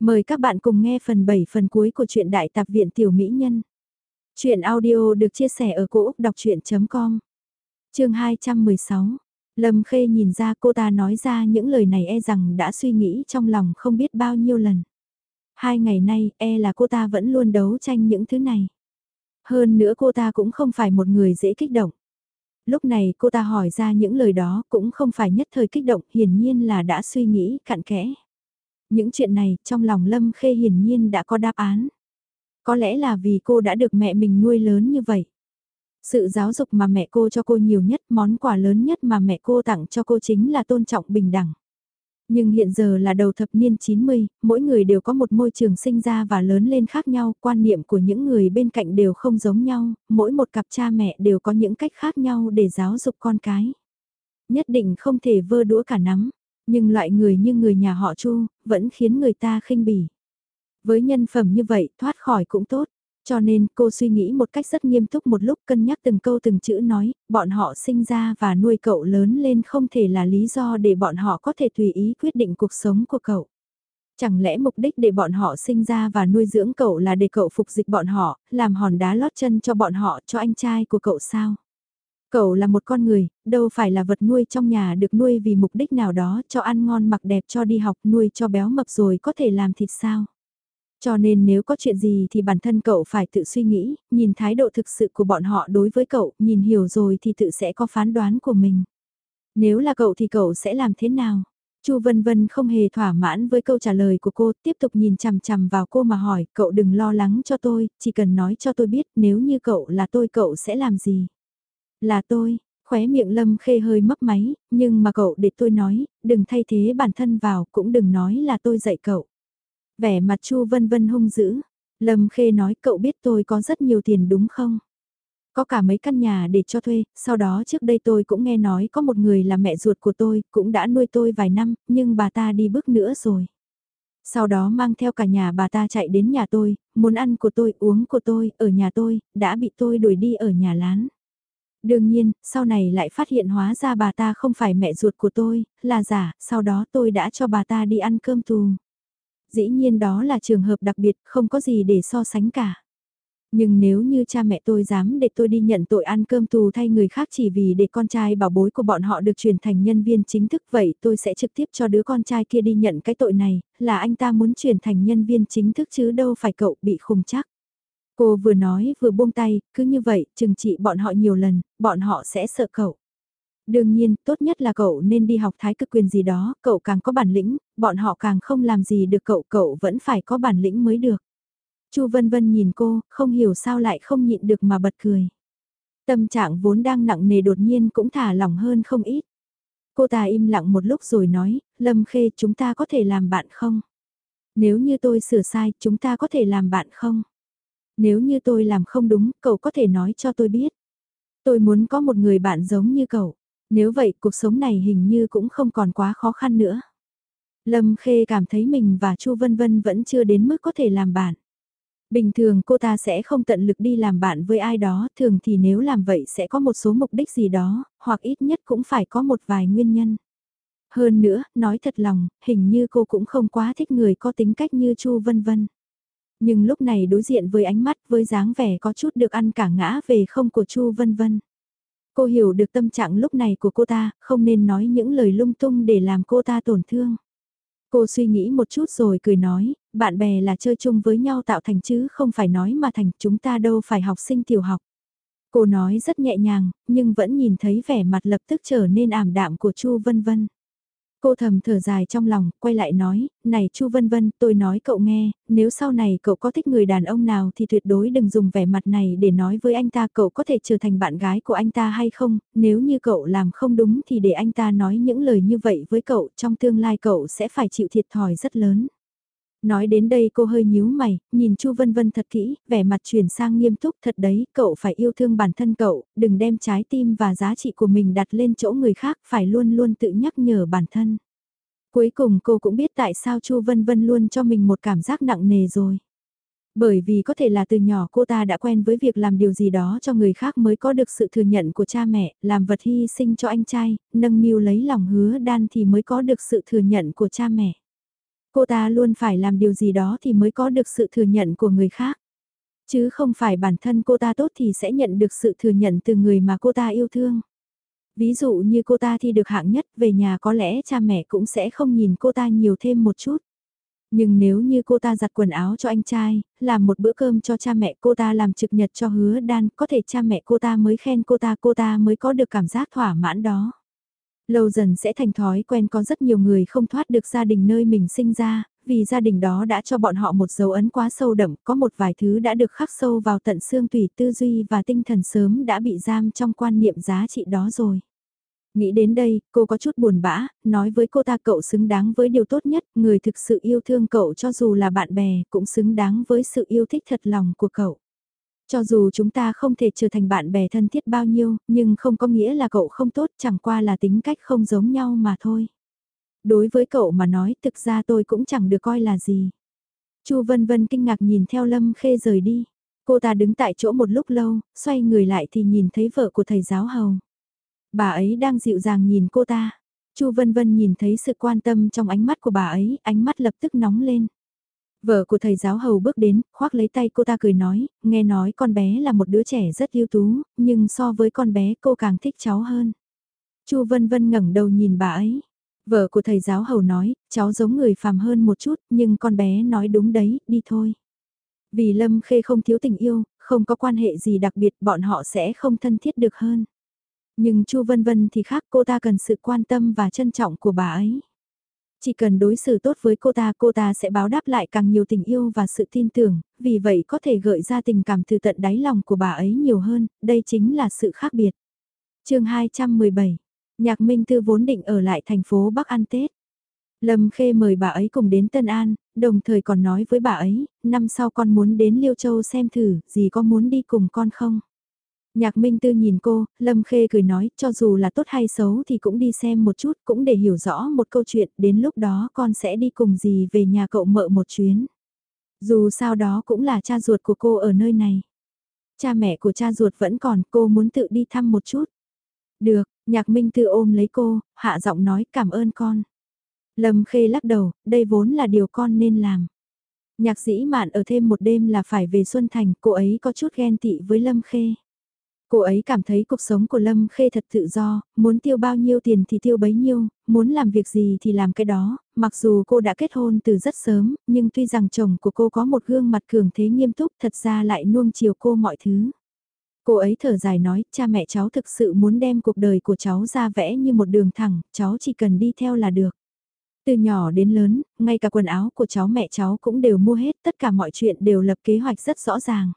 Mời các bạn cùng nghe phần 7 phần cuối của truyện Đại Tạp Viện Tiểu Mỹ Nhân. Chuyện audio được chia sẻ ở cỗ đọc chuyện.com Trường 216 Lâm Khê nhìn ra cô ta nói ra những lời này e rằng đã suy nghĩ trong lòng không biết bao nhiêu lần. Hai ngày nay e là cô ta vẫn luôn đấu tranh những thứ này. Hơn nữa cô ta cũng không phải một người dễ kích động. Lúc này cô ta hỏi ra những lời đó cũng không phải nhất thời kích động, hiển nhiên là đã suy nghĩ cặn kẽ. Những chuyện này trong lòng Lâm Khê hiển nhiên đã có đáp án. Có lẽ là vì cô đã được mẹ mình nuôi lớn như vậy. Sự giáo dục mà mẹ cô cho cô nhiều nhất, món quà lớn nhất mà mẹ cô tặng cho cô chính là tôn trọng bình đẳng. Nhưng hiện giờ là đầu thập niên 90, mỗi người đều có một môi trường sinh ra và lớn lên khác nhau, quan niệm của những người bên cạnh đều không giống nhau, mỗi một cặp cha mẹ đều có những cách khác nhau để giáo dục con cái. Nhất định không thể vơ đũa cả nắm, nhưng loại người như người nhà họ Chu, vẫn khiến người ta khinh bỉ. Với nhân phẩm như vậy, thoát khỏi cũng tốt. Cho nên cô suy nghĩ một cách rất nghiêm túc một lúc cân nhắc từng câu từng chữ nói, bọn họ sinh ra và nuôi cậu lớn lên không thể là lý do để bọn họ có thể tùy ý quyết định cuộc sống của cậu. Chẳng lẽ mục đích để bọn họ sinh ra và nuôi dưỡng cậu là để cậu phục dịch bọn họ, làm hòn đá lót chân cho bọn họ, cho anh trai của cậu sao? Cậu là một con người, đâu phải là vật nuôi trong nhà được nuôi vì mục đích nào đó cho ăn ngon mặc đẹp cho đi học nuôi cho béo mập rồi có thể làm thịt sao. Cho nên nếu có chuyện gì thì bản thân cậu phải tự suy nghĩ, nhìn thái độ thực sự của bọn họ đối với cậu, nhìn hiểu rồi thì tự sẽ có phán đoán của mình. Nếu là cậu thì cậu sẽ làm thế nào? Chu Vân Vân không hề thỏa mãn với câu trả lời của cô, tiếp tục nhìn chằm chằm vào cô mà hỏi, cậu đừng lo lắng cho tôi, chỉ cần nói cho tôi biết nếu như cậu là tôi cậu sẽ làm gì. Là tôi, khóe miệng Lâm Khê hơi mấp máy, nhưng mà cậu để tôi nói, đừng thay thế bản thân vào, cũng đừng nói là tôi dạy cậu. Vẻ mặt Chu Vân Vân hung dữ, Lâm Khê nói cậu biết tôi có rất nhiều tiền đúng không? Có cả mấy căn nhà để cho thuê, sau đó trước đây tôi cũng nghe nói có một người là mẹ ruột của tôi, cũng đã nuôi tôi vài năm, nhưng bà ta đi bước nữa rồi. Sau đó mang theo cả nhà bà ta chạy đến nhà tôi, muốn ăn của tôi, uống của tôi, ở nhà tôi, đã bị tôi đuổi đi ở nhà lán. Đương nhiên, sau này lại phát hiện hóa ra bà ta không phải mẹ ruột của tôi, là giả, sau đó tôi đã cho bà ta đi ăn cơm tù. Dĩ nhiên đó là trường hợp đặc biệt, không có gì để so sánh cả. Nhưng nếu như cha mẹ tôi dám để tôi đi nhận tội ăn cơm tù thay người khác chỉ vì để con trai bảo bối của bọn họ được chuyển thành nhân viên chính thức vậy tôi sẽ trực tiếp cho đứa con trai kia đi nhận cái tội này, là anh ta muốn chuyển thành nhân viên chính thức chứ đâu phải cậu bị khùng chắc. Cô vừa nói vừa buông tay, cứ như vậy, chừng trị bọn họ nhiều lần, bọn họ sẽ sợ cậu. Đương nhiên, tốt nhất là cậu nên đi học thái cực quyền gì đó, cậu càng có bản lĩnh, bọn họ càng không làm gì được cậu, cậu vẫn phải có bản lĩnh mới được. Chu Vân Vân nhìn cô, không hiểu sao lại không nhịn được mà bật cười. Tâm trạng vốn đang nặng nề đột nhiên cũng thả lỏng hơn không ít. Cô ta im lặng một lúc rồi nói, Lâm Khê chúng ta có thể làm bạn không? Nếu như tôi sửa sai, chúng ta có thể làm bạn không? Nếu như tôi làm không đúng, cậu có thể nói cho tôi biết. Tôi muốn có một người bạn giống như cậu. Nếu vậy, cuộc sống này hình như cũng không còn quá khó khăn nữa. Lâm Khê cảm thấy mình và Chu Vân Vân vẫn chưa đến mức có thể làm bạn. Bình thường cô ta sẽ không tận lực đi làm bạn với ai đó, thường thì nếu làm vậy sẽ có một số mục đích gì đó, hoặc ít nhất cũng phải có một vài nguyên nhân. Hơn nữa, nói thật lòng, hình như cô cũng không quá thích người có tính cách như Chu Vân Vân. Nhưng lúc này đối diện với ánh mắt với dáng vẻ có chút được ăn cả ngã về không của Chu Vân Vân. Cô hiểu được tâm trạng lúc này của cô ta, không nên nói những lời lung tung để làm cô ta tổn thương. Cô suy nghĩ một chút rồi cười nói, bạn bè là chơi chung với nhau tạo thành chứ không phải nói mà thành chúng ta đâu phải học sinh tiểu học. Cô nói rất nhẹ nhàng, nhưng vẫn nhìn thấy vẻ mặt lập tức trở nên ảm đạm của Chu Vân Vân. Cô thầm thở dài trong lòng, quay lại nói, này Chu Vân Vân, tôi nói cậu nghe, nếu sau này cậu có thích người đàn ông nào thì tuyệt đối đừng dùng vẻ mặt này để nói với anh ta cậu có thể trở thành bạn gái của anh ta hay không, nếu như cậu làm không đúng thì để anh ta nói những lời như vậy với cậu, trong tương lai cậu sẽ phải chịu thiệt thòi rất lớn. Nói đến đây cô hơi nhíu mày, nhìn Chu Vân Vân thật kỹ, vẻ mặt chuyển sang nghiêm túc thật đấy, cậu phải yêu thương bản thân cậu, đừng đem trái tim và giá trị của mình đặt lên chỗ người khác, phải luôn luôn tự nhắc nhở bản thân. Cuối cùng cô cũng biết tại sao Chu Vân Vân luôn cho mình một cảm giác nặng nề rồi. Bởi vì có thể là từ nhỏ cô ta đã quen với việc làm điều gì đó cho người khác mới có được sự thừa nhận của cha mẹ, làm vật hy sinh cho anh trai, nâng niu lấy lòng hứa đan thì mới có được sự thừa nhận của cha mẹ. Cô ta luôn phải làm điều gì đó thì mới có được sự thừa nhận của người khác. Chứ không phải bản thân cô ta tốt thì sẽ nhận được sự thừa nhận từ người mà cô ta yêu thương. Ví dụ như cô ta thi được hạng nhất về nhà có lẽ cha mẹ cũng sẽ không nhìn cô ta nhiều thêm một chút. Nhưng nếu như cô ta giặt quần áo cho anh trai, làm một bữa cơm cho cha mẹ cô ta làm trực nhật cho hứa đan, có thể cha mẹ cô ta mới khen cô ta, cô ta mới có được cảm giác thỏa mãn đó. Lâu dần sẽ thành thói quen có rất nhiều người không thoát được gia đình nơi mình sinh ra, vì gia đình đó đã cho bọn họ một dấu ấn quá sâu đậm, có một vài thứ đã được khắc sâu vào tận xương tùy tư duy và tinh thần sớm đã bị giam trong quan niệm giá trị đó rồi. Nghĩ đến đây, cô có chút buồn bã, nói với cô ta cậu xứng đáng với điều tốt nhất, người thực sự yêu thương cậu cho dù là bạn bè cũng xứng đáng với sự yêu thích thật lòng của cậu. Cho dù chúng ta không thể trở thành bạn bè thân thiết bao nhiêu, nhưng không có nghĩa là cậu không tốt, chẳng qua là tính cách không giống nhau mà thôi. Đối với cậu mà nói thực ra tôi cũng chẳng được coi là gì. Chu Vân Vân kinh ngạc nhìn theo Lâm Khê rời đi. Cô ta đứng tại chỗ một lúc lâu, xoay người lại thì nhìn thấy vợ của thầy giáo hầu. Bà ấy đang dịu dàng nhìn cô ta. Chu Vân Vân nhìn thấy sự quan tâm trong ánh mắt của bà ấy, ánh mắt lập tức nóng lên. Vợ của thầy giáo hầu bước đến, khoác lấy tay cô ta cười nói, nghe nói con bé là một đứa trẻ rất ưu tú, nhưng so với con bé cô càng thích cháu hơn. Chu Vân Vân ngẩng đầu nhìn bà ấy. Vợ của thầy giáo hầu nói, cháu giống người phàm hơn một chút, nhưng con bé nói đúng đấy, đi thôi. Vì Lâm Khê không thiếu tình yêu, không có quan hệ gì đặc biệt, bọn họ sẽ không thân thiết được hơn. Nhưng Chu Vân Vân thì khác cô ta cần sự quan tâm và trân trọng của bà ấy. Chỉ cần đối xử tốt với cô ta, cô ta sẽ báo đáp lại càng nhiều tình yêu và sự tin tưởng, vì vậy có thể gợi ra tình cảm từ tận đáy lòng của bà ấy nhiều hơn, đây chính là sự khác biệt. chương 217, Nhạc Minh Tư vốn định ở lại thành phố Bắc ăn Tết. Lâm Khê mời bà ấy cùng đến Tân An, đồng thời còn nói với bà ấy, năm sau con muốn đến Liêu Châu xem thử, gì có muốn đi cùng con không? Nhạc Minh Tư nhìn cô, Lâm Khê cười nói, cho dù là tốt hay xấu thì cũng đi xem một chút, cũng để hiểu rõ một câu chuyện, đến lúc đó con sẽ đi cùng gì về nhà cậu mợ một chuyến. Dù sao đó cũng là cha ruột của cô ở nơi này. Cha mẹ của cha ruột vẫn còn, cô muốn tự đi thăm một chút. Được, Nhạc Minh Tư ôm lấy cô, hạ giọng nói cảm ơn con. Lâm Khê lắc đầu, đây vốn là điều con nên làm. Nhạc dĩ mạn ở thêm một đêm là phải về Xuân Thành, cô ấy có chút ghen tị với Lâm Khê. Cô ấy cảm thấy cuộc sống của Lâm Khê thật tự do, muốn tiêu bao nhiêu tiền thì tiêu bấy nhiêu, muốn làm việc gì thì làm cái đó, mặc dù cô đã kết hôn từ rất sớm, nhưng tuy rằng chồng của cô có một gương mặt cường thế nghiêm túc thật ra lại nuông chiều cô mọi thứ. Cô ấy thở dài nói, cha mẹ cháu thực sự muốn đem cuộc đời của cháu ra vẽ như một đường thẳng, cháu chỉ cần đi theo là được. Từ nhỏ đến lớn, ngay cả quần áo của cháu mẹ cháu cũng đều mua hết, tất cả mọi chuyện đều lập kế hoạch rất rõ ràng.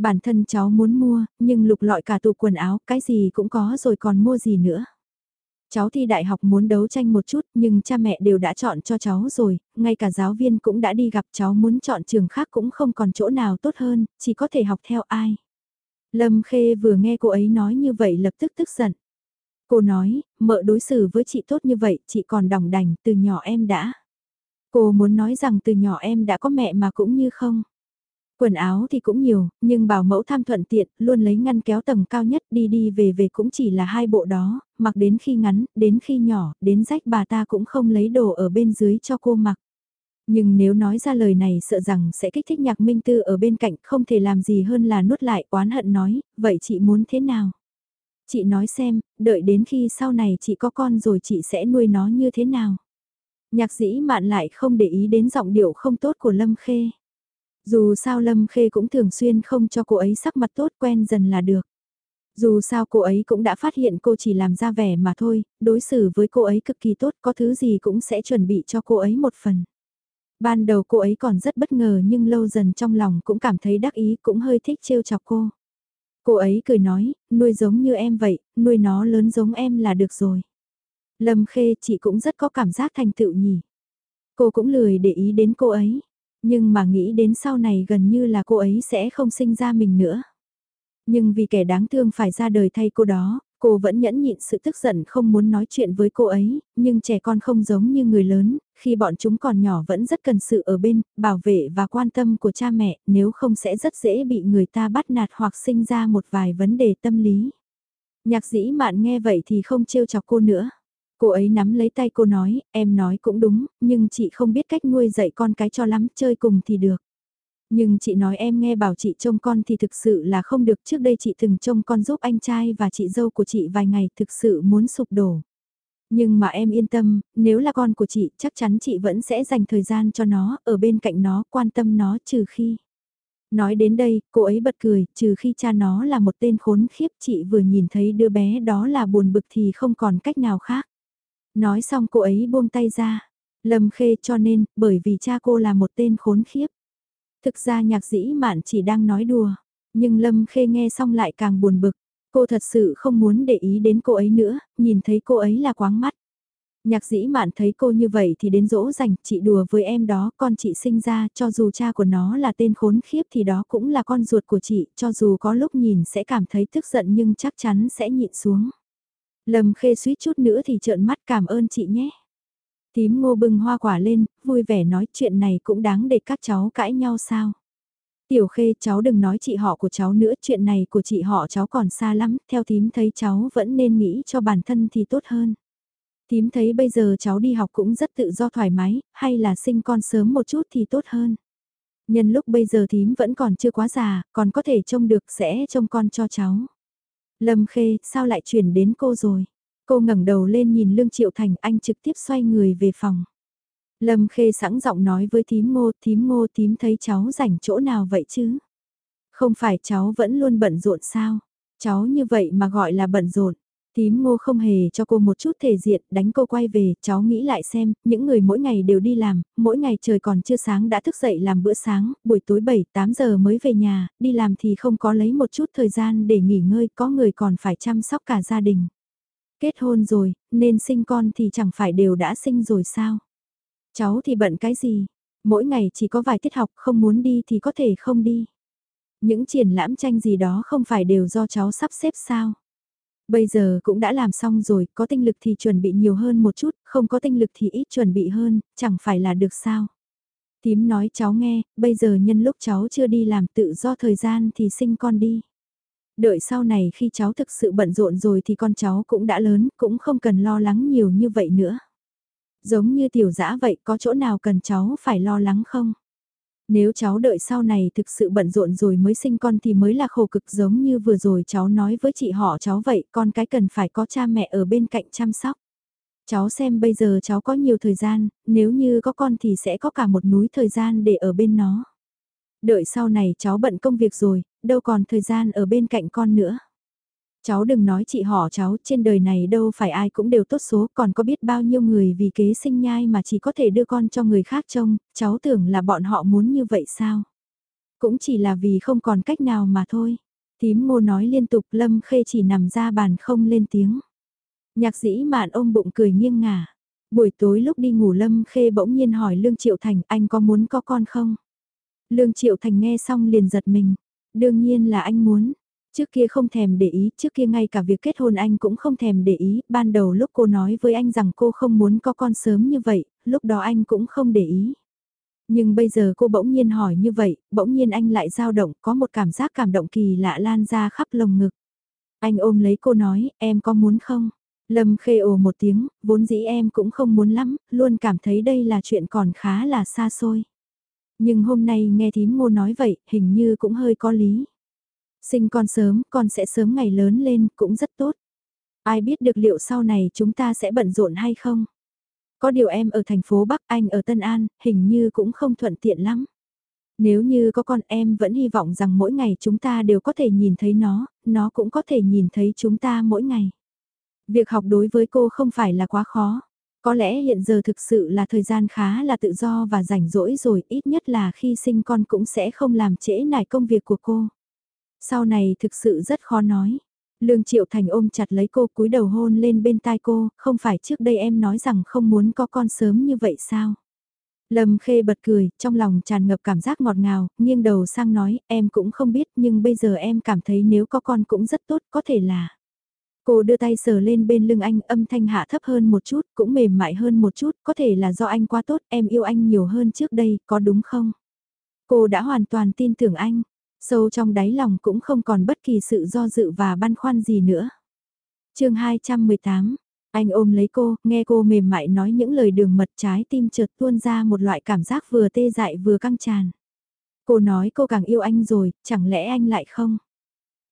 Bản thân cháu muốn mua, nhưng lục lọi cả tủ quần áo, cái gì cũng có rồi còn mua gì nữa. Cháu thi đại học muốn đấu tranh một chút nhưng cha mẹ đều đã chọn cho cháu rồi, ngay cả giáo viên cũng đã đi gặp cháu muốn chọn trường khác cũng không còn chỗ nào tốt hơn, chỉ có thể học theo ai. Lâm Khê vừa nghe cô ấy nói như vậy lập tức tức giận. Cô nói, mợ đối xử với chị tốt như vậy, chị còn đỏng đành, từ nhỏ em đã. Cô muốn nói rằng từ nhỏ em đã có mẹ mà cũng như không. Quần áo thì cũng nhiều, nhưng bảo mẫu tham thuận tiện, luôn lấy ngăn kéo tầng cao nhất đi đi về về cũng chỉ là hai bộ đó, mặc đến khi ngắn, đến khi nhỏ, đến rách bà ta cũng không lấy đồ ở bên dưới cho cô mặc. Nhưng nếu nói ra lời này sợ rằng sẽ kích thích nhạc minh tư ở bên cạnh không thể làm gì hơn là nuốt lại oán hận nói, vậy chị muốn thế nào? Chị nói xem, đợi đến khi sau này chị có con rồi chị sẽ nuôi nó như thế nào? Nhạc dĩ mạn lại không để ý đến giọng điệu không tốt của Lâm Khê. Dù sao Lâm Khê cũng thường xuyên không cho cô ấy sắc mặt tốt quen dần là được. Dù sao cô ấy cũng đã phát hiện cô chỉ làm ra vẻ mà thôi, đối xử với cô ấy cực kỳ tốt, có thứ gì cũng sẽ chuẩn bị cho cô ấy một phần. Ban đầu cô ấy còn rất bất ngờ nhưng lâu dần trong lòng cũng cảm thấy đắc ý cũng hơi thích trêu chọc cô. Cô ấy cười nói, nuôi giống như em vậy, nuôi nó lớn giống em là được rồi. Lâm Khê chị cũng rất có cảm giác thành tựu nhỉ. Cô cũng lười để ý đến cô ấy nhưng mà nghĩ đến sau này gần như là cô ấy sẽ không sinh ra mình nữa. Nhưng vì kẻ đáng thương phải ra đời thay cô đó, cô vẫn nhẫn nhịn sự tức giận không muốn nói chuyện với cô ấy, nhưng trẻ con không giống như người lớn, khi bọn chúng còn nhỏ vẫn rất cần sự ở bên, bảo vệ và quan tâm của cha mẹ, nếu không sẽ rất dễ bị người ta bắt nạt hoặc sinh ra một vài vấn đề tâm lý. Nhạc dĩ mạn nghe vậy thì không trêu chọc cô nữa. Cô ấy nắm lấy tay cô nói, em nói cũng đúng, nhưng chị không biết cách nuôi dạy con cái cho lắm, chơi cùng thì được. Nhưng chị nói em nghe bảo chị trông con thì thực sự là không được trước đây chị từng trông con giúp anh trai và chị dâu của chị vài ngày thực sự muốn sụp đổ. Nhưng mà em yên tâm, nếu là con của chị chắc chắn chị vẫn sẽ dành thời gian cho nó, ở bên cạnh nó, quan tâm nó trừ khi. Nói đến đây, cô ấy bật cười, trừ khi cha nó là một tên khốn khiếp chị vừa nhìn thấy đứa bé đó là buồn bực thì không còn cách nào khác. Nói xong cô ấy buông tay ra. Lâm khê cho nên, bởi vì cha cô là một tên khốn khiếp. Thực ra nhạc dĩ mạn chỉ đang nói đùa, nhưng Lâm khê nghe xong lại càng buồn bực. Cô thật sự không muốn để ý đến cô ấy nữa, nhìn thấy cô ấy là quáng mắt. Nhạc dĩ mạn thấy cô như vậy thì đến dỗ dành, chị đùa với em đó, con chị sinh ra, cho dù cha của nó là tên khốn khiếp thì đó cũng là con ruột của chị, cho dù có lúc nhìn sẽ cảm thấy tức giận nhưng chắc chắn sẽ nhịn xuống. Lâm khê suýt chút nữa thì trợn mắt cảm ơn chị nhé. Tím ngô bưng hoa quả lên, vui vẻ nói chuyện này cũng đáng để các cháu cãi nhau sao. Tiểu khê cháu đừng nói chị họ của cháu nữa, chuyện này của chị họ cháu còn xa lắm, theo tím thấy cháu vẫn nên nghĩ cho bản thân thì tốt hơn. Tím thấy bây giờ cháu đi học cũng rất tự do thoải mái, hay là sinh con sớm một chút thì tốt hơn. Nhân lúc bây giờ thím vẫn còn chưa quá già, còn có thể trông được sẽ trông con cho cháu. Lâm Khê, sao lại chuyển đến cô rồi? Cô ngẩng đầu lên nhìn Lương Triệu Thành, anh trực tiếp xoay người về phòng. Lâm Khê sẵn giọng nói với thím ngô, thím ngô thím thấy cháu rảnh chỗ nào vậy chứ? Không phải cháu vẫn luôn bận rộn sao? Cháu như vậy mà gọi là bận rộn. Tím ngô không hề cho cô một chút thể diện, đánh cô quay về, cháu nghĩ lại xem, những người mỗi ngày đều đi làm, mỗi ngày trời còn chưa sáng đã thức dậy làm bữa sáng, buổi tối 7-8 giờ mới về nhà, đi làm thì không có lấy một chút thời gian để nghỉ ngơi, có người còn phải chăm sóc cả gia đình. Kết hôn rồi, nên sinh con thì chẳng phải đều đã sinh rồi sao? Cháu thì bận cái gì? Mỗi ngày chỉ có vài tiết học, không muốn đi thì có thể không đi. Những triển lãm tranh gì đó không phải đều do cháu sắp xếp sao? Bây giờ cũng đã làm xong rồi, có tinh lực thì chuẩn bị nhiều hơn một chút, không có tinh lực thì ít chuẩn bị hơn, chẳng phải là được sao. Tím nói cháu nghe, bây giờ nhân lúc cháu chưa đi làm tự do thời gian thì sinh con đi. Đợi sau này khi cháu thực sự bận rộn rồi thì con cháu cũng đã lớn, cũng không cần lo lắng nhiều như vậy nữa. Giống như tiểu dã vậy có chỗ nào cần cháu phải lo lắng không? Nếu cháu đợi sau này thực sự bận rộn rồi mới sinh con thì mới là khổ cực giống như vừa rồi cháu nói với chị họ cháu vậy, con cái cần phải có cha mẹ ở bên cạnh chăm sóc. Cháu xem bây giờ cháu có nhiều thời gian, nếu như có con thì sẽ có cả một núi thời gian để ở bên nó. Đợi sau này cháu bận công việc rồi, đâu còn thời gian ở bên cạnh con nữa. Cháu đừng nói chị họ cháu, trên đời này đâu phải ai cũng đều tốt số, còn có biết bao nhiêu người vì kế sinh nhai mà chỉ có thể đưa con cho người khác trông, cháu tưởng là bọn họ muốn như vậy sao? Cũng chỉ là vì không còn cách nào mà thôi. Tím ngô nói liên tục Lâm Khê chỉ nằm ra bàn không lên tiếng. Nhạc dĩ mạn ôm bụng cười nghiêng ngả. Buổi tối lúc đi ngủ Lâm Khê bỗng nhiên hỏi Lương Triệu Thành anh có muốn có con không? Lương Triệu Thành nghe xong liền giật mình. Đương nhiên là anh muốn. Trước kia không thèm để ý, trước kia ngay cả việc kết hôn anh cũng không thèm để ý, ban đầu lúc cô nói với anh rằng cô không muốn có con sớm như vậy, lúc đó anh cũng không để ý. Nhưng bây giờ cô bỗng nhiên hỏi như vậy, bỗng nhiên anh lại dao động, có một cảm giác cảm động kỳ lạ lan ra khắp lồng ngực. Anh ôm lấy cô nói, em có muốn không? Lâm khê ồ một tiếng, vốn dĩ em cũng không muốn lắm, luôn cảm thấy đây là chuyện còn khá là xa xôi. Nhưng hôm nay nghe thím ngô nói vậy, hình như cũng hơi có lý. Sinh con sớm, con sẽ sớm ngày lớn lên, cũng rất tốt. Ai biết được liệu sau này chúng ta sẽ bận rộn hay không? Có điều em ở thành phố Bắc Anh ở Tân An, hình như cũng không thuận tiện lắm. Nếu như có con em vẫn hy vọng rằng mỗi ngày chúng ta đều có thể nhìn thấy nó, nó cũng có thể nhìn thấy chúng ta mỗi ngày. Việc học đối với cô không phải là quá khó. Có lẽ hiện giờ thực sự là thời gian khá là tự do và rảnh rỗi rồi, ít nhất là khi sinh con cũng sẽ không làm trễ nải công việc của cô. Sau này thực sự rất khó nói. Lương Triệu Thành ôm chặt lấy cô cúi đầu hôn lên bên tai cô, không phải trước đây em nói rằng không muốn có con sớm như vậy sao? Lâm Khê bật cười, trong lòng tràn ngập cảm giác ngọt ngào, nghiêng đầu sang nói, em cũng không biết nhưng bây giờ em cảm thấy nếu có con cũng rất tốt, có thể là... Cô đưa tay sờ lên bên lưng anh âm thanh hạ thấp hơn một chút, cũng mềm mại hơn một chút, có thể là do anh quá tốt, em yêu anh nhiều hơn trước đây, có đúng không? Cô đã hoàn toàn tin tưởng anh, Sâu trong đáy lòng cũng không còn bất kỳ sự do dự và băn khoăn gì nữa. chương 218, Anh ôm lấy cô, nghe cô mềm mại nói những lời đường mật trái tim chợt tuôn ra một loại cảm giác vừa tê dại vừa căng tràn. Cô nói cô càng yêu anh rồi, chẳng lẽ anh lại không?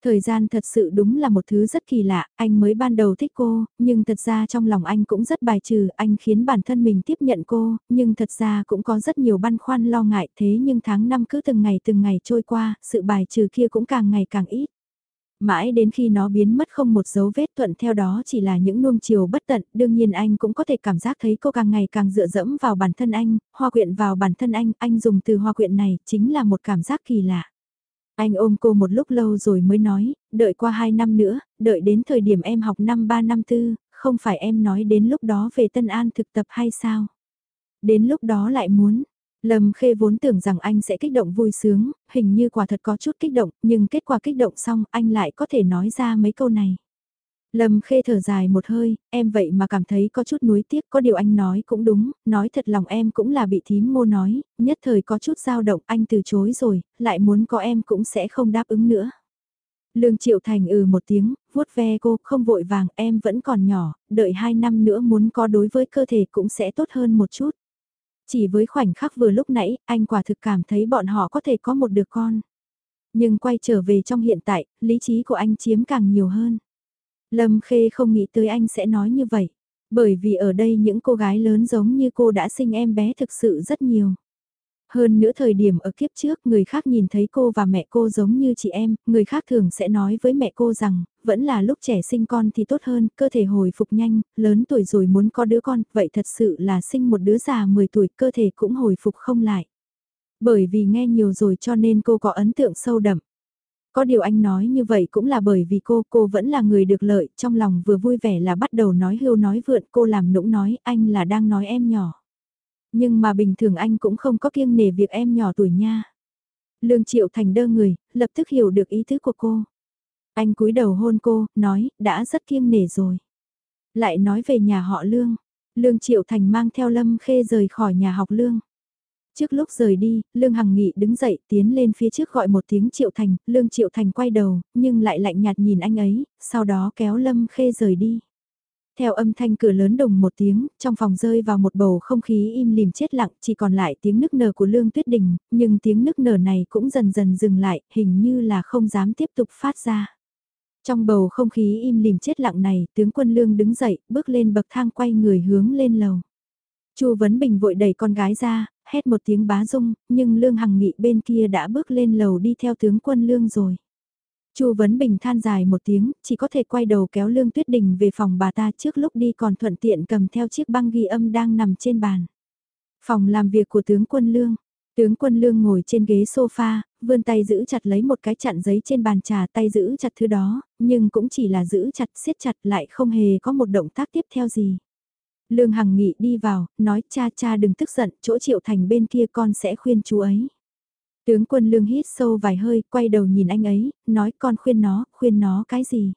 Thời gian thật sự đúng là một thứ rất kỳ lạ, anh mới ban đầu thích cô, nhưng thật ra trong lòng anh cũng rất bài trừ, anh khiến bản thân mình tiếp nhận cô, nhưng thật ra cũng có rất nhiều băn khoăn lo ngại thế nhưng tháng năm cứ từng ngày từng ngày trôi qua, sự bài trừ kia cũng càng ngày càng ít. Mãi đến khi nó biến mất không một dấu vết thuận theo đó chỉ là những nuông chiều bất tận, đương nhiên anh cũng có thể cảm giác thấy cô càng ngày càng dựa dẫm vào bản thân anh, hoa quyện vào bản thân anh, anh dùng từ hoa quyện này chính là một cảm giác kỳ lạ. Anh ôm cô một lúc lâu rồi mới nói, đợi qua 2 năm nữa, đợi đến thời điểm em học năm 3 năm 4, không phải em nói đến lúc đó về Tân An thực tập hay sao? Đến lúc đó lại muốn, Lâm Khê vốn tưởng rằng anh sẽ kích động vui sướng, hình như quả thật có chút kích động, nhưng kết quả kích động xong anh lại có thể nói ra mấy câu này. Lâm Khê thở dài một hơi, em vậy mà cảm thấy có chút nuối tiếc, có điều anh nói cũng đúng, nói thật lòng em cũng là bị thím ngô nói, nhất thời có chút dao động anh từ chối rồi, lại muốn có em cũng sẽ không đáp ứng nữa. Lương Triệu Thành ừ một tiếng, vuốt ve cô, không vội vàng, em vẫn còn nhỏ, đợi hai năm nữa muốn có đối với cơ thể cũng sẽ tốt hơn một chút. Chỉ với khoảnh khắc vừa lúc nãy, anh quả thực cảm thấy bọn họ có thể có một đứa con. Nhưng quay trở về trong hiện tại, lý trí của anh chiếm càng nhiều hơn. Lâm Khê không nghĩ tới anh sẽ nói như vậy. Bởi vì ở đây những cô gái lớn giống như cô đã sinh em bé thực sự rất nhiều. Hơn nữa thời điểm ở kiếp trước người khác nhìn thấy cô và mẹ cô giống như chị em, người khác thường sẽ nói với mẹ cô rằng, vẫn là lúc trẻ sinh con thì tốt hơn, cơ thể hồi phục nhanh, lớn tuổi rồi muốn có đứa con, vậy thật sự là sinh một đứa già 10 tuổi cơ thể cũng hồi phục không lại. Bởi vì nghe nhiều rồi cho nên cô có ấn tượng sâu đậm. Có điều anh nói như vậy cũng là bởi vì cô, cô vẫn là người được lợi, trong lòng vừa vui vẻ là bắt đầu nói hưu nói vượn, cô làm nũng nói anh là đang nói em nhỏ. Nhưng mà bình thường anh cũng không có kiêng nề việc em nhỏ tuổi nha. Lương Triệu Thành đơ người, lập tức hiểu được ý tứ của cô. Anh cúi đầu hôn cô, nói, đã rất kiêng nể rồi. Lại nói về nhà họ Lương. Lương Triệu Thành mang theo Lâm Khê rời khỏi nhà học Lương. Trước lúc rời đi, Lương Hằng Nghị đứng dậy tiến lên phía trước gọi một tiếng Triệu Thành, Lương Triệu Thành quay đầu, nhưng lại lạnh nhạt nhìn anh ấy, sau đó kéo Lâm Khê rời đi. Theo âm thanh cửa lớn đồng một tiếng, trong phòng rơi vào một bầu không khí im lìm chết lặng, chỉ còn lại tiếng nức nở của Lương Tuyết Đình, nhưng tiếng nức nở này cũng dần dần dừng lại, hình như là không dám tiếp tục phát ra. Trong bầu không khí im lìm chết lặng này, tướng quân Lương đứng dậy, bước lên bậc thang quay người hướng lên lầu. Chu Vấn Bình vội đẩy con gái ra, hét một tiếng bá dung, nhưng Lương Hằng Nghị bên kia đã bước lên lầu đi theo tướng quân Lương rồi. Chu Vấn Bình than dài một tiếng, chỉ có thể quay đầu kéo Lương Tuyết Đình về phòng bà ta trước lúc đi còn thuận tiện cầm theo chiếc băng ghi âm đang nằm trên bàn. Phòng làm việc của tướng quân Lương. Tướng quân Lương ngồi trên ghế sofa, vươn tay giữ chặt lấy một cái chặn giấy trên bàn trà tay giữ chặt thứ đó, nhưng cũng chỉ là giữ chặt siết chặt lại không hề có một động tác tiếp theo gì. Lương Hằng Nghị đi vào, nói cha cha đừng tức giận, chỗ Triệu Thành bên kia con sẽ khuyên chú ấy. Tướng quân Lương hít sâu vài hơi, quay đầu nhìn anh ấy, nói con khuyên nó, khuyên nó cái gì.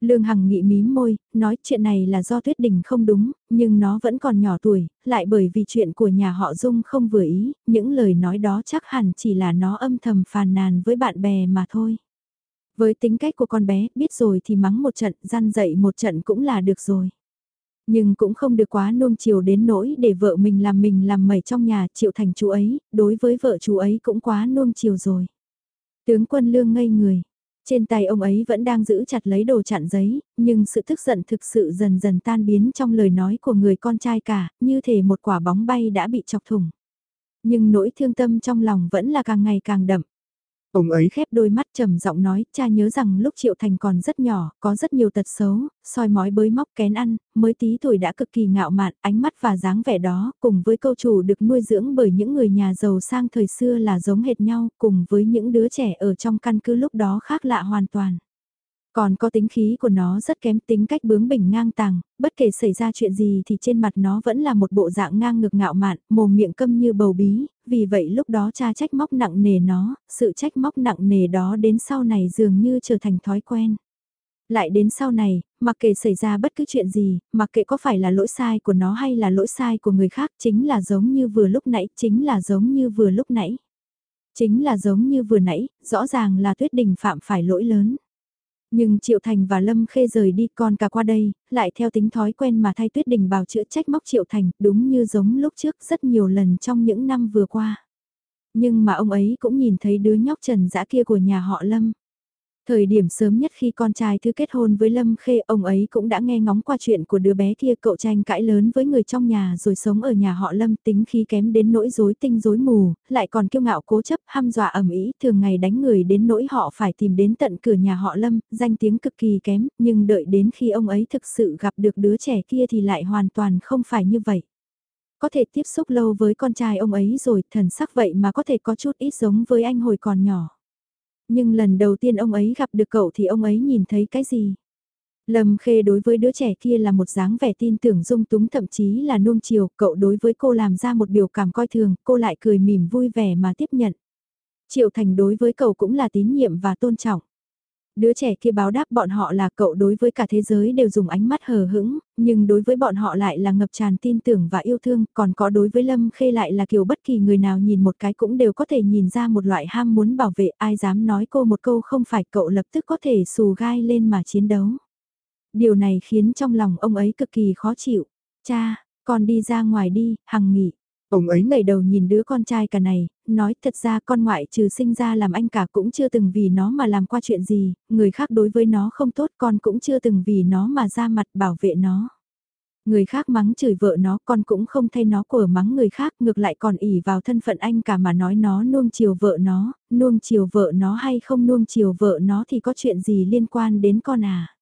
Lương Hằng Nghị mím môi, nói chuyện này là do Tuyết Đình không đúng, nhưng nó vẫn còn nhỏ tuổi, lại bởi vì chuyện của nhà họ Dung không vừa ý, những lời nói đó chắc hẳn chỉ là nó âm thầm phàn nàn với bạn bè mà thôi. Với tính cách của con bé, biết rồi thì mắng một trận, gian dậy một trận cũng là được rồi. Nhưng cũng không được quá nuông chiều đến nỗi để vợ mình làm mình làm mẩy trong nhà chịu thành chú ấy, đối với vợ chú ấy cũng quá nuông chiều rồi. Tướng quân lương ngây người, trên tay ông ấy vẫn đang giữ chặt lấy đồ chặn giấy, nhưng sự tức giận thực sự dần dần tan biến trong lời nói của người con trai cả, như thể một quả bóng bay đã bị chọc thủng. Nhưng nỗi thương tâm trong lòng vẫn là càng ngày càng đậm. Ông ấy khép đôi mắt trầm giọng nói, cha nhớ rằng lúc Triệu Thành còn rất nhỏ, có rất nhiều tật xấu, soi mói bới móc kén ăn, mới tí tuổi đã cực kỳ ngạo mạn, ánh mắt và dáng vẻ đó, cùng với câu chủ được nuôi dưỡng bởi những người nhà giàu sang thời xưa là giống hệt nhau, cùng với những đứa trẻ ở trong căn cứ lúc đó khác lạ hoàn toàn. Còn có tính khí của nó rất kém tính cách bướng bỉnh ngang tàng, bất kể xảy ra chuyện gì thì trên mặt nó vẫn là một bộ dạng ngang ngược ngạo mạn, mồm miệng câm như bầu bí, vì vậy lúc đó cha trách móc nặng nề nó, sự trách móc nặng nề đó đến sau này dường như trở thành thói quen. Lại đến sau này, mặc kệ xảy ra bất cứ chuyện gì, mặc kệ có phải là lỗi sai của nó hay là lỗi sai của người khác chính là giống như vừa lúc nãy, chính là giống như vừa lúc nãy. Chính là giống như vừa nãy, rõ ràng là tuyết đình phạm phải lỗi lớn. Nhưng Triệu Thành và Lâm Khê rời đi còn cả qua đây, lại theo tính thói quen mà thay Tuyết Đình bảo chữa trách móc Triệu Thành, đúng như giống lúc trước rất nhiều lần trong những năm vừa qua. Nhưng mà ông ấy cũng nhìn thấy đứa nhóc trần dã kia của nhà họ Lâm. Thời điểm sớm nhất khi con trai thứ kết hôn với Lâm Khê, ông ấy cũng đã nghe ngóng qua chuyện của đứa bé kia cậu tranh cãi lớn với người trong nhà rồi sống ở nhà họ Lâm tính khí kém đến nỗi rối tinh rối mù, lại còn kiêu ngạo cố chấp ham dọa ẩm ý, thường ngày đánh người đến nỗi họ phải tìm đến tận cửa nhà họ Lâm, danh tiếng cực kỳ kém, nhưng đợi đến khi ông ấy thực sự gặp được đứa trẻ kia thì lại hoàn toàn không phải như vậy. Có thể tiếp xúc lâu với con trai ông ấy rồi, thần sắc vậy mà có thể có chút ít giống với anh hồi còn nhỏ. Nhưng lần đầu tiên ông ấy gặp được cậu thì ông ấy nhìn thấy cái gì? Lâm Khê đối với đứa trẻ kia là một dáng vẻ tin tưởng dung túng thậm chí là nuông chiều, cậu đối với cô làm ra một biểu cảm coi thường, cô lại cười mỉm vui vẻ mà tiếp nhận. Triệu Thành đối với cậu cũng là tín nhiệm và tôn trọng. Đứa trẻ kia báo đáp bọn họ là cậu đối với cả thế giới đều dùng ánh mắt hờ hững, nhưng đối với bọn họ lại là ngập tràn tin tưởng và yêu thương, còn có đối với Lâm Khê lại là kiểu bất kỳ người nào nhìn một cái cũng đều có thể nhìn ra một loại ham muốn bảo vệ, ai dám nói cô một câu không phải cậu lập tức có thể xù gai lên mà chiến đấu. Điều này khiến trong lòng ông ấy cực kỳ khó chịu. Cha, con đi ra ngoài đi, hằng nghỉ. Ông ấy ngẩng đầu nhìn đứa con trai cả này, nói thật ra con ngoại trừ sinh ra làm anh cả cũng chưa từng vì nó mà làm qua chuyện gì, người khác đối với nó không tốt con cũng chưa từng vì nó mà ra mặt bảo vệ nó. Người khác mắng chửi vợ nó con cũng không thay nó của mắng người khác ngược lại còn ỉ vào thân phận anh cả mà nói nó nuông chiều vợ nó, nuông chiều vợ nó hay không nuông chiều vợ nó thì có chuyện gì liên quan đến con à.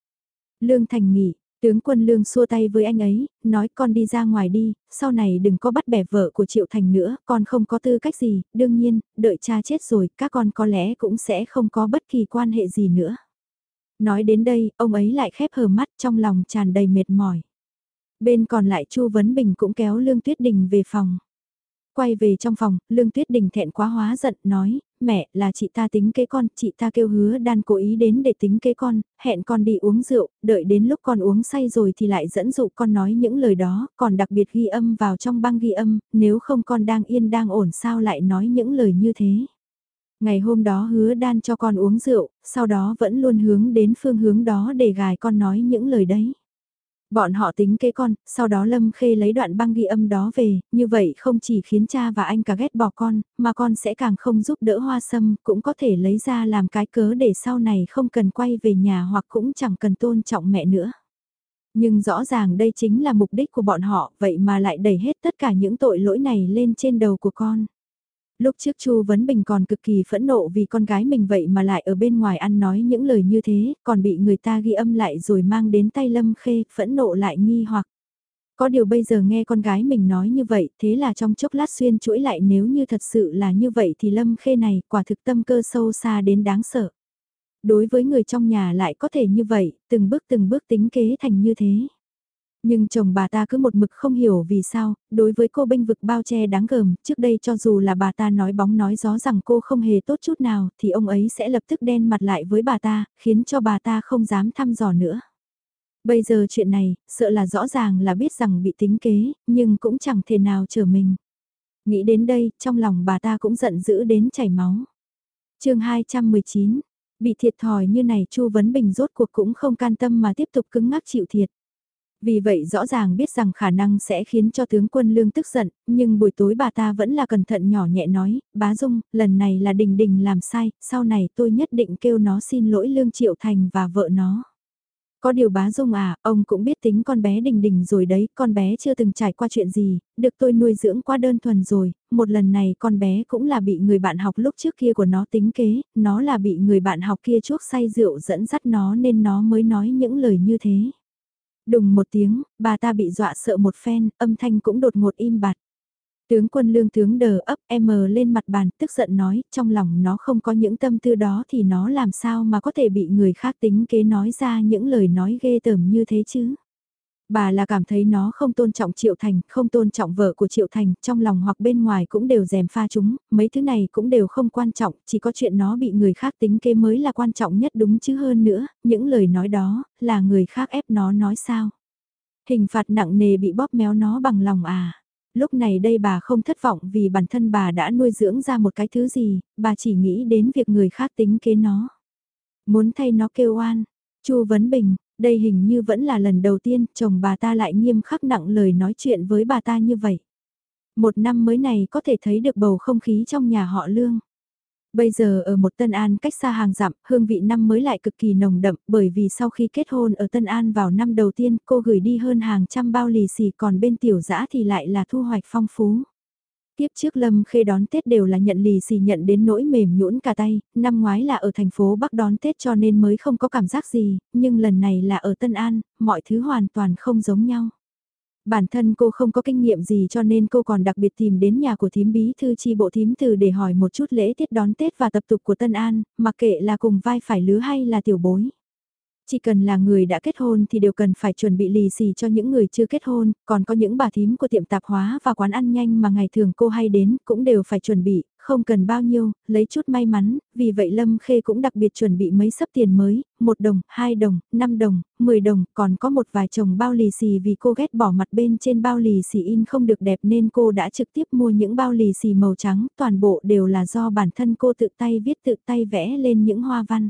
Lương Thành nghỉ, Tướng quân lương xua tay với anh ấy, nói con đi ra ngoài đi, sau này đừng có bắt bẻ vợ của Triệu Thành nữa, con không có tư cách gì, đương nhiên, đợi cha chết rồi, các con có lẽ cũng sẽ không có bất kỳ quan hệ gì nữa. Nói đến đây, ông ấy lại khép hờ mắt trong lòng tràn đầy mệt mỏi. Bên còn lại Chu Vấn Bình cũng kéo Lương Tuyết Đình về phòng. Quay về trong phòng, Lương Tuyết Đình thẹn quá hóa giận, nói, mẹ, là chị ta tính kế con, chị ta kêu hứa đan cố ý đến để tính kế con, hẹn con đi uống rượu, đợi đến lúc con uống say rồi thì lại dẫn dụ con nói những lời đó, còn đặc biệt ghi âm vào trong băng ghi âm, nếu không con đang yên đang ổn sao lại nói những lời như thế. Ngày hôm đó hứa đan cho con uống rượu, sau đó vẫn luôn hướng đến phương hướng đó để gài con nói những lời đấy. Bọn họ tính kế con, sau đó Lâm Khê lấy đoạn băng ghi âm đó về, như vậy không chỉ khiến cha và anh cả ghét bỏ con, mà con sẽ càng không giúp đỡ hoa sâm, cũng có thể lấy ra làm cái cớ để sau này không cần quay về nhà hoặc cũng chẳng cần tôn trọng mẹ nữa. Nhưng rõ ràng đây chính là mục đích của bọn họ, vậy mà lại đẩy hết tất cả những tội lỗi này lên trên đầu của con. Lúc trước Chu Vấn Bình còn cực kỳ phẫn nộ vì con gái mình vậy mà lại ở bên ngoài ăn nói những lời như thế, còn bị người ta ghi âm lại rồi mang đến tay Lâm Khê, phẫn nộ lại nghi hoặc. Có điều bây giờ nghe con gái mình nói như vậy, thế là trong chốc lát xuyên chuỗi lại nếu như thật sự là như vậy thì Lâm Khê này quả thực tâm cơ sâu xa đến đáng sợ. Đối với người trong nhà lại có thể như vậy, từng bước từng bước tính kế thành như thế. Nhưng chồng bà ta cứ một mực không hiểu vì sao, đối với cô bênh vực bao che đáng gờm, trước đây cho dù là bà ta nói bóng nói gió rằng cô không hề tốt chút nào, thì ông ấy sẽ lập tức đen mặt lại với bà ta, khiến cho bà ta không dám thăm dò nữa. Bây giờ chuyện này, sợ là rõ ràng là biết rằng bị tính kế, nhưng cũng chẳng thể nào chờ mình. Nghĩ đến đây, trong lòng bà ta cũng giận dữ đến chảy máu. chương 219, bị thiệt thòi như này Chu Vấn Bình rốt cuộc cũng không can tâm mà tiếp tục cứng ngắc chịu thiệt. Vì vậy rõ ràng biết rằng khả năng sẽ khiến cho tướng quân lương tức giận, nhưng buổi tối bà ta vẫn là cẩn thận nhỏ nhẹ nói, bá Dung, lần này là đình đình làm sai, sau này tôi nhất định kêu nó xin lỗi lương triệu thành và vợ nó. Có điều bá Dung à, ông cũng biết tính con bé đình đình rồi đấy, con bé chưa từng trải qua chuyện gì, được tôi nuôi dưỡng quá đơn thuần rồi, một lần này con bé cũng là bị người bạn học lúc trước kia của nó tính kế, nó là bị người bạn học kia chuốc say rượu dẫn dắt nó nên nó mới nói những lời như thế. Đùng một tiếng, bà ta bị dọa sợ một phen, âm thanh cũng đột ngột im bặt. Tướng quân lương tướng đờ ấp em lên mặt bàn, tức giận nói, trong lòng nó không có những tâm tư đó thì nó làm sao mà có thể bị người khác tính kế nói ra những lời nói ghê tởm như thế chứ. Bà là cảm thấy nó không tôn trọng Triệu Thành, không tôn trọng vợ của Triệu Thành, trong lòng hoặc bên ngoài cũng đều dèm pha chúng, mấy thứ này cũng đều không quan trọng, chỉ có chuyện nó bị người khác tính kế mới là quan trọng nhất đúng chứ hơn nữa, những lời nói đó, là người khác ép nó nói sao. Hình phạt nặng nề bị bóp méo nó bằng lòng à. Lúc này đây bà không thất vọng vì bản thân bà đã nuôi dưỡng ra một cái thứ gì, bà chỉ nghĩ đến việc người khác tính kế nó. Muốn thay nó kêu oan, Chu Vấn Bình, đây hình như vẫn là lần đầu tiên chồng bà ta lại nghiêm khắc nặng lời nói chuyện với bà ta như vậy. Một năm mới này có thể thấy được bầu không khí trong nhà họ Lương. Bây giờ ở một Tân An cách xa hàng dặm, hương vị năm mới lại cực kỳ nồng đậm bởi vì sau khi kết hôn ở Tân An vào năm đầu tiên cô gửi đi hơn hàng trăm bao lì xì còn bên tiểu dã thì lại là thu hoạch phong phú. Tiếp trước Lâm Khê đón Tết đều là nhận lì xì nhận đến nỗi mềm nhũn cả tay, năm ngoái là ở thành phố Bắc đón Tết cho nên mới không có cảm giác gì, nhưng lần này là ở Tân An, mọi thứ hoàn toàn không giống nhau. Bản thân cô không có kinh nghiệm gì cho nên cô còn đặc biệt tìm đến nhà của thím bí thư chi bộ thím từ để hỏi một chút lễ tiết đón Tết và tập tục của Tân An, mặc kệ là cùng vai phải lứa hay là tiểu bối. Chỉ cần là người đã kết hôn thì đều cần phải chuẩn bị lì xì cho những người chưa kết hôn, còn có những bà thím của tiệm tạp hóa và quán ăn nhanh mà ngày thường cô hay đến cũng đều phải chuẩn bị, không cần bao nhiêu, lấy chút may mắn, vì vậy Lâm Khê cũng đặc biệt chuẩn bị mấy sấp tiền mới, một đồng, hai đồng, năm đồng, mười đồng, còn có một vài chồng bao lì xì vì cô ghét bỏ mặt bên trên bao lì xì in không được đẹp nên cô đã trực tiếp mua những bao lì xì màu trắng, toàn bộ đều là do bản thân cô tự tay viết tự tay vẽ lên những hoa văn.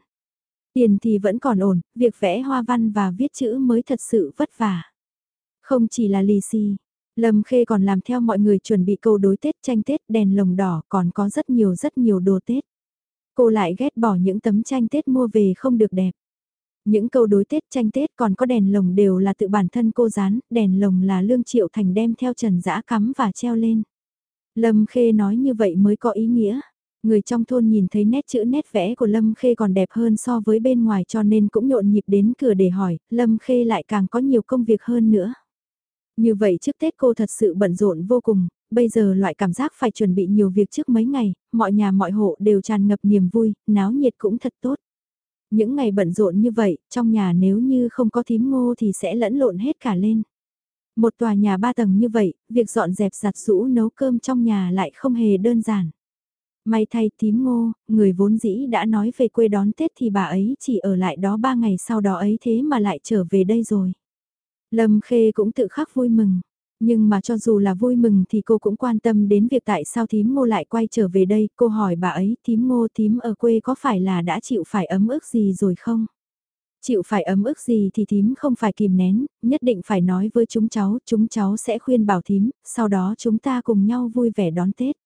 Tiền thì vẫn còn ổn, việc vẽ hoa văn và viết chữ mới thật sự vất vả. Không chỉ là lì xì, Lâm Khê còn làm theo mọi người chuẩn bị câu đối Tết tranh Tết đèn lồng đỏ còn có rất nhiều rất nhiều đồ Tết. Cô lại ghét bỏ những tấm tranh Tết mua về không được đẹp. Những câu đối Tết tranh Tết còn có đèn lồng đều là tự bản thân cô dán, đèn lồng là Lương Triệu Thành đem theo trần giã cắm và treo lên. Lâm Khê nói như vậy mới có ý nghĩa. Người trong thôn nhìn thấy nét chữ nét vẽ của Lâm Khê còn đẹp hơn so với bên ngoài cho nên cũng nhộn nhịp đến cửa để hỏi, Lâm Khê lại càng có nhiều công việc hơn nữa. Như vậy trước Tết cô thật sự bận rộn vô cùng, bây giờ loại cảm giác phải chuẩn bị nhiều việc trước mấy ngày, mọi nhà mọi hộ đều tràn ngập niềm vui, náo nhiệt cũng thật tốt. Những ngày bận rộn như vậy, trong nhà nếu như không có thím ngô thì sẽ lẫn lộn hết cả lên. Một tòa nhà ba tầng như vậy, việc dọn dẹp giặt rũ nấu cơm trong nhà lại không hề đơn giản. May thay tím ngô, người vốn dĩ đã nói về quê đón Tết thì bà ấy chỉ ở lại đó ba ngày sau đó ấy thế mà lại trở về đây rồi. Lâm Khê cũng tự khắc vui mừng. Nhưng mà cho dù là vui mừng thì cô cũng quan tâm đến việc tại sao thím ngô lại quay trở về đây. Cô hỏi bà ấy thím ngô thím ở quê có phải là đã chịu phải ấm ức gì rồi không? Chịu phải ấm ức gì thì thím không phải kìm nén, nhất định phải nói với chúng cháu, chúng cháu sẽ khuyên bảo thím, sau đó chúng ta cùng nhau vui vẻ đón Tết.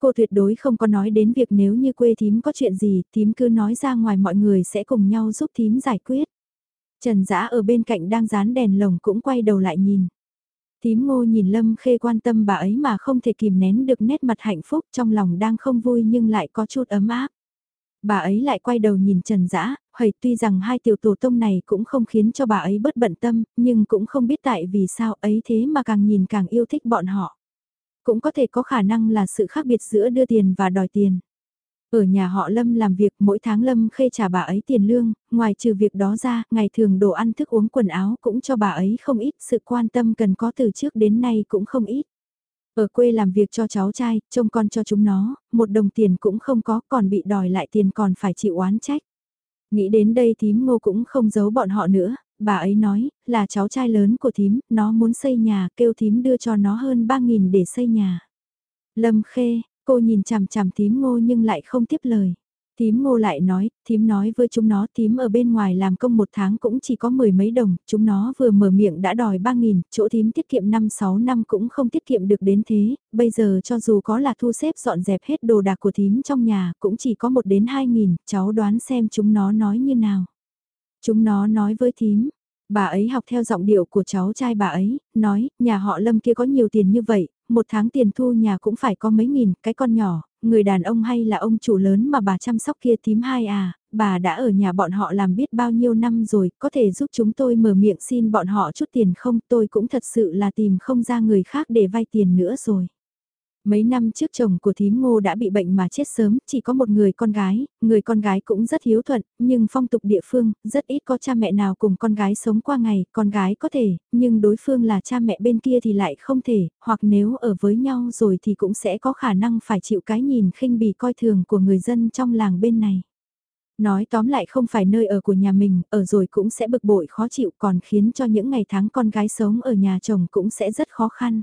Cô tuyệt đối không có nói đến việc nếu như quê thím có chuyện gì, thím cứ nói ra ngoài mọi người sẽ cùng nhau giúp thím giải quyết. Trần Dã ở bên cạnh đang dán đèn lồng cũng quay đầu lại nhìn. Thím ngô nhìn Lâm Khê quan tâm bà ấy mà không thể kìm nén được nét mặt hạnh phúc trong lòng đang không vui nhưng lại có chút ấm áp. Bà ấy lại quay đầu nhìn Trần Dã, hầy tuy rằng hai tiểu tổ tông này cũng không khiến cho bà ấy bớt bận tâm, nhưng cũng không biết tại vì sao ấy thế mà càng nhìn càng yêu thích bọn họ. Cũng có thể có khả năng là sự khác biệt giữa đưa tiền và đòi tiền. Ở nhà họ Lâm làm việc mỗi tháng Lâm khê trả bà ấy tiền lương, ngoài trừ việc đó ra, ngày thường đồ ăn thức uống quần áo cũng cho bà ấy không ít, sự quan tâm cần có từ trước đến nay cũng không ít. Ở quê làm việc cho cháu trai, trông con cho chúng nó, một đồng tiền cũng không có, còn bị đòi lại tiền còn phải chịu oán trách. Nghĩ đến đây thím ngô cũng không giấu bọn họ nữa, bà ấy nói, là cháu trai lớn của thím, nó muốn xây nhà, kêu thím đưa cho nó hơn 3.000 để xây nhà. Lâm Khê, cô nhìn chằm chằm thím ngô nhưng lại không tiếp lời. Thím ngô lại nói, thím nói với chúng nó thím ở bên ngoài làm công một tháng cũng chỉ có mười mấy đồng, chúng nó vừa mở miệng đã đòi ba nghìn, chỗ thím tiết kiệm năm sáu năm cũng không tiết kiệm được đến thế, bây giờ cho dù có là thu xếp dọn dẹp hết đồ đạc của thím trong nhà cũng chỉ có một đến hai nghìn, cháu đoán xem chúng nó nói như nào. Chúng nó nói với thím, bà ấy học theo giọng điệu của cháu trai bà ấy, nói, nhà họ Lâm kia có nhiều tiền như vậy, một tháng tiền thu nhà cũng phải có mấy nghìn, cái con nhỏ, người đàn ông hay là ông chủ lớn mà bà chăm sóc kia thím hai à, bà đã ở nhà bọn họ làm biết bao nhiêu năm rồi, có thể giúp chúng tôi mở miệng xin bọn họ chút tiền không, tôi cũng thật sự là tìm không ra người khác để vay tiền nữa rồi. Mấy năm trước chồng của thím ngô đã bị bệnh mà chết sớm, chỉ có một người con gái, người con gái cũng rất hiếu thuận, nhưng phong tục địa phương, rất ít có cha mẹ nào cùng con gái sống qua ngày, con gái có thể, nhưng đối phương là cha mẹ bên kia thì lại không thể, hoặc nếu ở với nhau rồi thì cũng sẽ có khả năng phải chịu cái nhìn khinh bỉ coi thường của người dân trong làng bên này. Nói tóm lại không phải nơi ở của nhà mình, ở rồi cũng sẽ bực bội khó chịu còn khiến cho những ngày tháng con gái sống ở nhà chồng cũng sẽ rất khó khăn.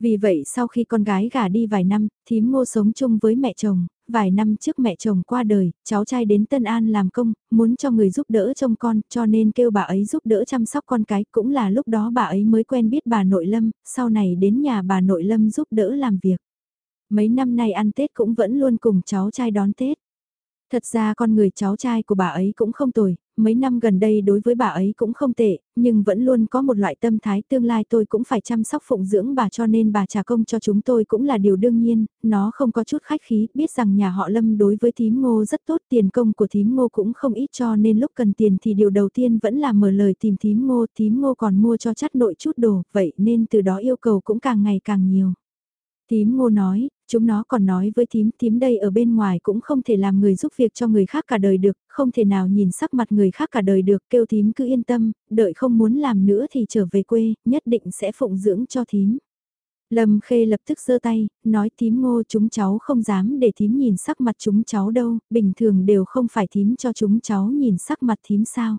Vì vậy sau khi con gái gả đi vài năm, thím ngô sống chung với mẹ chồng, vài năm trước mẹ chồng qua đời, cháu trai đến Tân An làm công, muốn cho người giúp đỡ trông con, cho nên kêu bà ấy giúp đỡ chăm sóc con cái, cũng là lúc đó bà ấy mới quen biết bà nội Lâm, sau này đến nhà bà nội Lâm giúp đỡ làm việc. Mấy năm nay ăn Tết cũng vẫn luôn cùng cháu trai đón Tết. Thật ra con người cháu trai của bà ấy cũng không tồi, mấy năm gần đây đối với bà ấy cũng không tệ, nhưng vẫn luôn có một loại tâm thái tương lai tôi cũng phải chăm sóc phụng dưỡng bà cho nên bà trả công cho chúng tôi cũng là điều đương nhiên, nó không có chút khách khí, biết rằng nhà họ Lâm đối với thím ngô rất tốt, tiền công của thím ngô cũng không ít cho nên lúc cần tiền thì điều đầu tiên vẫn là mở lời tìm thím ngô, thím ngô còn mua cho chắt nội chút đồ, vậy nên từ đó yêu cầu cũng càng ngày càng nhiều. Thím ngô nói, chúng nó còn nói với thím, thím đây ở bên ngoài cũng không thể làm người giúp việc cho người khác cả đời được, không thể nào nhìn sắc mặt người khác cả đời được, kêu thím cứ yên tâm, đợi không muốn làm nữa thì trở về quê, nhất định sẽ phụng dưỡng cho thím. Lâm Khê lập tức giơ tay, nói thím ngô chúng cháu không dám để thím nhìn sắc mặt chúng cháu đâu, bình thường đều không phải thím cho chúng cháu nhìn sắc mặt thím sao.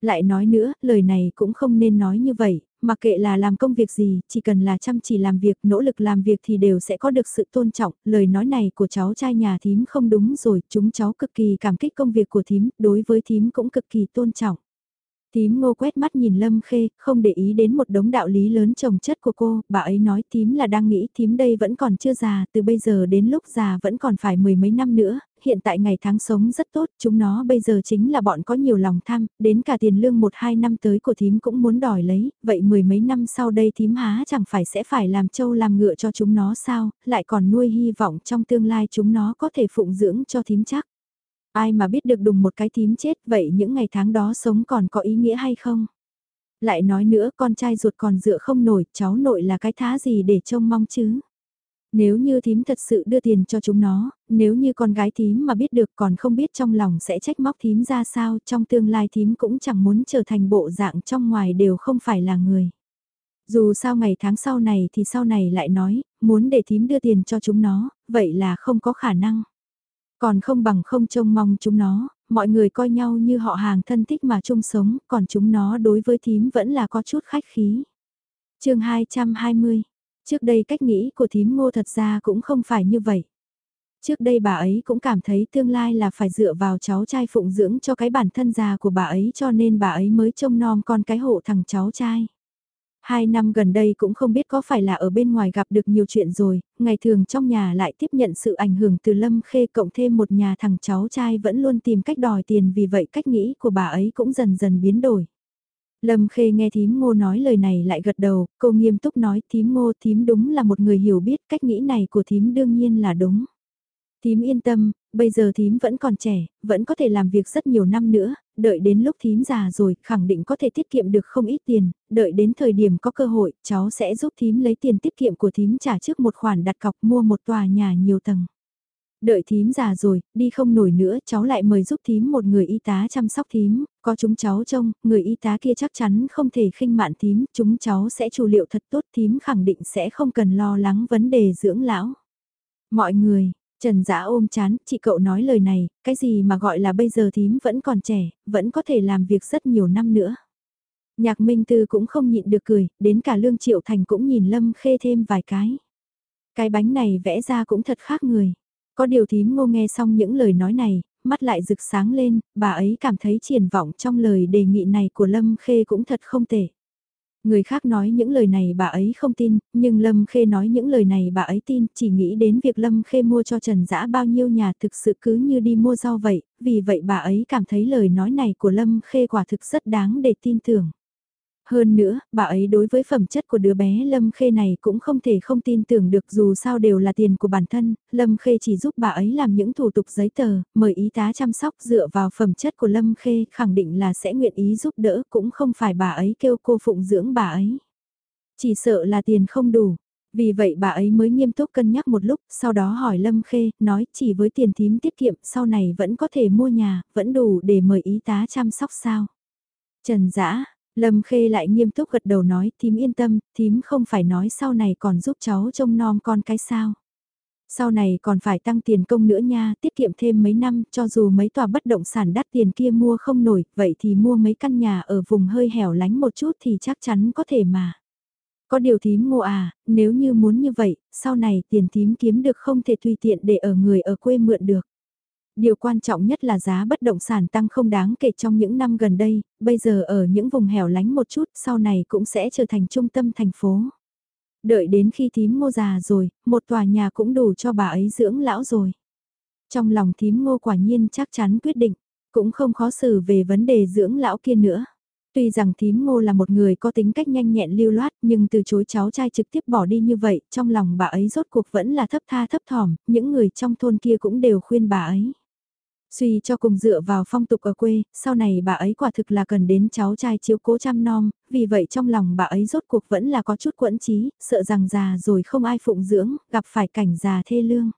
Lại nói nữa, lời này cũng không nên nói như vậy, mặc kệ là làm công việc gì, chỉ cần là chăm chỉ làm việc, nỗ lực làm việc thì đều sẽ có được sự tôn trọng, lời nói này của cháu trai nhà thím không đúng rồi, chúng cháu cực kỳ cảm kích công việc của thím, đối với thím cũng cực kỳ tôn trọng. Tím ngô quét mắt nhìn Lâm Khê, không để ý đến một đống đạo lý lớn trồng chất của cô, bà ấy nói tím là đang nghĩ tím đây vẫn còn chưa già, từ bây giờ đến lúc già vẫn còn phải mười mấy năm nữa, hiện tại ngày tháng sống rất tốt, chúng nó bây giờ chính là bọn có nhiều lòng tham, đến cả tiền lương một hai năm tới của thím cũng muốn đòi lấy, vậy mười mấy năm sau đây thím há chẳng phải sẽ phải làm trâu làm ngựa cho chúng nó sao, lại còn nuôi hy vọng trong tương lai chúng nó có thể phụng dưỡng cho thím chắc. Ai mà biết được đùng một cái thím chết vậy những ngày tháng đó sống còn có ý nghĩa hay không? Lại nói nữa con trai ruột còn dựa không nổi, cháu nội là cái thá gì để trông mong chứ? Nếu như thím thật sự đưa tiền cho chúng nó, nếu như con gái thím mà biết được còn không biết trong lòng sẽ trách móc thím ra sao, trong tương lai thím cũng chẳng muốn trở thành bộ dạng trong ngoài đều không phải là người. Dù sao ngày tháng sau này thì sau này lại nói, muốn để thím đưa tiền cho chúng nó, vậy là không có khả năng. Còn không bằng không trông mong chúng nó, mọi người coi nhau như họ hàng thân thích mà chung sống, còn chúng nó đối với thím vẫn là có chút khách khí. chương 220, trước đây cách nghĩ của thím ngô thật ra cũng không phải như vậy. Trước đây bà ấy cũng cảm thấy tương lai là phải dựa vào cháu trai phụng dưỡng cho cái bản thân già của bà ấy cho nên bà ấy mới trông nom con cái hộ thằng cháu trai. Hai năm gần đây cũng không biết có phải là ở bên ngoài gặp được nhiều chuyện rồi, ngày thường trong nhà lại tiếp nhận sự ảnh hưởng từ Lâm Khê cộng thêm một nhà thằng cháu trai vẫn luôn tìm cách đòi tiền vì vậy cách nghĩ của bà ấy cũng dần dần biến đổi. Lâm Khê nghe thím ngô nói lời này lại gật đầu, cô nghiêm túc nói thím ngô thím đúng là một người hiểu biết cách nghĩ này của thím đương nhiên là đúng. Thím yên tâm, bây giờ thím vẫn còn trẻ, vẫn có thể làm việc rất nhiều năm nữa, đợi đến lúc thím già rồi, khẳng định có thể tiết kiệm được không ít tiền, đợi đến thời điểm có cơ hội, cháu sẽ giúp thím lấy tiền tiết kiệm của thím trả trước một khoản đặt cọc mua một tòa nhà nhiều tầng. Đợi thím già rồi, đi không nổi nữa, cháu lại mời giúp thím một người y tá chăm sóc thím, có chúng cháu trông, người y tá kia chắc chắn không thể khinh mạn thím, chúng cháu sẽ chủ liệu thật tốt thím khẳng định sẽ không cần lo lắng vấn đề dưỡng lão. Mọi người, Trần Dã ôm chán, chị cậu nói lời này, cái gì mà gọi là bây giờ thím vẫn còn trẻ, vẫn có thể làm việc rất nhiều năm nữa. Nhạc Minh Tư cũng không nhịn được cười, đến cả Lương Triệu Thành cũng nhìn Lâm Khê thêm vài cái. Cái bánh này vẽ ra cũng thật khác người. Có điều thím ngô nghe xong những lời nói này, mắt lại rực sáng lên, bà ấy cảm thấy triển vọng trong lời đề nghị này của Lâm Khê cũng thật không tệ. Người khác nói những lời này bà ấy không tin, nhưng Lâm Khê nói những lời này bà ấy tin, chỉ nghĩ đến việc Lâm Khê mua cho Trần Dã bao nhiêu nhà thực sự cứ như đi mua rau vậy, vì vậy bà ấy cảm thấy lời nói này của Lâm Khê quả thực rất đáng để tin tưởng. Hơn nữa, bà ấy đối với phẩm chất của đứa bé Lâm Khê này cũng không thể không tin tưởng được dù sao đều là tiền của bản thân, Lâm Khê chỉ giúp bà ấy làm những thủ tục giấy tờ, mời y tá chăm sóc dựa vào phẩm chất của Lâm Khê khẳng định là sẽ nguyện ý giúp đỡ cũng không phải bà ấy kêu cô phụng dưỡng bà ấy. Chỉ sợ là tiền không đủ. Vì vậy bà ấy mới nghiêm túc cân nhắc một lúc, sau đó hỏi Lâm Khê, nói chỉ với tiền thím tiết kiệm sau này vẫn có thể mua nhà, vẫn đủ để mời y tá chăm sóc sao. Trần Dã, Lâm Khê lại nghiêm túc gật đầu nói, thím yên tâm, thím không phải nói sau này còn giúp cháu trông nom con cái sao. Sau này còn phải tăng tiền công nữa nha, tiết kiệm thêm mấy năm, cho dù mấy tòa bất động sản đắt tiền kia mua không nổi, vậy thì mua mấy căn nhà ở vùng hơi hẻo lánh một chút thì chắc chắn có thể mà. Có điều thím ngô à, nếu như muốn như vậy, sau này tiền thím kiếm được không thể tùy tiện để ở người ở quê mượn được. Điều quan trọng nhất là giá bất động sản tăng không đáng kể trong những năm gần đây, bây giờ ở những vùng hẻo lánh một chút sau này cũng sẽ trở thành trung tâm thành phố. Đợi đến khi thím ngô già rồi, một tòa nhà cũng đủ cho bà ấy dưỡng lão rồi. Trong lòng thím ngô quả nhiên chắc chắn quyết định, cũng không khó xử về vấn đề dưỡng lão kia nữa. Tuy rằng thím ngô là một người có tính cách nhanh nhẹn lưu loát nhưng từ chối cháu trai trực tiếp bỏ đi như vậy, trong lòng bà ấy rốt cuộc vẫn là thấp tha thấp thỏm, những người trong thôn kia cũng đều khuyên bà ấy. Suy cho cùng dựa vào phong tục ở quê, sau này bà ấy quả thực là cần đến cháu trai chiếu cố chăm nom, vì vậy trong lòng bà ấy rốt cuộc vẫn là có chút quẫn trí, sợ rằng già rồi không ai phụng dưỡng, gặp phải cảnh già thê lương.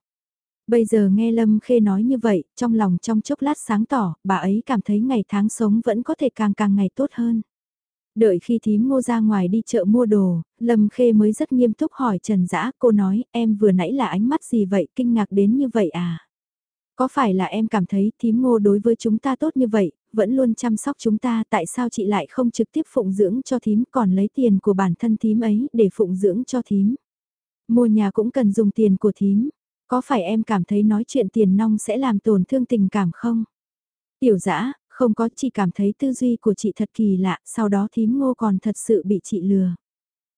Bây giờ nghe Lâm Khê nói như vậy, trong lòng trong chốc lát sáng tỏ, bà ấy cảm thấy ngày tháng sống vẫn có thể càng càng ngày tốt hơn. Đợi khi thím ngô ra ngoài đi chợ mua đồ, Lâm Khê mới rất nghiêm túc hỏi Trần Dã, cô nói, em vừa nãy là ánh mắt gì vậy, kinh ngạc đến như vậy à? Có phải là em cảm thấy thím ngô đối với chúng ta tốt như vậy, vẫn luôn chăm sóc chúng ta, tại sao chị lại không trực tiếp phụng dưỡng cho thím còn lấy tiền của bản thân thím ấy để phụng dưỡng cho thím? Mua nhà cũng cần dùng tiền của thím, có phải em cảm thấy nói chuyện tiền nong sẽ làm tổn thương tình cảm không? Tiểu dã không có chị cảm thấy tư duy của chị thật kỳ lạ, sau đó thím ngô còn thật sự bị chị lừa.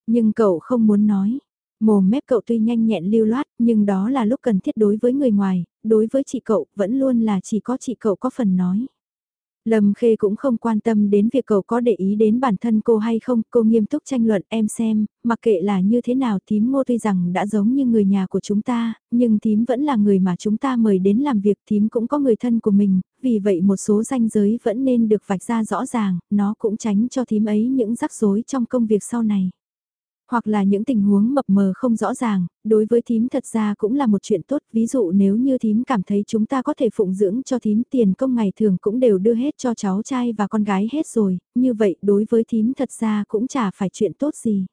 Nhưng cậu không muốn nói. Mồm mép cậu tuy nhanh nhẹn lưu loát, nhưng đó là lúc cần thiết đối với người ngoài, đối với chị cậu vẫn luôn là chỉ có chị cậu có phần nói. Lâm Khê cũng không quan tâm đến việc cậu có để ý đến bản thân cô hay không, cô nghiêm túc tranh luận em xem, mặc kệ là như thế nào thím ngô tuy rằng đã giống như người nhà của chúng ta, nhưng thím vẫn là người mà chúng ta mời đến làm việc thím cũng có người thân của mình, vì vậy một số ranh giới vẫn nên được vạch ra rõ ràng, nó cũng tránh cho thím ấy những rắc rối trong công việc sau này hoặc là những tình huống mập mờ không rõ ràng, đối với thím thật ra cũng là một chuyện tốt, ví dụ nếu như thím cảm thấy chúng ta có thể phụng dưỡng cho thím tiền công ngày thường cũng đều đưa hết cho cháu trai và con gái hết rồi, như vậy đối với thím thật ra cũng chả phải chuyện tốt gì.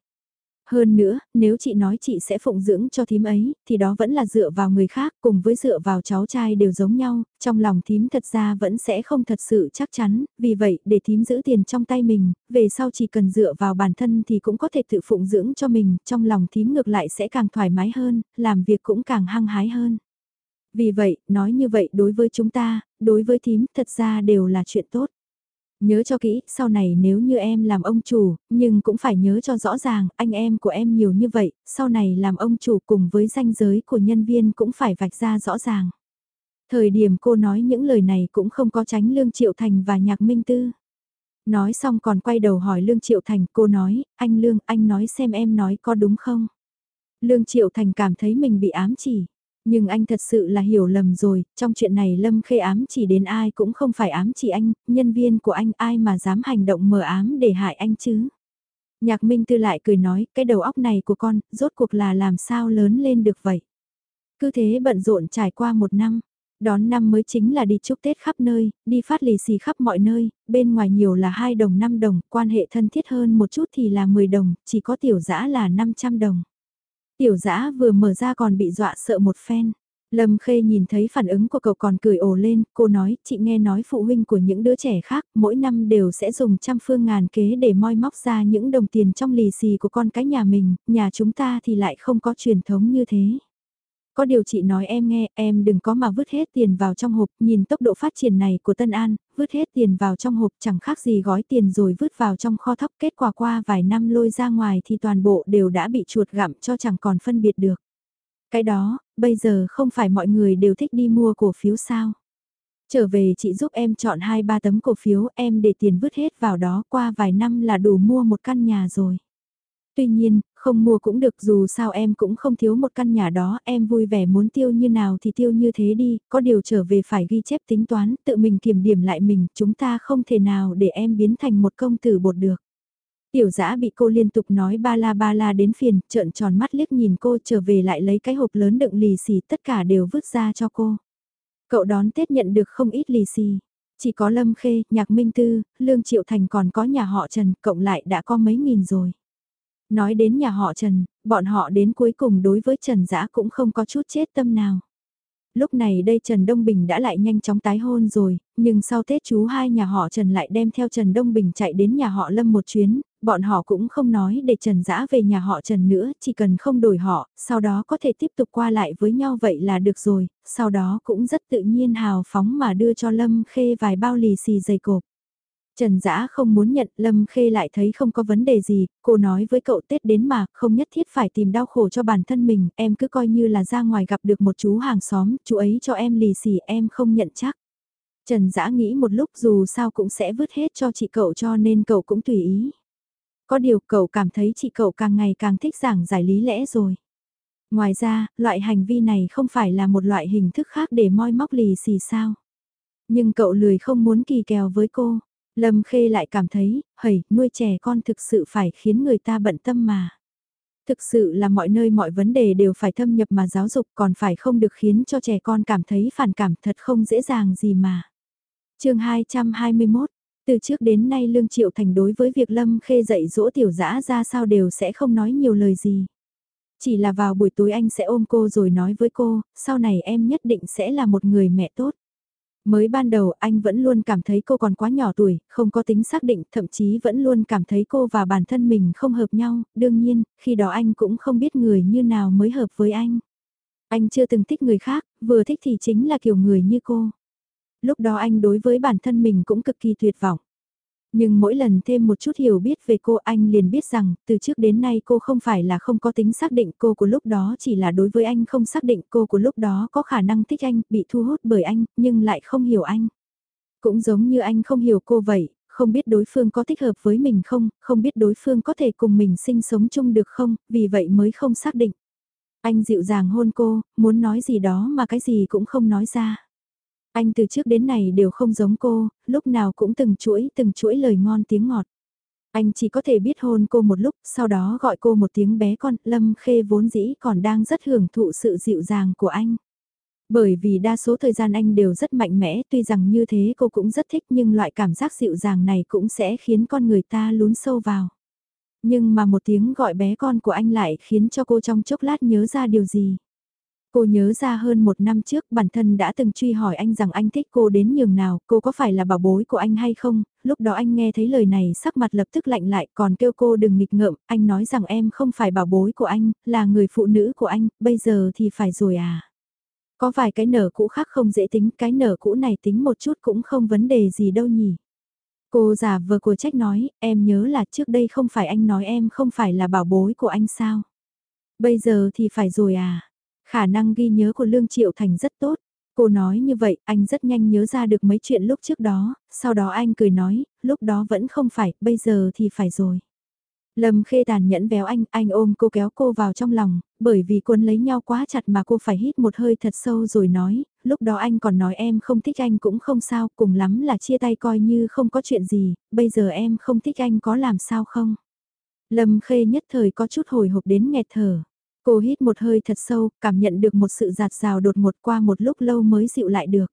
Hơn nữa, nếu chị nói chị sẽ phụng dưỡng cho thím ấy, thì đó vẫn là dựa vào người khác cùng với dựa vào cháu trai đều giống nhau, trong lòng thím thật ra vẫn sẽ không thật sự chắc chắn, vì vậy để thím giữ tiền trong tay mình, về sau chỉ cần dựa vào bản thân thì cũng có thể tự phụng dưỡng cho mình, trong lòng thím ngược lại sẽ càng thoải mái hơn, làm việc cũng càng hăng hái hơn. Vì vậy, nói như vậy đối với chúng ta, đối với thím thật ra đều là chuyện tốt. Nhớ cho kỹ, sau này nếu như em làm ông chủ, nhưng cũng phải nhớ cho rõ ràng, anh em của em nhiều như vậy, sau này làm ông chủ cùng với danh giới của nhân viên cũng phải vạch ra rõ ràng. Thời điểm cô nói những lời này cũng không có tránh Lương Triệu Thành và Nhạc Minh Tư. Nói xong còn quay đầu hỏi Lương Triệu Thành, cô nói, anh Lương, anh nói xem em nói có đúng không? Lương Triệu Thành cảm thấy mình bị ám chỉ. Nhưng anh thật sự là hiểu lầm rồi, trong chuyện này Lâm Khê ám chỉ đến ai cũng không phải ám chỉ anh, nhân viên của anh ai mà dám hành động mờ ám để hại anh chứ. Nhạc Minh Tư lại cười nói, cái đầu óc này của con, rốt cuộc là làm sao lớn lên được vậy. Cứ thế bận rộn trải qua một năm, đón năm mới chính là đi chúc Tết khắp nơi, đi phát lì xì khắp mọi nơi, bên ngoài nhiều là 2 đồng 5 đồng, quan hệ thân thiết hơn một chút thì là 10 đồng, chỉ có tiểu dã là 500 đồng. Tiểu dã vừa mở ra còn bị dọa sợ một phen. Lâm Khê nhìn thấy phản ứng của cậu còn cười ồ lên, cô nói, chị nghe nói phụ huynh của những đứa trẻ khác mỗi năm đều sẽ dùng trăm phương ngàn kế để moi móc ra những đồng tiền trong lì xì của con cái nhà mình, nhà chúng ta thì lại không có truyền thống như thế. Có điều chị nói em nghe, em đừng có mà vứt hết tiền vào trong hộp, nhìn tốc độ phát triển này của Tân An, vứt hết tiền vào trong hộp chẳng khác gì gói tiền rồi vứt vào trong kho thóc kết quả qua vài năm lôi ra ngoài thì toàn bộ đều đã bị chuột gặm cho chẳng còn phân biệt được. Cái đó, bây giờ không phải mọi người đều thích đi mua cổ phiếu sao? Trở về chị giúp em chọn 2-3 tấm cổ phiếu em để tiền vứt hết vào đó qua vài năm là đủ mua một căn nhà rồi. Tuy nhiên, không mua cũng được dù sao em cũng không thiếu một căn nhà đó, em vui vẻ muốn tiêu như nào thì tiêu như thế đi, có điều trở về phải ghi chép tính toán, tự mình kiểm điểm lại mình, chúng ta không thể nào để em biến thành một công tử bột được. Tiểu giã bị cô liên tục nói ba la ba la đến phiền, trợn tròn mắt liếc nhìn cô trở về lại lấy cái hộp lớn đựng lì xì tất cả đều vứt ra cho cô. Cậu đón Tết nhận được không ít lì xì. Chỉ có Lâm Khê, Nhạc Minh Tư, Lương Triệu Thành còn có nhà họ Trần, cộng lại đã có mấy nghìn rồi. Nói đến nhà họ Trần, bọn họ đến cuối cùng đối với Trần Dã cũng không có chút chết tâm nào. Lúc này đây Trần Đông Bình đã lại nhanh chóng tái hôn rồi, nhưng sau Tết chú hai nhà họ Trần lại đem theo Trần Đông Bình chạy đến nhà họ Lâm một chuyến, bọn họ cũng không nói để Trần Dã về nhà họ Trần nữa, chỉ cần không đổi họ, sau đó có thể tiếp tục qua lại với nhau vậy là được rồi, sau đó cũng rất tự nhiên hào phóng mà đưa cho Lâm Khê vài bao lì xì dày cộp. Trần Dã không muốn nhận, Lâm Khê lại thấy không có vấn đề gì, cô nói với cậu Tết đến mà, không nhất thiết phải tìm đau khổ cho bản thân mình, em cứ coi như là ra ngoài gặp được một chú hàng xóm, chú ấy cho em lì xì em không nhận chắc. Trần Dã nghĩ một lúc dù sao cũng sẽ vứt hết cho chị cậu cho nên cậu cũng tùy ý. Có điều cậu cảm thấy chị cậu càng ngày càng thích giảng giải lý lẽ rồi. Ngoài ra, loại hành vi này không phải là một loại hình thức khác để moi móc lì xì sao. Nhưng cậu lười không muốn kỳ kèo với cô. Lâm Khê lại cảm thấy, hầy, nuôi trẻ con thực sự phải khiến người ta bận tâm mà. Thực sự là mọi nơi mọi vấn đề đều phải thâm nhập mà giáo dục còn phải không được khiến cho trẻ con cảm thấy phản cảm thật không dễ dàng gì mà. chương 221, từ trước đến nay Lương Triệu Thành đối với việc Lâm Khê dạy dỗ tiểu dã ra sao đều sẽ không nói nhiều lời gì. Chỉ là vào buổi tối anh sẽ ôm cô rồi nói với cô, sau này em nhất định sẽ là một người mẹ tốt. Mới ban đầu anh vẫn luôn cảm thấy cô còn quá nhỏ tuổi, không có tính xác định, thậm chí vẫn luôn cảm thấy cô và bản thân mình không hợp nhau, đương nhiên, khi đó anh cũng không biết người như nào mới hợp với anh. Anh chưa từng thích người khác, vừa thích thì chính là kiểu người như cô. Lúc đó anh đối với bản thân mình cũng cực kỳ tuyệt vọng. Nhưng mỗi lần thêm một chút hiểu biết về cô anh liền biết rằng từ trước đến nay cô không phải là không có tính xác định cô của lúc đó chỉ là đối với anh không xác định cô của lúc đó có khả năng thích anh, bị thu hút bởi anh, nhưng lại không hiểu anh. Cũng giống như anh không hiểu cô vậy, không biết đối phương có thích hợp với mình không, không biết đối phương có thể cùng mình sinh sống chung được không, vì vậy mới không xác định. Anh dịu dàng hôn cô, muốn nói gì đó mà cái gì cũng không nói ra. Anh từ trước đến này đều không giống cô, lúc nào cũng từng chuỗi từng chuỗi lời ngon tiếng ngọt. Anh chỉ có thể biết hôn cô một lúc, sau đó gọi cô một tiếng bé con, Lâm Khê vốn dĩ còn đang rất hưởng thụ sự dịu dàng của anh. Bởi vì đa số thời gian anh đều rất mạnh mẽ, tuy rằng như thế cô cũng rất thích nhưng loại cảm giác dịu dàng này cũng sẽ khiến con người ta lún sâu vào. Nhưng mà một tiếng gọi bé con của anh lại khiến cho cô trong chốc lát nhớ ra điều gì. Cô nhớ ra hơn một năm trước bản thân đã từng truy hỏi anh rằng anh thích cô đến nhường nào, cô có phải là bảo bối của anh hay không, lúc đó anh nghe thấy lời này sắc mặt lập tức lạnh lại còn kêu cô đừng nghịch ngợm, anh nói rằng em không phải bảo bối của anh, là người phụ nữ của anh, bây giờ thì phải rồi à. Có vài cái nở cũ khác không dễ tính, cái nở cũ này tính một chút cũng không vấn đề gì đâu nhỉ. Cô giả vờ của trách nói, em nhớ là trước đây không phải anh nói em không phải là bảo bối của anh sao. Bây giờ thì phải rồi à. Khả năng ghi nhớ của Lương Triệu Thành rất tốt. Cô nói như vậy, anh rất nhanh nhớ ra được mấy chuyện lúc trước đó, sau đó anh cười nói, lúc đó vẫn không phải, bây giờ thì phải rồi. Lâm khê tàn nhẫn véo anh, anh ôm cô kéo cô vào trong lòng, bởi vì cuốn lấy nhau quá chặt mà cô phải hít một hơi thật sâu rồi nói, lúc đó anh còn nói em không thích anh cũng không sao, cùng lắm là chia tay coi như không có chuyện gì, bây giờ em không thích anh có làm sao không? Lâm khê nhất thời có chút hồi hộp đến nghẹt thở. Cô hít một hơi thật sâu, cảm nhận được một sự giạt rào đột ngột qua một lúc lâu mới dịu lại được.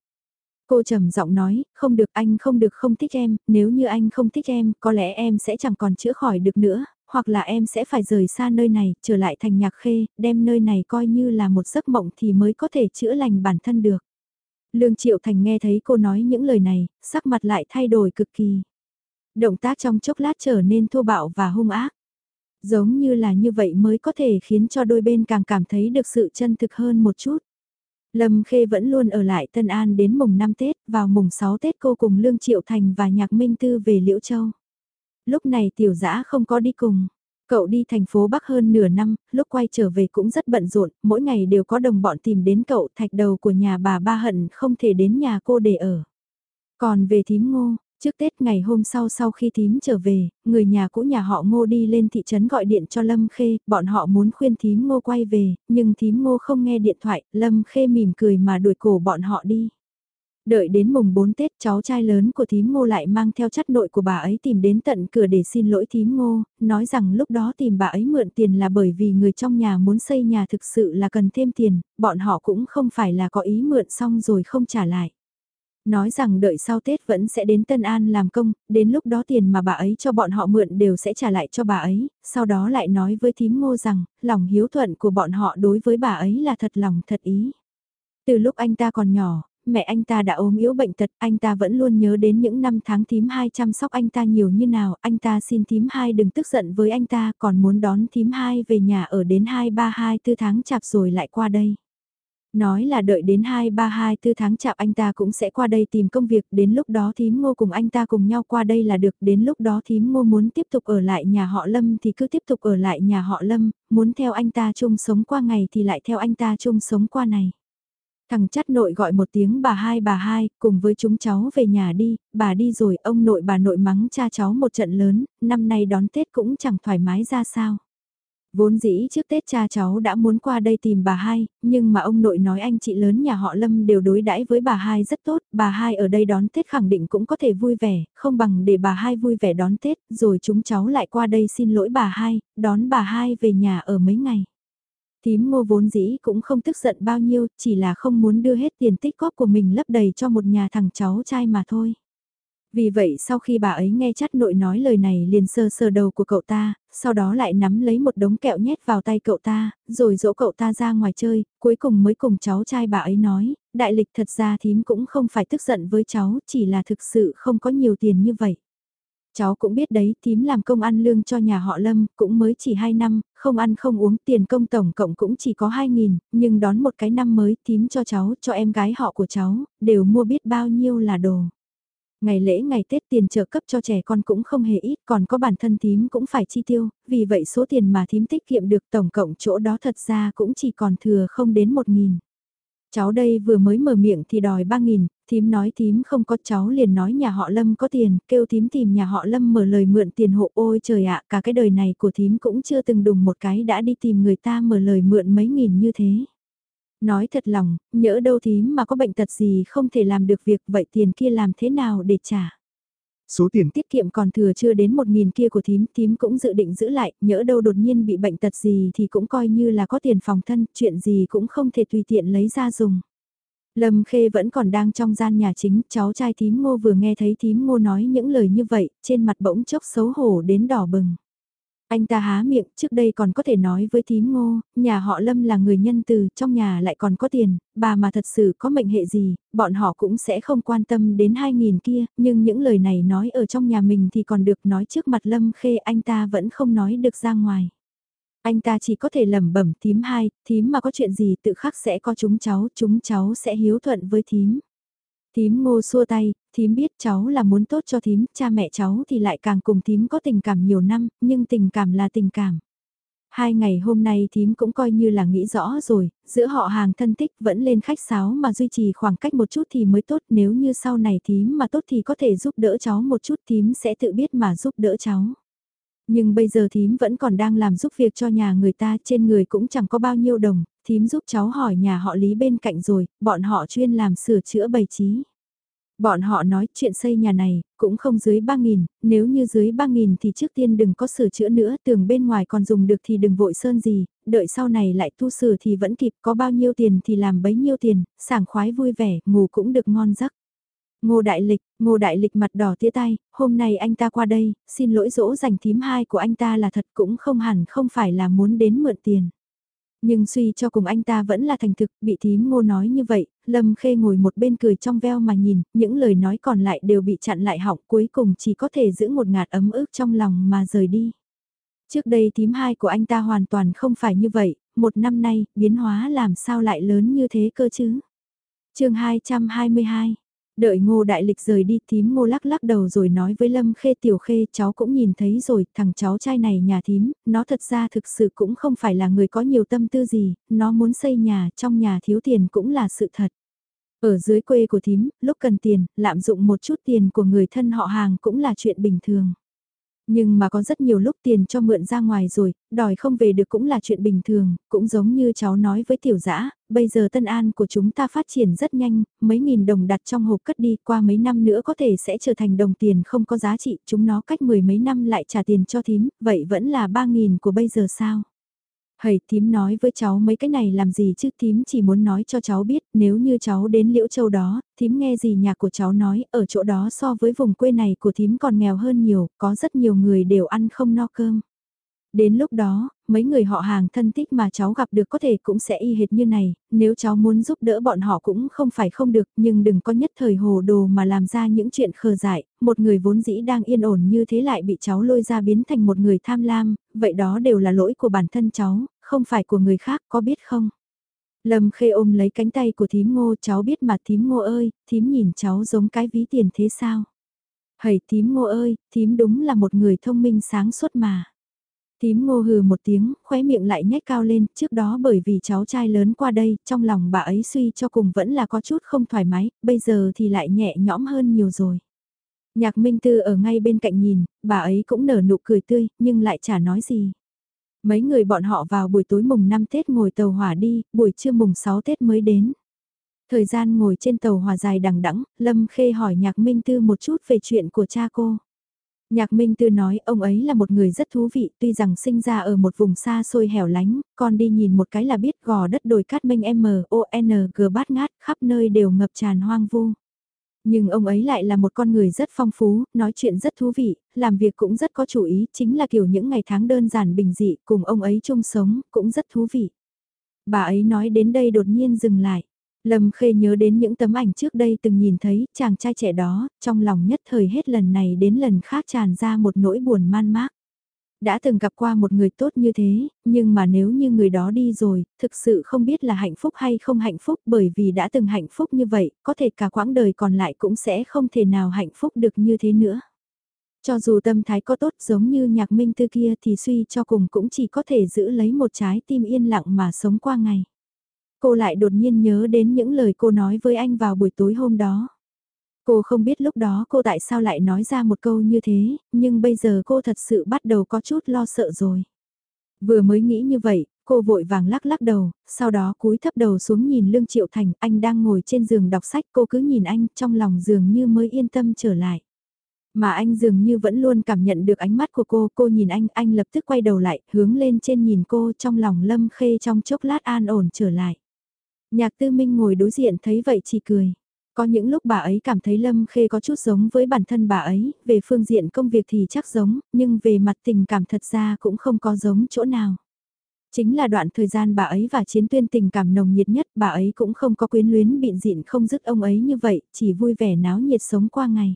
Cô trầm giọng nói, không được anh không được không thích em, nếu như anh không thích em, có lẽ em sẽ chẳng còn chữa khỏi được nữa, hoặc là em sẽ phải rời xa nơi này, trở lại thành nhạc khê, đem nơi này coi như là một giấc mộng thì mới có thể chữa lành bản thân được. Lương Triệu Thành nghe thấy cô nói những lời này, sắc mặt lại thay đổi cực kỳ. Động tác trong chốc lát trở nên thô bạo và hung ác. Giống như là như vậy mới có thể khiến cho đôi bên càng cảm thấy được sự chân thực hơn một chút. Lâm Khê vẫn luôn ở lại Tân An đến mùng 5 Tết, vào mùng 6 Tết cô cùng Lương Triệu Thành và Nhạc Minh Tư về Liễu Châu. Lúc này tiểu dã không có đi cùng. Cậu đi thành phố Bắc hơn nửa năm, lúc quay trở về cũng rất bận rộn, mỗi ngày đều có đồng bọn tìm đến cậu, thạch đầu của nhà bà ba hận không thể đến nhà cô để ở. Còn về thím ngô, Trước Tết ngày hôm sau sau khi thím trở về, người nhà cũ nhà họ ngô đi lên thị trấn gọi điện cho Lâm Khê, bọn họ muốn khuyên thím ngô quay về, nhưng thím ngô không nghe điện thoại, Lâm Khê mỉm cười mà đuổi cổ bọn họ đi. Đợi đến mùng 4 Tết cháu trai lớn của thím ngô lại mang theo chất nội của bà ấy tìm đến tận cửa để xin lỗi thím ngô, nói rằng lúc đó tìm bà ấy mượn tiền là bởi vì người trong nhà muốn xây nhà thực sự là cần thêm tiền, bọn họ cũng không phải là có ý mượn xong rồi không trả lại. Nói rằng đợi sau Tết vẫn sẽ đến Tân An làm công, đến lúc đó tiền mà bà ấy cho bọn họ mượn đều sẽ trả lại cho bà ấy, sau đó lại nói với thím ngô rằng, lòng hiếu thuận của bọn họ đối với bà ấy là thật lòng thật ý. Từ lúc anh ta còn nhỏ, mẹ anh ta đã ốm yếu bệnh tật, anh ta vẫn luôn nhớ đến những năm tháng thím hai chăm sóc anh ta nhiều như nào, anh ta xin thím hai đừng tức giận với anh ta, còn muốn đón thím hai về nhà ở đến 2 3 2 4 tháng chạp rồi lại qua đây. Nói là đợi đến 2 3 2 4 tháng chạp anh ta cũng sẽ qua đây tìm công việc, đến lúc đó thím ngô cùng anh ta cùng nhau qua đây là được, đến lúc đó thím ngô muốn tiếp tục ở lại nhà họ Lâm thì cứ tiếp tục ở lại nhà họ Lâm, muốn theo anh ta chung sống qua ngày thì lại theo anh ta chung sống qua này. Thằng chắt nội gọi một tiếng bà hai bà hai, cùng với chúng cháu về nhà đi, bà đi rồi ông nội bà nội mắng cha cháu một trận lớn, năm nay đón Tết cũng chẳng thoải mái ra sao. Vốn dĩ trước Tết cha cháu đã muốn qua đây tìm bà hai, nhưng mà ông nội nói anh chị lớn nhà họ Lâm đều đối đãi với bà hai rất tốt, bà hai ở đây đón Tết khẳng định cũng có thể vui vẻ, không bằng để bà hai vui vẻ đón Tết, rồi chúng cháu lại qua đây xin lỗi bà hai, đón bà hai về nhà ở mấy ngày. Tím ngô vốn dĩ cũng không tức giận bao nhiêu, chỉ là không muốn đưa hết tiền tích góp của mình lấp đầy cho một nhà thằng cháu trai mà thôi. Vì vậy sau khi bà ấy nghe chắt nội nói lời này liền sơ sờ đầu của cậu ta, sau đó lại nắm lấy một đống kẹo nhét vào tay cậu ta, rồi dỗ cậu ta ra ngoài chơi, cuối cùng mới cùng cháu trai bà ấy nói, đại lịch thật ra thím cũng không phải tức giận với cháu, chỉ là thực sự không có nhiều tiền như vậy. Cháu cũng biết đấy, thím làm công ăn lương cho nhà họ Lâm, cũng mới chỉ 2 năm, không ăn không uống, tiền công tổng cộng cũng chỉ có 2.000, nhưng đón một cái năm mới, thím cho cháu, cho em gái họ của cháu, đều mua biết bao nhiêu là đồ. Ngày lễ ngày Tết tiền trợ cấp cho trẻ con cũng không hề ít, còn có bản thân thím cũng phải chi tiêu, vì vậy số tiền mà thím tiết kiệm được tổng cộng chỗ đó thật ra cũng chỉ còn thừa không đến 1.000. Cháu đây vừa mới mở miệng thì đòi 3.000, thím nói thím không có cháu liền nói nhà họ Lâm có tiền, kêu thím tìm nhà họ Lâm mở lời mượn tiền hộ ôi trời ạ, cả cái đời này của thím cũng chưa từng đùng một cái đã đi tìm người ta mở lời mượn mấy nghìn như thế. Nói thật lòng, nhỡ đâu thím mà có bệnh tật gì không thể làm được việc vậy tiền kia làm thế nào để trả. Số tiền tiết kiệm còn thừa chưa đến một nghìn kia của thím, thím cũng dự định giữ lại, nhỡ đâu đột nhiên bị bệnh tật gì thì cũng coi như là có tiền phòng thân, chuyện gì cũng không thể tùy tiện lấy ra dùng. Lâm Khê vẫn còn đang trong gian nhà chính, cháu trai thím ngô vừa nghe thấy thím ngô nói những lời như vậy, trên mặt bỗng chốc xấu hổ đến đỏ bừng. Anh ta há miệng, trước đây còn có thể nói với thím ngô, nhà họ Lâm là người nhân từ, trong nhà lại còn có tiền, bà mà thật sự có mệnh hệ gì, bọn họ cũng sẽ không quan tâm đến 2.000 kia, nhưng những lời này nói ở trong nhà mình thì còn được nói trước mặt Lâm Khê anh ta vẫn không nói được ra ngoài. Anh ta chỉ có thể lẩm bẩm thím hai, thím mà có chuyện gì tự khắc sẽ có chúng cháu, chúng cháu sẽ hiếu thuận với thím. Thím ngô xua tay, thím biết cháu là muốn tốt cho thím, cha mẹ cháu thì lại càng cùng thím có tình cảm nhiều năm, nhưng tình cảm là tình cảm. Hai ngày hôm nay thím cũng coi như là nghĩ rõ rồi, giữa họ hàng thân thích vẫn lên khách sáo mà duy trì khoảng cách một chút thì mới tốt nếu như sau này thím mà tốt thì có thể giúp đỡ cháu một chút thím sẽ tự biết mà giúp đỡ cháu. Nhưng bây giờ thím vẫn còn đang làm giúp việc cho nhà người ta trên người cũng chẳng có bao nhiêu đồng, thím giúp cháu hỏi nhà họ lý bên cạnh rồi, bọn họ chuyên làm sửa chữa bày trí. Bọn họ nói chuyện xây nhà này, cũng không dưới 3.000, nếu như dưới 3.000 thì trước tiên đừng có sửa chữa nữa, tường bên ngoài còn dùng được thì đừng vội sơn gì, đợi sau này lại tu sửa thì vẫn kịp, có bao nhiêu tiền thì làm bấy nhiêu tiền, sảng khoái vui vẻ, ngủ cũng được ngon giấc. Ngô Đại Lịch, Ngô Đại Lịch mặt đỏ tía tay, hôm nay anh ta qua đây, xin lỗi dỗ dành thím hai của anh ta là thật cũng không hẳn không phải là muốn đến mượn tiền. Nhưng suy cho cùng anh ta vẫn là thành thực, bị thím ngô nói như vậy, Lâm Khê ngồi một bên cười trong veo mà nhìn, những lời nói còn lại đều bị chặn lại họng cuối cùng chỉ có thể giữ một ngạt ấm ức trong lòng mà rời đi. Trước đây thím hai của anh ta hoàn toàn không phải như vậy, một năm nay, biến hóa làm sao lại lớn như thế cơ chứ? chương 222 Đợi ngô đại lịch rời đi thím ngô lắc lắc đầu rồi nói với Lâm Khê tiểu khê cháu cũng nhìn thấy rồi, thằng cháu trai này nhà thím, nó thật ra thực sự cũng không phải là người có nhiều tâm tư gì, nó muốn xây nhà, trong nhà thiếu tiền cũng là sự thật. Ở dưới quê của thím, lúc cần tiền, lạm dụng một chút tiền của người thân họ hàng cũng là chuyện bình thường. Nhưng mà có rất nhiều lúc tiền cho mượn ra ngoài rồi, đòi không về được cũng là chuyện bình thường, cũng giống như cháu nói với tiểu dã bây giờ tân an của chúng ta phát triển rất nhanh, mấy nghìn đồng đặt trong hộp cất đi qua mấy năm nữa có thể sẽ trở thành đồng tiền không có giá trị, chúng nó cách mười mấy năm lại trả tiền cho thím, vậy vẫn là ba nghìn của bây giờ sao? Hầy tím nói với cháu mấy cái này làm gì chứ tím chỉ muốn nói cho cháu biết nếu như cháu đến Liễu Châu đó, tím nghe gì nhà của cháu nói ở chỗ đó so với vùng quê này của tím còn nghèo hơn nhiều, có rất nhiều người đều ăn không no cơm. Đến lúc đó, mấy người họ hàng thân thích mà cháu gặp được có thể cũng sẽ y hệt như này, nếu cháu muốn giúp đỡ bọn họ cũng không phải không được, nhưng đừng có nhất thời hồ đồ mà làm ra những chuyện khờ dại, một người vốn dĩ đang yên ổn như thế lại bị cháu lôi ra biến thành một người tham lam, vậy đó đều là lỗi của bản thân cháu, không phải của người khác, có biết không? Lâm Khê ôm lấy cánh tay của thím ngô cháu biết mà thím ngô ơi, thím nhìn cháu giống cái ví tiền thế sao? Hầy thím ngô ơi, thím đúng là một người thông minh sáng suốt mà. Thím ngô hừ một tiếng, khóe miệng lại nhếch cao lên, trước đó bởi vì cháu trai lớn qua đây, trong lòng bà ấy suy cho cùng vẫn là có chút không thoải mái, bây giờ thì lại nhẹ nhõm hơn nhiều rồi. Nhạc Minh Tư ở ngay bên cạnh nhìn, bà ấy cũng nở nụ cười tươi, nhưng lại chả nói gì. Mấy người bọn họ vào buổi tối mùng 5 Tết ngồi tàu hỏa đi, buổi trưa mùng 6 Tết mới đến. Thời gian ngồi trên tàu hỏa dài đằng đẵng, Lâm Khê hỏi Nhạc Minh Tư một chút về chuyện của cha cô. Nhạc Minh Tư nói ông ấy là một người rất thú vị, tuy rằng sinh ra ở một vùng xa xôi hẻo lánh, con đi nhìn một cái là biết gò đất đồi cát mênh M, O, N, G bát ngát, khắp nơi đều ngập tràn hoang vu. Nhưng ông ấy lại là một con người rất phong phú, nói chuyện rất thú vị, làm việc cũng rất có chủ ý, chính là kiểu những ngày tháng đơn giản bình dị, cùng ông ấy chung sống, cũng rất thú vị. Bà ấy nói đến đây đột nhiên dừng lại. Lâm Khê nhớ đến những tấm ảnh trước đây từng nhìn thấy, chàng trai trẻ đó, trong lòng nhất thời hết lần này đến lần khác tràn ra một nỗi buồn man mác. Đã từng gặp qua một người tốt như thế, nhưng mà nếu như người đó đi rồi, thực sự không biết là hạnh phúc hay không hạnh phúc bởi vì đã từng hạnh phúc như vậy, có thể cả quãng đời còn lại cũng sẽ không thể nào hạnh phúc được như thế nữa. Cho dù tâm thái có tốt giống như nhạc minh tư kia thì suy cho cùng cũng chỉ có thể giữ lấy một trái tim yên lặng mà sống qua ngày. Cô lại đột nhiên nhớ đến những lời cô nói với anh vào buổi tối hôm đó. Cô không biết lúc đó cô tại sao lại nói ra một câu như thế, nhưng bây giờ cô thật sự bắt đầu có chút lo sợ rồi. Vừa mới nghĩ như vậy, cô vội vàng lắc lắc đầu, sau đó cúi thấp đầu xuống nhìn Lương Triệu Thành, anh đang ngồi trên giường đọc sách, cô cứ nhìn anh, trong lòng dường như mới yên tâm trở lại. Mà anh dường như vẫn luôn cảm nhận được ánh mắt của cô, cô nhìn anh, anh lập tức quay đầu lại, hướng lên trên nhìn cô trong lòng lâm khê trong chốc lát an ổn trở lại. Nhạc tư minh ngồi đối diện thấy vậy chỉ cười. Có những lúc bà ấy cảm thấy Lâm Khê có chút giống với bản thân bà ấy, về phương diện công việc thì chắc giống, nhưng về mặt tình cảm thật ra cũng không có giống chỗ nào. Chính là đoạn thời gian bà ấy và chiến tuyên tình cảm nồng nhiệt nhất, bà ấy cũng không có quyến luyến bịn dịn không dứt ông ấy như vậy, chỉ vui vẻ náo nhiệt sống qua ngày.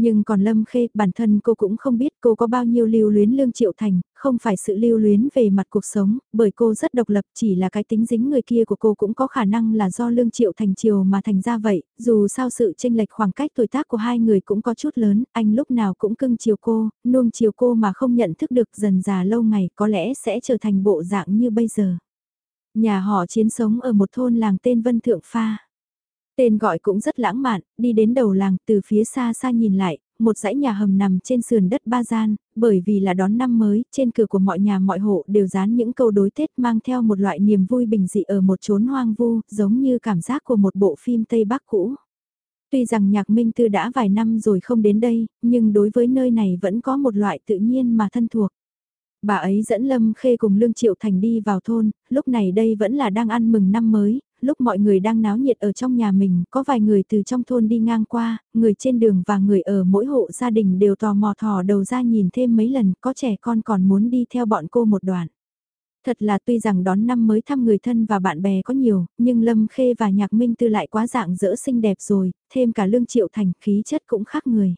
Nhưng còn Lâm Khê, bản thân cô cũng không biết cô có bao nhiêu lưu luyến Lương Triệu Thành, không phải sự lưu luyến về mặt cuộc sống, bởi cô rất độc lập chỉ là cái tính dính người kia của cô cũng có khả năng là do Lương Triệu Thành chiều mà thành ra vậy, dù sao sự tranh lệch khoảng cách tuổi tác của hai người cũng có chút lớn, anh lúc nào cũng cưng chiều cô, nuông chiều cô mà không nhận thức được dần già lâu ngày có lẽ sẽ trở thành bộ dạng như bây giờ. Nhà họ chiến sống ở một thôn làng tên Vân Thượng Pha. Tên gọi cũng rất lãng mạn, đi đến đầu làng từ phía xa xa nhìn lại, một dãy nhà hầm nằm trên sườn đất ba gian, bởi vì là đón năm mới, trên cửa của mọi nhà mọi hộ đều dán những câu đối Tết mang theo một loại niềm vui bình dị ở một chốn hoang vu, giống như cảm giác của một bộ phim Tây Bắc cũ. Tuy rằng nhạc minh tư đã vài năm rồi không đến đây, nhưng đối với nơi này vẫn có một loại tự nhiên mà thân thuộc. Bà ấy dẫn Lâm Khê cùng Lương Triệu Thành đi vào thôn, lúc này đây vẫn là đang ăn mừng năm mới, lúc mọi người đang náo nhiệt ở trong nhà mình, có vài người từ trong thôn đi ngang qua, người trên đường và người ở mỗi hộ gia đình đều tò mò thò đầu ra nhìn thêm mấy lần, có trẻ con còn muốn đi theo bọn cô một đoạn. Thật là tuy rằng đón năm mới thăm người thân và bạn bè có nhiều, nhưng Lâm Khê và Nhạc Minh Tư lại quá dạng dỡ xinh đẹp rồi, thêm cả Lương Triệu Thành khí chất cũng khác người.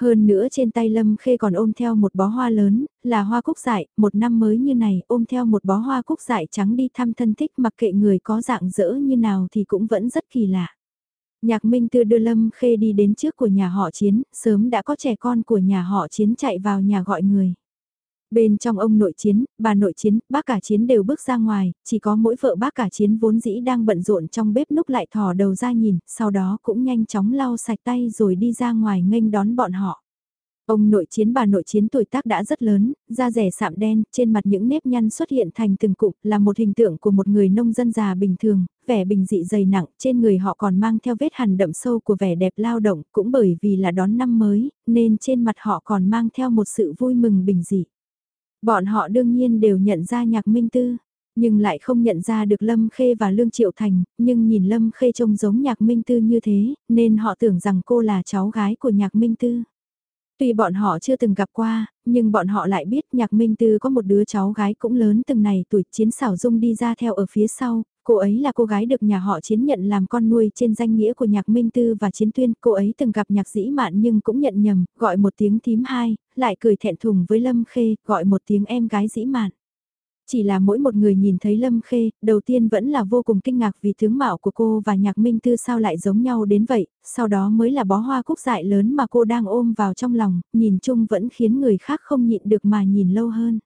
Hơn nữa trên tay Lâm Khê còn ôm theo một bó hoa lớn, là hoa cúc dại, một năm mới như này ôm theo một bó hoa cúc dại trắng đi thăm thân thích mặc kệ người có dạng dỡ như nào thì cũng vẫn rất kỳ lạ. Nhạc Minh Tư đưa Lâm Khê đi đến trước của nhà họ Chiến, sớm đã có trẻ con của nhà họ Chiến chạy vào nhà gọi người. Bên trong ông nội chiến, bà nội chiến, bác cả chiến đều bước ra ngoài, chỉ có mỗi vợ bác cả chiến vốn dĩ đang bận rộn trong bếp núc lại thò đầu ra nhìn, sau đó cũng nhanh chóng lau sạch tay rồi đi ra ngoài nghênh đón bọn họ. Ông nội chiến bà nội chiến tuổi tác đã rất lớn, da rẻ sạm đen, trên mặt những nếp nhăn xuất hiện thành từng cụm là một hình tượng của một người nông dân già bình thường, vẻ bình dị dày nặng, trên người họ còn mang theo vết hằn đậm sâu của vẻ đẹp lao động, cũng bởi vì là đón năm mới, nên trên mặt họ còn mang theo một sự vui mừng bình dị. Bọn họ đương nhiên đều nhận ra nhạc minh tư, nhưng lại không nhận ra được Lâm Khê và Lương Triệu Thành, nhưng nhìn Lâm Khê trông giống nhạc minh tư như thế, nên họ tưởng rằng cô là cháu gái của nhạc minh tư. Tuy bọn họ chưa từng gặp qua, nhưng bọn họ lại biết nhạc minh tư có một đứa cháu gái cũng lớn từng này tuổi chiến xảo dung đi ra theo ở phía sau, cô ấy là cô gái được nhà họ chiến nhận làm con nuôi trên danh nghĩa của nhạc minh tư và chiến tuyên, cô ấy từng gặp nhạc dĩ mạn nhưng cũng nhận nhầm, gọi một tiếng thím hai, lại cười thẹn thùng với Lâm Khê, gọi một tiếng em gái dĩ mạn. Chỉ là mỗi một người nhìn thấy Lâm Khê, đầu tiên vẫn là vô cùng kinh ngạc vì tướng mạo của cô và nhạc minh tư sao lại giống nhau đến vậy, sau đó mới là bó hoa cúc dại lớn mà cô đang ôm vào trong lòng, nhìn chung vẫn khiến người khác không nhịn được mà nhìn lâu hơn.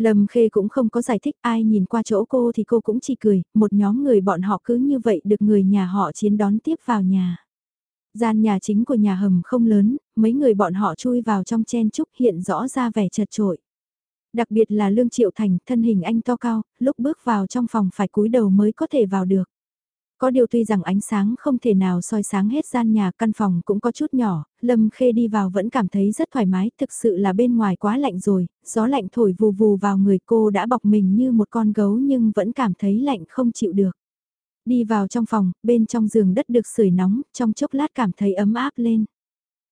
Lâm Khê cũng không có giải thích ai nhìn qua chỗ cô thì cô cũng chỉ cười, một nhóm người bọn họ cứ như vậy được người nhà họ chiến đón tiếp vào nhà. Gian nhà chính của nhà hầm không lớn, mấy người bọn họ chui vào trong chen chúc hiện rõ ra vẻ chật trội. Đặc biệt là Lương Triệu Thành, thân hình anh to cao, lúc bước vào trong phòng phải cúi đầu mới có thể vào được. Có điều tuy rằng ánh sáng không thể nào soi sáng hết gian nhà căn phòng cũng có chút nhỏ, Lâm Khê đi vào vẫn cảm thấy rất thoải mái, thực sự là bên ngoài quá lạnh rồi, gió lạnh thổi vù vù vào người cô đã bọc mình như một con gấu nhưng vẫn cảm thấy lạnh không chịu được. Đi vào trong phòng, bên trong giường đất được sưởi nóng, trong chốc lát cảm thấy ấm áp lên.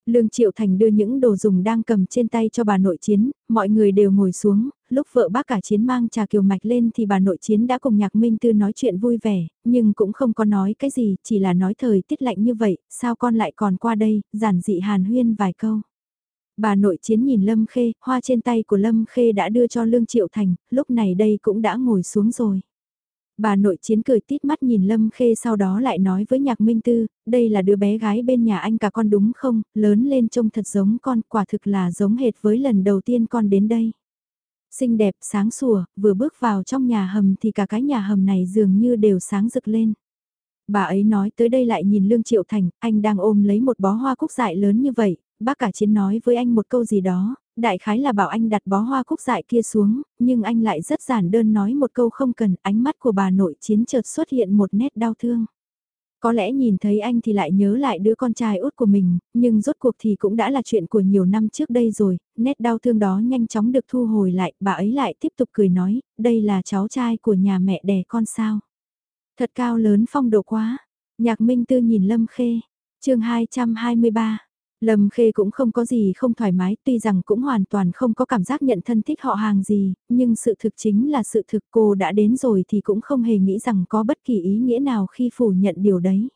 Lương Triệu Thành đưa những đồ dùng đang cầm trên tay cho bà nội chiến, mọi người đều ngồi xuống, lúc vợ bác cả chiến mang trà kiều mạch lên thì bà nội chiến đã cùng nhạc minh tư nói chuyện vui vẻ, nhưng cũng không có nói cái gì, chỉ là nói thời tiết lạnh như vậy, sao con lại còn qua đây, giản dị hàn huyên vài câu. Bà nội chiến nhìn Lâm Khê, hoa trên tay của Lâm Khê đã đưa cho Lương Triệu Thành, lúc này đây cũng đã ngồi xuống rồi. Bà nội chiến cười tít mắt nhìn Lâm Khê sau đó lại nói với nhạc minh tư, đây là đứa bé gái bên nhà anh cả con đúng không, lớn lên trông thật giống con, quả thực là giống hệt với lần đầu tiên con đến đây. Xinh đẹp, sáng sủa, vừa bước vào trong nhà hầm thì cả cái nhà hầm này dường như đều sáng rực lên. Bà ấy nói tới đây lại nhìn Lương Triệu Thành, anh đang ôm lấy một bó hoa cúc dại lớn như vậy, bác cả chiến nói với anh một câu gì đó, đại khái là bảo anh đặt bó hoa cúc dại kia xuống, nhưng anh lại rất giản đơn nói một câu không cần, ánh mắt của bà nội chiến chợt xuất hiện một nét đau thương. Có lẽ nhìn thấy anh thì lại nhớ lại đứa con trai út của mình, nhưng rốt cuộc thì cũng đã là chuyện của nhiều năm trước đây rồi, nét đau thương đó nhanh chóng được thu hồi lại, bà ấy lại tiếp tục cười nói, đây là cháu trai của nhà mẹ đẻ con sao. Thật cao lớn phong độ quá, nhạc minh tư nhìn Lâm Khê, chương 223 Lâm Khê cũng không có gì không thoải mái, tuy rằng cũng hoàn toàn không có cảm giác nhận thân thích họ hàng gì, nhưng sự thực chính là sự thực cô đã đến rồi thì cũng không hề nghĩ rằng có bất kỳ ý nghĩa nào khi phủ nhận điều đấy.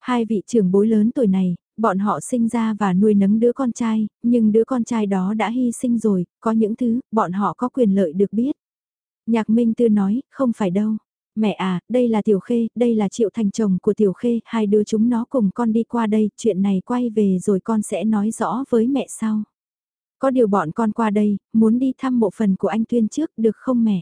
Hai vị trưởng bối lớn tuổi này, bọn họ sinh ra và nuôi nấng đứa con trai, nhưng đứa con trai đó đã hy sinh rồi, có những thứ, bọn họ có quyền lợi được biết. Nhạc Minh Tư nói, không phải đâu. Mẹ à, đây là Tiểu Khê, đây là Triệu Thành chồng của Tiểu Khê, hai đứa chúng nó cùng con đi qua đây, chuyện này quay về rồi con sẽ nói rõ với mẹ sau. Có điều bọn con qua đây, muốn đi thăm mộ phần của anh Tuyên trước, được không mẹ?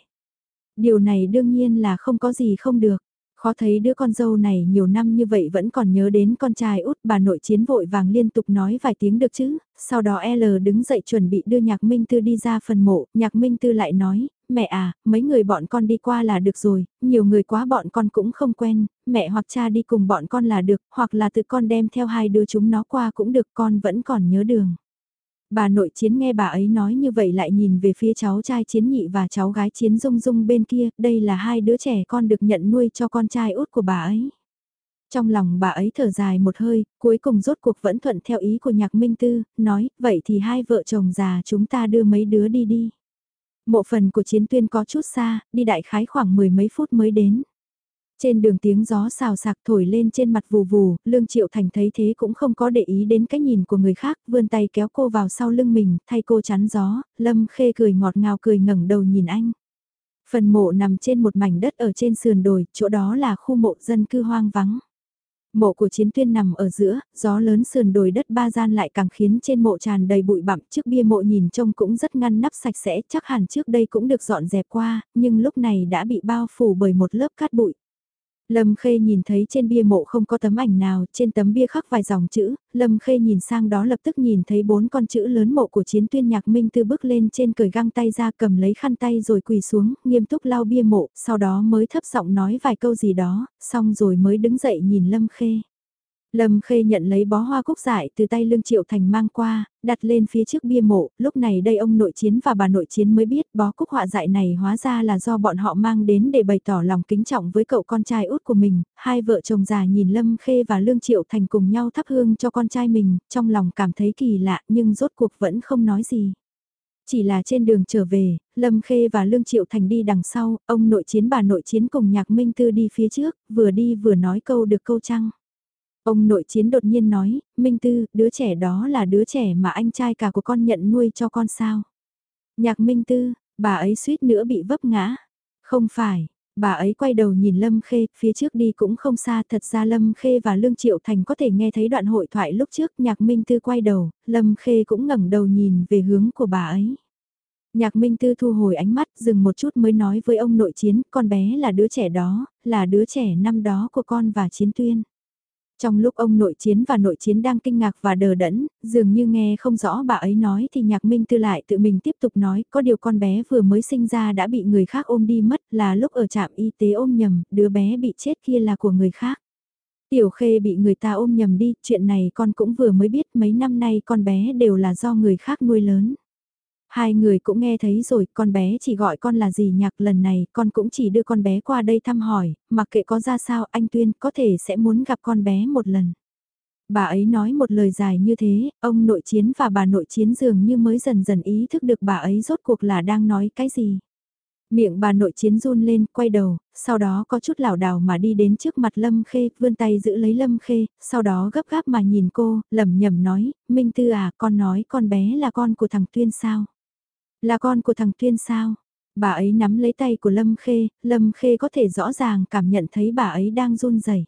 Điều này đương nhiên là không có gì không được. Khó thấy đứa con dâu này nhiều năm như vậy vẫn còn nhớ đến con trai út bà nội chiến vội vàng liên tục nói vài tiếng được chứ, sau đó L đứng dậy chuẩn bị đưa nhạc Minh Tư đi ra phần mộ, nhạc Minh Tư lại nói, mẹ à, mấy người bọn con đi qua là được rồi, nhiều người quá bọn con cũng không quen, mẹ hoặc cha đi cùng bọn con là được, hoặc là tự con đem theo hai đứa chúng nó qua cũng được con vẫn còn nhớ đường. Bà nội chiến nghe bà ấy nói như vậy lại nhìn về phía cháu trai chiến nhị và cháu gái chiến dung dung bên kia, đây là hai đứa trẻ con được nhận nuôi cho con trai út của bà ấy. Trong lòng bà ấy thở dài một hơi, cuối cùng rốt cuộc vẫn thuận theo ý của nhạc minh tư, nói, vậy thì hai vợ chồng già chúng ta đưa mấy đứa đi đi. Mộ phần của chiến tuyên có chút xa, đi đại khái khoảng mười mấy phút mới đến. Trên đường tiếng gió xào sạc thổi lên trên mặt vù vù, Lương Triệu Thành thấy thế cũng không có để ý đến cái nhìn của người khác, vươn tay kéo cô vào sau lưng mình, thay cô chắn gió, Lâm Khê cười ngọt ngào cười ngẩng đầu nhìn anh. Phần mộ nằm trên một mảnh đất ở trên sườn đồi, chỗ đó là khu mộ dân cư hoang vắng. Mộ của chiến tuyên nằm ở giữa, gió lớn sườn đồi đất ba gian lại càng khiến trên mộ tràn đầy bụi bặm trước bia mộ nhìn trông cũng rất ngăn nắp sạch sẽ chắc hẳn trước đây cũng được dọn dẹp qua, nhưng lúc này đã bị bao phủ bởi một lớp cát bụi. Lâm Khê nhìn thấy trên bia mộ không có tấm ảnh nào, trên tấm bia khắc vài dòng chữ, Lâm Khê nhìn sang đó lập tức nhìn thấy bốn con chữ lớn mộ của chiến tuyên nhạc minh tư bước lên trên cởi găng tay ra cầm lấy khăn tay rồi quỳ xuống, nghiêm túc lau bia mộ, sau đó mới thấp giọng nói vài câu gì đó, xong rồi mới đứng dậy nhìn Lâm Khê. Lâm Khê nhận lấy bó hoa cúc dại từ tay Lương Triệu Thành mang qua, đặt lên phía trước bia mộ, lúc này đây ông nội chiến và bà nội chiến mới biết bó cúc họa dại này hóa ra là do bọn họ mang đến để bày tỏ lòng kính trọng với cậu con trai út của mình, hai vợ chồng già nhìn Lâm Khê và Lương Triệu Thành cùng nhau thắp hương cho con trai mình, trong lòng cảm thấy kỳ lạ nhưng rốt cuộc vẫn không nói gì. Chỉ là trên đường trở về, Lâm Khê và Lương Triệu Thành đi đằng sau, ông nội chiến bà nội chiến cùng nhạc Minh Tư đi phía trước, vừa đi vừa nói câu được câu trăng. Ông nội chiến đột nhiên nói, Minh Tư, đứa trẻ đó là đứa trẻ mà anh trai cả của con nhận nuôi cho con sao. Nhạc Minh Tư, bà ấy suýt nữa bị vấp ngã. Không phải, bà ấy quay đầu nhìn Lâm Khê, phía trước đi cũng không xa, thật ra Lâm Khê và Lương Triệu Thành có thể nghe thấy đoạn hội thoại lúc trước, Nhạc Minh Tư quay đầu, Lâm Khê cũng ngẩng đầu nhìn về hướng của bà ấy. Nhạc Minh Tư thu hồi ánh mắt, dừng một chút mới nói với ông nội chiến, con bé là đứa trẻ đó, là đứa trẻ năm đó của con và chiến tuyên. Trong lúc ông nội chiến và nội chiến đang kinh ngạc và đờ đẫn, dường như nghe không rõ bà ấy nói thì nhạc minh tư lại tự mình tiếp tục nói, có điều con bé vừa mới sinh ra đã bị người khác ôm đi mất là lúc ở trạm y tế ôm nhầm, đứa bé bị chết kia là của người khác. Tiểu khê bị người ta ôm nhầm đi, chuyện này con cũng vừa mới biết mấy năm nay con bé đều là do người khác nuôi lớn. Hai người cũng nghe thấy rồi, con bé chỉ gọi con là gì nhạc lần này, con cũng chỉ đưa con bé qua đây thăm hỏi, mặc kệ có ra sao anh Tuyên có thể sẽ muốn gặp con bé một lần. Bà ấy nói một lời dài như thế, ông nội chiến và bà nội chiến dường như mới dần dần ý thức được bà ấy rốt cuộc là đang nói cái gì. Miệng bà nội chiến run lên, quay đầu, sau đó có chút lảo đảo mà đi đến trước mặt Lâm Khê, vươn tay giữ lấy Lâm Khê, sau đó gấp gáp mà nhìn cô, lẩm nhẩm nói, Minh Tư à, con nói con bé là con của thằng Tuyên sao? Là con của thằng Tuyên sao? Bà ấy nắm lấy tay của Lâm Khê, Lâm Khê có thể rõ ràng cảm nhận thấy bà ấy đang run rẩy.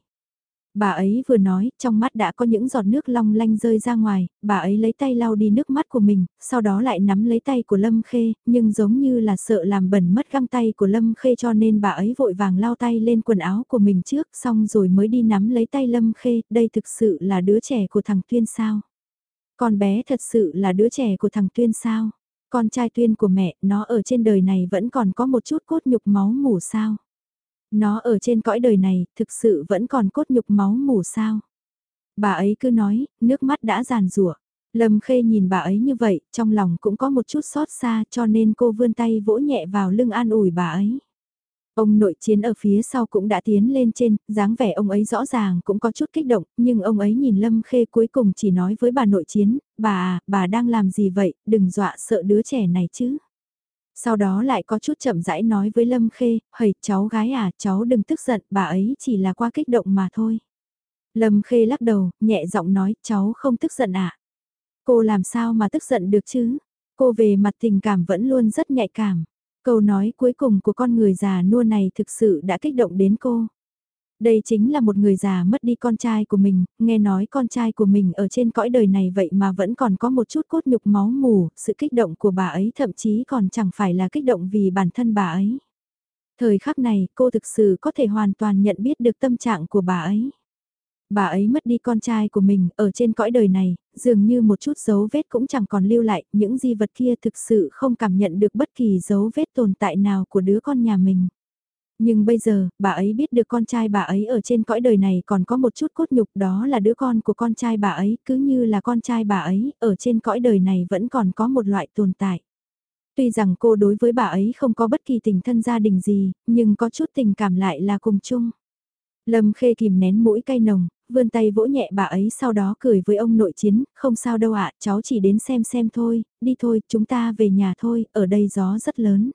Bà ấy vừa nói, trong mắt đã có những giọt nước long lanh rơi ra ngoài, bà ấy lấy tay lau đi nước mắt của mình, sau đó lại nắm lấy tay của Lâm Khê, nhưng giống như là sợ làm bẩn mất găng tay của Lâm Khê cho nên bà ấy vội vàng lau tay lên quần áo của mình trước, xong rồi mới đi nắm lấy tay Lâm Khê, đây thực sự là đứa trẻ của thằng Tuyên sao? Con bé thật sự là đứa trẻ của thằng Tuyên sao? Con trai tuyên của mẹ, nó ở trên đời này vẫn còn có một chút cốt nhục máu mủ sao? Nó ở trên cõi đời này, thực sự vẫn còn cốt nhục máu mủ sao? Bà ấy cứ nói, nước mắt đã giàn rủa. Lâm Khê nhìn bà ấy như vậy, trong lòng cũng có một chút xót xa cho nên cô vươn tay vỗ nhẹ vào lưng an ủi bà ấy. Ông nội chiến ở phía sau cũng đã tiến lên trên, dáng vẻ ông ấy rõ ràng cũng có chút kích động, nhưng ông ấy nhìn Lâm Khê cuối cùng chỉ nói với bà nội chiến, bà à, bà đang làm gì vậy, đừng dọa sợ đứa trẻ này chứ. Sau đó lại có chút chậm rãi nói với Lâm Khê, hầy cháu gái à, cháu đừng tức giận, bà ấy chỉ là qua kích động mà thôi. Lâm Khê lắc đầu, nhẹ giọng nói, cháu không tức giận à. Cô làm sao mà tức giận được chứ? Cô về mặt tình cảm vẫn luôn rất nhạy cảm. Câu nói cuối cùng của con người già nua này thực sự đã kích động đến cô. Đây chính là một người già mất đi con trai của mình, nghe nói con trai của mình ở trên cõi đời này vậy mà vẫn còn có một chút cốt nhục máu mù, sự kích động của bà ấy thậm chí còn chẳng phải là kích động vì bản thân bà ấy. Thời khắc này cô thực sự có thể hoàn toàn nhận biết được tâm trạng của bà ấy. Bà ấy mất đi con trai của mình ở trên cõi đời này, dường như một chút dấu vết cũng chẳng còn lưu lại, những di vật kia thực sự không cảm nhận được bất kỳ dấu vết tồn tại nào của đứa con nhà mình. Nhưng bây giờ, bà ấy biết được con trai bà ấy ở trên cõi đời này còn có một chút cốt nhục đó là đứa con của con trai bà ấy, cứ như là con trai bà ấy, ở trên cõi đời này vẫn còn có một loại tồn tại. Tuy rằng cô đối với bà ấy không có bất kỳ tình thân gia đình gì, nhưng có chút tình cảm lại là cùng chung. Lâm Khê kìm nén mũi cay nồng, vươn tay vỗ nhẹ bà ấy sau đó cười với ông nội chiến, không sao đâu ạ, cháu chỉ đến xem xem thôi, đi thôi, chúng ta về nhà thôi, ở đây gió rất lớn.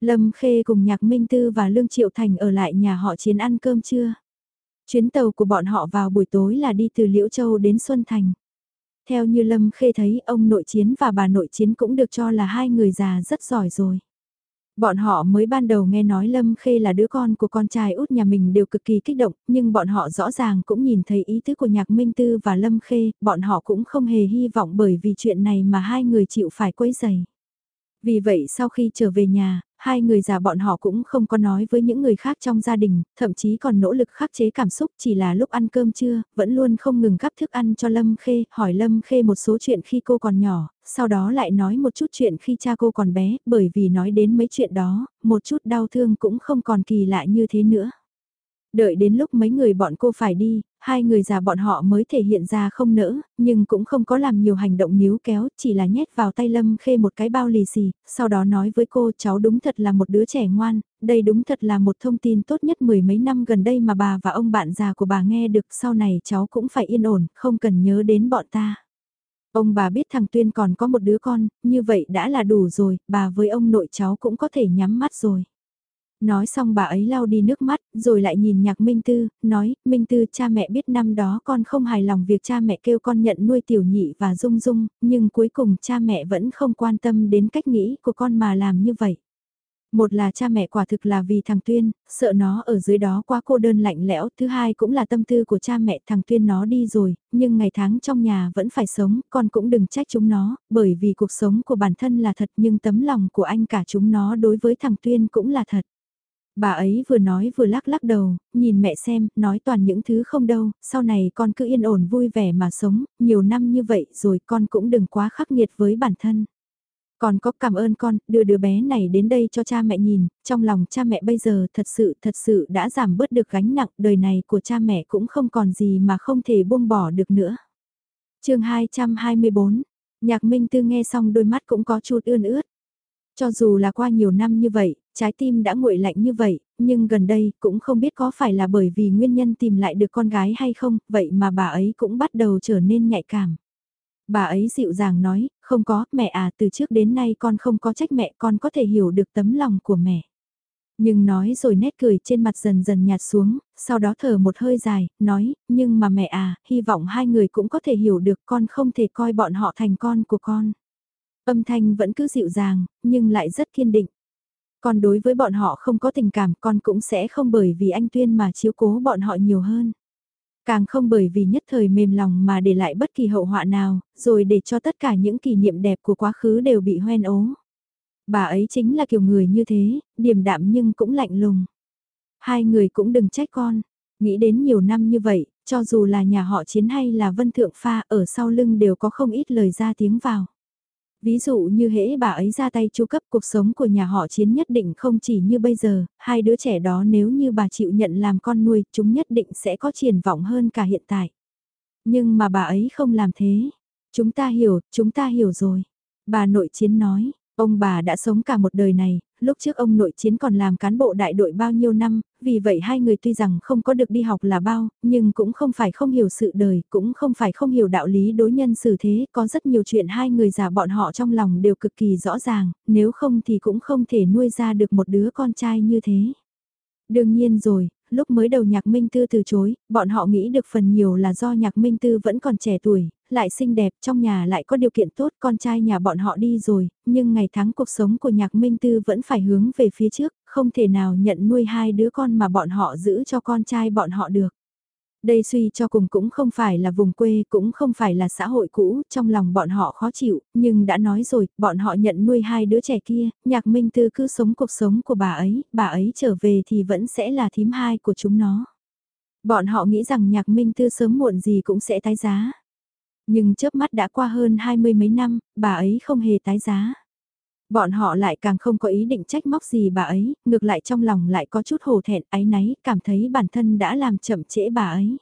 Lâm Khê cùng Nhạc Minh Tư và Lương Triệu Thành ở lại nhà họ chiến ăn cơm trưa. Chuyến tàu của bọn họ vào buổi tối là đi từ Liễu Châu đến Xuân Thành. Theo như Lâm Khê thấy ông nội chiến và bà nội chiến cũng được cho là hai người già rất giỏi rồi. Bọn họ mới ban đầu nghe nói Lâm Khê là đứa con của con trai út nhà mình đều cực kỳ kích động, nhưng bọn họ rõ ràng cũng nhìn thấy ý tứ của Nhạc Minh Tư và Lâm Khê, bọn họ cũng không hề hy vọng bởi vì chuyện này mà hai người chịu phải quấy giày. Vì vậy sau khi trở về nhà, hai người già bọn họ cũng không có nói với những người khác trong gia đình, thậm chí còn nỗ lực khắc chế cảm xúc chỉ là lúc ăn cơm trưa, vẫn luôn không ngừng gắp thức ăn cho Lâm Khê, hỏi Lâm Khê một số chuyện khi cô còn nhỏ, sau đó lại nói một chút chuyện khi cha cô còn bé, bởi vì nói đến mấy chuyện đó, một chút đau thương cũng không còn kỳ lạ như thế nữa. Đợi đến lúc mấy người bọn cô phải đi, hai người già bọn họ mới thể hiện ra không nỡ, nhưng cũng không có làm nhiều hành động níu kéo, chỉ là nhét vào tay Lâm Khê một cái bao lì xì, sau đó nói với cô cháu đúng thật là một đứa trẻ ngoan, đây đúng thật là một thông tin tốt nhất mười mấy năm gần đây mà bà và ông bạn già của bà nghe được sau này cháu cũng phải yên ổn, không cần nhớ đến bọn ta. Ông bà biết thằng Tuyên còn có một đứa con, như vậy đã là đủ rồi, bà với ông nội cháu cũng có thể nhắm mắt rồi. Nói xong bà ấy lau đi nước mắt, rồi lại nhìn nhạc Minh Tư, nói, Minh Tư cha mẹ biết năm đó con không hài lòng việc cha mẹ kêu con nhận nuôi tiểu nhị và dung dung, nhưng cuối cùng cha mẹ vẫn không quan tâm đến cách nghĩ của con mà làm như vậy. Một là cha mẹ quả thực là vì thằng Tuyên, sợ nó ở dưới đó quá cô đơn lạnh lẽo, thứ hai cũng là tâm tư của cha mẹ thằng Tuyên nó đi rồi, nhưng ngày tháng trong nhà vẫn phải sống, con cũng đừng trách chúng nó, bởi vì cuộc sống của bản thân là thật nhưng tấm lòng của anh cả chúng nó đối với thằng Tuyên cũng là thật. Bà ấy vừa nói vừa lắc lắc đầu, nhìn mẹ xem, nói toàn những thứ không đâu, sau này con cứ yên ổn vui vẻ mà sống, nhiều năm như vậy rồi con cũng đừng quá khắc nghiệt với bản thân. Còn có cảm ơn con, đưa đứa bé này đến đây cho cha mẹ nhìn, trong lòng cha mẹ bây giờ thật sự thật sự đã giảm bớt được gánh nặng, đời này của cha mẹ cũng không còn gì mà không thể buông bỏ được nữa. chương 224, nhạc minh tư nghe xong đôi mắt cũng có chút ươn ướt. Cho dù là qua nhiều năm như vậy, trái tim đã nguội lạnh như vậy, nhưng gần đây cũng không biết có phải là bởi vì nguyên nhân tìm lại được con gái hay không, vậy mà bà ấy cũng bắt đầu trở nên nhạy cảm. Bà ấy dịu dàng nói, không có, mẹ à, từ trước đến nay con không có trách mẹ, con có thể hiểu được tấm lòng của mẹ. Nhưng nói rồi nét cười trên mặt dần dần nhạt xuống, sau đó thở một hơi dài, nói, nhưng mà mẹ à, hy vọng hai người cũng có thể hiểu được con không thể coi bọn họ thành con của con. Âm thanh vẫn cứ dịu dàng, nhưng lại rất kiên định. Còn đối với bọn họ không có tình cảm con cũng sẽ không bởi vì anh Tuyên mà chiếu cố bọn họ nhiều hơn. Càng không bởi vì nhất thời mềm lòng mà để lại bất kỳ hậu họa nào, rồi để cho tất cả những kỷ niệm đẹp của quá khứ đều bị hoen ố. Bà ấy chính là kiểu người như thế, điềm đạm nhưng cũng lạnh lùng. Hai người cũng đừng trách con, nghĩ đến nhiều năm như vậy, cho dù là nhà họ chiến hay là vân thượng pha ở sau lưng đều có không ít lời ra tiếng vào. Ví dụ như hễ bà ấy ra tay chu cấp cuộc sống của nhà họ chiến nhất định không chỉ như bây giờ, hai đứa trẻ đó nếu như bà chịu nhận làm con nuôi, chúng nhất định sẽ có triển vọng hơn cả hiện tại. Nhưng mà bà ấy không làm thế. Chúng ta hiểu, chúng ta hiểu rồi. Bà nội chiến nói, Ông bà đã sống cả một đời này, lúc trước ông nội chiến còn làm cán bộ đại đội bao nhiêu năm, vì vậy hai người tuy rằng không có được đi học là bao, nhưng cũng không phải không hiểu sự đời, cũng không phải không hiểu đạo lý đối nhân xử thế, có rất nhiều chuyện hai người già bọn họ trong lòng đều cực kỳ rõ ràng, nếu không thì cũng không thể nuôi ra được một đứa con trai như thế. Đương nhiên rồi, lúc mới đầu nhạc minh tư từ chối, bọn họ nghĩ được phần nhiều là do nhạc minh tư vẫn còn trẻ tuổi, lại xinh đẹp, trong nhà lại có điều kiện tốt, con trai nhà bọn họ đi rồi, nhưng ngày tháng cuộc sống của nhạc minh tư vẫn phải hướng về phía trước, không thể nào nhận nuôi hai đứa con mà bọn họ giữ cho con trai bọn họ được. Đây suy cho cùng cũng không phải là vùng quê, cũng không phải là xã hội cũ, trong lòng bọn họ khó chịu, nhưng đã nói rồi, bọn họ nhận nuôi hai đứa trẻ kia, nhạc minh tư cứ sống cuộc sống của bà ấy, bà ấy trở về thì vẫn sẽ là thím hai của chúng nó. Bọn họ nghĩ rằng nhạc minh tư sớm muộn gì cũng sẽ tái giá. Nhưng chớp mắt đã qua hơn hai mươi mấy năm, bà ấy không hề tái giá. Bọn họ lại càng không có ý định trách móc gì bà ấy, ngược lại trong lòng lại có chút hổ thẹn áy náy, cảm thấy bản thân đã làm chậm trễ bà ấy.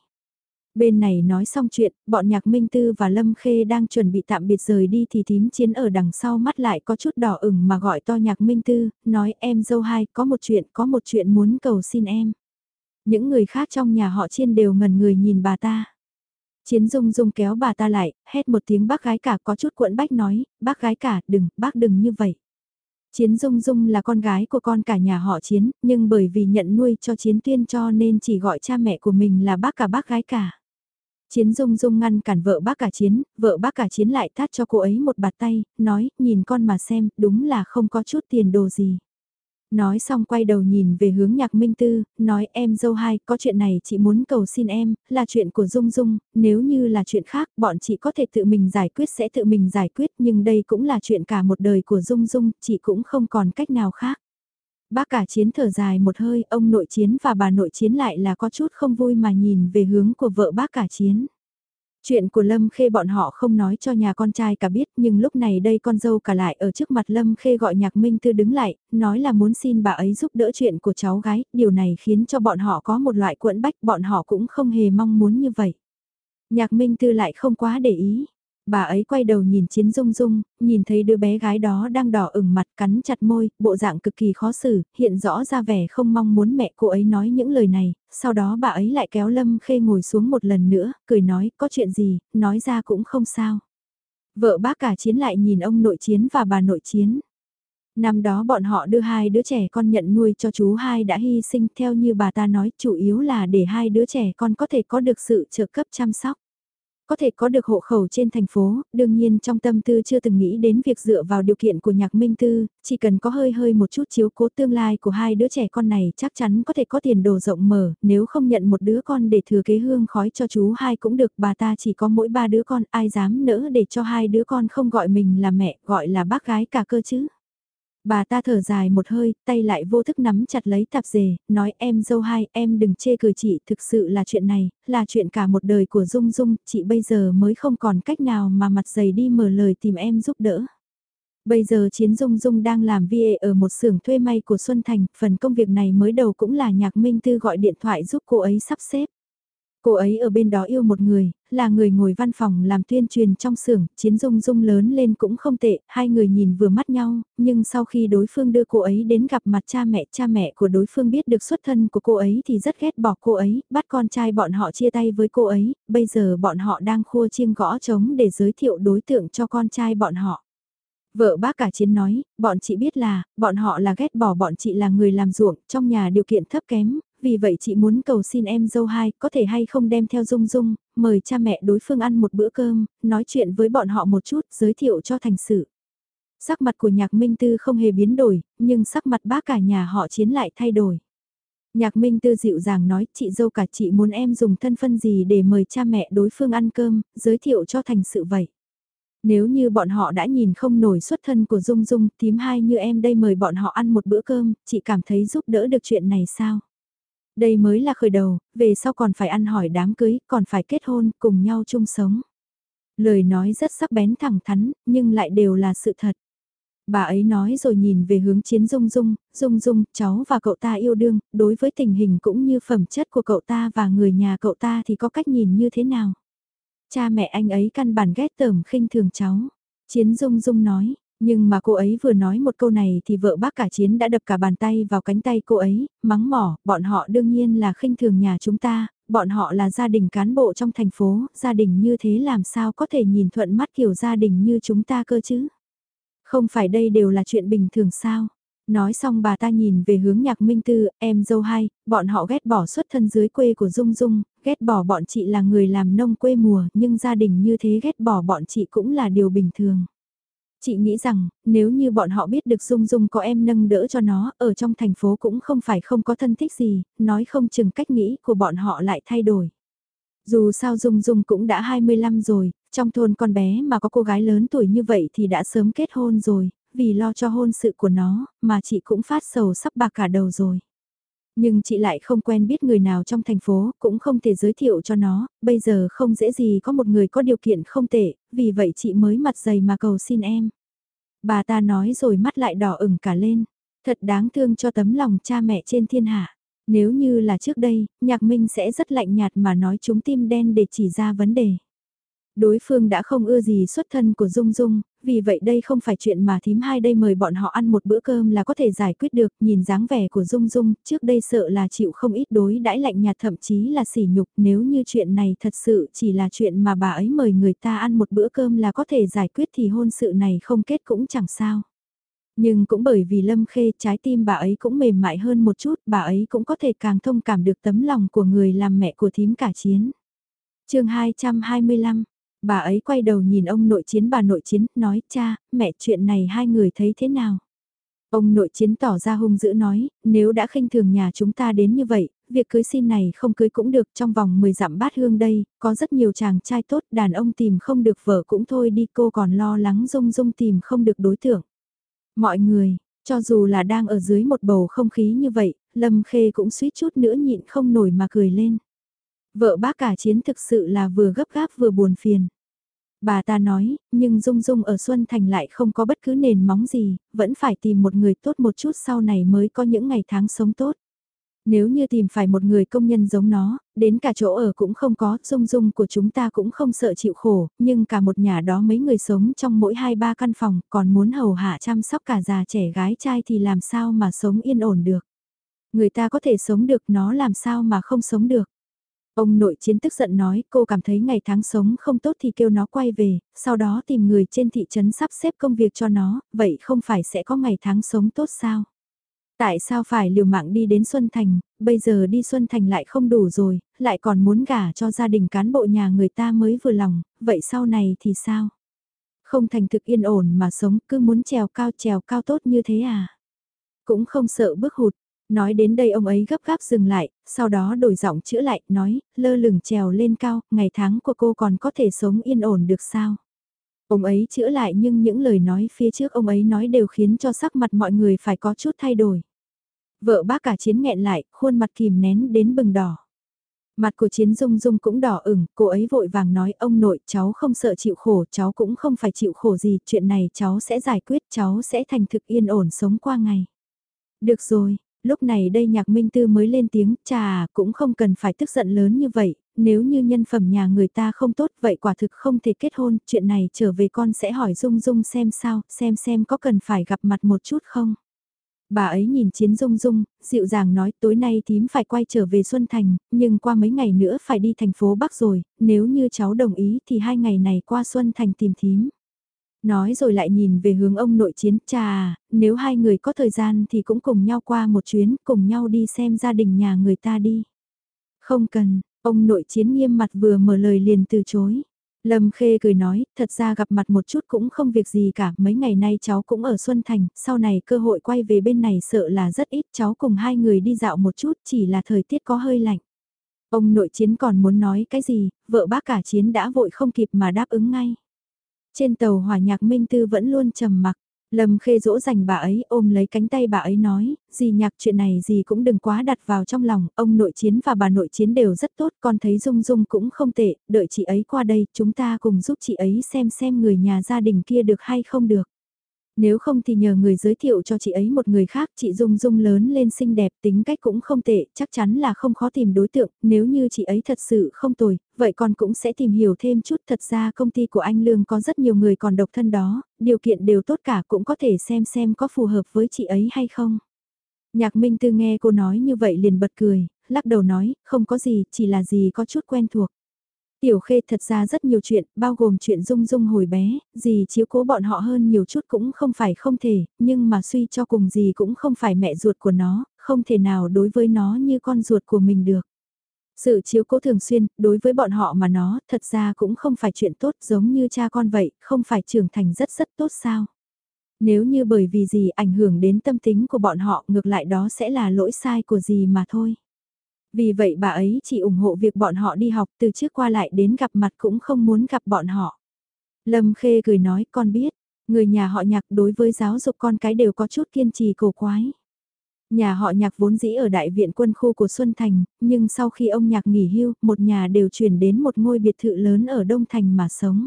Bên này nói xong chuyện, bọn nhạc Minh Tư và Lâm Khê đang chuẩn bị tạm biệt rời đi thì tím chiến ở đằng sau mắt lại có chút đỏ ửng mà gọi to nhạc Minh Tư, nói em dâu hai có một chuyện, có một chuyện muốn cầu xin em. Những người khác trong nhà họ chiên đều ngần người nhìn bà ta. Chiến Dung Dung kéo bà ta lại, hét một tiếng bác gái cả có chút cuộn bách nói, bác gái cả, đừng, bác đừng như vậy. Chiến Dung Dung là con gái của con cả nhà họ Chiến, nhưng bởi vì nhận nuôi cho Chiến Tuyên cho nên chỉ gọi cha mẹ của mình là bác cả bác gái cả. Chiến Dung Dung ngăn cản vợ bác cả Chiến, vợ bác cả Chiến lại tát cho cô ấy một bạt tay, nói, nhìn con mà xem, đúng là không có chút tiền đồ gì. Nói xong quay đầu nhìn về hướng nhạc minh tư, nói em dâu hai, có chuyện này chị muốn cầu xin em, là chuyện của Dung Dung, nếu như là chuyện khác, bọn chị có thể tự mình giải quyết sẽ tự mình giải quyết, nhưng đây cũng là chuyện cả một đời của Dung Dung, chị cũng không còn cách nào khác. Bác cả chiến thở dài một hơi, ông nội chiến và bà nội chiến lại là có chút không vui mà nhìn về hướng của vợ bác cả chiến. Chuyện của Lâm Khê bọn họ không nói cho nhà con trai cả biết nhưng lúc này đây con dâu cả lại ở trước mặt Lâm Khê gọi nhạc Minh Tư đứng lại, nói là muốn xin bà ấy giúp đỡ chuyện của cháu gái, điều này khiến cho bọn họ có một loại quẫn bách bọn họ cũng không hề mong muốn như vậy. Nhạc Minh Tư lại không quá để ý, bà ấy quay đầu nhìn Chiến Dung Dung, nhìn thấy đứa bé gái đó đang đỏ ửng mặt cắn chặt môi, bộ dạng cực kỳ khó xử, hiện rõ ra vẻ không mong muốn mẹ cô ấy nói những lời này, sau đó bà ấy lại kéo Lâm Khê ngồi xuống một lần nữa, cười nói, có chuyện gì, nói ra cũng không sao. Vợ bác cả Chiến lại nhìn ông nội Chiến và bà nội Chiến. Năm đó bọn họ đưa hai đứa trẻ con nhận nuôi cho chú hai đã hy sinh theo như bà ta nói chủ yếu là để hai đứa trẻ con có thể có được sự trợ cấp chăm sóc. Có thể có được hộ khẩu trên thành phố, đương nhiên trong tâm tư chưa từng nghĩ đến việc dựa vào điều kiện của nhạc minh tư, chỉ cần có hơi hơi một chút chiếu cố tương lai của hai đứa trẻ con này chắc chắn có thể có tiền đồ rộng mở, nếu không nhận một đứa con để thừa kế hương khói cho chú hai cũng được, bà ta chỉ có mỗi ba đứa con, ai dám nỡ để cho hai đứa con không gọi mình là mẹ, gọi là bác gái cả cơ chứ. Bà ta thở dài một hơi, tay lại vô thức nắm chặt lấy tạp dề, nói em dâu hai, em đừng chê cười chị, thực sự là chuyện này, là chuyện cả một đời của Dung Dung, chị bây giờ mới không còn cách nào mà mặt dày đi mở lời tìm em giúp đỡ. Bây giờ Chiến Dung Dung đang làm VA ở một xưởng thuê may của Xuân Thành, phần công việc này mới đầu cũng là nhạc minh tư gọi điện thoại giúp cô ấy sắp xếp. Cô ấy ở bên đó yêu một người, là người ngồi văn phòng làm tuyên truyền trong xưởng, chiến dung dung lớn lên cũng không tệ, hai người nhìn vừa mắt nhau, nhưng sau khi đối phương đưa cô ấy đến gặp mặt cha mẹ, cha mẹ của đối phương biết được xuất thân của cô ấy thì rất ghét bỏ cô ấy, bắt con trai bọn họ chia tay với cô ấy, bây giờ bọn họ đang khua chiêng gõ trống để giới thiệu đối tượng cho con trai bọn họ. Vợ bác cả chiến nói, bọn chị biết là, bọn họ là ghét bỏ bọn chị là người làm ruộng, trong nhà điều kiện thấp kém, vì vậy chị muốn cầu xin em dâu hai, có thể hay không đem theo Dung Dung, mời cha mẹ đối phương ăn một bữa cơm, nói chuyện với bọn họ một chút, giới thiệu cho thành sự. Sắc mặt của nhạc Minh Tư không hề biến đổi, nhưng sắc mặt bác cả nhà họ chiến lại thay đổi. Nhạc Minh Tư dịu dàng nói, chị dâu cả chị muốn em dùng thân phân gì để mời cha mẹ đối phương ăn cơm, giới thiệu cho thành sự vậy. Nếu như bọn họ đã nhìn không nổi xuất thân của Dung Dung, tím hai như em đây mời bọn họ ăn một bữa cơm, chị cảm thấy giúp đỡ được chuyện này sao? Đây mới là khởi đầu, về sau còn phải ăn hỏi đám cưới, còn phải kết hôn, cùng nhau chung sống. Lời nói rất sắc bén thẳng thắn, nhưng lại đều là sự thật. Bà ấy nói rồi nhìn về hướng chiến dung dung, dung dung, cháu và cậu ta yêu đương, đối với tình hình cũng như phẩm chất của cậu ta và người nhà cậu ta thì có cách nhìn như thế nào. Cha mẹ anh ấy căn bản ghét tởm khinh thường cháu. Chiến dung dung nói, nhưng mà cô ấy vừa nói một câu này thì vợ bác cả chiến đã đập cả bàn tay vào cánh tay cô ấy, mắng mỏ, bọn họ đương nhiên là khinh thường nhà chúng ta, bọn họ là gia đình cán bộ trong thành phố, gia đình như thế làm sao có thể nhìn thuận mắt kiểu gia đình như chúng ta cơ chứ? Không phải đây đều là chuyện bình thường sao? Nói xong bà ta nhìn về hướng nhạc minh tư, em dâu hai, bọn họ ghét bỏ xuất thân dưới quê của Dung Dung, ghét bỏ bọn chị là người làm nông quê mùa, nhưng gia đình như thế ghét bỏ bọn chị cũng là điều bình thường. Chị nghĩ rằng, nếu như bọn họ biết được Dung Dung có em nâng đỡ cho nó, ở trong thành phố cũng không phải không có thân thích gì, nói không chừng cách nghĩ của bọn họ lại thay đổi. Dù sao Dung Dung cũng đã 25 rồi, trong thôn con bé mà có cô gái lớn tuổi như vậy thì đã sớm kết hôn rồi, vì lo cho hôn sự của nó, mà chị cũng phát sầu sắp bạc cả đầu rồi. Nhưng chị lại không quen biết người nào trong thành phố, cũng không thể giới thiệu cho nó, bây giờ không dễ gì có một người có điều kiện không tệ, vì vậy chị mới mặt dày mà cầu xin em. Bà ta nói rồi mắt lại đỏ ửng cả lên, thật đáng thương cho tấm lòng cha mẹ trên thiên hạ. Nếu như là trước đây, nhạc minh sẽ rất lạnh nhạt mà nói chúng tim đen để chỉ ra vấn đề. Đối phương đã không ưa gì xuất thân của Dung Dung, vì vậy đây không phải chuyện mà thím hai đây mời bọn họ ăn một bữa cơm là có thể giải quyết được, nhìn dáng vẻ của Dung Dung, trước đây sợ là chịu không ít đối đãi lạnh nhạt thậm chí là sỉ nhục nếu như chuyện này thật sự chỉ là chuyện mà bà ấy mời người ta ăn một bữa cơm là có thể giải quyết thì hôn sự này không kết cũng chẳng sao. Nhưng cũng bởi vì Lâm Khê trái tim bà ấy cũng mềm mại hơn một chút, bà ấy cũng có thể càng thông cảm được tấm lòng của người làm mẹ của thím cả chiến. chương 225 Bà ấy quay đầu nhìn ông nội chiến bà nội chiến, nói cha, mẹ chuyện này hai người thấy thế nào? Ông nội chiến tỏ ra hung dữ nói, nếu đã khinh thường nhà chúng ta đến như vậy, việc cưới xin này không cưới cũng được trong vòng 10 dặm bát hương đây, có rất nhiều chàng trai tốt, đàn ông tìm không được vợ cũng thôi đi cô còn lo lắng dung dung tìm không được đối tượng. Mọi người, cho dù là đang ở dưới một bầu không khí như vậy, Lâm Khê cũng suýt chút nữa nhịn không nổi mà cười lên. Vợ bác cả chiến thực sự là vừa gấp gáp vừa buồn phiền. Bà ta nói, nhưng Dung Dung ở Xuân Thành lại không có bất cứ nền móng gì, vẫn phải tìm một người tốt một chút sau này mới có những ngày tháng sống tốt. Nếu như tìm phải một người công nhân giống nó, đến cả chỗ ở cũng không có, Dung Dung của chúng ta cũng không sợ chịu khổ, nhưng cả một nhà đó mấy người sống trong mỗi hai ba căn phòng, còn muốn hầu hạ chăm sóc cả già trẻ gái trai thì làm sao mà sống yên ổn được. Người ta có thể sống được nó làm sao mà không sống được. Ông nội chiến tức giận nói cô cảm thấy ngày tháng sống không tốt thì kêu nó quay về, sau đó tìm người trên thị trấn sắp xếp công việc cho nó, vậy không phải sẽ có ngày tháng sống tốt sao? Tại sao phải liều mạng đi đến Xuân Thành, bây giờ đi Xuân Thành lại không đủ rồi, lại còn muốn gả cho gia đình cán bộ nhà người ta mới vừa lòng, vậy sau này thì sao? Không thành thực yên ổn mà sống cứ muốn trèo cao trèo cao tốt như thế à? Cũng không sợ bước hụt, Nói đến đây ông ấy gấp gáp dừng lại, sau đó đổi giọng chữa lại, nói, lơ lửng trèo lên cao, ngày tháng của cô còn có thể sống yên ổn được sao? Ông ấy chữa lại nhưng những lời nói phía trước ông ấy nói đều khiến cho sắc mặt mọi người phải có chút thay đổi. Vợ bác cả chiến nghẹn lại, khuôn mặt kìm nén đến bừng đỏ. Mặt của chiến dung dung cũng đỏ ửng, cô ấy vội vàng nói ông nội cháu không sợ chịu khổ, cháu cũng không phải chịu khổ gì, chuyện này cháu sẽ giải quyết, cháu sẽ thành thực yên ổn sống qua ngày. Được rồi, Lúc này đây nhạc minh tư mới lên tiếng, chà, cũng không cần phải tức giận lớn như vậy, nếu như nhân phẩm nhà người ta không tốt vậy quả thực không thể kết hôn, chuyện này trở về con sẽ hỏi Dung Dung xem sao, xem xem có cần phải gặp mặt một chút không. Bà ấy nhìn chiến Dung Dung, dịu dàng nói tối nay thím phải quay trở về Xuân Thành, nhưng qua mấy ngày nữa phải đi thành phố Bắc rồi, nếu như cháu đồng ý thì hai ngày này qua Xuân Thành tìm thím. Nói rồi lại nhìn về hướng ông nội chiến, chà, nếu hai người có thời gian thì cũng cùng nhau qua một chuyến, cùng nhau đi xem gia đình nhà người ta đi. Không cần, ông nội chiến nghiêm mặt vừa mở lời liền từ chối. Lâm Khê cười nói, thật ra gặp mặt một chút cũng không việc gì cả, mấy ngày nay cháu cũng ở Xuân Thành, sau này cơ hội quay về bên này sợ là rất ít, cháu cùng hai người đi dạo một chút, chỉ là thời tiết có hơi lạnh. Ông nội chiến còn muốn nói cái gì, vợ bác cả chiến đã vội không kịp mà đáp ứng ngay. Trên tàu hỏa nhạc Minh Tư vẫn luôn trầm mặc. Lâm khê dỗ dành bà ấy ôm lấy cánh tay bà ấy nói, gì nhạc chuyện này gì cũng đừng quá đặt vào trong lòng, ông nội chiến và bà nội chiến đều rất tốt, con thấy Dung Dung cũng không tệ, đợi chị ấy qua đây, chúng ta cùng giúp chị ấy xem xem người nhà gia đình kia được hay không được. Nếu không thì nhờ người giới thiệu cho chị ấy một người khác, chị Dung Dung lớn lên xinh đẹp, tính cách cũng không tệ, chắc chắn là không khó tìm đối tượng, nếu như chị ấy thật sự không tồi, vậy con cũng sẽ tìm hiểu thêm chút. Thật ra công ty của anh Lương có rất nhiều người còn độc thân đó, điều kiện đều tốt cả cũng có thể xem xem có phù hợp với chị ấy hay không. Nhạc Minh Tư nghe cô nói như vậy liền bật cười, lắc đầu nói, không có gì, chỉ là gì có chút quen thuộc. Tiểu khê thật ra rất nhiều chuyện, bao gồm chuyện dung dung hồi bé, gì chiếu cố bọn họ hơn nhiều chút cũng không phải không thể, nhưng mà suy cho cùng gì cũng không phải mẹ ruột của nó, không thể nào đối với nó như con ruột của mình được. Sự chiếu cố thường xuyên, đối với bọn họ mà nó, thật ra cũng không phải chuyện tốt giống như cha con vậy, không phải trưởng thành rất rất tốt sao. Nếu như bởi vì gì ảnh hưởng đến tâm tính của bọn họ ngược lại đó sẽ là lỗi sai của gì mà thôi. Vì vậy bà ấy chỉ ủng hộ việc bọn họ đi học từ trước qua lại đến gặp mặt cũng không muốn gặp bọn họ. Lâm Khê cười nói con biết, người nhà họ nhạc đối với giáo dục con cái đều có chút kiên trì cổ quái. Nhà họ nhạc vốn dĩ ở đại viện quân khu của Xuân Thành, nhưng sau khi ông nhạc nghỉ hưu, một nhà đều chuyển đến một ngôi biệt thự lớn ở Đông Thành mà sống.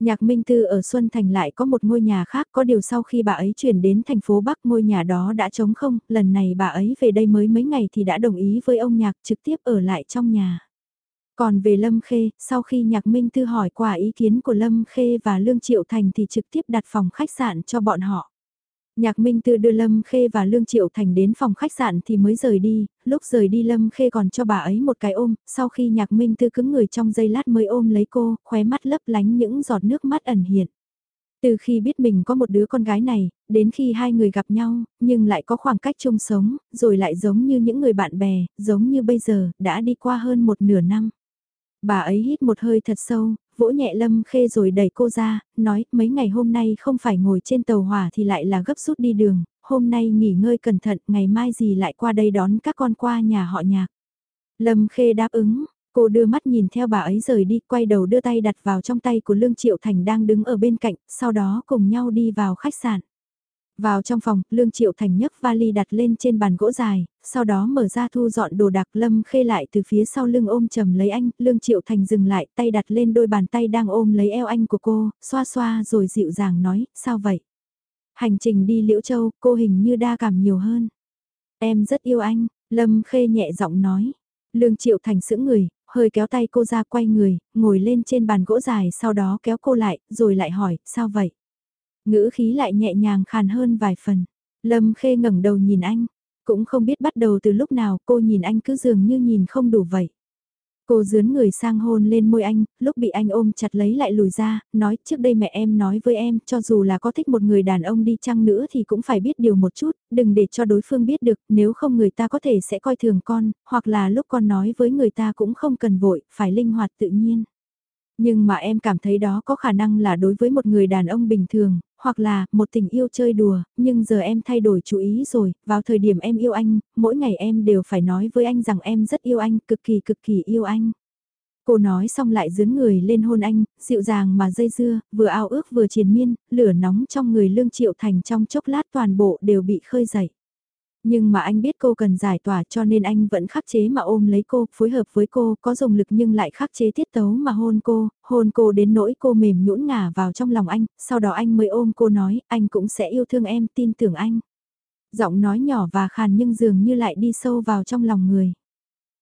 Nhạc Minh Tư ở Xuân Thành lại có một ngôi nhà khác có điều sau khi bà ấy chuyển đến thành phố Bắc ngôi nhà đó đã trống không, lần này bà ấy về đây mới mấy ngày thì đã đồng ý với ông Nhạc trực tiếp ở lại trong nhà. Còn về Lâm Khê, sau khi Nhạc Minh Tư hỏi qua ý kiến của Lâm Khê và Lương Triệu Thành thì trực tiếp đặt phòng khách sạn cho bọn họ. Nhạc Minh Tư đưa Lâm Khê và Lương Triệu Thành đến phòng khách sạn thì mới rời đi, lúc rời đi Lâm Khê còn cho bà ấy một cái ôm, sau khi Nhạc Minh Tư cứng người trong giây lát mới ôm lấy cô, khóe mắt lấp lánh những giọt nước mắt ẩn hiện. Từ khi biết mình có một đứa con gái này, đến khi hai người gặp nhau, nhưng lại có khoảng cách chung sống, rồi lại giống như những người bạn bè, giống như bây giờ, đã đi qua hơn một nửa năm. Bà ấy hít một hơi thật sâu, vỗ nhẹ Lâm Khê rồi đẩy cô ra, nói mấy ngày hôm nay không phải ngồi trên tàu hỏa thì lại là gấp rút đi đường, hôm nay nghỉ ngơi cẩn thận, ngày mai gì lại qua đây đón các con qua nhà họ nhạc. Lâm Khê đáp ứng, cô đưa mắt nhìn theo bà ấy rời đi, quay đầu đưa tay đặt vào trong tay của Lương Triệu Thành đang đứng ở bên cạnh, sau đó cùng nhau đi vào khách sạn. Vào trong phòng, Lương Triệu Thành nhấc vali đặt lên trên bàn gỗ dài, sau đó mở ra thu dọn đồ đạc Lâm Khê lại từ phía sau lưng ôm chầm lấy anh, Lương Triệu Thành dừng lại, tay đặt lên đôi bàn tay đang ôm lấy eo anh của cô, xoa xoa rồi dịu dàng nói, sao vậy? Hành trình đi Liễu Châu, cô hình như đa cảm nhiều hơn. Em rất yêu anh, Lâm Khê nhẹ giọng nói. Lương Triệu Thành sững người, hơi kéo tay cô ra quay người, ngồi lên trên bàn gỗ dài sau đó kéo cô lại, rồi lại hỏi, sao vậy? Ngữ khí lại nhẹ nhàng khàn hơn vài phần. Lâm Khê ngẩng đầu nhìn anh, cũng không biết bắt đầu từ lúc nào cô nhìn anh cứ dường như nhìn không đủ vậy. Cô dướn người sang hôn lên môi anh, lúc bị anh ôm chặt lấy lại lùi ra, nói trước đây mẹ em nói với em, cho dù là có thích một người đàn ông đi chăng nữa thì cũng phải biết điều một chút, đừng để cho đối phương biết được, nếu không người ta có thể sẽ coi thường con, hoặc là lúc con nói với người ta cũng không cần vội, phải linh hoạt tự nhiên. Nhưng mà em cảm thấy đó có khả năng là đối với một người đàn ông bình thường, hoặc là một tình yêu chơi đùa, nhưng giờ em thay đổi chú ý rồi, vào thời điểm em yêu anh, mỗi ngày em đều phải nói với anh rằng em rất yêu anh, cực kỳ cực kỳ yêu anh. Cô nói xong lại dướn người lên hôn anh, dịu dàng mà dây dưa, vừa ao ước vừa triền miên, lửa nóng trong người lương triệu thành trong chốc lát toàn bộ đều bị khơi dậy. Nhưng mà anh biết cô cần giải tỏa cho nên anh vẫn khắc chế mà ôm lấy cô, phối hợp với cô, có dùng lực nhưng lại khắc chế tiết tấu mà hôn cô, hôn cô đến nỗi cô mềm nhũn ngả vào trong lòng anh, sau đó anh mới ôm cô nói, anh cũng sẽ yêu thương em, tin tưởng anh. Giọng nói nhỏ và khàn nhưng dường như lại đi sâu vào trong lòng người.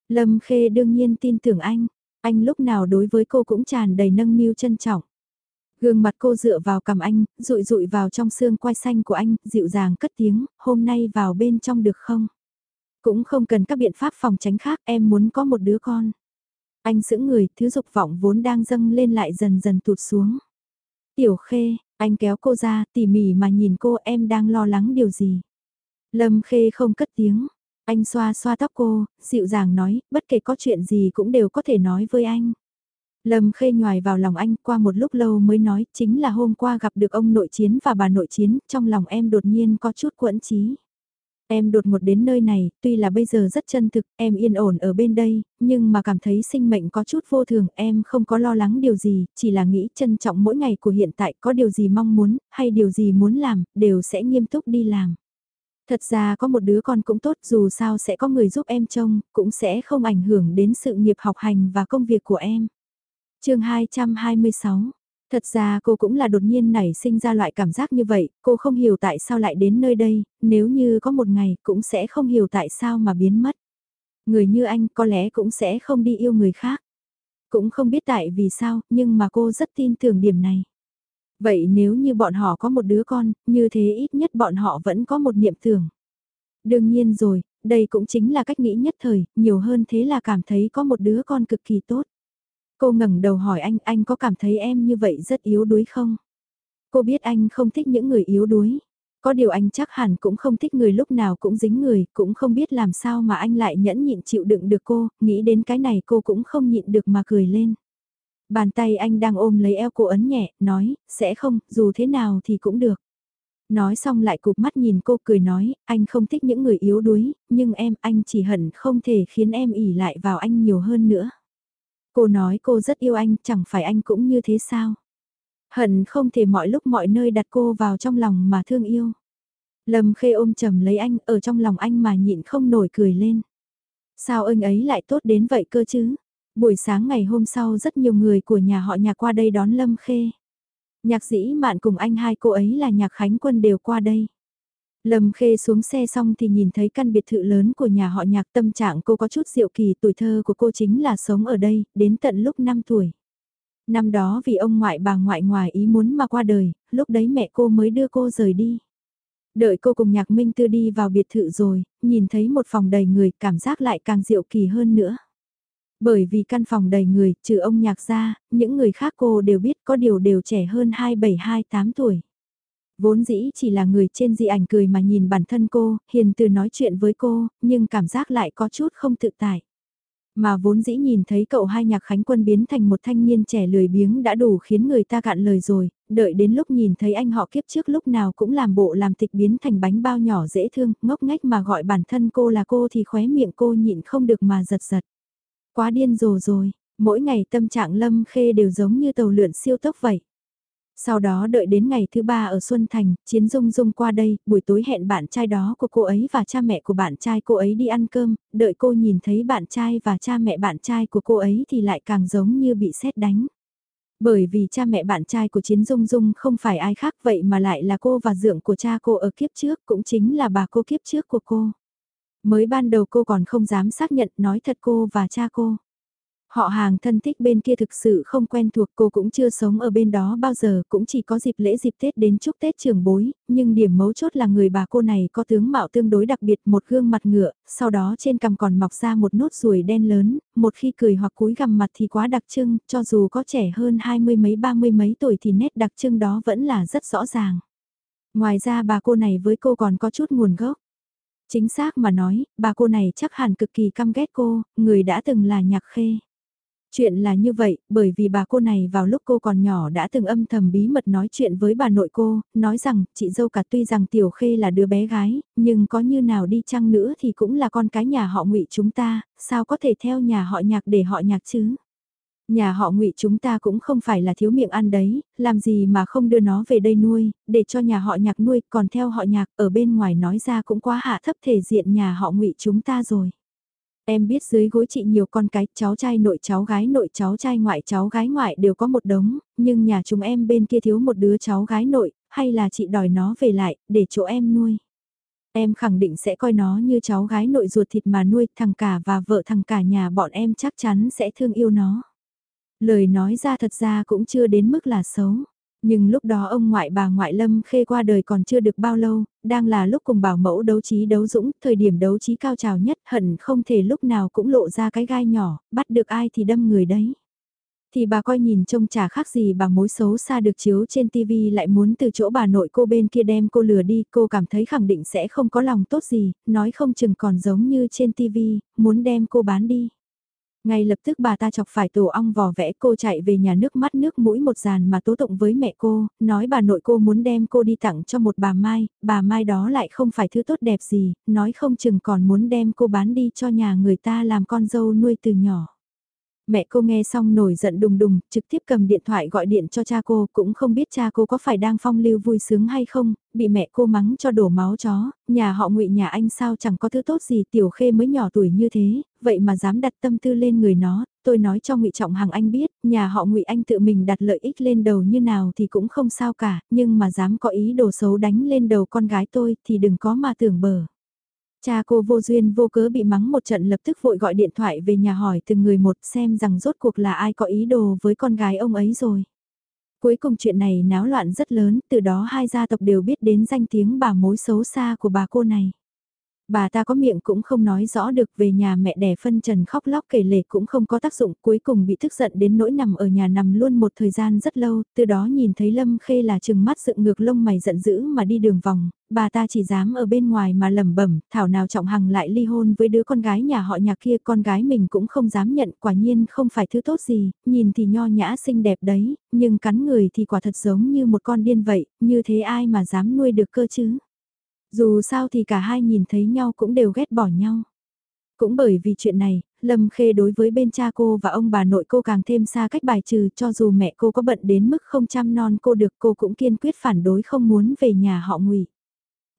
Lâm Khê đương nhiên tin tưởng anh, anh lúc nào đối với cô cũng tràn đầy nâng niu trân trọng. Gương mặt cô dựa vào cầm anh, rụi rụi vào trong xương quai xanh của anh, dịu dàng cất tiếng, hôm nay vào bên trong được không? Cũng không cần các biện pháp phòng tránh khác, em muốn có một đứa con. Anh sững người, thứ dục vọng vốn đang dâng lên lại dần dần tụt xuống. Tiểu khê, anh kéo cô ra, tỉ mỉ mà nhìn cô em đang lo lắng điều gì. Lâm khê không cất tiếng, anh xoa xoa tóc cô, dịu dàng nói, bất kể có chuyện gì cũng đều có thể nói với anh. Lâm khê nhòi vào lòng anh qua một lúc lâu mới nói chính là hôm qua gặp được ông nội chiến và bà nội chiến, trong lòng em đột nhiên có chút quẫn trí. Em đột ngột đến nơi này, tuy là bây giờ rất chân thực, em yên ổn ở bên đây, nhưng mà cảm thấy sinh mệnh có chút vô thường, em không có lo lắng điều gì, chỉ là nghĩ trân trọng mỗi ngày của hiện tại có điều gì mong muốn, hay điều gì muốn làm, đều sẽ nghiêm túc đi làm. Thật ra có một đứa con cũng tốt dù sao sẽ có người giúp em trông, cũng sẽ không ảnh hưởng đến sự nghiệp học hành và công việc của em chương 226 Thật ra cô cũng là đột nhiên nảy sinh ra loại cảm giác như vậy, cô không hiểu tại sao lại đến nơi đây, nếu như có một ngày cũng sẽ không hiểu tại sao mà biến mất. Người như anh có lẽ cũng sẽ không đi yêu người khác. Cũng không biết tại vì sao, nhưng mà cô rất tin tưởng điểm này. Vậy nếu như bọn họ có một đứa con, như thế ít nhất bọn họ vẫn có một niệm tưởng. Đương nhiên rồi, đây cũng chính là cách nghĩ nhất thời, nhiều hơn thế là cảm thấy có một đứa con cực kỳ tốt. Cô ngẩng đầu hỏi anh, anh có cảm thấy em như vậy rất yếu đuối không? Cô biết anh không thích những người yếu đuối. Có điều anh chắc hẳn cũng không thích người lúc nào cũng dính người, cũng không biết làm sao mà anh lại nhẫn nhịn chịu đựng được cô, nghĩ đến cái này cô cũng không nhịn được mà cười lên. Bàn tay anh đang ôm lấy eo cô ấn nhẹ, nói, sẽ không, dù thế nào thì cũng được. Nói xong lại cụp mắt nhìn cô cười nói, anh không thích những người yếu đuối, nhưng em, anh chỉ hận không thể khiến em ỉ lại vào anh nhiều hơn nữa. Cô nói cô rất yêu anh, chẳng phải anh cũng như thế sao? Hận không thể mọi lúc mọi nơi đặt cô vào trong lòng mà thương yêu. Lâm khê ôm chầm lấy anh, ở trong lòng anh mà nhịn không nổi cười lên. Sao anh ấy lại tốt đến vậy cơ chứ? Buổi sáng ngày hôm sau rất nhiều người của nhà họ nhà qua đây đón Lâm Khê. Nhạc dĩ mạn cùng anh hai cô ấy là nhạc khánh quân đều qua đây. Lâm Khê xuống xe xong thì nhìn thấy căn biệt thự lớn của nhà họ nhạc tâm trạng cô có chút diệu kỳ tuổi thơ của cô chính là sống ở đây, đến tận lúc 5 tuổi. Năm đó vì ông ngoại bà ngoại ngoài ý muốn mà qua đời, lúc đấy mẹ cô mới đưa cô rời đi. Đợi cô cùng nhạc minh tư đi vào biệt thự rồi, nhìn thấy một phòng đầy người cảm giác lại càng diệu kỳ hơn nữa. Bởi vì căn phòng đầy người, trừ ông nhạc ra, những người khác cô đều biết có điều đều trẻ hơn 27-28 tuổi. Vốn dĩ chỉ là người trên di ảnh cười mà nhìn bản thân cô, hiền từ nói chuyện với cô, nhưng cảm giác lại có chút không tự tại. Mà vốn dĩ nhìn thấy cậu hai nhạc khánh quân biến thành một thanh niên trẻ lười biếng đã đủ khiến người ta cạn lời rồi, đợi đến lúc nhìn thấy anh họ kiếp trước lúc nào cũng làm bộ làm tịch biến thành bánh bao nhỏ dễ thương, ngốc ngách mà gọi bản thân cô là cô thì khóe miệng cô nhịn không được mà giật giật. Quá điên rồ rồi, mỗi ngày tâm trạng lâm khê đều giống như tàu lượn siêu tốc vậy. Sau đó đợi đến ngày thứ ba ở Xuân Thành, Chiến Dung Dung qua đây, buổi tối hẹn bạn trai đó của cô ấy và cha mẹ của bạn trai cô ấy đi ăn cơm, đợi cô nhìn thấy bạn trai và cha mẹ bạn trai của cô ấy thì lại càng giống như bị sét đánh. Bởi vì cha mẹ bạn trai của Chiến Dung Dung không phải ai khác vậy mà lại là cô và dượng của cha cô ở kiếp trước cũng chính là bà cô kiếp trước của cô. Mới ban đầu cô còn không dám xác nhận nói thật cô và cha cô. Họ hàng thân thích bên kia thực sự không quen thuộc cô cũng chưa sống ở bên đó bao giờ, cũng chỉ có dịp lễ dịp Tết đến chúc Tết trường bối, nhưng điểm mấu chốt là người bà cô này có tướng mạo tương đối đặc biệt một gương mặt ngựa, sau đó trên cằm còn mọc ra một nốt ruồi đen lớn, một khi cười hoặc cúi gằm mặt thì quá đặc trưng, cho dù có trẻ hơn hai mươi mấy ba mươi mấy tuổi thì nét đặc trưng đó vẫn là rất rõ ràng. Ngoài ra bà cô này với cô còn có chút nguồn gốc. Chính xác mà nói, bà cô này chắc hẳn cực kỳ căm ghét cô, người đã từng là nhạc khê. Chuyện là như vậy, bởi vì bà cô này vào lúc cô còn nhỏ đã từng âm thầm bí mật nói chuyện với bà nội cô, nói rằng chị dâu cả tuy rằng Tiểu Khê là đứa bé gái, nhưng có như nào đi chăng nữa thì cũng là con cái nhà họ ngụy chúng ta, sao có thể theo nhà họ nhạc để họ nhạc chứ? Nhà họ ngụy chúng ta cũng không phải là thiếu miệng ăn đấy, làm gì mà không đưa nó về đây nuôi, để cho nhà họ nhạc nuôi, còn theo họ nhạc ở bên ngoài nói ra cũng quá hạ thấp thể diện nhà họ ngụy chúng ta rồi. Em biết dưới gối chị nhiều con cái, cháu trai nội cháu gái nội cháu trai ngoại cháu gái ngoại đều có một đống, nhưng nhà chúng em bên kia thiếu một đứa cháu gái nội, hay là chị đòi nó về lại, để chỗ em nuôi. Em khẳng định sẽ coi nó như cháu gái nội ruột thịt mà nuôi, thằng cả và vợ thằng cả nhà bọn em chắc chắn sẽ thương yêu nó. Lời nói ra thật ra cũng chưa đến mức là xấu. Nhưng lúc đó ông ngoại bà ngoại Lâm Khê qua đời còn chưa được bao lâu, đang là lúc cùng bảo mẫu đấu trí đấu dũng, thời điểm đấu trí cao trào nhất hận không thể lúc nào cũng lộ ra cái gai nhỏ, bắt được ai thì đâm người đấy. Thì bà coi nhìn trông chả khác gì bà mối xấu xa được chiếu trên TV lại muốn từ chỗ bà nội cô bên kia đem cô lừa đi, cô cảm thấy khẳng định sẽ không có lòng tốt gì, nói không chừng còn giống như trên TV, muốn đem cô bán đi. Ngay lập tức bà ta chọc phải tổ ong vò vẽ cô chạy về nhà nước mắt nước mũi một dàn mà tố tụng với mẹ cô, nói bà nội cô muốn đem cô đi tặng cho một bà Mai, bà Mai đó lại không phải thứ tốt đẹp gì, nói không chừng còn muốn đem cô bán đi cho nhà người ta làm con dâu nuôi từ nhỏ. Mẹ cô nghe xong nổi giận đùng đùng, trực tiếp cầm điện thoại gọi điện cho cha cô, cũng không biết cha cô có phải đang phong lưu vui sướng hay không, bị mẹ cô mắng cho đổ máu chó, nhà họ ngụy nhà anh sao chẳng có thứ tốt gì, tiểu khê mới nhỏ tuổi như thế, vậy mà dám đặt tâm tư lên người nó, tôi nói cho ngụy Trọng Hằng anh biết, nhà họ ngụy anh tự mình đặt lợi ích lên đầu như nào thì cũng không sao cả, nhưng mà dám có ý đồ xấu đánh lên đầu con gái tôi thì đừng có mà tưởng bờ. Cha cô vô duyên vô cớ bị mắng một trận lập tức vội gọi điện thoại về nhà hỏi từng người một xem rằng rốt cuộc là ai có ý đồ với con gái ông ấy rồi. Cuối cùng chuyện này náo loạn rất lớn, từ đó hai gia tộc đều biết đến danh tiếng bà mối xấu xa của bà cô này. Bà ta có miệng cũng không nói rõ được về nhà mẹ đẻ phân trần khóc lóc kể lể cũng không có tác dụng cuối cùng bị tức giận đến nỗi nằm ở nhà nằm luôn một thời gian rất lâu, từ đó nhìn thấy Lâm Khê là chừng mắt dựng ngược lông mày giận dữ mà đi đường vòng, bà ta chỉ dám ở bên ngoài mà lẩm bẩm thảo nào trọng hằng lại ly hôn với đứa con gái nhà họ nhà kia con gái mình cũng không dám nhận quả nhiên không phải thứ tốt gì, nhìn thì nho nhã xinh đẹp đấy, nhưng cắn người thì quả thật giống như một con điên vậy, như thế ai mà dám nuôi được cơ chứ. Dù sao thì cả hai nhìn thấy nhau cũng đều ghét bỏ nhau. Cũng bởi vì chuyện này, Lâm Khê đối với bên cha cô và ông bà nội cô càng thêm xa cách bài trừ cho dù mẹ cô có bận đến mức không chăm non cô được cô cũng kiên quyết phản đối không muốn về nhà họ ngụy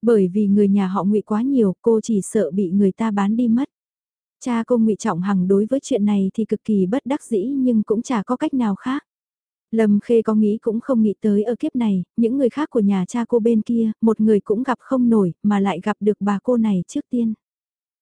Bởi vì người nhà họ ngụy quá nhiều cô chỉ sợ bị người ta bán đi mất. Cha cô ngụy Trọng Hằng đối với chuyện này thì cực kỳ bất đắc dĩ nhưng cũng chả có cách nào khác. Lâm Khê có nghĩ cũng không nghĩ tới ở kiếp này, những người khác của nhà cha cô bên kia, một người cũng gặp không nổi, mà lại gặp được bà cô này trước tiên.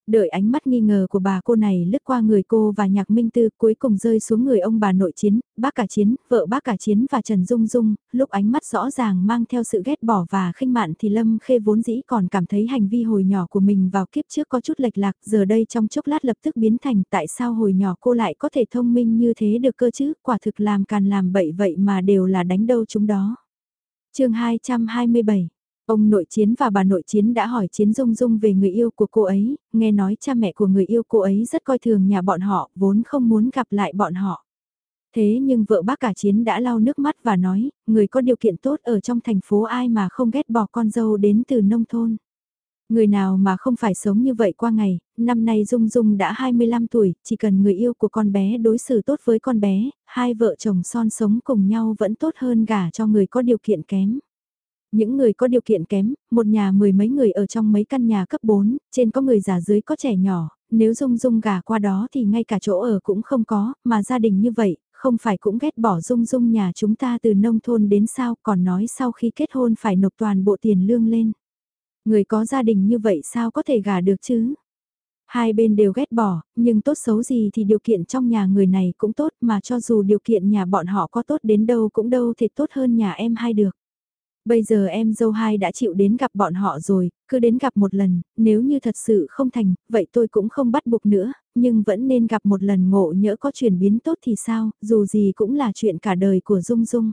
Đợi ánh mắt nghi ngờ của bà cô này lướt qua người cô và nhạc minh tư cuối cùng rơi xuống người ông bà nội chiến, bác cả chiến, vợ bác cả chiến và Trần Dung Dung, lúc ánh mắt rõ ràng mang theo sự ghét bỏ và khinh mạn thì Lâm Khê vốn dĩ còn cảm thấy hành vi hồi nhỏ của mình vào kiếp trước có chút lệch lạc, giờ đây trong chốc lát lập tức biến thành tại sao hồi nhỏ cô lại có thể thông minh như thế được cơ chứ, quả thực làm càn làm bậy vậy mà đều là đánh đâu chúng đó. chương 227 Ông nội chiến và bà nội chiến đã hỏi chiến dung dung về người yêu của cô ấy, nghe nói cha mẹ của người yêu cô ấy rất coi thường nhà bọn họ, vốn không muốn gặp lại bọn họ. Thế nhưng vợ bác cả chiến đã lau nước mắt và nói, người có điều kiện tốt ở trong thành phố ai mà không ghét bỏ con dâu đến từ nông thôn. Người nào mà không phải sống như vậy qua ngày, năm nay Dung Dung đã 25 tuổi, chỉ cần người yêu của con bé đối xử tốt với con bé, hai vợ chồng son sống cùng nhau vẫn tốt hơn gả cho người có điều kiện kém. Những người có điều kiện kém, một nhà mười mấy người ở trong mấy căn nhà cấp 4, trên có người già dưới có trẻ nhỏ, nếu Dung Dung gả qua đó thì ngay cả chỗ ở cũng không có, mà gia đình như vậy, không phải cũng ghét bỏ Dung Dung nhà chúng ta từ nông thôn đến sao còn nói sau khi kết hôn phải nộp toàn bộ tiền lương lên. Người có gia đình như vậy sao có thể gả được chứ? Hai bên đều ghét bỏ, nhưng tốt xấu gì thì điều kiện trong nhà người này cũng tốt mà cho dù điều kiện nhà bọn họ có tốt đến đâu cũng đâu thì tốt hơn nhà em hai được. Bây giờ em dâu hai đã chịu đến gặp bọn họ rồi, cứ đến gặp một lần, nếu như thật sự không thành, vậy tôi cũng không bắt buộc nữa, nhưng vẫn nên gặp một lần ngộ nhỡ có chuyển biến tốt thì sao, dù gì cũng là chuyện cả đời của Dung Dung.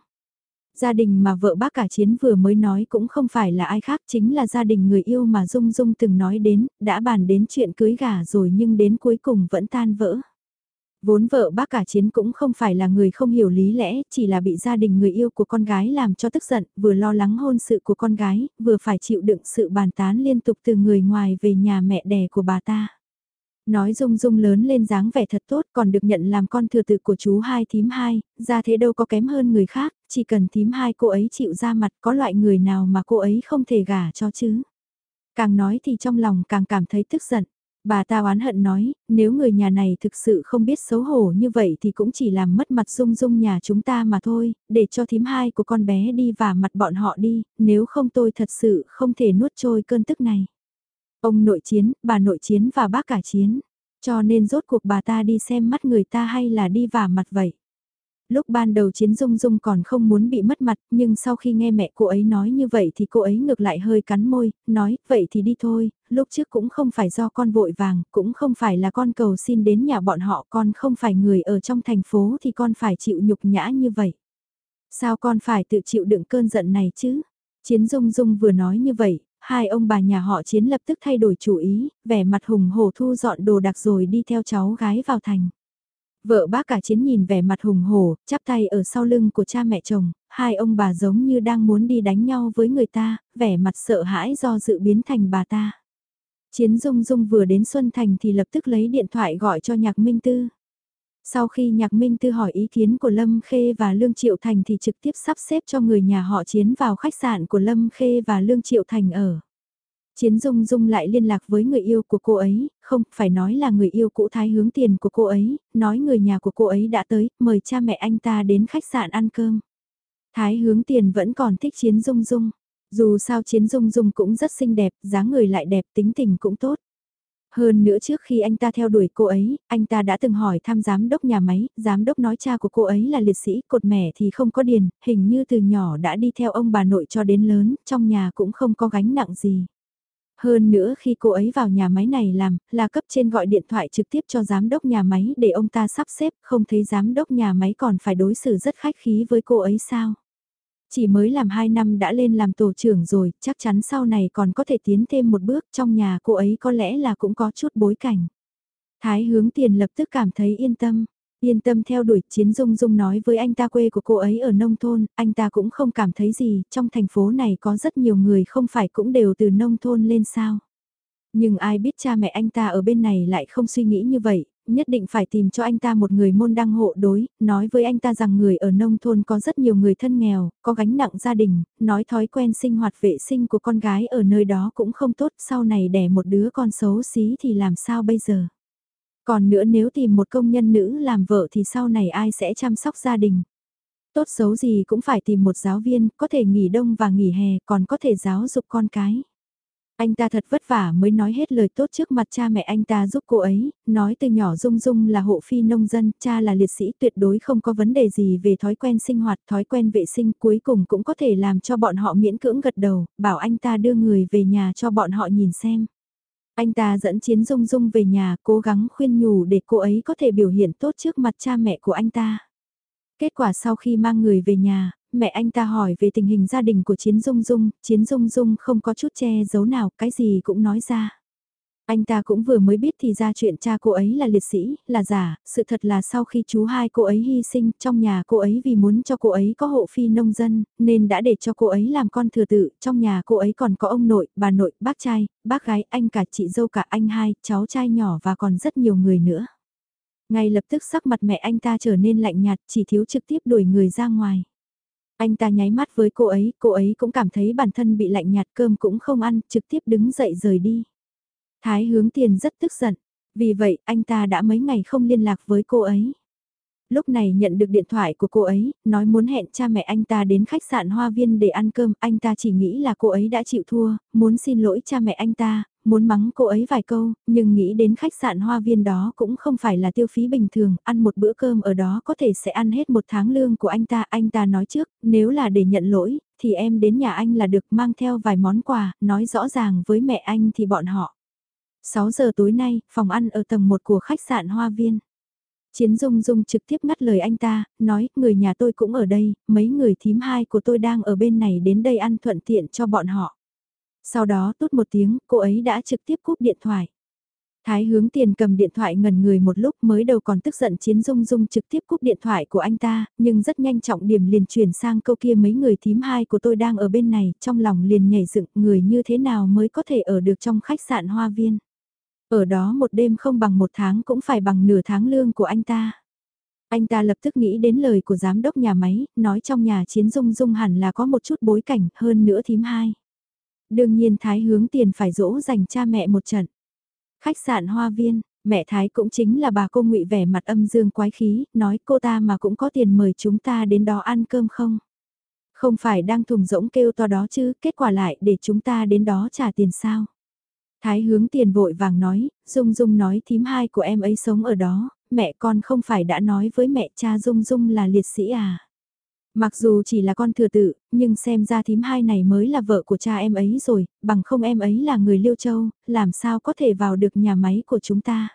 Gia đình mà vợ bác cả chiến vừa mới nói cũng không phải là ai khác chính là gia đình người yêu mà Dung Dung từng nói đến, đã bàn đến chuyện cưới gả rồi nhưng đến cuối cùng vẫn tan vỡ. Vốn vợ bác cả chiến cũng không phải là người không hiểu lý lẽ, chỉ là bị gia đình người yêu của con gái làm cho tức giận, vừa lo lắng hôn sự của con gái, vừa phải chịu đựng sự bàn tán liên tục từ người ngoài về nhà mẹ đẻ của bà ta. Nói dung dung lớn lên dáng vẻ thật tốt còn được nhận làm con thừa tự của chú hai thím hai, ra thế đâu có kém hơn người khác, chỉ cần thím hai cô ấy chịu ra mặt có loại người nào mà cô ấy không thể gả cho chứ. Càng nói thì trong lòng càng cảm thấy tức giận. Bà ta oán hận nói, nếu người nhà này thực sự không biết xấu hổ như vậy thì cũng chỉ làm mất mặt dung dung nhà chúng ta mà thôi, để cho thím hai của con bé đi và mặt bọn họ đi, nếu không tôi thật sự không thể nuốt trôi cơn tức này. Ông nội chiến, bà nội chiến và bác cả chiến, cho nên rốt cuộc bà ta đi xem mắt người ta hay là đi và mặt vậy. Lúc ban đầu Chiến Dung Dung còn không muốn bị mất mặt, nhưng sau khi nghe mẹ cô ấy nói như vậy thì cô ấy ngược lại hơi cắn môi, nói, vậy thì đi thôi, lúc trước cũng không phải do con vội vàng, cũng không phải là con cầu xin đến nhà bọn họ, con không phải người ở trong thành phố thì con phải chịu nhục nhã như vậy. Sao con phải tự chịu đựng cơn giận này chứ? Chiến Dung Dung vừa nói như vậy, hai ông bà nhà họ Chiến lập tức thay đổi chủ ý, vẻ mặt hùng hổ thu dọn đồ đặc rồi đi theo cháu gái vào thành. Vợ bác cả chiến nhìn vẻ mặt hùng hổ, chắp tay ở sau lưng của cha mẹ chồng, hai ông bà giống như đang muốn đi đánh nhau với người ta, vẻ mặt sợ hãi do dự biến thành bà ta. Chiến Dung Dung vừa đến Xuân Thành thì lập tức lấy điện thoại gọi cho Nhạc Minh Tư. Sau khi Nhạc Minh Tư hỏi ý kiến của Lâm Khê và Lương Triệu Thành thì trực tiếp sắp xếp cho người nhà họ Chiến vào khách sạn của Lâm Khê và Lương Triệu Thành ở. Chiến Dung Dung lại liên lạc với người yêu của cô ấy, không phải nói là người yêu cũ thái hướng tiền của cô ấy, nói người nhà của cô ấy đã tới, mời cha mẹ anh ta đến khách sạn ăn cơm. Thái hướng tiền vẫn còn thích Chiến Dung Dung. Dù sao Chiến Dung Dung cũng rất xinh đẹp, dáng người lại đẹp, tính tình cũng tốt. Hơn nữa trước khi anh ta theo đuổi cô ấy, anh ta đã từng hỏi thăm giám đốc nhà máy, giám đốc nói cha của cô ấy là liệt sĩ, cột mẻ thì không có điền, hình như từ nhỏ đã đi theo ông bà nội cho đến lớn, trong nhà cũng không có gánh nặng gì. Hơn nữa khi cô ấy vào nhà máy này làm, là cấp trên gọi điện thoại trực tiếp cho giám đốc nhà máy để ông ta sắp xếp, không thấy giám đốc nhà máy còn phải đối xử rất khách khí với cô ấy sao. Chỉ mới làm 2 năm đã lên làm tổ trưởng rồi, chắc chắn sau này còn có thể tiến thêm một bước trong nhà cô ấy có lẽ là cũng có chút bối cảnh. Thái hướng tiền lập tức cảm thấy yên tâm. Yên tâm theo đuổi chiến dung dung nói với anh ta quê của cô ấy ở nông thôn, anh ta cũng không cảm thấy gì, trong thành phố này có rất nhiều người không phải cũng đều từ nông thôn lên sao. Nhưng ai biết cha mẹ anh ta ở bên này lại không suy nghĩ như vậy, nhất định phải tìm cho anh ta một người môn đăng hộ đối, nói với anh ta rằng người ở nông thôn có rất nhiều người thân nghèo, có gánh nặng gia đình, nói thói quen sinh hoạt vệ sinh của con gái ở nơi đó cũng không tốt, sau này đẻ một đứa con xấu xí thì làm sao bây giờ. Còn nữa nếu tìm một công nhân nữ làm vợ thì sau này ai sẽ chăm sóc gia đình. Tốt xấu gì cũng phải tìm một giáo viên, có thể nghỉ đông và nghỉ hè, còn có thể giáo dục con cái. Anh ta thật vất vả mới nói hết lời tốt trước mặt cha mẹ anh ta giúp cô ấy, nói từ nhỏ Dung Dung là hộ phi nông dân, cha là liệt sĩ tuyệt đối không có vấn đề gì về thói quen sinh hoạt, thói quen vệ sinh cuối cùng cũng có thể làm cho bọn họ miễn cưỡng gật đầu, bảo anh ta đưa người về nhà cho bọn họ nhìn xem. Anh ta dẫn Chiến Dung Dung về nhà cố gắng khuyên nhủ để cô ấy có thể biểu hiện tốt trước mặt cha mẹ của anh ta. Kết quả sau khi mang người về nhà, mẹ anh ta hỏi về tình hình gia đình của Chiến Dung Dung, Chiến Dung Dung không có chút che giấu nào, cái gì cũng nói ra. Anh ta cũng vừa mới biết thì ra chuyện cha cô ấy là liệt sĩ, là giả, sự thật là sau khi chú hai cô ấy hy sinh trong nhà cô ấy vì muốn cho cô ấy có hộ phi nông dân, nên đã để cho cô ấy làm con thừa tự, trong nhà cô ấy còn có ông nội, bà nội, bác trai, bác gái, anh cả chị dâu cả anh hai, cháu trai nhỏ và còn rất nhiều người nữa. Ngay lập tức sắc mặt mẹ anh ta trở nên lạnh nhạt, chỉ thiếu trực tiếp đuổi người ra ngoài. Anh ta nháy mắt với cô ấy, cô ấy cũng cảm thấy bản thân bị lạnh nhạt cơm cũng không ăn, trực tiếp đứng dậy rời đi. Thái hướng tiền rất tức giận, vì vậy anh ta đã mấy ngày không liên lạc với cô ấy. Lúc này nhận được điện thoại của cô ấy, nói muốn hẹn cha mẹ anh ta đến khách sạn Hoa Viên để ăn cơm, anh ta chỉ nghĩ là cô ấy đã chịu thua, muốn xin lỗi cha mẹ anh ta, muốn mắng cô ấy vài câu, nhưng nghĩ đến khách sạn Hoa Viên đó cũng không phải là tiêu phí bình thường, ăn một bữa cơm ở đó có thể sẽ ăn hết một tháng lương của anh ta. Anh ta nói trước, nếu là để nhận lỗi, thì em đến nhà anh là được mang theo vài món quà, nói rõ ràng với mẹ anh thì bọn họ 6 giờ tối nay, phòng ăn ở tầng 1 của khách sạn Hoa Viên. Chiến Dung Dung trực tiếp ngắt lời anh ta, nói, người nhà tôi cũng ở đây, mấy người thím hai của tôi đang ở bên này đến đây ăn thuận tiện cho bọn họ. Sau đó tốt một tiếng, cô ấy đã trực tiếp cúp điện thoại. Thái hướng tiền cầm điện thoại ngần người một lúc mới đầu còn tức giận chiến dung dung trực tiếp cúp điện thoại của anh ta, nhưng rất nhanh trọng điểm liền chuyển sang câu kia mấy người thím hai của tôi đang ở bên này, trong lòng liền nhảy dựng người như thế nào mới có thể ở được trong khách sạn hoa viên. Ở đó một đêm không bằng một tháng cũng phải bằng nửa tháng lương của anh ta. Anh ta lập tức nghĩ đến lời của giám đốc nhà máy, nói trong nhà chiến dung dung hẳn là có một chút bối cảnh hơn nữa thím hai. Đương nhiên Thái hướng tiền phải dỗ dành cha mẹ một trận. Khách sạn Hoa Viên, mẹ Thái cũng chính là bà cô ngụy vẻ mặt âm dương quái khí, nói cô ta mà cũng có tiền mời chúng ta đến đó ăn cơm không? Không phải đang thùng rỗng kêu to đó chứ, kết quả lại để chúng ta đến đó trả tiền sao? Thái hướng tiền vội vàng nói, Dung Dung nói thím hai của em ấy sống ở đó, mẹ con không phải đã nói với mẹ cha Dung Dung là liệt sĩ à. Mặc dù chỉ là con thừa tự, nhưng xem ra thím hai này mới là vợ của cha em ấy rồi, bằng không em ấy là người Liêu Châu, làm sao có thể vào được nhà máy của chúng ta.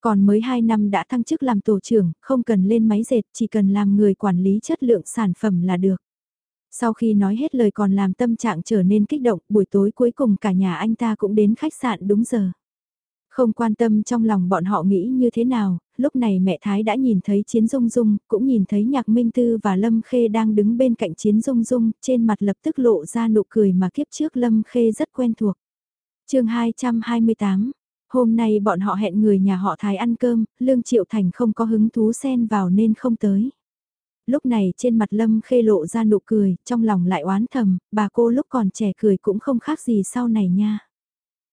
Còn mới 2 năm đã thăng chức làm tổ trưởng, không cần lên máy dệt, chỉ cần làm người quản lý chất lượng sản phẩm là được. Sau khi nói hết lời còn làm tâm trạng trở nên kích động, buổi tối cuối cùng cả nhà anh ta cũng đến khách sạn đúng giờ. Không quan tâm trong lòng bọn họ nghĩ như thế nào, lúc này mẹ Thái đã nhìn thấy Chiến Dung Dung, cũng nhìn thấy Nhạc Minh Tư và Lâm Khê đang đứng bên cạnh Chiến Dung Dung, trên mặt lập tức lộ ra nụ cười mà kiếp trước Lâm Khê rất quen thuộc. chương 228 Hôm nay bọn họ hẹn người nhà họ Thái ăn cơm, Lương Triệu Thành không có hứng thú xen vào nên không tới lúc này trên mặt Lâm Khê lộ ra nụ cười, trong lòng lại oán thầm, bà cô lúc còn trẻ cười cũng không khác gì sau này nha.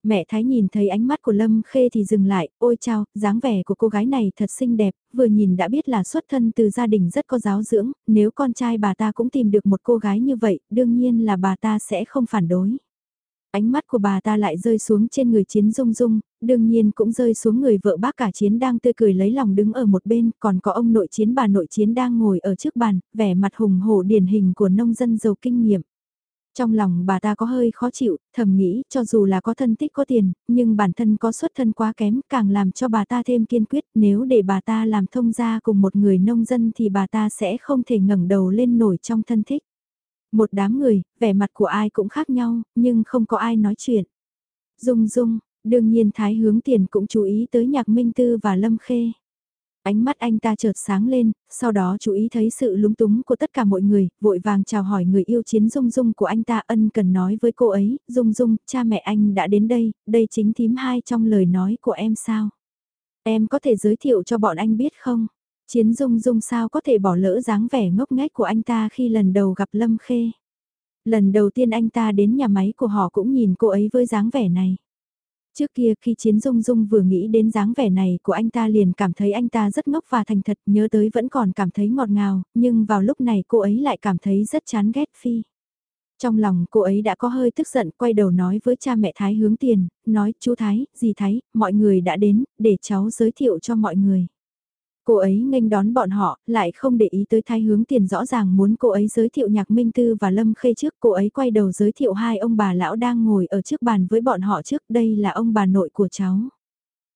Mẹ Thái nhìn thấy ánh mắt của Lâm Khê thì dừng lại, ôi chao, dáng vẻ của cô gái này thật xinh đẹp, vừa nhìn đã biết là xuất thân từ gia đình rất có giáo dưỡng, nếu con trai bà ta cũng tìm được một cô gái như vậy, đương nhiên là bà ta sẽ không phản đối. Ánh mắt của bà ta lại rơi xuống trên người chiến dung dung, đương nhiên cũng rơi xuống người vợ bác cả chiến đang tươi cười lấy lòng đứng ở một bên, còn có ông nội chiến bà nội chiến đang ngồi ở trước bàn, vẻ mặt hùng hổ điển hình của nông dân giàu kinh nghiệm. Trong lòng bà ta có hơi khó chịu, thầm nghĩ cho dù là có thân tích có tiền, nhưng bản thân có xuất thân quá kém càng làm cho bà ta thêm kiên quyết nếu để bà ta làm thông gia cùng một người nông dân thì bà ta sẽ không thể ngẩng đầu lên nổi trong thân thích. Một đám người, vẻ mặt của ai cũng khác nhau, nhưng không có ai nói chuyện. Dung dung, đương nhiên Thái hướng tiền cũng chú ý tới nhạc Minh Tư và Lâm Khê. Ánh mắt anh ta chợt sáng lên, sau đó chú ý thấy sự lúng túng của tất cả mọi người, vội vàng chào hỏi người yêu chiến Dung Dung của anh ta ân cần nói với cô ấy, Dung Dung, cha mẹ anh đã đến đây, đây chính thím hai trong lời nói của em sao? Em có thể giới thiệu cho bọn anh biết không? Chiến Dung Dung sao có thể bỏ lỡ dáng vẻ ngốc nghếch của anh ta khi lần đầu gặp Lâm Khê? Lần đầu tiên anh ta đến nhà máy của họ cũng nhìn cô ấy với dáng vẻ này. Trước kia khi Chiến Dung Dung vừa nghĩ đến dáng vẻ này của anh ta liền cảm thấy anh ta rất ngốc và thành thật, nhớ tới vẫn còn cảm thấy ngọt ngào, nhưng vào lúc này cô ấy lại cảm thấy rất chán ghét Phi. Trong lòng cô ấy đã có hơi tức giận quay đầu nói với cha mẹ Thái hướng tiền, nói chú Thái, dì Thái, mọi người đã đến, để cháu giới thiệu cho mọi người. Cô ấy nghênh đón bọn họ, lại không để ý tới thái hướng tiền rõ ràng muốn cô ấy giới thiệu nhạc Minh Tư và Lâm Khê trước. Cô ấy quay đầu giới thiệu hai ông bà lão đang ngồi ở trước bàn với bọn họ trước. Đây là ông bà nội của cháu.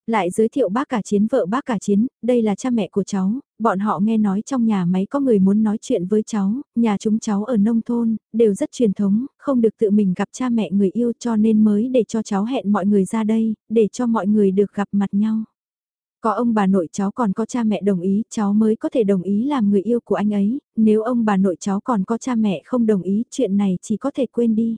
Lại giới thiệu bác cả chiến vợ bác cả chiến, đây là cha mẹ của cháu, bọn họ nghe nói trong nhà máy có người muốn nói chuyện với cháu, nhà chúng cháu ở nông thôn, đều rất truyền thống, không được tự mình gặp cha mẹ người yêu cho nên mới để cho cháu hẹn mọi người ra đây, để cho mọi người được gặp mặt nhau. Có ông bà nội cháu còn có cha mẹ đồng ý, cháu mới có thể đồng ý làm người yêu của anh ấy, nếu ông bà nội cháu còn có cha mẹ không đồng ý, chuyện này chỉ có thể quên đi.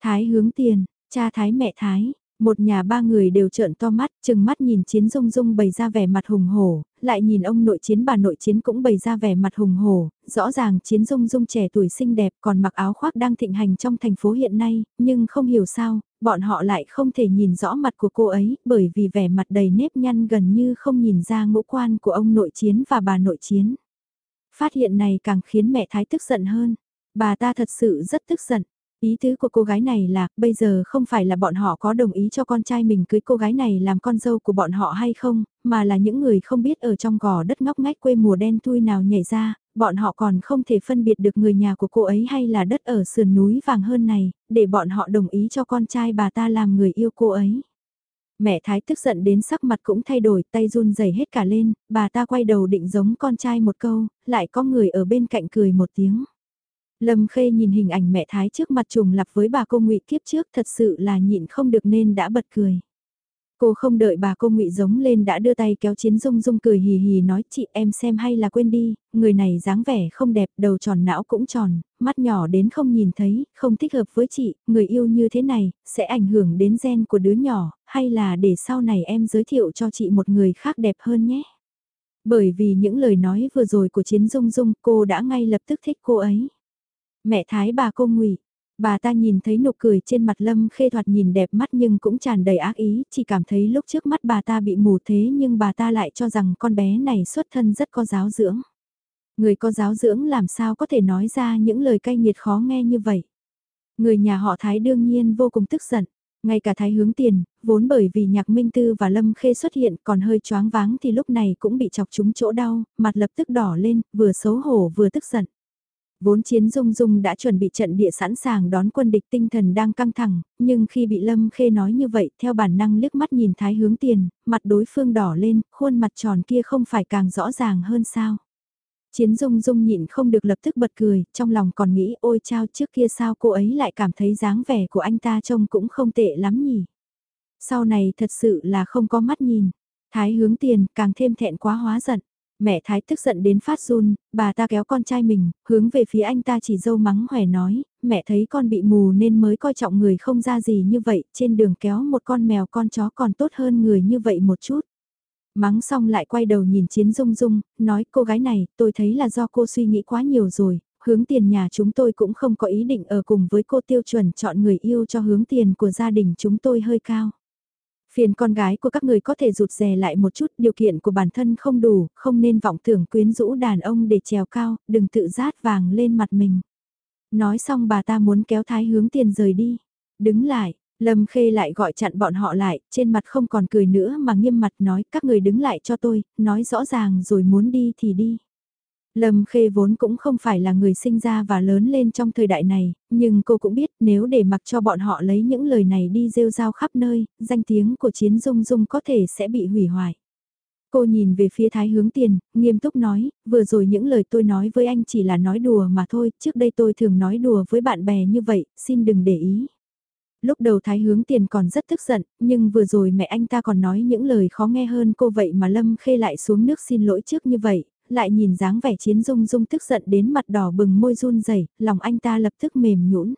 Thái hướng tiền, cha Thái mẹ Thái, một nhà ba người đều trợn to mắt, chừng mắt nhìn chiến dung dung bày ra vẻ mặt hùng hổ, lại nhìn ông nội chiến bà nội chiến cũng bày ra vẻ mặt hùng hổ, rõ ràng chiến dung dung trẻ tuổi xinh đẹp còn mặc áo khoác đang thịnh hành trong thành phố hiện nay, nhưng không hiểu sao, bọn họ lại không thể nhìn rõ mặt của cô ấy, bởi vì vẻ mặt đầy nếp nhăn gần như không nhìn ra ngũ quan của ông nội chiến và bà nội chiến. Phát hiện này càng khiến mẹ Thái tức giận hơn, bà ta thật sự rất tức giận. Ý tứ của cô gái này là, bây giờ không phải là bọn họ có đồng ý cho con trai mình cưới cô gái này làm con dâu của bọn họ hay không, mà là những người không biết ở trong gò đất ngóc ngách quê mùa đen thui nào nhảy ra, bọn họ còn không thể phân biệt được người nhà của cô ấy hay là đất ở sườn núi vàng hơn này, để bọn họ đồng ý cho con trai bà ta làm người yêu cô ấy. Mẹ Thái tức giận đến sắc mặt cũng thay đổi, tay run rẩy hết cả lên, bà ta quay đầu định giống con trai một câu, lại có người ở bên cạnh cười một tiếng. Lâm Khê nhìn hình ảnh mẹ Thái trước mặt trùng lập với bà cô ngụy kiếp trước thật sự là nhịn không được nên đã bật cười. Cô không đợi bà cô ngụy giống lên đã đưa tay kéo chiến dung dung cười hì hì nói chị em xem hay là quên đi, người này dáng vẻ không đẹp, đầu tròn não cũng tròn, mắt nhỏ đến không nhìn thấy, không thích hợp với chị, người yêu như thế này, sẽ ảnh hưởng đến gen của đứa nhỏ, hay là để sau này em giới thiệu cho chị một người khác đẹp hơn nhé. Bởi vì những lời nói vừa rồi của chiến dung dung cô đã ngay lập tức thích cô ấy. Mẹ thái bà cô ngụy Bà ta nhìn thấy nụ cười trên mặt Lâm Khê thoạt nhìn đẹp mắt nhưng cũng tràn đầy ác ý, chỉ cảm thấy lúc trước mắt bà ta bị mù thế nhưng bà ta lại cho rằng con bé này xuất thân rất có giáo dưỡng. Người có giáo dưỡng làm sao có thể nói ra những lời cay nghiệt khó nghe như vậy. Người nhà họ Thái đương nhiên vô cùng tức giận. Ngay cả Thái hướng tiền, vốn bởi vì nhạc Minh Tư và Lâm Khê xuất hiện còn hơi choáng váng thì lúc này cũng bị chọc trúng chỗ đau, mặt lập tức đỏ lên, vừa xấu hổ vừa tức giận. Vốn chiến dung dung đã chuẩn bị trận địa sẵn sàng đón quân địch tinh thần đang căng thẳng, nhưng khi bị Lâm Khê nói như vậy theo bản năng liếc mắt nhìn Thái hướng tiền, mặt đối phương đỏ lên, khuôn mặt tròn kia không phải càng rõ ràng hơn sao. Chiến dung dung nhịn không được lập tức bật cười, trong lòng còn nghĩ ôi chao trước kia sao cô ấy lại cảm thấy dáng vẻ của anh ta trông cũng không tệ lắm nhỉ. Sau này thật sự là không có mắt nhìn, Thái hướng tiền càng thêm thẹn quá hóa giận. Mẹ Thái tức giận đến phát run, bà ta kéo con trai mình, hướng về phía anh ta chỉ dâu mắng hòe nói, mẹ thấy con bị mù nên mới coi trọng người không ra gì như vậy, trên đường kéo một con mèo con chó còn tốt hơn người như vậy một chút. Mắng xong lại quay đầu nhìn Chiến Dung Dung, nói cô gái này, tôi thấy là do cô suy nghĩ quá nhiều rồi, hướng tiền nhà chúng tôi cũng không có ý định ở cùng với cô tiêu chuẩn chọn người yêu cho hướng tiền của gia đình chúng tôi hơi cao. Phiền con gái của các người có thể rụt rè lại một chút điều kiện của bản thân không đủ, không nên vọng tưởng quyến rũ đàn ông để trèo cao, đừng tự rát vàng lên mặt mình. Nói xong bà ta muốn kéo thái hướng tiền rời đi. Đứng lại, Lâm Khê lại gọi chặn bọn họ lại, trên mặt không còn cười nữa mà nghiêm mặt nói các người đứng lại cho tôi, nói rõ ràng rồi muốn đi thì đi. Lâm Khê vốn cũng không phải là người sinh ra và lớn lên trong thời đại này, nhưng cô cũng biết nếu để mặc cho bọn họ lấy những lời này đi rêu rao khắp nơi, danh tiếng của chiến dung dung có thể sẽ bị hủy hoại. Cô nhìn về phía thái hướng tiền, nghiêm túc nói, vừa rồi những lời tôi nói với anh chỉ là nói đùa mà thôi, trước đây tôi thường nói đùa với bạn bè như vậy, xin đừng để ý. Lúc đầu thái hướng tiền còn rất tức giận, nhưng vừa rồi mẹ anh ta còn nói những lời khó nghe hơn cô vậy mà Lâm Khê lại xuống nước xin lỗi trước như vậy, lại nhìn dáng vẻ chiến dung dung tức giận đến mặt đỏ bừng môi run rẩy lòng anh ta lập tức mềm nhũn.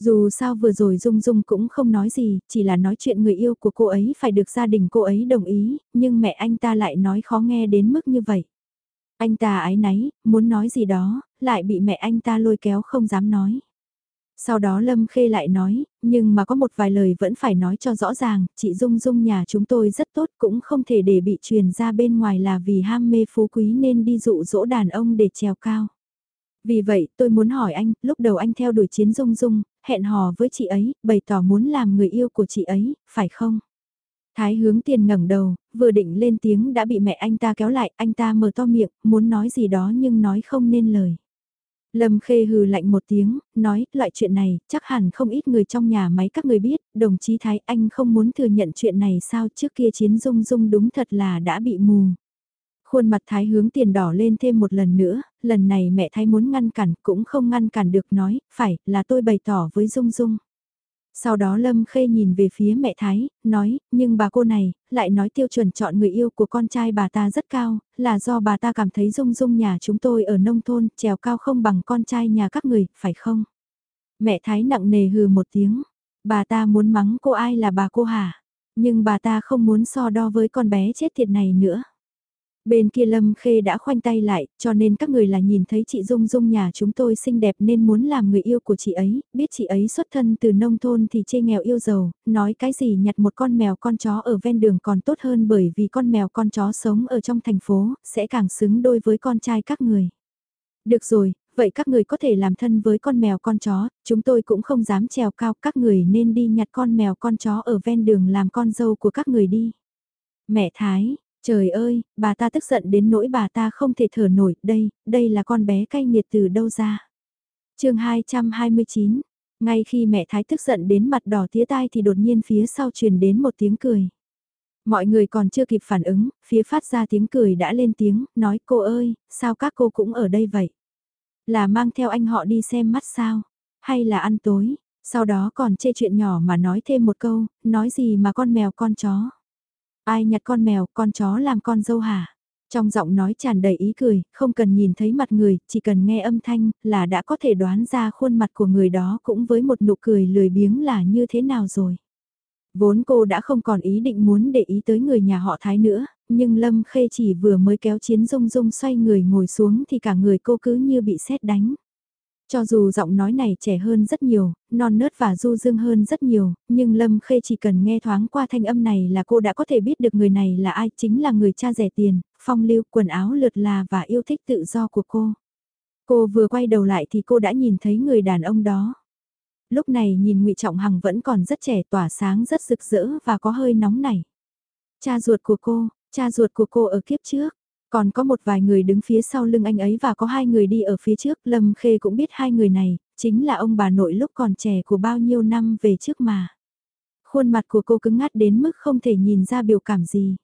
Dù sao vừa rồi Dung Dung cũng không nói gì, chỉ là nói chuyện người yêu của cô ấy phải được gia đình cô ấy đồng ý, nhưng mẹ anh ta lại nói khó nghe đến mức như vậy. Anh ta ái náy, muốn nói gì đó, lại bị mẹ anh ta lôi kéo không dám nói. Sau đó Lâm Khê lại nói, nhưng mà có một vài lời vẫn phải nói cho rõ ràng, chị Dung Dung nhà chúng tôi rất tốt cũng không thể để bị truyền ra bên ngoài là vì ham mê phú quý nên đi dụ dỗ đàn ông để trèo cao. Vì vậy tôi muốn hỏi anh, lúc đầu anh theo đuổi chiến Dung Dung, hẹn hò với chị ấy, bày tỏ muốn làm người yêu của chị ấy, phải không? Thái hướng tiền ngẩng đầu, vừa định lên tiếng đã bị mẹ anh ta kéo lại, anh ta mở to miệng, muốn nói gì đó nhưng nói không nên lời. Lâm Khê hừ lạnh một tiếng, nói, loại chuyện này, chắc hẳn không ít người trong nhà máy các người biết, đồng chí Thái anh không muốn thừa nhận chuyện này sao trước kia chiến dung dung đúng thật là đã bị mù. Khuôn mặt Thái hướng tiền đỏ lên thêm một lần nữa, lần này mẹ Thái muốn ngăn cản cũng không ngăn cản được nói, phải, là tôi bày tỏ với Dung Dung. Sau đó Lâm Khê nhìn về phía mẹ Thái, nói, nhưng bà cô này, lại nói tiêu chuẩn chọn người yêu của con trai bà ta rất cao, là do bà ta cảm thấy Dung Dung nhà chúng tôi ở nông thôn, trèo cao không bằng con trai nhà các người, phải không? Mẹ Thái nặng nề hừ một tiếng, bà ta muốn mắng cô ai là bà cô hả? Nhưng bà ta không muốn so đo với con bé chết tiệt này nữa. Bên kia Lâm Khê đã khoanh tay lại, cho nên các người là nhìn thấy chị Dung Dung nhà chúng tôi xinh đẹp nên muốn làm người yêu của chị ấy, biết chị ấy xuất thân từ nông thôn thì chê nghèo yêu giàu, nói cái gì nhặt một con mèo con chó ở ven đường còn tốt hơn bởi vì con mèo con chó sống ở trong thành phố, sẽ càng xứng đôi với con trai các người. Được rồi, vậy các người có thể làm thân với con mèo con chó, chúng tôi cũng không dám trèo cao, các người nên đi nhặt con mèo con chó ở ven đường làm con dâu của các người đi. Mẹ Thái, Trời ơi, bà ta tức giận đến nỗi bà ta không thể thở nổi, đây, đây là con bé cay nghiệt từ đâu ra. chương 229, ngay khi mẹ Thái tức giận đến mặt đỏ tía tai thì đột nhiên phía sau truyền đến một tiếng cười. Mọi người còn chưa kịp phản ứng, phía phát ra tiếng cười đã lên tiếng, nói cô ơi, sao các cô cũng ở đây vậy? Là mang theo anh họ đi xem mắt sao? Hay là ăn tối? Sau đó còn chê chuyện nhỏ mà nói thêm một câu, nói gì mà con mèo con chó? Ai nhặt con mèo, con chó làm con dâu hả? Trong giọng nói tràn đầy ý cười, không cần nhìn thấy mặt người, chỉ cần nghe âm thanh là đã có thể đoán ra khuôn mặt của người đó cũng với một nụ cười lười biếng là như thế nào rồi. Vốn cô đã không còn ý định muốn để ý tới người nhà họ Thái nữa, nhưng Lâm Khê chỉ vừa mới kéo chiến dung dung xoay người ngồi xuống thì cả người cô cứ như bị sét đánh. Cho dù giọng nói này trẻ hơn rất nhiều, non nớt và du dương hơn rất nhiều, nhưng Lâm Khê chỉ cần nghe thoáng qua thanh âm này là cô đã có thể biết được người này là ai, chính là người cha rẻ tiền, phong lưu, quần áo lượt là và yêu thích tự do của cô. Cô vừa quay đầu lại thì cô đã nhìn thấy người đàn ông đó. Lúc này nhìn ngụy Trọng Hằng vẫn còn rất trẻ tỏa sáng rất rực rỡ và có hơi nóng nảy. Cha ruột của cô, cha ruột của cô ở kiếp trước, còn có một vài người đứng phía sau lưng anh ấy và có hai người đi ở phía trước, Lâm Khê cũng biết hai người này, chính là ông bà nội lúc còn trẻ của bao nhiêu năm về trước mà. Khuôn mặt của cô cứng ngắt đến mức không thể nhìn ra biểu cảm gì.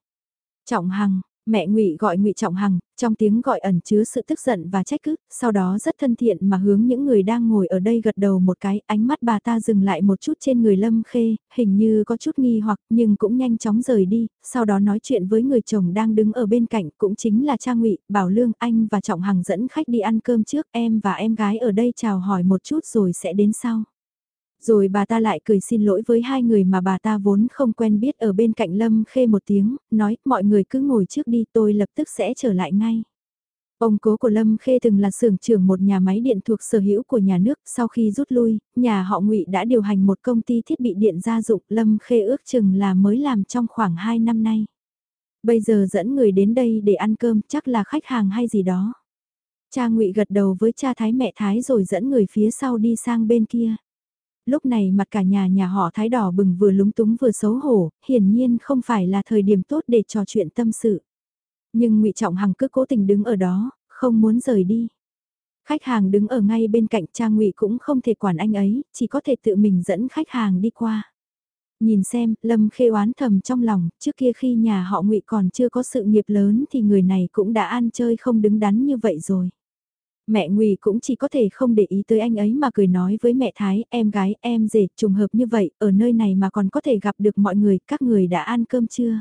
Trọng Hằng, Mẹ Ngụy gọi Ngụy Trọng Hằng, trong tiếng gọi ẩn chứa sự tức giận và trách cứ, sau đó rất thân thiện mà hướng những người đang ngồi ở đây gật đầu một cái, ánh mắt bà ta dừng lại một chút trên người Lâm Khê, hình như có chút nghi hoặc nhưng cũng nhanh chóng rời đi, sau đó nói chuyện với người chồng đang đứng ở bên cạnh, cũng chính là cha Ngụy, Bảo Lương, anh và Trọng Hằng dẫn khách đi ăn cơm trước, em và em gái ở đây chào hỏi một chút rồi sẽ đến sau. Rồi bà ta lại cười xin lỗi với hai người mà bà ta vốn không quen biết ở bên cạnh Lâm Khê một tiếng, nói mọi người cứ ngồi trước đi tôi lập tức sẽ trở lại ngay. Ông cố của Lâm Khê từng là xưởng trưởng một nhà máy điện thuộc sở hữu của nhà nước, sau khi rút lui, nhà họ Ngụy đã điều hành một công ty thiết bị điện gia dụng, Lâm Khê ước chừng là mới làm trong khoảng 2 năm nay. Bây giờ dẫn người đến đây để ăn cơm, chắc là khách hàng hay gì đó. Cha Ngụy gật đầu với cha Thái mẹ Thái rồi dẫn người phía sau đi sang bên kia lúc này mặt cả nhà nhà họ thái đỏ bừng vừa lúng túng vừa xấu hổ, hiển nhiên không phải là thời điểm tốt để trò chuyện tâm sự. Nhưng ngụy Trọng Hằng cứ cố tình đứng ở đó, không muốn rời đi. Khách hàng đứng ở ngay bên cạnh cha ngụy cũng không thể quản anh ấy, chỉ có thể tự mình dẫn khách hàng đi qua. Nhìn xem, Lâm khê oán thầm trong lòng, trước kia khi nhà họ ngụy còn chưa có sự nghiệp lớn thì người này cũng đã ăn chơi không đứng đắn như vậy rồi. Mẹ Ngụy cũng chỉ có thể không để ý tới anh ấy mà cười nói với mẹ Thái, em gái, em rể, trùng hợp như vậy, ở nơi này mà còn có thể gặp được mọi người, các người đã ăn cơm chưa?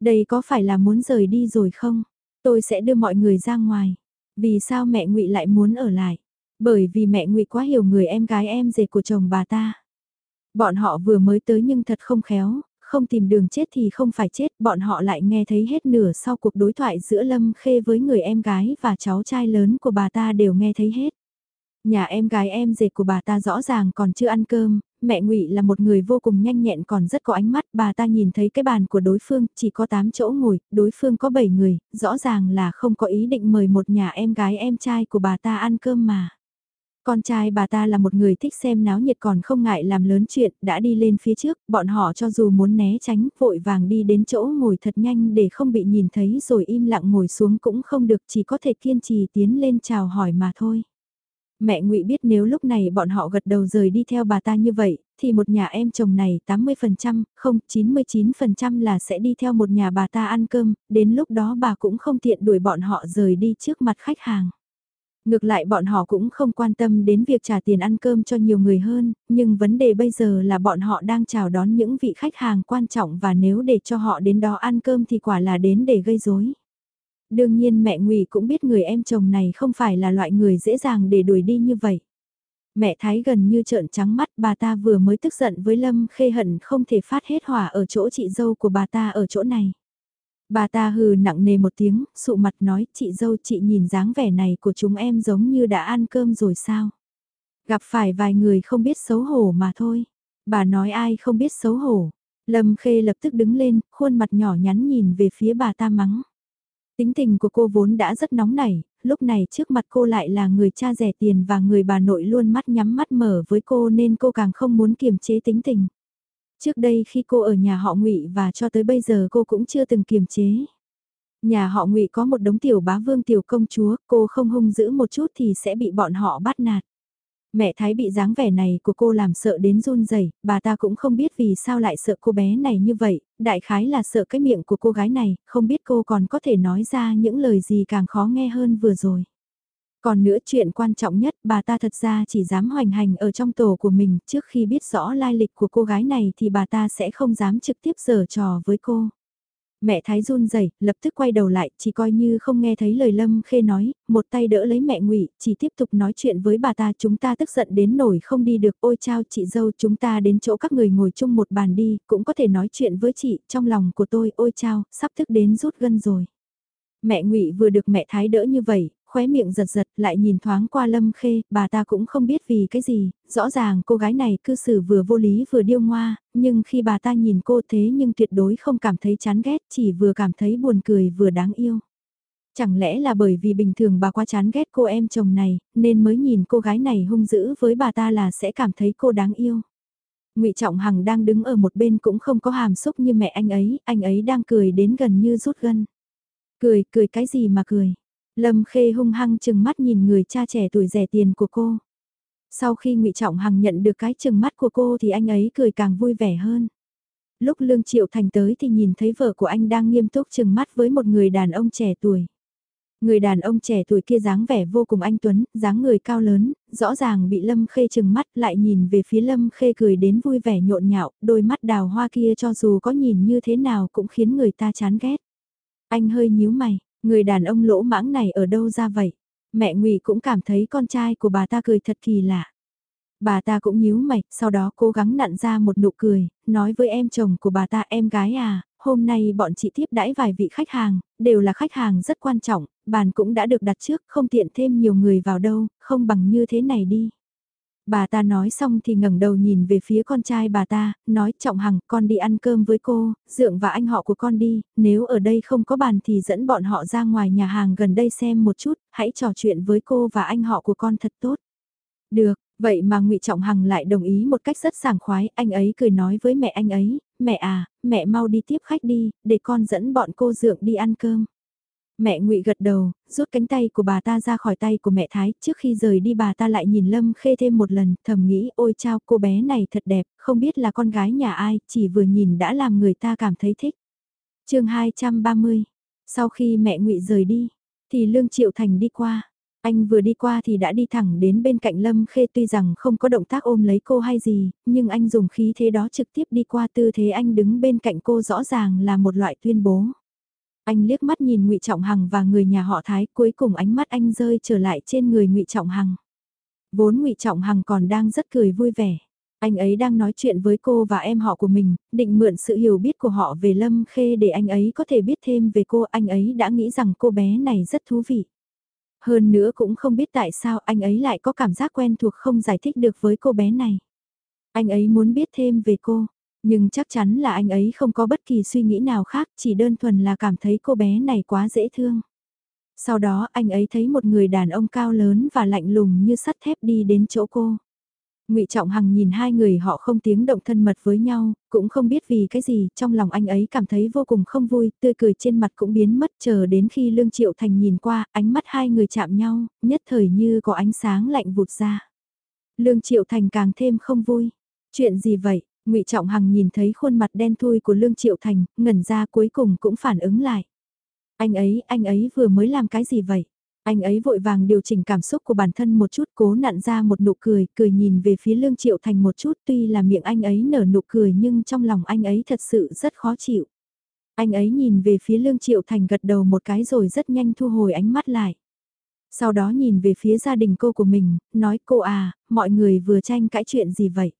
Đây có phải là muốn rời đi rồi không? Tôi sẽ đưa mọi người ra ngoài. Vì sao mẹ Ngụy lại muốn ở lại? Bởi vì mẹ Ngụy quá hiểu người em gái em rể của chồng bà ta. Bọn họ vừa mới tới nhưng thật không khéo, không tìm đường chết thì không phải chết, bọn họ lại nghe thấy hết nửa sau cuộc đối thoại giữa Lâm Khê với người em gái và cháu trai lớn của bà ta đều nghe thấy hết. Nhà em gái em rể của bà ta rõ ràng còn chưa ăn cơm, mẹ ngụy là một người vô cùng nhanh nhẹn còn rất có ánh mắt, bà ta nhìn thấy cái bàn của đối phương chỉ có 8 chỗ ngồi, đối phương có 7 người, rõ ràng là không có ý định mời một nhà em gái em trai của bà ta ăn cơm mà. Con trai bà ta là một người thích xem náo nhiệt còn không ngại làm lớn chuyện, đã đi lên phía trước, bọn họ cho dù muốn né tránh, vội vàng đi đến chỗ ngồi thật nhanh để không bị nhìn thấy rồi im lặng ngồi xuống cũng không được, chỉ có thể kiên trì tiến lên chào hỏi mà thôi. Mẹ ngụy biết nếu lúc này bọn họ gật đầu rời đi theo bà ta như vậy, thì một nhà em chồng này 80%, không 99% là sẽ đi theo một nhà bà ta ăn cơm, đến lúc đó bà cũng không tiện đuổi bọn họ rời đi trước mặt khách hàng. Ngược lại bọn họ cũng không quan tâm đến việc trả tiền ăn cơm cho nhiều người hơn, nhưng vấn đề bây giờ là bọn họ đang chào đón những vị khách hàng quan trọng và nếu để cho họ đến đó ăn cơm thì quả là đến để gây rối. Đương nhiên mẹ Ngụy cũng biết người em chồng này không phải là loại người dễ dàng để đuổi đi như vậy. Mẹ Thái gần như trợn trắng mắt bà ta vừa mới tức giận với Lâm Khê hận không thể phát hết hỏa ở chỗ chị dâu của bà ta ở chỗ này. Bà ta hừ nặng nề một tiếng, sụ mặt nói, chị dâu chị nhìn dáng vẻ này của chúng em giống như đã ăn cơm rồi sao? Gặp phải vài người không biết xấu hổ mà thôi. Bà nói ai không biết xấu hổ. Lâm Khê lập tức đứng lên, khuôn mặt nhỏ nhắn nhìn về phía bà ta mắng. Tính tình của cô vốn đã rất nóng nảy, lúc này trước mặt cô lại là người cha rẻ tiền và người bà nội luôn mắt nhắm mắt mở với cô nên cô càng không muốn kiềm chế tính tình. Trước đây khi cô ở nhà họ ngụy và cho tới bây giờ cô cũng chưa từng kiềm chế. Nhà họ ngụy có một đống tiểu bá vương tiểu công chúa, cô không hung dữ một chút thì sẽ bị bọn họ bắt nạt. Mẹ Thái bị dáng vẻ này của cô làm sợ đến run rẩy, bà ta cũng không biết vì sao lại sợ cô bé này như vậy, đại khái là sợ cái miệng của cô gái này, không biết cô còn có thể nói ra những lời gì càng khó nghe hơn vừa rồi. Còn nữa chuyện quan trọng nhất bà ta thật ra chỉ dám hoành hành ở trong tổ của mình trước khi biết rõ lai lịch của cô gái này thì bà ta sẽ không dám trực tiếp giở trò với cô. Mẹ Thái run rẩy lập tức quay đầu lại, chỉ coi như không nghe thấy lời Lâm Khê nói, một tay đỡ lấy mẹ ngụy chỉ tiếp tục nói chuyện với bà ta chúng ta tức giận đến nổi không đi được ôi chao chị dâu chúng ta đến chỗ các người ngồi chung một bàn đi, cũng có thể nói chuyện với chị, trong lòng của tôi ôi chao, sắp thức đến rút gân rồi. Mẹ ngụy vừa được mẹ Thái đỡ như vậy, khóe miệng giật giật lại nhìn thoáng qua Lâm Khê, bà ta cũng không biết vì cái gì, rõ ràng cô gái này cư xử vừa vô lý vừa điêu ngoa, nhưng khi bà ta nhìn cô thế nhưng tuyệt đối không cảm thấy chán ghét, chỉ vừa cảm thấy buồn cười vừa đáng yêu. Chẳng lẽ là bởi vì bình thường bà quá chán ghét cô em chồng này, nên mới nhìn cô gái này hung dữ với bà ta là sẽ cảm thấy cô đáng yêu. ngụy Trọng Hằng đang đứng ở một bên cũng không có hàm xúc như mẹ anh ấy, anh ấy đang cười đến gần như rút gân. Cười, cười cái gì mà cười. Lâm Khê hung hăng chừng mắt nhìn người cha trẻ tuổi rẻ tiền của cô. Sau khi ngụy Trọng Hằng nhận được cái chừng mắt của cô thì anh ấy cười càng vui vẻ hơn. Lúc Lương Triệu Thành tới thì nhìn thấy vợ của anh đang nghiêm túc chừng mắt với một người đàn ông trẻ tuổi. Người đàn ông trẻ tuổi kia dáng vẻ vô cùng anh Tuấn, dáng người cao lớn, rõ ràng bị Lâm Khê chừng mắt lại nhìn về phía Lâm Khê cười đến vui vẻ nhộn nhạo, đôi mắt đào hoa kia cho dù có nhìn như thế nào cũng khiến người ta chán ghét. Anh hơi nhíu mày, Người đàn ông lỗ mãng này ở đâu ra vậy? Mẹ Ngụy cũng cảm thấy con trai của bà ta cười thật kỳ lạ. Bà ta cũng nhíu mày, sau đó cố gắng nặn ra một nụ cười, nói với em chồng của bà ta em gái à, hôm nay bọn chị tiếp đãi vài vị khách hàng, đều là khách hàng rất quan trọng, bàn cũng đã được đặt trước, không tiện thêm nhiều người vào đâu, không bằng như thế này đi. Bà ta nói xong thì ngẩng đầu nhìn về phía con trai bà ta, nói Trọng Hằng con đi ăn cơm với cô, Dượng và anh họ của con đi, nếu ở đây không có bàn thì dẫn bọn họ ra ngoài nhà hàng gần đây xem một chút, hãy trò chuyện với cô và anh họ của con thật tốt. Được, vậy mà ngụy Trọng Hằng lại đồng ý một cách rất sảng khoái, anh ấy cười nói với mẹ anh ấy, mẹ à, mẹ mau đi tiếp khách đi, để con dẫn bọn cô Dượng đi ăn cơm. Mẹ ngụy gật đầu, rút cánh tay của bà ta ra khỏi tay của mẹ Thái, trước khi rời đi bà ta lại nhìn Lâm Khê thêm một lần, thầm nghĩ ôi chao cô bé này thật đẹp, không biết là con gái nhà ai, chỉ vừa nhìn đã làm người ta cảm thấy thích. chương 230, sau khi mẹ ngụy rời đi, thì Lương Triệu Thành đi qua. Anh vừa đi qua thì đã đi thẳng đến bên cạnh Lâm Khê tuy rằng không có động tác ôm lấy cô hay gì, nhưng anh dùng khí thế đó trực tiếp đi qua tư thế anh đứng bên cạnh cô rõ ràng là một loại tuyên bố. Anh liếc mắt nhìn Ngụy Trọng Hằng và người nhà họ Thái, cuối cùng ánh mắt anh rơi trở lại trên người Ngụy Trọng Hằng. Vốn Ngụy Trọng Hằng còn đang rất cười vui vẻ. Anh ấy đang nói chuyện với cô và em họ của mình, định mượn sự hiểu biết của họ về Lâm Khê để anh ấy có thể biết thêm về cô. Anh ấy đã nghĩ rằng cô bé này rất thú vị. Hơn nữa cũng không biết tại sao anh ấy lại có cảm giác quen thuộc không giải thích được với cô bé này. Anh ấy muốn biết thêm về cô, nhưng chắc chắn là anh ấy không có bất kỳ suy nghĩ nào khác, chỉ đơn thuần là cảm thấy cô bé này quá dễ thương. Sau đó anh ấy thấy một người đàn ông cao lớn và lạnh lùng như sắt thép đi đến chỗ cô. Ngụy Trọng Hằng nhìn hai người họ không tiếng động thân mật với nhau, cũng không biết vì cái gì, trong lòng anh ấy cảm thấy vô cùng không vui, tươi cười trên mặt cũng biến mất chờ đến khi Lương Triệu Thành nhìn qua, ánh mắt hai người chạm nhau, nhất thời như có ánh sáng lạnh vụt ra. Lương Triệu Thành càng thêm không vui. Chuyện gì vậy? Ngụy Trọng Hằng nhìn thấy khuôn mặt đen thui của Lương Triệu Thành, ngẩn ra cuối cùng cũng phản ứng lại. Anh ấy, anh ấy vừa mới làm cái gì vậy? Anh ấy vội vàng điều chỉnh cảm xúc của bản thân một chút cố nặn ra một nụ cười, cười nhìn về phía Lương Triệu Thành một chút tuy là miệng anh ấy nở nụ cười nhưng trong lòng anh ấy thật sự rất khó chịu. Anh ấy nhìn về phía Lương Triệu Thành gật đầu một cái rồi rất nhanh thu hồi ánh mắt lại. Sau đó nhìn về phía gia đình cô của mình, nói cô à, mọi người vừa tranh cãi chuyện gì vậy?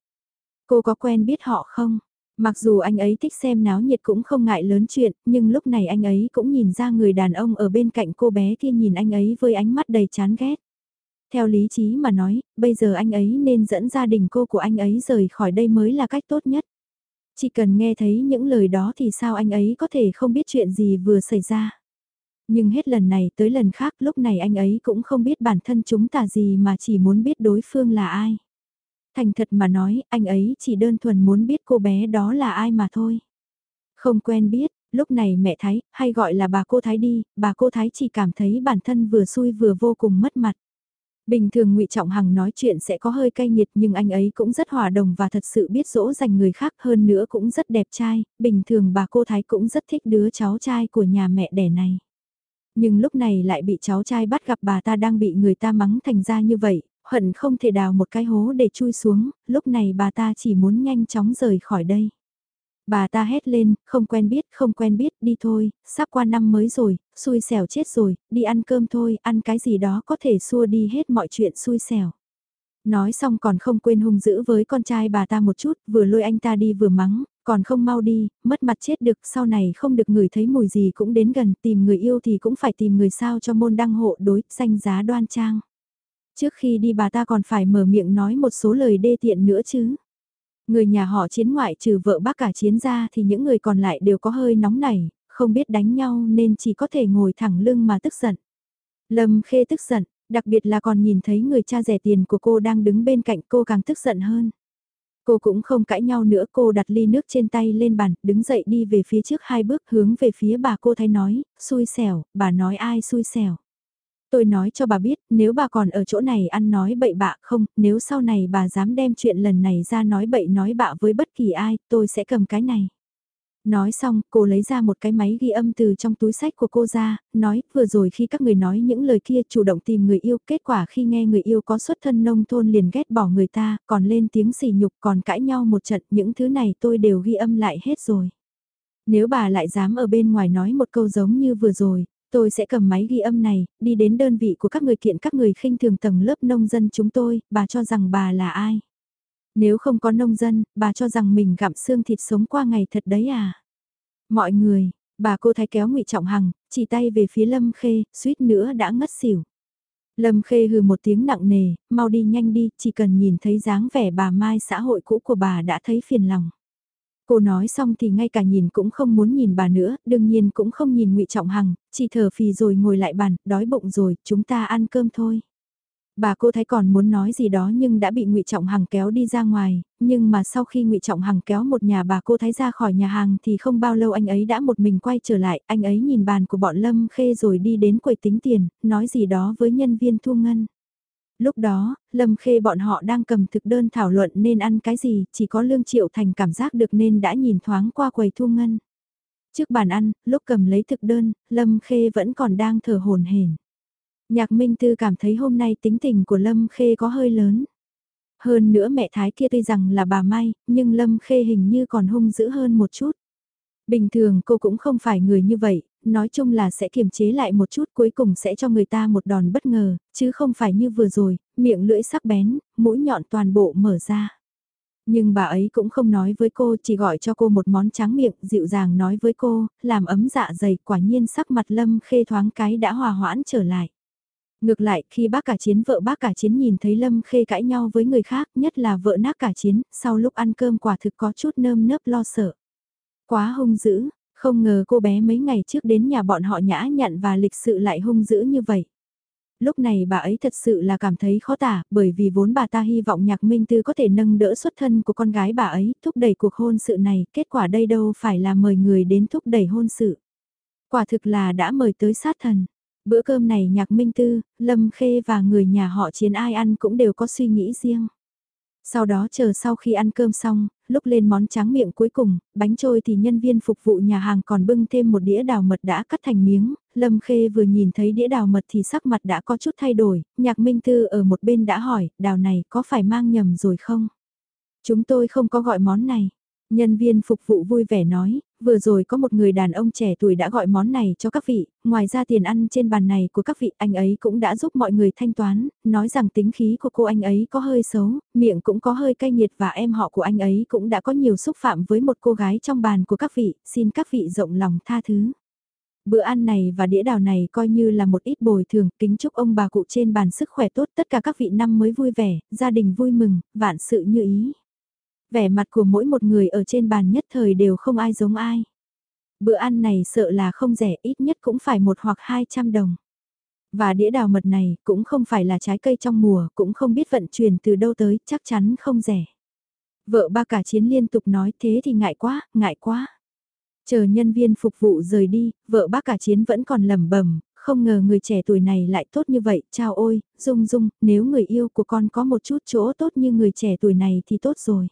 Cô có quen biết họ không? Mặc dù anh ấy thích xem náo nhiệt cũng không ngại lớn chuyện, nhưng lúc này anh ấy cũng nhìn ra người đàn ông ở bên cạnh cô bé kia nhìn anh ấy với ánh mắt đầy chán ghét. Theo lý trí mà nói, bây giờ anh ấy nên dẫn gia đình cô của anh ấy rời khỏi đây mới là cách tốt nhất. Chỉ cần nghe thấy những lời đó thì sao anh ấy có thể không biết chuyện gì vừa xảy ra. Nhưng hết lần này tới lần khác lúc này anh ấy cũng không biết bản thân chúng ta gì mà chỉ muốn biết đối phương là ai. Thành thật mà nói, anh ấy chỉ đơn thuần muốn biết cô bé đó là ai mà thôi. Không quen biết, lúc này mẹ Thái, hay gọi là bà cô Thái đi, bà cô Thái chỉ cảm thấy bản thân vừa xui vừa vô cùng mất mặt. Bình thường ngụy Trọng Hằng nói chuyện sẽ có hơi cay nghiệt nhưng anh ấy cũng rất hòa đồng và thật sự biết dỗ dành người khác hơn nữa cũng rất đẹp trai, bình thường bà cô Thái cũng rất thích đứa cháu trai của nhà mẹ đẻ này. Nhưng lúc này lại bị cháu trai bắt gặp bà ta đang bị người ta mắng thành ra như vậy, hận không thể đào một cái hố để chui xuống, lúc này bà ta chỉ muốn nhanh chóng rời khỏi đây. Bà ta hét lên, không quen biết, không quen biết, đi thôi, sắp qua năm mới rồi, xui xẻo chết rồi, đi ăn cơm thôi, ăn cái gì đó có thể xua đi hết mọi chuyện xui xẻo. Nói xong còn không quên hung dữ với con trai bà ta một chút, vừa lôi anh ta đi vừa mắng, còn không mau đi, mất mặt chết được, sau này không được người thấy mùi gì cũng đến gần, tìm người yêu thì cũng phải tìm người sao cho môn đăng hộ đối, danh giá đoan trang. Trước khi đi bà ta còn phải mở miệng nói một số lời đê tiện nữa chứ. Người nhà họ chiến ngoại trừ vợ bác cả chiến ra thì những người còn lại đều có hơi nóng nảy, không biết đánh nhau nên chỉ có thể ngồi thẳng lưng mà tức giận. Lâm khê tức giận, đặc biệt là còn nhìn thấy người cha rẻ tiền của cô đang đứng bên cạnh cô càng tức giận hơn. Cô cũng không cãi nhau nữa cô đặt ly nước trên tay lên bàn, đứng dậy đi về phía trước hai bước hướng về phía bà cô thấy nói, xui xẻo, bà nói ai xui xẻo. Tôi nói cho bà biết, nếu bà còn ở chỗ này ăn nói bậy bạ không, nếu sau này bà dám đem chuyện lần này ra nói bậy nói bạ với bất kỳ ai, tôi sẽ cầm cái này. Nói xong, cô lấy ra một cái máy ghi âm từ trong túi sách của cô ra, nói, vừa rồi khi các người nói những lời kia chủ động tìm người yêu, kết quả khi nghe người yêu có xuất thân nông thôn liền ghét bỏ người ta, còn lên tiếng xỉ nhục còn cãi nhau một trận, những thứ này tôi đều ghi âm lại hết rồi. Nếu bà lại dám ở bên ngoài nói một câu giống như vừa rồi, tôi sẽ cầm máy ghi âm này, đi đến đơn vị của các người kiện các người khinh thường tầng lớp nông dân chúng tôi, bà cho rằng bà là ai? Nếu không có nông dân, bà cho rằng mình gặm xương thịt sống qua ngày thật đấy à? Mọi người, bà cô thái kéo ngụy Trọng Hằng, chỉ tay về phía Lâm Khê, suýt nữa đã ngất xỉu. Lâm Khê hừ một tiếng nặng nề, mau đi nhanh đi, chỉ cần nhìn thấy dáng vẻ bà Mai xã hội cũ của bà đã thấy phiền lòng. Cô nói xong thì ngay cả nhìn cũng không muốn nhìn bà nữa, đương nhiên cũng không nhìn ngụy Trọng Hằng, chỉ thở phì rồi ngồi lại bàn, đói bụng rồi, chúng ta ăn cơm thôi. Bà cô thấy còn muốn nói gì đó nhưng đã bị ngụy Trọng Hằng kéo đi ra ngoài, nhưng mà sau khi ngụy Trọng Hằng kéo một nhà bà cô thấy ra khỏi nhà hàng thì không bao lâu anh ấy đã một mình quay trở lại, anh ấy nhìn bàn của bọn Lâm Khê rồi đi đến quầy tính tiền, nói gì đó với nhân viên thu ngân. Lúc đó, Lâm Khê bọn họ đang cầm thực đơn thảo luận nên ăn cái gì, chỉ có Lương Triệu Thành cảm giác được nên đã nhìn thoáng qua quầy thu ngân. Trước bàn ăn, lúc cầm lấy thực đơn, Lâm Khê vẫn còn đang thở hồn hển. Nhạc Minh Tư cảm thấy hôm nay tính tình của Lâm Khê có hơi lớn. Hơn nữa mẹ Thái kia tuy rằng là bà Mai, nhưng Lâm Khê hình như còn hung dữ hơn một chút. Bình thường cô cũng không phải người như vậy, nói chung là sẽ kiềm chế lại một chút cuối cùng sẽ cho người ta một đòn bất ngờ, chứ không phải như vừa rồi, miệng lưỡi sắc bén, mũi nhọn toàn bộ mở ra. Nhưng bà ấy cũng không nói với cô, chỉ gọi cho cô một món tráng miệng, dịu dàng nói với cô, làm ấm dạ dày, quả nhiên sắc mặt lâm khê thoáng cái đã hòa hoãn trở lại. Ngược lại, khi bác cả chiến vợ bác cả chiến nhìn thấy Lâm Khê cãi nhau với người khác, nhất là vợ nác cả chiến, sau lúc ăn cơm quả thực có chút nơm nớp lo sợ. Quá hung dữ, không ngờ cô bé mấy ngày trước đến nhà bọn họ nhã nhặn và lịch sự lại hung dữ như vậy. Lúc này bà ấy thật sự là cảm thấy khó tả, bởi vì vốn bà ta hy vọng nhạc minh tư có thể nâng đỡ xuất thân của con gái bà ấy, thúc đẩy cuộc hôn sự này, kết quả đây đâu phải là mời người đến thúc đẩy hôn sự. Quả thực là đã mời tới sát thần. Bữa cơm này nhạc minh tư, Lâm Khê và người nhà họ chiến ai ăn cũng đều có suy nghĩ riêng. Sau đó chờ sau khi ăn cơm xong, lúc lên món tráng miệng cuối cùng, bánh trôi thì nhân viên phục vụ nhà hàng còn bưng thêm một đĩa đào mật đã cắt thành miếng, Lâm Khê vừa nhìn thấy đĩa đào mật thì sắc mặt đã có chút thay đổi, nhạc minh tư ở một bên đã hỏi, đào này có phải mang nhầm rồi không? Chúng tôi không có gọi món này. Nhân viên phục vụ vui vẻ nói, vừa rồi có một người đàn ông trẻ tuổi đã gọi món này cho các vị, ngoài ra tiền ăn trên bàn này của các vị anh ấy cũng đã giúp mọi người thanh toán, nói rằng tính khí của cô anh ấy có hơi xấu, miệng cũng có hơi cay nghiệt và em họ của anh ấy cũng đã có nhiều xúc phạm với một cô gái trong bàn của các vị, xin các vị rộng lòng tha thứ. Bữa ăn này và đĩa đào này coi như là một ít bồi thường, kính chúc ông bà cụ trên bàn sức khỏe tốt, tất cả các vị năm mới vui vẻ, gia đình vui mừng, vạn sự như ý. Vẻ mặt của mỗi một người ở trên bàn nhất thời đều không ai giống ai. Bữa ăn này sợ là không rẻ ít nhất cũng phải một hoặc hai trăm đồng. Và đĩa đào mật này cũng không phải là trái cây trong mùa, cũng không biết vận chuyển từ đâu tới, chắc chắn không rẻ. Vợ ba cả chiến liên tục nói thế thì ngại quá, ngại quá. Chờ nhân viên phục vụ rời đi, vợ bác cả chiến vẫn còn lẩm bẩm, không ngờ người trẻ tuổi này lại tốt như vậy, chào ôi, Dung Dung, nếu người yêu của con có một chút chỗ tốt như người trẻ tuổi này thì tốt rồi.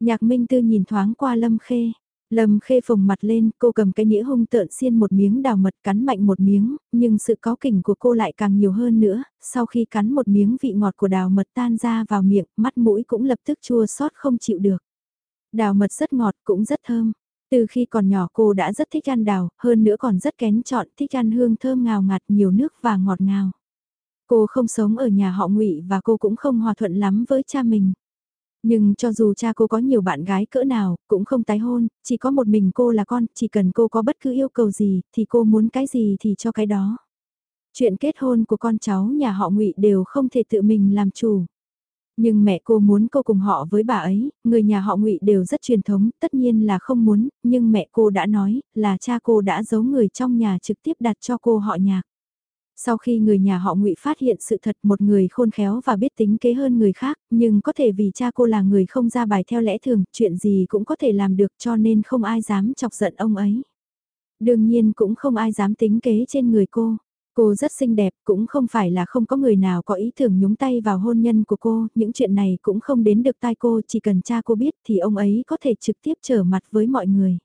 Nhạc Minh Tư nhìn thoáng qua Lâm Khê. Lâm Khê phồng mặt lên, cô cầm cái nĩa hung tợn xiên một miếng đào mật cắn mạnh một miếng, nhưng sự có kỉnh của cô lại càng nhiều hơn nữa, sau khi cắn một miếng vị ngọt của đào mật tan ra vào miệng, mắt mũi cũng lập tức chua xót không chịu được. Đào mật rất ngọt cũng rất thơm. Từ khi còn nhỏ cô đã rất thích ăn đào, hơn nữa còn rất kén chọn, thích ăn hương thơm ngào ngạt nhiều nước và ngọt ngào. Cô không sống ở nhà họ ngụy và cô cũng không hòa thuận lắm với cha mình. Nhưng cho dù cha cô có nhiều bạn gái cỡ nào, cũng không tái hôn, chỉ có một mình cô là con, chỉ cần cô có bất cứ yêu cầu gì, thì cô muốn cái gì thì cho cái đó. Chuyện kết hôn của con cháu nhà họ ngụy đều không thể tự mình làm chủ. Nhưng mẹ cô muốn cô cùng họ với bà ấy, người nhà họ ngụy đều rất truyền thống, tất nhiên là không muốn, nhưng mẹ cô đã nói là cha cô đã giấu người trong nhà trực tiếp đặt cho cô họ nhạc. Sau khi người nhà họ ngụy phát hiện sự thật một người khôn khéo và biết tính kế hơn người khác, nhưng có thể vì cha cô là người không ra bài theo lẽ thường, chuyện gì cũng có thể làm được cho nên không ai dám chọc giận ông ấy. Đương nhiên cũng không ai dám tính kế trên người cô. Cô rất xinh đẹp, cũng không phải là không có người nào có ý tưởng nhúng tay vào hôn nhân của cô, những chuyện này cũng không đến được tai cô, chỉ cần cha cô biết thì ông ấy có thể trực tiếp trở mặt với mọi người.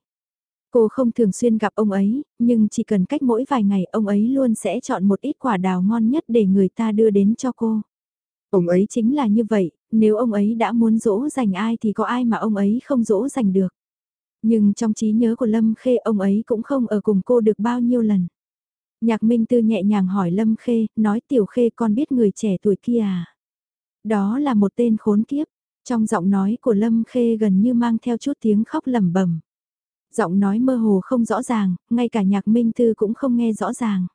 Cô không thường xuyên gặp ông ấy, nhưng chỉ cần cách mỗi vài ngày ông ấy luôn sẽ chọn một ít quả đào ngon nhất để người ta đưa đến cho cô. Ông ấy chính là như vậy, nếu ông ấy đã muốn dỗ dành ai thì có ai mà ông ấy không dỗ dành được. Nhưng trong trí nhớ của Lâm Khê ông ấy cũng không ở cùng cô được bao nhiêu lần. Nhạc Minh Tư nhẹ nhàng hỏi Lâm Khê, nói Tiểu Khê con biết người trẻ tuổi kia à? Đó là một tên khốn kiếp. Trong giọng nói của Lâm Khê gần như mang theo chút tiếng khóc lẩm bẩm. Giọng nói mơ hồ không rõ ràng, ngay cả nhạc Minh Tư cũng không nghe rõ ràng.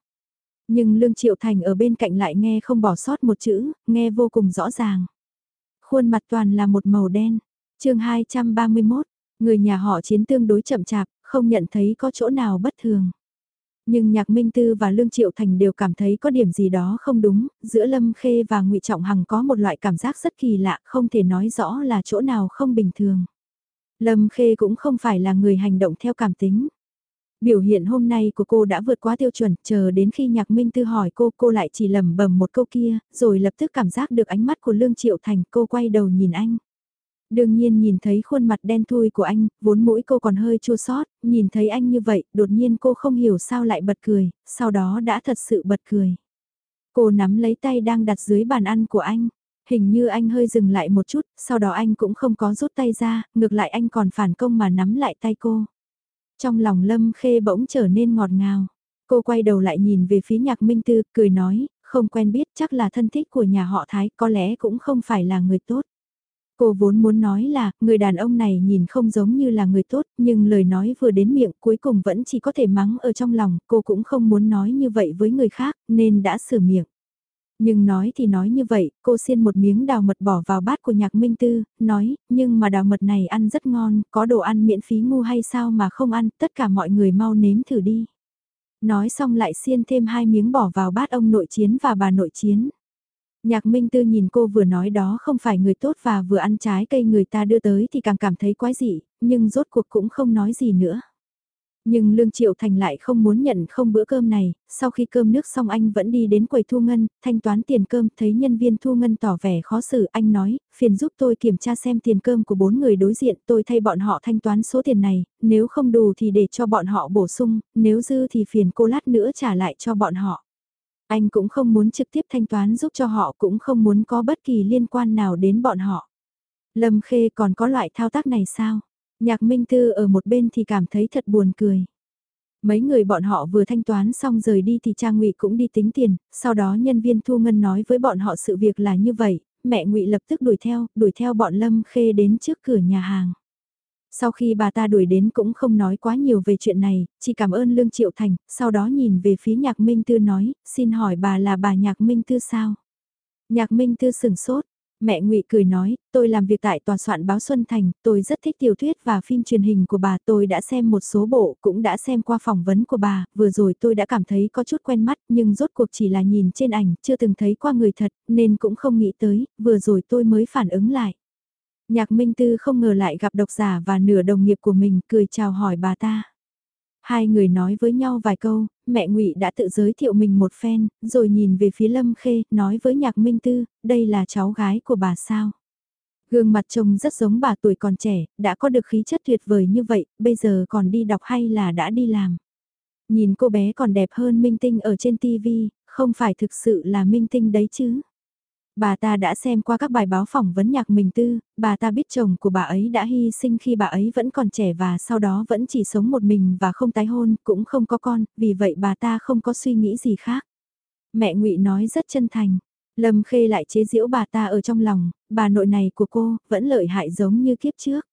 Nhưng Lương Triệu Thành ở bên cạnh lại nghe không bỏ sót một chữ, nghe vô cùng rõ ràng. Khuôn mặt toàn là một màu đen. chương 231, người nhà họ chiến tương đối chậm chạp, không nhận thấy có chỗ nào bất thường. Nhưng Nhạc Minh Tư và Lương Triệu Thành đều cảm thấy có điểm gì đó không đúng, giữa Lâm Khê và ngụy Trọng Hằng có một loại cảm giác rất kỳ lạ, không thể nói rõ là chỗ nào không bình thường. Lâm Khê cũng không phải là người hành động theo cảm tính. Biểu hiện hôm nay của cô đã vượt quá tiêu chuẩn, chờ đến khi Nhạc Minh Tư hỏi cô, cô lại chỉ lẩm bẩm một câu kia, rồi lập tức cảm giác được ánh mắt của Lương Triệu Thành, cô quay đầu nhìn anh. Đương nhiên nhìn thấy khuôn mặt đen thui của anh, vốn mũi cô còn hơi chua sót, nhìn thấy anh như vậy, đột nhiên cô không hiểu sao lại bật cười, sau đó đã thật sự bật cười. Cô nắm lấy tay đang đặt dưới bàn ăn của anh. Hình như anh hơi dừng lại một chút, sau đó anh cũng không có rút tay ra, ngược lại anh còn phản công mà nắm lại tay cô. Trong lòng Lâm Khê bỗng trở nên ngọt ngào. Cô quay đầu lại nhìn về phía nhạc Minh Tư, cười nói, không quen biết chắc là thân thích của nhà họ Thái, có lẽ cũng không phải là người tốt. Cô vốn muốn nói là, người đàn ông này nhìn không giống như là người tốt, nhưng lời nói vừa đến miệng cuối cùng vẫn chỉ có thể mắng ở trong lòng, cô cũng không muốn nói như vậy với người khác, nên đã sửa miệng. Nhưng nói thì nói như vậy, cô xiên một miếng đào mật bỏ vào bát của nhạc minh tư, nói, nhưng mà đào mật này ăn rất ngon, có đồ ăn miễn phí ngu hay sao mà không ăn, tất cả mọi người mau nếm thử đi. Nói xong lại xiên thêm hai miếng bỏ vào bát ông nội chiến và bà nội chiến. Nhạc Minh Tư nhìn cô vừa nói đó không phải người tốt và vừa ăn trái cây người ta đưa tới thì càng cảm thấy quái dị, nhưng rốt cuộc cũng không nói gì nữa. Nhưng Lương Triệu Thành lại không muốn nhận không bữa cơm này, sau khi cơm nước xong anh vẫn đi đến quầy thu ngân, thanh toán tiền cơm, thấy nhân viên thu ngân tỏ vẻ khó xử, anh nói, phiền giúp tôi kiểm tra xem tiền cơm của bốn người đối diện, tôi thay bọn họ thanh toán số tiền này, nếu không đủ thì để cho bọn họ bổ sung, nếu dư thì phiền cô lát nữa trả lại cho bọn họ. Anh cũng không muốn trực tiếp thanh toán giúp cho họ cũng không muốn có bất kỳ liên quan nào đến bọn họ. Lâm Khê còn có loại thao tác này sao? Nhạc Minh Tư ở một bên thì cảm thấy thật buồn cười. Mấy người bọn họ vừa thanh toán xong rời đi thì Trang Ngụy cũng đi tính tiền, sau đó nhân viên thu ngân nói với bọn họ sự việc là như vậy, mẹ Ngụy lập tức đuổi theo, đuổi theo bọn Lâm Khê đến trước cửa nhà hàng. Sau khi bà ta đuổi đến cũng không nói quá nhiều về chuyện này, chỉ cảm ơn Lương Triệu Thành, sau đó nhìn về phía Nhạc Minh Tư nói, xin hỏi bà là bà Nhạc Minh Tư sao? Nhạc Minh Tư sừng sốt, Mẹ Ngụy cười nói, tôi làm việc tại tòa soạn báo Xuân Thành, tôi rất thích tiểu thuyết và phim truyền hình của bà, tôi đã xem một số bộ, cũng đã xem qua phỏng vấn của bà, vừa rồi tôi đã cảm thấy có chút quen mắt, nhưng rốt cuộc chỉ là nhìn trên ảnh, chưa từng thấy qua người thật, nên cũng không nghĩ tới, vừa rồi tôi mới phản ứng lại. Nhạc Minh Tư không ngờ lại gặp độc giả và nửa đồng nghiệp của mình, cười chào hỏi bà ta. Hai người nói với nhau vài câu, mẹ ngụy đã tự giới thiệu mình một phen, rồi nhìn về phía Lâm Khê, nói với Nhạc Minh Tư, đây là cháu gái của bà sao. Gương mặt trông rất giống bà tuổi còn trẻ, đã có được khí chất tuyệt vời như vậy, bây giờ còn đi đọc hay là đã đi làm. Nhìn cô bé còn đẹp hơn Minh Tinh ở trên TV, không phải thực sự là Minh Tinh đấy chứ. Bà ta đã xem qua các bài báo phỏng vấn nhạc mình tư, bà ta biết chồng của bà ấy đã hy sinh khi bà ấy vẫn còn trẻ và sau đó vẫn chỉ sống một mình và không tái hôn, cũng không có con, vì vậy bà ta không có suy nghĩ gì khác. Mẹ ngụy nói rất chân thành. Lâm Khê lại chế giễu bà ta ở trong lòng, bà nội này của cô, vẫn lợi hại giống như kiếp trước.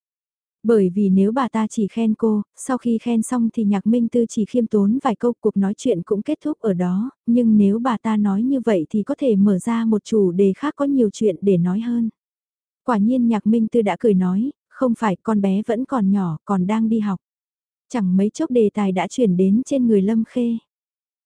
Bởi vì nếu bà ta chỉ khen cô, sau khi khen xong thì nhạc minh tư chỉ khiêm tốn vài câu cuộc nói chuyện cũng kết thúc ở đó, nhưng nếu bà ta nói như vậy thì có thể mở ra một chủ đề khác có nhiều chuyện để nói hơn. Quả nhiên nhạc minh tư đã cười nói, không phải con bé vẫn còn nhỏ, còn đang đi học. Chẳng mấy chốc đề tài đã chuyển đến trên người Lâm Khê.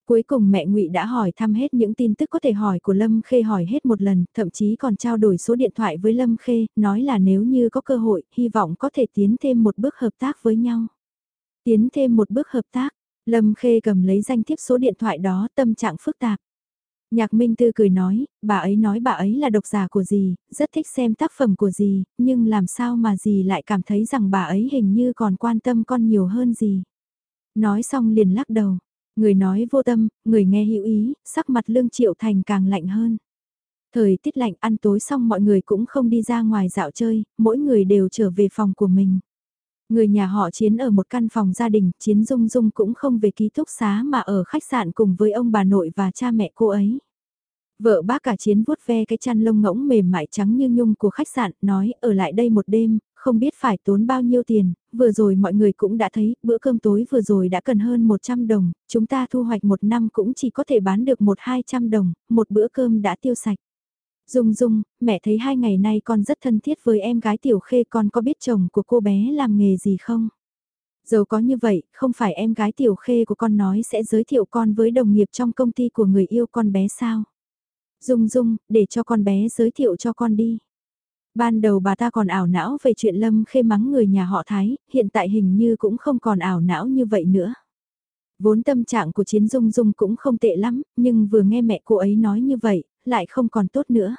Cuối cùng mẹ Ngụy đã hỏi thăm hết những tin tức có thể hỏi của Lâm Khê hỏi hết một lần, thậm chí còn trao đổi số điện thoại với Lâm Khê, nói là nếu như có cơ hội, hy vọng có thể tiến thêm một bước hợp tác với nhau. Tiến thêm một bước hợp tác, Lâm Khê cầm lấy danh thiếp số điện thoại đó tâm trạng phức tạp. Nhạc Minh Tư cười nói, bà ấy nói bà ấy là độc giả của gì, rất thích xem tác phẩm của gì, nhưng làm sao mà gì lại cảm thấy rằng bà ấy hình như còn quan tâm con nhiều hơn gì. Nói xong liền lắc đầu, Người nói vô tâm, người nghe hữu ý, sắc mặt lương triệu thành càng lạnh hơn. Thời tiết lạnh ăn tối xong mọi người cũng không đi ra ngoài dạo chơi, mỗi người đều trở về phòng của mình. Người nhà họ Chiến ở một căn phòng gia đình, Chiến Dung Dung cũng không về ký túc xá mà ở khách sạn cùng với ông bà nội và cha mẹ cô ấy. Vợ bác cả Chiến vuốt ve cái chăn lông ngỗng mềm mại trắng như nhung của khách sạn, nói ở lại đây một đêm, không biết phải tốn bao nhiêu tiền, vừa rồi mọi người cũng đã thấy, bữa cơm tối vừa rồi đã cần hơn 100 đồng, chúng ta thu hoạch một năm cũng chỉ có thể bán được một hai trăm đồng, một bữa cơm đã tiêu sạch. Dung Dung, mẹ thấy hai ngày nay con rất thân thiết với em gái Tiểu Khê con có biết chồng của cô bé làm nghề gì không? Dầu có như vậy, không phải em gái Tiểu Khê của con nói sẽ giới thiệu con với đồng nghiệp trong công ty của người yêu con bé sao? Dung Dung, để cho con bé giới thiệu cho con đi. Ban đầu bà ta còn ảo não về chuyện Lâm Khê mắng người nhà họ Thái, hiện tại hình như cũng không còn ảo não như vậy nữa. Vốn tâm trạng của Chiến Dung Dung cũng không tệ lắm, nhưng vừa nghe mẹ cô ấy nói như vậy, lại không còn tốt nữa.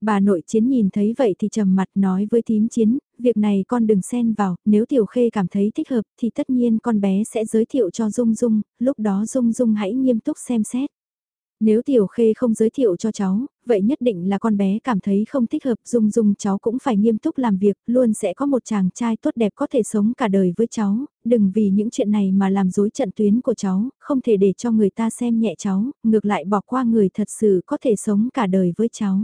Bà nội chiến nhìn thấy vậy thì trầm mặt nói với tím chiến, việc này con đừng xen vào, nếu Tiểu Khê cảm thấy thích hợp thì tất nhiên con bé sẽ giới thiệu cho Dung Dung, lúc đó Dung Dung hãy nghiêm túc xem xét. Nếu Tiểu Khê không giới thiệu cho cháu, vậy nhất định là con bé cảm thấy không thích hợp dung dung cháu cũng phải nghiêm túc làm việc, luôn sẽ có một chàng trai tốt đẹp có thể sống cả đời với cháu, đừng vì những chuyện này mà làm dối trận tuyến của cháu, không thể để cho người ta xem nhẹ cháu, ngược lại bỏ qua người thật sự có thể sống cả đời với cháu.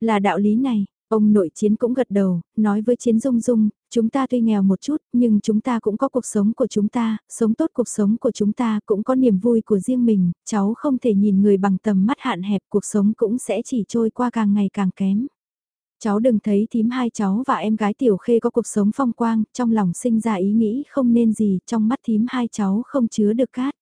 Là đạo lý này, Ông nội chiến cũng gật đầu, nói với chiến dung dung, chúng ta tuy nghèo một chút, nhưng chúng ta cũng có cuộc sống của chúng ta, sống tốt cuộc sống của chúng ta cũng có niềm vui của riêng mình, cháu không thể nhìn người bằng tầm mắt hạn hẹp, cuộc sống cũng sẽ chỉ trôi qua càng ngày càng kém. Cháu đừng thấy thím hai cháu và em gái tiểu khê có cuộc sống phong quang, trong lòng sinh ra ý nghĩ không nên gì, trong mắt thím hai cháu không chứa được cát.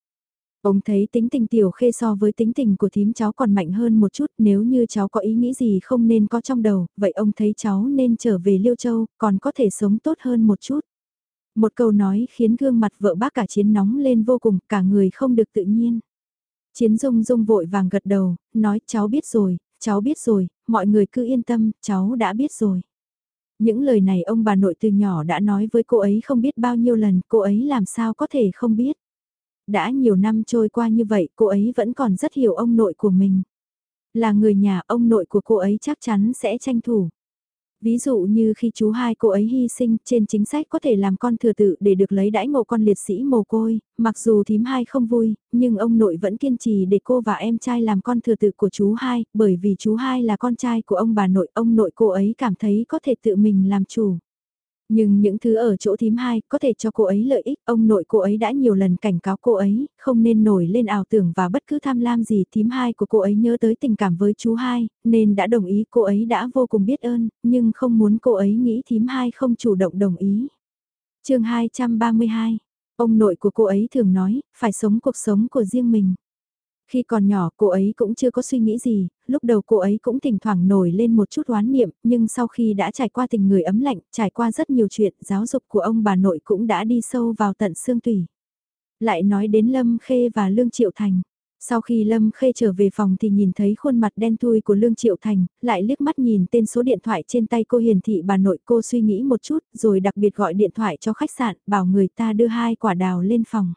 Ông thấy tính tình tiểu khê so với tính tình của thím cháu còn mạnh hơn một chút nếu như cháu có ý nghĩ gì không nên có trong đầu, vậy ông thấy cháu nên trở về Liêu Châu, còn có thể sống tốt hơn một chút. Một câu nói khiến gương mặt vợ bác cả chiến nóng lên vô cùng, cả người không được tự nhiên. Chiến dung dung vội vàng gật đầu, nói cháu biết rồi, cháu biết rồi, mọi người cứ yên tâm, cháu đã biết rồi. Những lời này ông bà nội từ nhỏ đã nói với cô ấy không biết bao nhiêu lần, cô ấy làm sao có thể không biết. Đã nhiều năm trôi qua như vậy, cô ấy vẫn còn rất hiểu ông nội của mình. Là người nhà, ông nội của cô ấy chắc chắn sẽ tranh thủ. Ví dụ như khi chú hai cô ấy hy sinh trên chính sách có thể làm con thừa tự để được lấy đãi ngộ con liệt sĩ mồ côi, mặc dù thím hai không vui, nhưng ông nội vẫn kiên trì để cô và em trai làm con thừa tự của chú hai, bởi vì chú hai là con trai của ông bà nội, ông nội cô ấy cảm thấy có thể tự mình làm chủ. Nhưng những thứ ở chỗ thím hai có thể cho cô ấy lợi ích, ông nội cô ấy đã nhiều lần cảnh cáo cô ấy, không nên nổi lên ảo tưởng và bất cứ tham lam gì thím hai của cô ấy nhớ tới tình cảm với chú hai, nên đã đồng ý cô ấy đã vô cùng biết ơn, nhưng không muốn cô ấy nghĩ thím hai không chủ động đồng ý. chương 232, ông nội của cô ấy thường nói, phải sống cuộc sống của riêng mình. Khi còn nhỏ cô ấy cũng chưa có suy nghĩ gì, lúc đầu cô ấy cũng thỉnh thoảng nổi lên một chút oán niệm, nhưng sau khi đã trải qua tình người ấm lạnh, trải qua rất nhiều chuyện, giáo dục của ông bà nội cũng đã đi sâu vào tận xương tủy. Lại nói đến Lâm Khê và Lương Triệu Thành. Sau khi Lâm Khê trở về phòng thì nhìn thấy khuôn mặt đen thui của Lương Triệu Thành, lại liếc mắt nhìn tên số điện thoại trên tay cô hiển thị bà nội cô suy nghĩ một chút, rồi đặc biệt gọi điện thoại cho khách sạn, bảo người ta đưa hai quả đào lên phòng.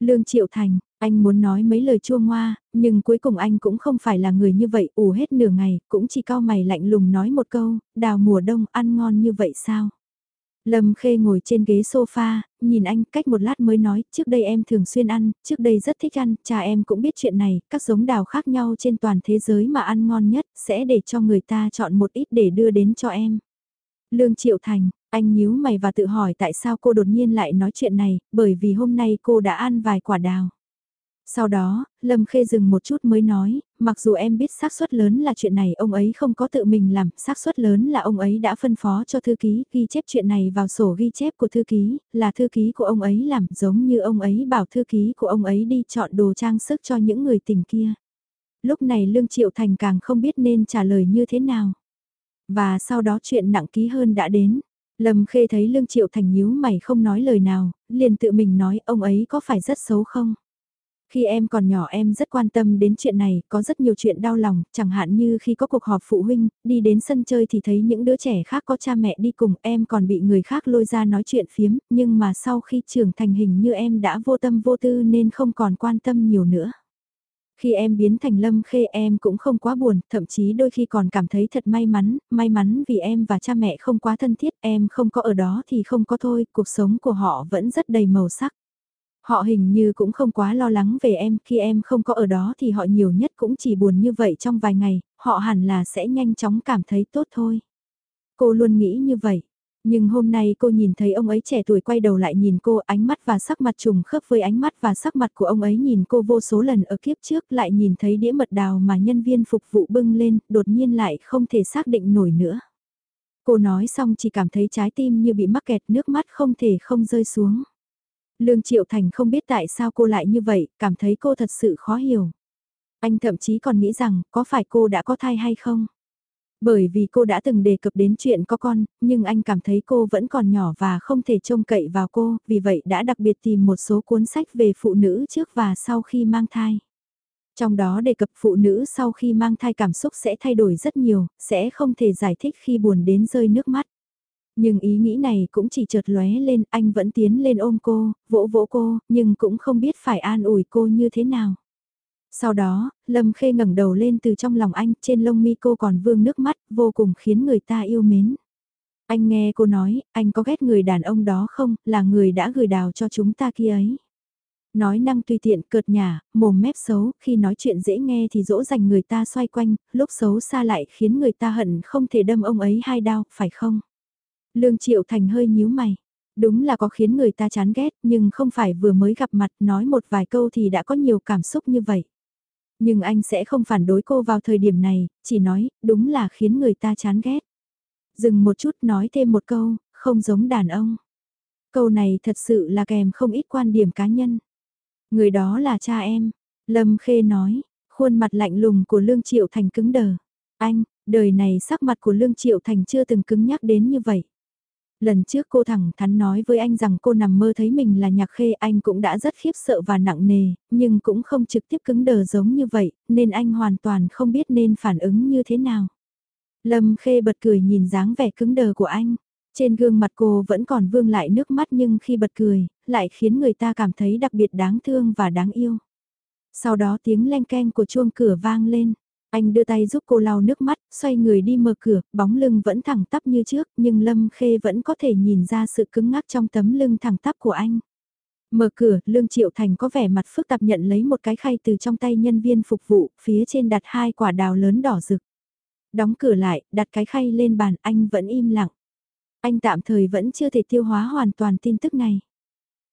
Lương Triệu Thành, anh muốn nói mấy lời chua ngoa, nhưng cuối cùng anh cũng không phải là người như vậy, ủ hết nửa ngày, cũng chỉ cao mày lạnh lùng nói một câu, đào mùa đông ăn ngon như vậy sao? Lâm Khê ngồi trên ghế sofa, nhìn anh cách một lát mới nói, trước đây em thường xuyên ăn, trước đây rất thích ăn, cha em cũng biết chuyện này, các giống đào khác nhau trên toàn thế giới mà ăn ngon nhất, sẽ để cho người ta chọn một ít để đưa đến cho em. Lương Triệu Thành, anh nhíu mày và tự hỏi tại sao cô đột nhiên lại nói chuyện này, bởi vì hôm nay cô đã ăn vài quả đào. Sau đó, Lâm Khê dừng một chút mới nói, mặc dù em biết xác suất lớn là chuyện này ông ấy không có tự mình làm, xác suất lớn là ông ấy đã phân phó cho thư ký ghi chép chuyện này vào sổ ghi chép của thư ký, là thư ký của ông ấy làm giống như ông ấy bảo thư ký của ông ấy đi chọn đồ trang sức cho những người tình kia. Lúc này Lương Triệu Thành càng không biết nên trả lời như thế nào. Và sau đó chuyện nặng ký hơn đã đến. Lâm Khê thấy Lương Triệu Thành nhíu mày không nói lời nào, liền tự mình nói ông ấy có phải rất xấu không? Khi em còn nhỏ em rất quan tâm đến chuyện này, có rất nhiều chuyện đau lòng, chẳng hạn như khi có cuộc họp phụ huynh, đi đến sân chơi thì thấy những đứa trẻ khác có cha mẹ đi cùng, em còn bị người khác lôi ra nói chuyện phiếm, nhưng mà sau khi trưởng thành hình như em đã vô tâm vô tư nên không còn quan tâm nhiều nữa. Khi em biến thành lâm khê em cũng không quá buồn, thậm chí đôi khi còn cảm thấy thật may mắn, may mắn vì em và cha mẹ không quá thân thiết, em không có ở đó thì không có thôi, cuộc sống của họ vẫn rất đầy màu sắc. Họ hình như cũng không quá lo lắng về em, khi em không có ở đó thì họ nhiều nhất cũng chỉ buồn như vậy trong vài ngày, họ hẳn là sẽ nhanh chóng cảm thấy tốt thôi. Cô luôn nghĩ như vậy. Nhưng hôm nay cô nhìn thấy ông ấy trẻ tuổi quay đầu lại nhìn cô ánh mắt và sắc mặt trùng khớp với ánh mắt và sắc mặt của ông ấy nhìn cô vô số lần ở kiếp trước lại nhìn thấy đĩa mật đào mà nhân viên phục vụ bưng lên đột nhiên lại không thể xác định nổi nữa. Cô nói xong chỉ cảm thấy trái tim như bị mắc kẹt nước mắt không thể không rơi xuống. Lương Triệu Thành không biết tại sao cô lại như vậy, cảm thấy cô thật sự khó hiểu. Anh thậm chí còn nghĩ rằng có phải cô đã có thai hay không? Bởi vì cô đã từng đề cập đến chuyện có con, nhưng anh cảm thấy cô vẫn còn nhỏ và không thể trông cậy vào cô, vì vậy đã đặc biệt tìm một số cuốn sách về phụ nữ trước và sau khi mang thai. Trong đó đề cập phụ nữ sau khi mang thai cảm xúc sẽ thay đổi rất nhiều, sẽ không thể giải thích khi buồn đến rơi nước mắt. Nhưng ý nghĩ này cũng chỉ chợt lóe lên, anh vẫn tiến lên ôm cô, vỗ vỗ cô, nhưng cũng không biết phải an ủi cô như thế nào. Sau đó, Lâm Khê ngẩng đầu lên từ trong lòng anh, trên lông mi cô còn vương nước mắt, vô cùng khiến người ta yêu mến. Anh nghe cô nói, anh có ghét người đàn ông đó không, là người đã gửi đào cho chúng ta kia ấy. Nói năng tùy tiện, cợt nhả, mồm mép xấu, khi nói chuyện dễ nghe thì dỗ dành người ta xoay quanh, lúc xấu xa lại khiến người ta hận không thể đâm ông ấy hai đao, phải không? Lương Triệu Thành hơi nhíu mày. Đúng là có khiến người ta chán ghét, nhưng không phải vừa mới gặp mặt nói một vài câu thì đã có nhiều cảm xúc như vậy. Nhưng anh sẽ không phản đối cô vào thời điểm này, chỉ nói, đúng là khiến người ta chán ghét. Dừng một chút nói thêm một câu, không giống đàn ông. Câu này thật sự là kèm không ít quan điểm cá nhân. Người đó là cha em. Lâm Khê nói, khuôn mặt lạnh lùng của Lương Triệu Thành cứng đờ. Anh, đời này sắc mặt của Lương Triệu Thành chưa từng cứng nhắc đến như vậy. Lần trước cô thẳng thắn nói với anh rằng cô nằm mơ thấy mình là nhạc khê anh cũng đã rất khiếp sợ và nặng nề, nhưng cũng không trực tiếp cứng đờ giống như vậy, nên anh hoàn toàn không biết nên phản ứng như thế nào. Lâm khê bật cười nhìn dáng vẻ cứng đờ của anh. Trên gương mặt cô vẫn còn vương lại nước mắt nhưng khi bật cười, lại khiến người ta cảm thấy đặc biệt đáng thương và đáng yêu. Sau đó tiếng len keng của chuông cửa vang lên. Anh đưa tay giúp cô lau nước mắt, xoay người đi mở cửa, bóng lưng vẫn thẳng tắp như trước, nhưng Lâm Khê vẫn có thể nhìn ra sự cứng ngắc trong tấm lưng thẳng tắp của anh. Mở cửa, Lương Triệu Thành có vẻ mặt phức tạp nhận lấy một cái khay từ trong tay nhân viên phục vụ, phía trên đặt hai quả đào lớn đỏ rực. Đóng cửa lại, đặt cái khay lên bàn, anh vẫn im lặng. Anh tạm thời vẫn chưa thể tiêu hóa hoàn toàn tin tức này.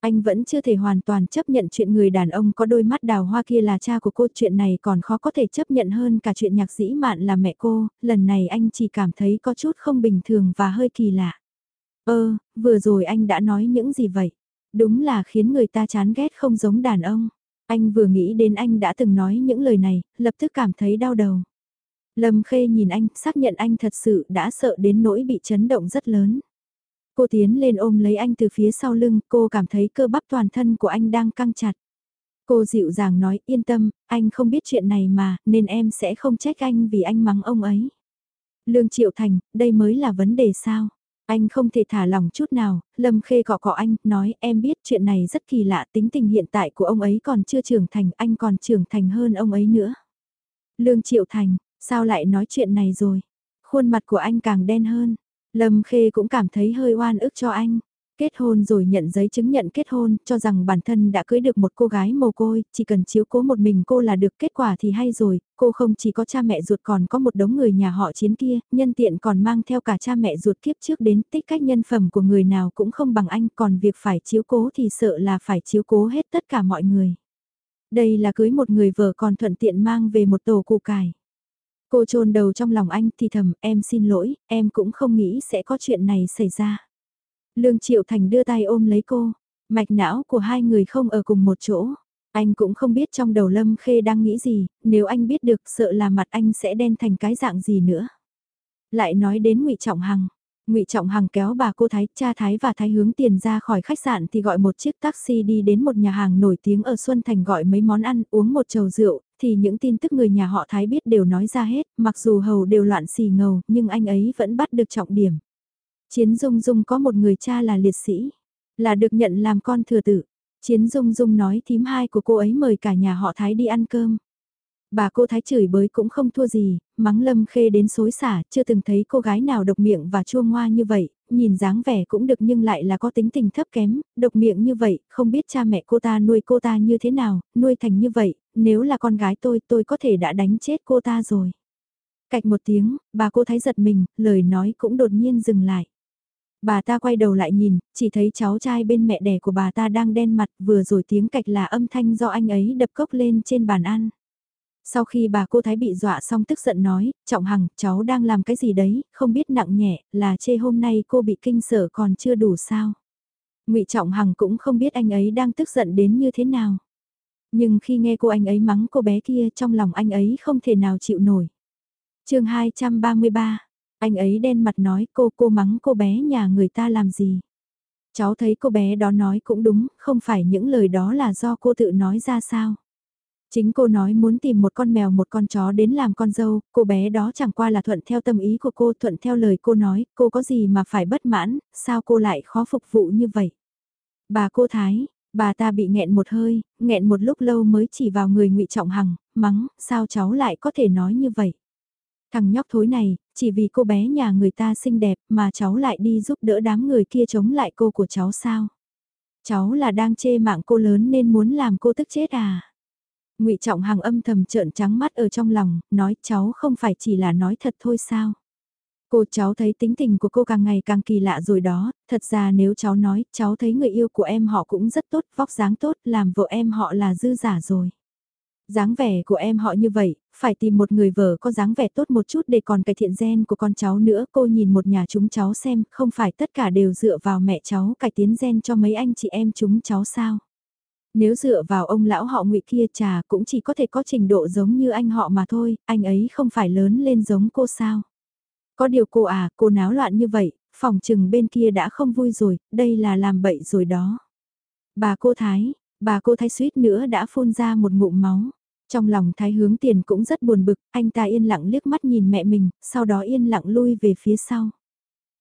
Anh vẫn chưa thể hoàn toàn chấp nhận chuyện người đàn ông có đôi mắt đào hoa kia là cha của cô. Chuyện này còn khó có thể chấp nhận hơn cả chuyện nhạc dĩ mạn là mẹ cô. Lần này anh chỉ cảm thấy có chút không bình thường và hơi kỳ lạ. Ơ, vừa rồi anh đã nói những gì vậy? Đúng là khiến người ta chán ghét không giống đàn ông. Anh vừa nghĩ đến anh đã từng nói những lời này, lập tức cảm thấy đau đầu. Lâm Khê nhìn anh, xác nhận anh thật sự đã sợ đến nỗi bị chấn động rất lớn. Cô tiến lên ôm lấy anh từ phía sau lưng, cô cảm thấy cơ bắp toàn thân của anh đang căng chặt. Cô dịu dàng nói yên tâm, anh không biết chuyện này mà, nên em sẽ không trách anh vì anh mắng ông ấy. Lương Triệu Thành, đây mới là vấn đề sao? Anh không thể thả lòng chút nào, Lâm Khê gọ gọ anh, nói em biết chuyện này rất kỳ lạ, tính tình hiện tại của ông ấy còn chưa trưởng thành, anh còn trưởng thành hơn ông ấy nữa. Lương Triệu Thành, sao lại nói chuyện này rồi? Khuôn mặt của anh càng đen hơn. Lâm Khê cũng cảm thấy hơi oan ức cho anh. Kết hôn rồi nhận giấy chứng nhận kết hôn, cho rằng bản thân đã cưới được một cô gái mồ côi, chỉ cần chiếu cố một mình cô là được kết quả thì hay rồi, cô không chỉ có cha mẹ ruột còn có một đống người nhà họ chiến kia, nhân tiện còn mang theo cả cha mẹ ruột kiếp trước đến tích cách nhân phẩm của người nào cũng không bằng anh, còn việc phải chiếu cố thì sợ là phải chiếu cố hết tất cả mọi người. Đây là cưới một người vợ còn thuận tiện mang về một tổ củ cải. Cô trôn đầu trong lòng anh thì thầm, em xin lỗi, em cũng không nghĩ sẽ có chuyện này xảy ra. Lương Triệu Thành đưa tay ôm lấy cô, mạch não của hai người không ở cùng một chỗ. Anh cũng không biết trong đầu Lâm Khê đang nghĩ gì, nếu anh biết được sợ là mặt anh sẽ đen thành cái dạng gì nữa. Lại nói đến ngụy Trọng Hằng, ngụy Trọng Hằng kéo bà cô Thái, cha Thái và Thái hướng tiền ra khỏi khách sạn thì gọi một chiếc taxi đi đến một nhà hàng nổi tiếng ở Xuân Thành gọi mấy món ăn, uống một chầu rượu, thì những tin tức người nhà họ Thái biết đều nói ra hết, mặc dù hầu đều loạn xì ngầu, nhưng anh ấy vẫn bắt được trọng điểm. Chiến Dung Dung có một người cha là liệt sĩ, là được nhận làm con thừa tử. Chiến Dung Dung nói thím hai của cô ấy mời cả nhà họ Thái đi ăn cơm. Bà cô Thái chửi bới cũng không thua gì, mắng Lâm Khê đến xối xả, chưa từng thấy cô gái nào độc miệng và chua ngoa như vậy, nhìn dáng vẻ cũng được nhưng lại là có tính tình thấp kém, độc miệng như vậy, không biết cha mẹ cô ta nuôi cô ta như thế nào, nuôi thành như vậy, nếu là con gái tôi tôi có thể đã đánh chết cô ta rồi. Cạch một tiếng, bà cô thấy giật mình, lời nói cũng đột nhiên dừng lại. Bà ta quay đầu lại nhìn, chỉ thấy cháu trai bên mẹ đẻ của bà ta đang đen mặt vừa rồi tiếng cạch là âm thanh do anh ấy đập cốc lên trên bàn ăn. Sau khi bà cô Thái bị dọa xong tức giận nói, Trọng Hằng, cháu đang làm cái gì đấy, không biết nặng nhẹ, là chê hôm nay cô bị kinh sở còn chưa đủ sao. ngụy Trọng Hằng cũng không biết anh ấy đang tức giận đến như thế nào. Nhưng khi nghe cô anh ấy mắng cô bé kia trong lòng anh ấy không thể nào chịu nổi. chương 233, anh ấy đen mặt nói cô cô mắng cô bé nhà người ta làm gì. Cháu thấy cô bé đó nói cũng đúng, không phải những lời đó là do cô tự nói ra sao. Chính cô nói muốn tìm một con mèo một con chó đến làm con dâu, cô bé đó chẳng qua là thuận theo tâm ý của cô, thuận theo lời cô nói, cô có gì mà phải bất mãn, sao cô lại khó phục vụ như vậy. Bà cô Thái, bà ta bị nghẹn một hơi, nghẹn một lúc lâu mới chỉ vào người ngụy Trọng Hằng, mắng, sao cháu lại có thể nói như vậy. Thằng nhóc thối này, chỉ vì cô bé nhà người ta xinh đẹp mà cháu lại đi giúp đỡ đám người kia chống lại cô của cháu sao. Cháu là đang chê mạng cô lớn nên muốn làm cô tức chết à. Ngụy Trọng Hằng âm thầm trợn trắng mắt ở trong lòng, nói cháu không phải chỉ là nói thật thôi sao. Cô cháu thấy tính tình của cô càng ngày càng kỳ lạ rồi đó, thật ra nếu cháu nói, cháu thấy người yêu của em họ cũng rất tốt, vóc dáng tốt, làm vợ em họ là dư giả rồi. dáng vẻ của em họ như vậy, phải tìm một người vợ có dáng vẻ tốt một chút để còn cải thiện gen của con cháu nữa. Cô nhìn một nhà chúng cháu xem, không phải tất cả đều dựa vào mẹ cháu cải tiến gen cho mấy anh chị em chúng cháu sao. Nếu dựa vào ông lão họ ngụy kia trà cũng chỉ có thể có trình độ giống như anh họ mà thôi, anh ấy không phải lớn lên giống cô sao. Có điều cô à, cô náo loạn như vậy, phòng trừng bên kia đã không vui rồi, đây là làm bậy rồi đó. Bà cô Thái, bà cô Thái suýt nữa đã phun ra một ngụm máu. Trong lòng Thái hướng tiền cũng rất buồn bực, anh ta yên lặng liếc mắt nhìn mẹ mình, sau đó yên lặng lui về phía sau.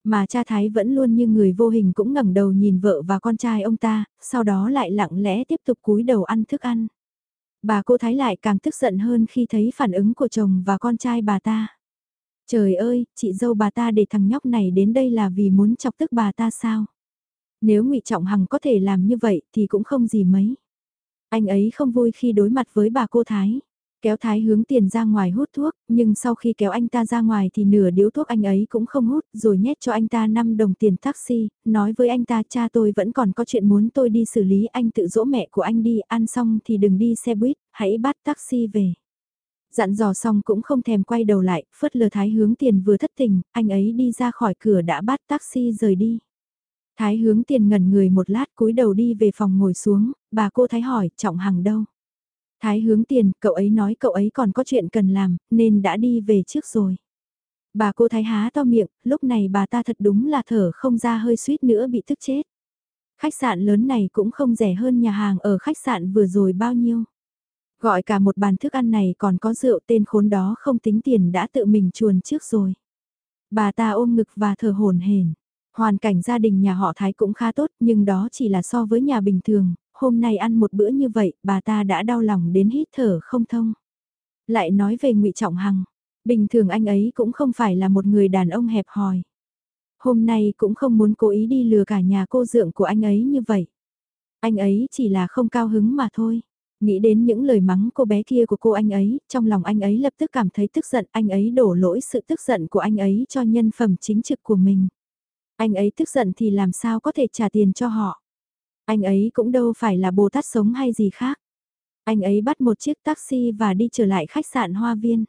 Mà cha Thái vẫn luôn như người vô hình cũng ngẩng đầu nhìn vợ và con trai ông ta, sau đó lại lặng lẽ tiếp tục cúi đầu ăn thức ăn. Bà cô Thái lại càng tức giận hơn khi thấy phản ứng của chồng và con trai bà ta. Trời ơi, chị dâu bà ta để thằng nhóc này đến đây là vì muốn chọc tức bà ta sao? Nếu ngụy Trọng Hằng có thể làm như vậy thì cũng không gì mấy. Anh ấy không vui khi đối mặt với bà cô Thái. Kéo Thái hướng tiền ra ngoài hút thuốc, nhưng sau khi kéo anh ta ra ngoài thì nửa điếu thuốc anh ấy cũng không hút, rồi nhét cho anh ta 5 đồng tiền taxi, nói với anh ta cha tôi vẫn còn có chuyện muốn tôi đi xử lý anh tự dỗ mẹ của anh đi, ăn xong thì đừng đi xe buýt, hãy bắt taxi về. Dặn dò xong cũng không thèm quay đầu lại, phớt lờ Thái hướng tiền vừa thất tình, anh ấy đi ra khỏi cửa đã bắt taxi rời đi. Thái hướng tiền ngẩn người một lát cúi đầu đi về phòng ngồi xuống, bà cô Thái hỏi, Trọng Hằng đâu? Thái hướng tiền, cậu ấy nói cậu ấy còn có chuyện cần làm, nên đã đi về trước rồi. Bà cô Thái há to miệng, lúc này bà ta thật đúng là thở không ra hơi suýt nữa bị tức chết. Khách sạn lớn này cũng không rẻ hơn nhà hàng ở khách sạn vừa rồi bao nhiêu. Gọi cả một bàn thức ăn này còn có rượu tên khốn đó không tính tiền đã tự mình chuồn trước rồi. Bà ta ôm ngực và thở hồn hển. Hoàn cảnh gia đình nhà họ Thái cũng khá tốt nhưng đó chỉ là so với nhà bình thường, hôm nay ăn một bữa như vậy bà ta đã đau lòng đến hít thở không thông. Lại nói về ngụy Trọng Hằng, bình thường anh ấy cũng không phải là một người đàn ông hẹp hòi. Hôm nay cũng không muốn cố ý đi lừa cả nhà cô dượng của anh ấy như vậy. Anh ấy chỉ là không cao hứng mà thôi. Nghĩ đến những lời mắng cô bé kia của cô anh ấy, trong lòng anh ấy lập tức cảm thấy tức giận, anh ấy đổ lỗi sự tức giận của anh ấy cho nhân phẩm chính trực của mình. Anh ấy tức giận thì làm sao có thể trả tiền cho họ. Anh ấy cũng đâu phải là Bồ Tát sống hay gì khác. Anh ấy bắt một chiếc taxi và đi trở lại khách sạn Hoa Viên.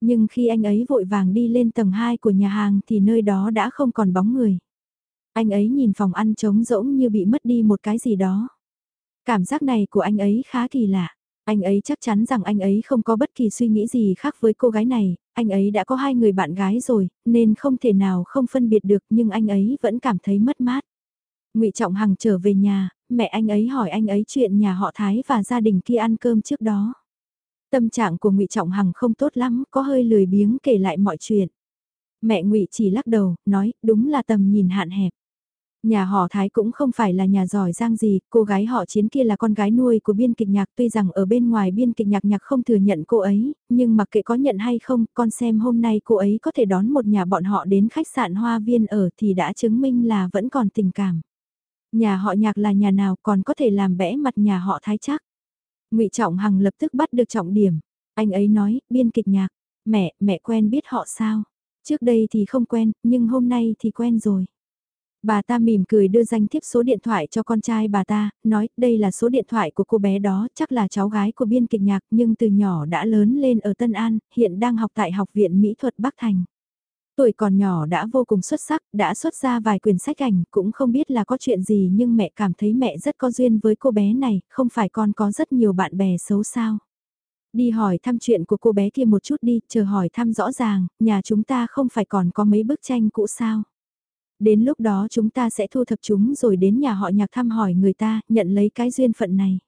Nhưng khi anh ấy vội vàng đi lên tầng 2 của nhà hàng thì nơi đó đã không còn bóng người. Anh ấy nhìn phòng ăn trống rỗng như bị mất đi một cái gì đó. Cảm giác này của anh ấy khá kỳ lạ. Anh ấy chắc chắn rằng anh ấy không có bất kỳ suy nghĩ gì khác với cô gái này, anh ấy đã có hai người bạn gái rồi, nên không thể nào không phân biệt được nhưng anh ấy vẫn cảm thấy mất mát ngụy Trọng Hằng trở về nhà, mẹ anh ấy hỏi anh ấy chuyện nhà họ Thái và gia đình kia ăn cơm trước đó. Tâm trạng của ngụy Trọng Hằng không tốt lắm, có hơi lười biếng kể lại mọi chuyện. Mẹ ngụy chỉ lắc đầu, nói, đúng là tầm nhìn hạn hẹp. Nhà họ Thái cũng không phải là nhà giỏi giang gì, cô gái họ chiến kia là con gái nuôi của biên kịch nhạc tuy rằng ở bên ngoài biên kịch nhạc nhạc không thừa nhận cô ấy, nhưng mặc kệ có nhận hay không, con xem hôm nay cô ấy có thể đón một nhà bọn họ đến khách sạn Hoa Viên ở thì đã chứng minh là vẫn còn tình cảm. Nhà họ nhạc là nhà nào còn có thể làm bẽ mặt nhà họ Thái chắc. ngụy Trọng Hằng lập tức bắt được trọng điểm. Anh ấy nói, biên kịch nhạc, mẹ, mẹ quen biết họ sao? Trước đây thì không quen, nhưng hôm nay thì quen rồi. Bà ta mỉm cười đưa danh thiếp số điện thoại cho con trai bà ta, nói đây là số điện thoại của cô bé đó, chắc là cháu gái của biên kịch nhạc nhưng từ nhỏ đã lớn lên ở Tân An, hiện đang học tại Học viện Mỹ thuật Bắc Thành. Tuổi còn nhỏ đã vô cùng xuất sắc, đã xuất ra vài quyển sách ảnh, cũng không biết là có chuyện gì nhưng mẹ cảm thấy mẹ rất có duyên với cô bé này, không phải con có rất nhiều bạn bè xấu sao. Đi hỏi thăm chuyện của cô bé kia một chút đi, chờ hỏi thăm rõ ràng, nhà chúng ta không phải còn có mấy bức tranh cũ sao. Đến lúc đó chúng ta sẽ thu thập chúng rồi đến nhà họ nhạc thăm hỏi người ta, nhận lấy cái duyên phận này.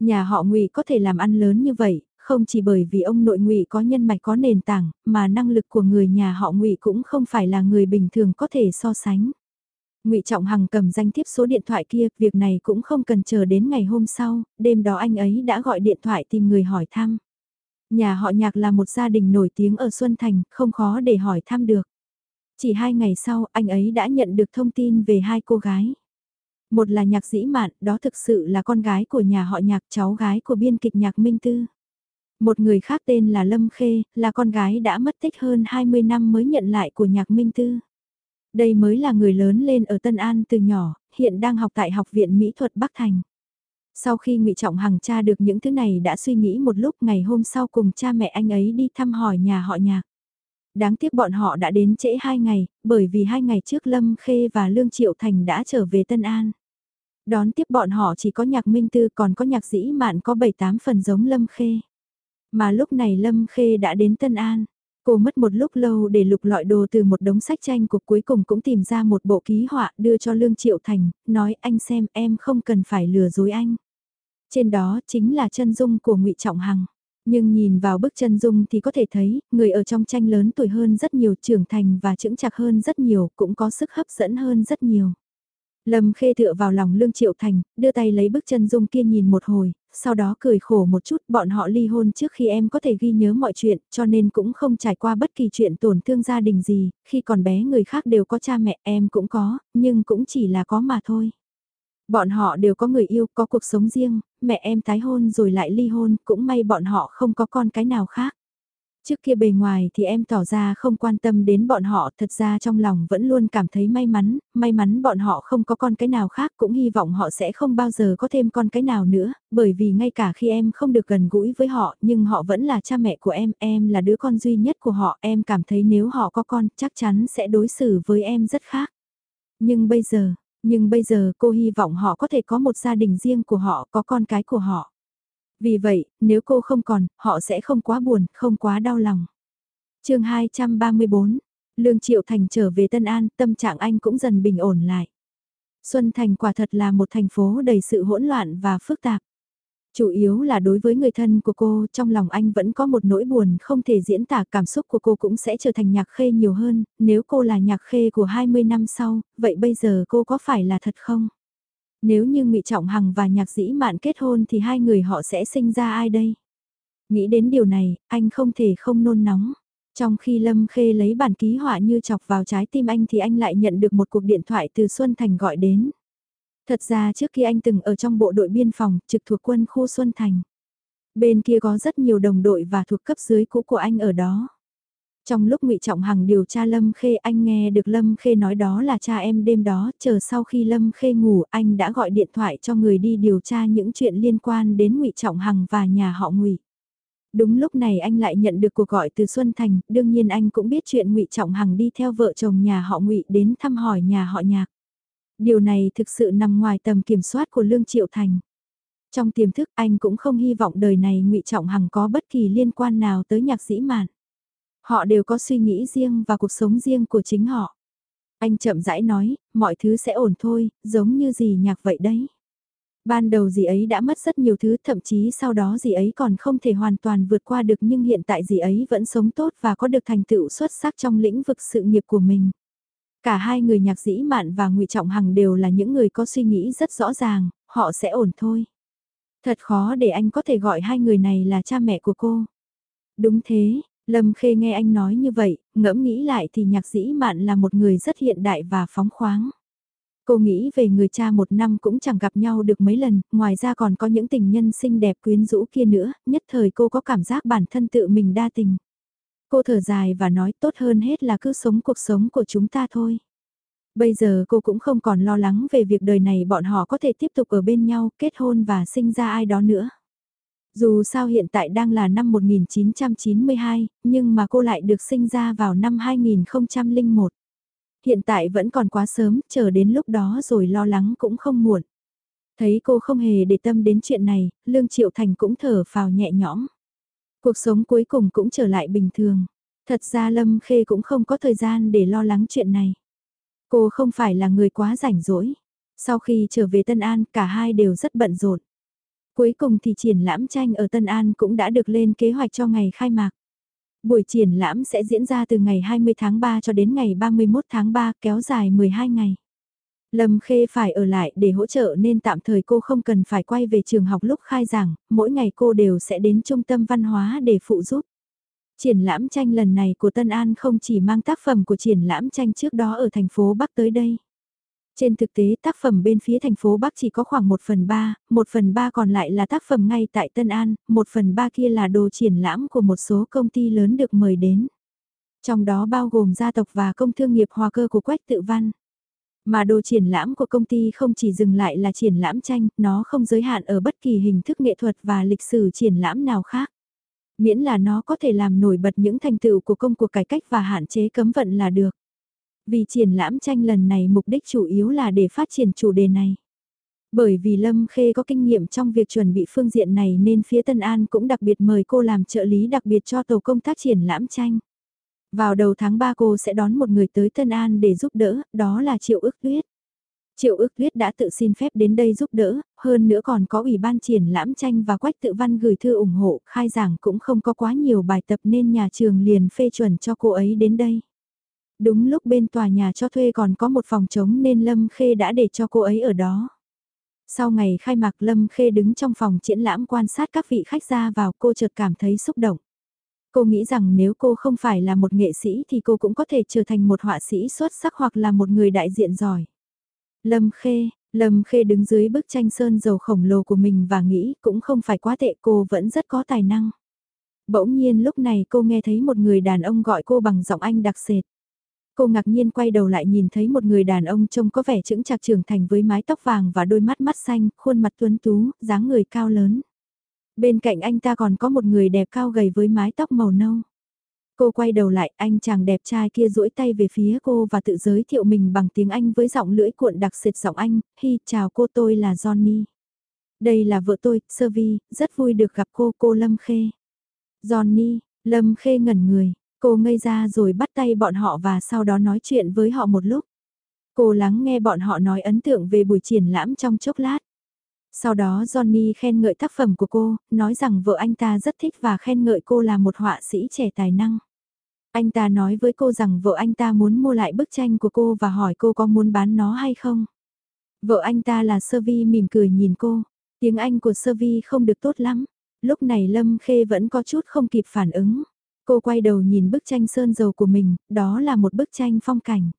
Nhà họ ngụy có thể làm ăn lớn như vậy, không chỉ bởi vì ông nội ngụy có nhân mạch có nền tảng, mà năng lực của người nhà họ ngụy cũng không phải là người bình thường có thể so sánh. Ngụy Trọng Hằng cầm danh thiếp số điện thoại kia, việc này cũng không cần chờ đến ngày hôm sau, đêm đó anh ấy đã gọi điện thoại tìm người hỏi thăm. Nhà họ Nhạc là một gia đình nổi tiếng ở Xuân Thành, không khó để hỏi thăm được. Chỉ hai ngày sau, anh ấy đã nhận được thông tin về hai cô gái. Một là nhạc dĩ mạn, đó thực sự là con gái của nhà họ nhạc cháu gái của biên kịch nhạc Minh Tư. Một người khác tên là Lâm Khê, là con gái đã mất tích hơn 20 năm mới nhận lại của nhạc Minh Tư. Đây mới là người lớn lên ở Tân An từ nhỏ, hiện đang học tại Học viện Mỹ thuật Bắc Thành. Sau khi ngụy Trọng Hằng tra được những thứ này đã suy nghĩ một lúc ngày hôm sau cùng cha mẹ anh ấy đi thăm hỏi nhà họ nhạc. Đáng tiếc bọn họ đã đến trễ hai ngày, bởi vì hai ngày trước Lâm Khê và Lương Triệu Thành đã trở về Tân An. Đón tiếp bọn họ chỉ có nhạc minh tư còn có nhạc dĩ mạn có 7-8 phần giống Lâm Khê. Mà lúc này Lâm Khê đã đến Tân An. Cô mất một lúc lâu để lục lọi đồ từ một đống sách tranh của cuối cùng cũng tìm ra một bộ ký họa đưa cho Lương Triệu Thành, nói anh xem em không cần phải lừa dối anh. Trên đó chính là chân dung của ngụy Trọng Hằng. Nhưng nhìn vào bức chân dung thì có thể thấy, người ở trong tranh lớn tuổi hơn rất nhiều, trưởng thành và trưởng chạc hơn rất nhiều, cũng có sức hấp dẫn hơn rất nhiều. Lâm Khê tựa vào lòng Lương Triệu Thành, đưa tay lấy bức chân dung kia nhìn một hồi, sau đó cười khổ một chút bọn họ ly hôn trước khi em có thể ghi nhớ mọi chuyện, cho nên cũng không trải qua bất kỳ chuyện tổn thương gia đình gì, khi còn bé người khác đều có cha mẹ em cũng có, nhưng cũng chỉ là có mà thôi. Bọn họ đều có người yêu, có cuộc sống riêng, mẹ em tái hôn rồi lại ly hôn, cũng may bọn họ không có con cái nào khác. Trước kia bề ngoài thì em tỏ ra không quan tâm đến bọn họ, thật ra trong lòng vẫn luôn cảm thấy may mắn, may mắn bọn họ không có con cái nào khác cũng hy vọng họ sẽ không bao giờ có thêm con cái nào nữa, bởi vì ngay cả khi em không được gần gũi với họ nhưng họ vẫn là cha mẹ của em, em là đứa con duy nhất của họ, em cảm thấy nếu họ có con chắc chắn sẽ đối xử với em rất khác. Nhưng bây giờ, nhưng bây giờ cô hy vọng họ có thể có một gia đình riêng của họ, có con cái của họ. Vì vậy, nếu cô không còn, họ sẽ không quá buồn, không quá đau lòng. chương 234, Lương Triệu Thành trở về Tân An, tâm trạng anh cũng dần bình ổn lại. Xuân Thành quả thật là một thành phố đầy sự hỗn loạn và phức tạp. Chủ yếu là đối với người thân của cô, trong lòng anh vẫn có một nỗi buồn không thể diễn tả cảm xúc của cô cũng sẽ trở thành nhạc khê nhiều hơn, nếu cô là nhạc khê của 20 năm sau, vậy bây giờ cô có phải là thật không? Nếu như ngụy Trọng Hằng và nhạc sĩ mạn kết hôn thì hai người họ sẽ sinh ra ai đây? Nghĩ đến điều này, anh không thể không nôn nóng. Trong khi Lâm Khê lấy bản ký họa như chọc vào trái tim anh thì anh lại nhận được một cuộc điện thoại từ Xuân Thành gọi đến. Thật ra trước khi anh từng ở trong bộ đội biên phòng trực thuộc quân khu Xuân Thành. Bên kia có rất nhiều đồng đội và thuộc cấp dưới cũ của anh ở đó. Trong lúc ngụy Trọng Hằng điều tra Lâm Khê anh nghe được Lâm Khê nói đó là cha em đêm đó, chờ sau khi Lâm Khê ngủ anh đã gọi điện thoại cho người đi điều tra những chuyện liên quan đến ngụy Trọng Hằng và nhà họ ngụy. Đúng lúc này anh lại nhận được cuộc gọi từ Xuân Thành, đương nhiên anh cũng biết chuyện ngụy Trọng Hằng đi theo vợ chồng nhà họ ngụy đến thăm hỏi nhà họ nhạc. Điều này thực sự nằm ngoài tầm kiểm soát của Lương Triệu Thành. Trong tiềm thức anh cũng không hy vọng đời này ngụy Trọng Hằng có bất kỳ liên quan nào tới nhạc sĩ mạn. Họ đều có suy nghĩ riêng và cuộc sống riêng của chính họ. Anh chậm rãi nói, mọi thứ sẽ ổn thôi, giống như gì nhạc vậy đấy. Ban đầu dì ấy đã mất rất nhiều thứ, thậm chí sau đó dì ấy còn không thể hoàn toàn vượt qua được nhưng hiện tại dì ấy vẫn sống tốt và có được thành tựu xuất sắc trong lĩnh vực sự nghiệp của mình. Cả hai người nhạc dĩ mạn và ngụy Trọng Hằng đều là những người có suy nghĩ rất rõ ràng, họ sẽ ổn thôi. Thật khó để anh có thể gọi hai người này là cha mẹ của cô. Đúng thế, Lâm Khê nghe anh nói như vậy, ngẫm nghĩ lại thì nhạc dĩ mạn là một người rất hiện đại và phóng khoáng. Cô nghĩ về người cha một năm cũng chẳng gặp nhau được mấy lần, ngoài ra còn có những tình nhân xinh đẹp quyến rũ kia nữa, nhất thời cô có cảm giác bản thân tự mình đa tình. Cô thở dài và nói tốt hơn hết là cứ sống cuộc sống của chúng ta thôi. Bây giờ cô cũng không còn lo lắng về việc đời này bọn họ có thể tiếp tục ở bên nhau, kết hôn và sinh ra ai đó nữa. Dù sao hiện tại đang là năm 1992, nhưng mà cô lại được sinh ra vào năm 2001. Hiện tại vẫn còn quá sớm, chờ đến lúc đó rồi lo lắng cũng không muộn. Thấy cô không hề để tâm đến chuyện này, Lương Triệu Thành cũng thở phào nhẹ nhõm. Cuộc sống cuối cùng cũng trở lại bình thường. Thật ra Lâm Khê cũng không có thời gian để lo lắng chuyện này. Cô không phải là người quá rảnh rỗi. Sau khi trở về Tân An cả hai đều rất bận rộn. Cuối cùng thì triển lãm tranh ở Tân An cũng đã được lên kế hoạch cho ngày khai mạc. Buổi triển lãm sẽ diễn ra từ ngày 20 tháng 3 cho đến ngày 31 tháng 3 kéo dài 12 ngày. Lâm Khê phải ở lại để hỗ trợ nên tạm thời cô không cần phải quay về trường học lúc khai giảng, mỗi ngày cô đều sẽ đến trung tâm văn hóa để phụ giúp. Triển lãm tranh lần này của Tân An không chỉ mang tác phẩm của triển lãm tranh trước đó ở thành phố Bắc tới đây. Trên thực tế tác phẩm bên phía thành phố Bắc chỉ có khoảng 1 phần 3, 1 phần 3 còn lại là tác phẩm ngay tại Tân An, 1 phần 3 kia là đồ triển lãm của một số công ty lớn được mời đến. Trong đó bao gồm gia tộc và công thương nghiệp hòa cơ của Quách Tự Văn. Mà đồ triển lãm của công ty không chỉ dừng lại là triển lãm tranh, nó không giới hạn ở bất kỳ hình thức nghệ thuật và lịch sử triển lãm nào khác. Miễn là nó có thể làm nổi bật những thành tựu của công cuộc cải cách và hạn chế cấm vận là được. Vì triển lãm tranh lần này mục đích chủ yếu là để phát triển chủ đề này. Bởi vì Lâm Khê có kinh nghiệm trong việc chuẩn bị phương diện này nên phía Tân An cũng đặc biệt mời cô làm trợ lý đặc biệt cho tổ công tác triển lãm tranh. Vào đầu tháng 3 cô sẽ đón một người tới Tân An để giúp đỡ, đó là Triệu ước tuyết. Triệu ước tuyết đã tự xin phép đến đây giúp đỡ, hơn nữa còn có ủy ban triển lãm tranh và quách tự văn gửi thư ủng hộ, khai giảng cũng không có quá nhiều bài tập nên nhà trường liền phê chuẩn cho cô ấy đến đây. Đúng lúc bên tòa nhà cho thuê còn có một phòng trống nên Lâm Khê đã để cho cô ấy ở đó. Sau ngày khai mạc Lâm Khê đứng trong phòng triển lãm quan sát các vị khách ra vào cô chợt cảm thấy xúc động. Cô nghĩ rằng nếu cô không phải là một nghệ sĩ thì cô cũng có thể trở thành một họa sĩ xuất sắc hoặc là một người đại diện giỏi. Lâm Khê, Lâm Khê đứng dưới bức tranh sơn dầu khổng lồ của mình và nghĩ cũng không phải quá tệ cô vẫn rất có tài năng. Bỗng nhiên lúc này cô nghe thấy một người đàn ông gọi cô bằng giọng anh đặc sệt. Cô ngạc nhiên quay đầu lại nhìn thấy một người đàn ông trông có vẻ chững chạc trưởng thành với mái tóc vàng và đôi mắt mắt xanh, khuôn mặt tuấn tú, dáng người cao lớn. Bên cạnh anh ta còn có một người đẹp cao gầy với mái tóc màu nâu. Cô quay đầu lại, anh chàng đẹp trai kia duỗi tay về phía cô và tự giới thiệu mình bằng tiếng Anh với giọng lưỡi cuộn đặc sệt giọng Anh, Hi, chào cô tôi là Johnny. Đây là vợ tôi, Sơ Vi, rất vui được gặp cô, cô Lâm Khê. Johnny, Lâm Khê ngẩn người, cô ngây ra rồi bắt tay bọn họ và sau đó nói chuyện với họ một lúc. Cô lắng nghe bọn họ nói ấn tượng về buổi triển lãm trong chốc lát. Sau đó Johnny khen ngợi tác phẩm của cô, nói rằng vợ anh ta rất thích và khen ngợi cô là một họa sĩ trẻ tài năng. Anh ta nói với cô rằng vợ anh ta muốn mua lại bức tranh của cô và hỏi cô có muốn bán nó hay không. Vợ anh ta là Sơ Vi mỉm cười nhìn cô, tiếng Anh của Sơ Vi không được tốt lắm. Lúc này Lâm Khê vẫn có chút không kịp phản ứng. Cô quay đầu nhìn bức tranh sơn dầu của mình, đó là một bức tranh phong cảnh.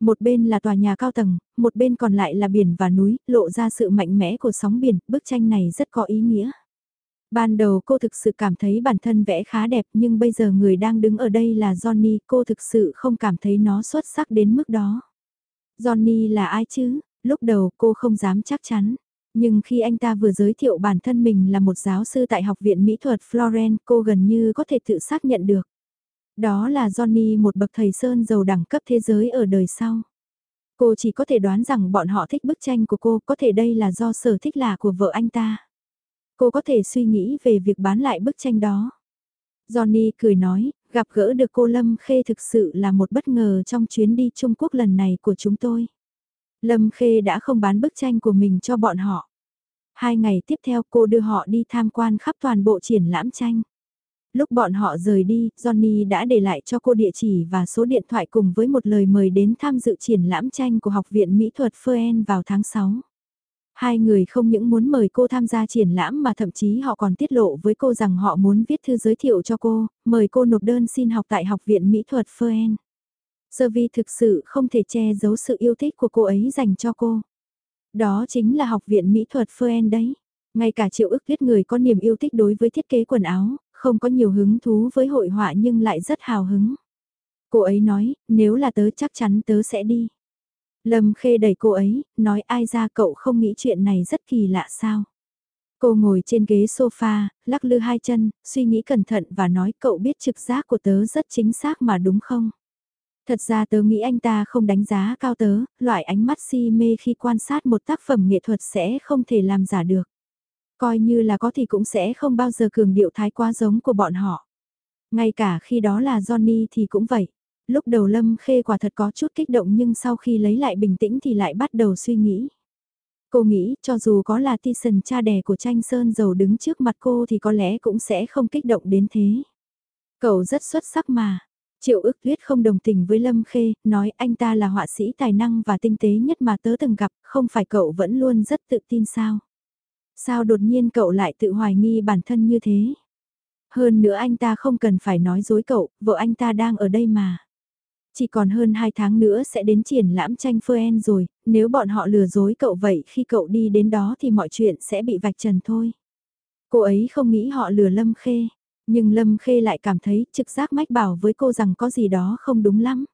Một bên là tòa nhà cao tầng, một bên còn lại là biển và núi, lộ ra sự mạnh mẽ của sóng biển, bức tranh này rất có ý nghĩa. Ban đầu cô thực sự cảm thấy bản thân vẽ khá đẹp nhưng bây giờ người đang đứng ở đây là Johnny, cô thực sự không cảm thấy nó xuất sắc đến mức đó. Johnny là ai chứ? Lúc đầu cô không dám chắc chắn. Nhưng khi anh ta vừa giới thiệu bản thân mình là một giáo sư tại Học viện Mỹ thuật Florence, cô gần như có thể tự xác nhận được. Đó là Johnny một bậc thầy sơn giàu đẳng cấp thế giới ở đời sau. Cô chỉ có thể đoán rằng bọn họ thích bức tranh của cô, có thể đây là do sở thích lạ của vợ anh ta. Cô có thể suy nghĩ về việc bán lại bức tranh đó. Johnny cười nói, gặp gỡ được cô Lâm Khê thực sự là một bất ngờ trong chuyến đi Trung Quốc lần này của chúng tôi. Lâm Khê đã không bán bức tranh của mình cho bọn họ. Hai ngày tiếp theo cô đưa họ đi tham quan khắp toàn bộ triển lãm tranh. Lúc bọn họ rời đi, Johnny đã để lại cho cô địa chỉ và số điện thoại cùng với một lời mời đến tham dự triển lãm tranh của Học viện Mỹ thuật Phoen vào tháng 6. Hai người không những muốn mời cô tham gia triển lãm mà thậm chí họ còn tiết lộ với cô rằng họ muốn viết thư giới thiệu cho cô, mời cô nộp đơn xin học tại Học viện Mỹ thuật Phoen. Sơ vi thực sự không thể che giấu sự yêu thích của cô ấy dành cho cô. Đó chính là Học viện Mỹ thuật Phoen đấy. Ngay cả triệu ức viết người có niềm yêu thích đối với thiết kế quần áo, không có nhiều hứng thú với hội họa nhưng lại rất hào hứng. Cô ấy nói, nếu là tớ chắc chắn tớ sẽ đi. Lâm Khê đẩy cô ấy, nói ai ra cậu không nghĩ chuyện này rất kỳ lạ sao. Cô ngồi trên ghế sofa, lắc lư hai chân, suy nghĩ cẩn thận và nói cậu biết trực giác của tớ rất chính xác mà đúng không? Thật ra tớ nghĩ anh ta không đánh giá cao tớ, loại ánh mắt si mê khi quan sát một tác phẩm nghệ thuật sẽ không thể làm giả được. Coi như là có thì cũng sẽ không bao giờ cường điệu thái quá giống của bọn họ. Ngay cả khi đó là Johnny thì cũng vậy. Lúc đầu Lâm Khê quả thật có chút kích động nhưng sau khi lấy lại bình tĩnh thì lại bắt đầu suy nghĩ. Cô nghĩ cho dù có là Tyson cha đẻ của tranh sơn dầu đứng trước mặt cô thì có lẽ cũng sẽ không kích động đến thế. Cậu rất xuất sắc mà. Triệu ước tuyết không đồng tình với Lâm Khê, nói anh ta là họa sĩ tài năng và tinh tế nhất mà tớ từng gặp, không phải cậu vẫn luôn rất tự tin sao. Sao đột nhiên cậu lại tự hoài nghi bản thân như thế? Hơn nữa anh ta không cần phải nói dối cậu, vợ anh ta đang ở đây mà. Chỉ còn hơn 2 tháng nữa sẽ đến triển lãm tranh Phoen rồi, nếu bọn họ lừa dối cậu vậy khi cậu đi đến đó thì mọi chuyện sẽ bị vạch trần thôi. Cô ấy không nghĩ họ lừa Lâm Khê, nhưng Lâm Khê lại cảm thấy trực giác mách bảo với cô rằng có gì đó không đúng lắm.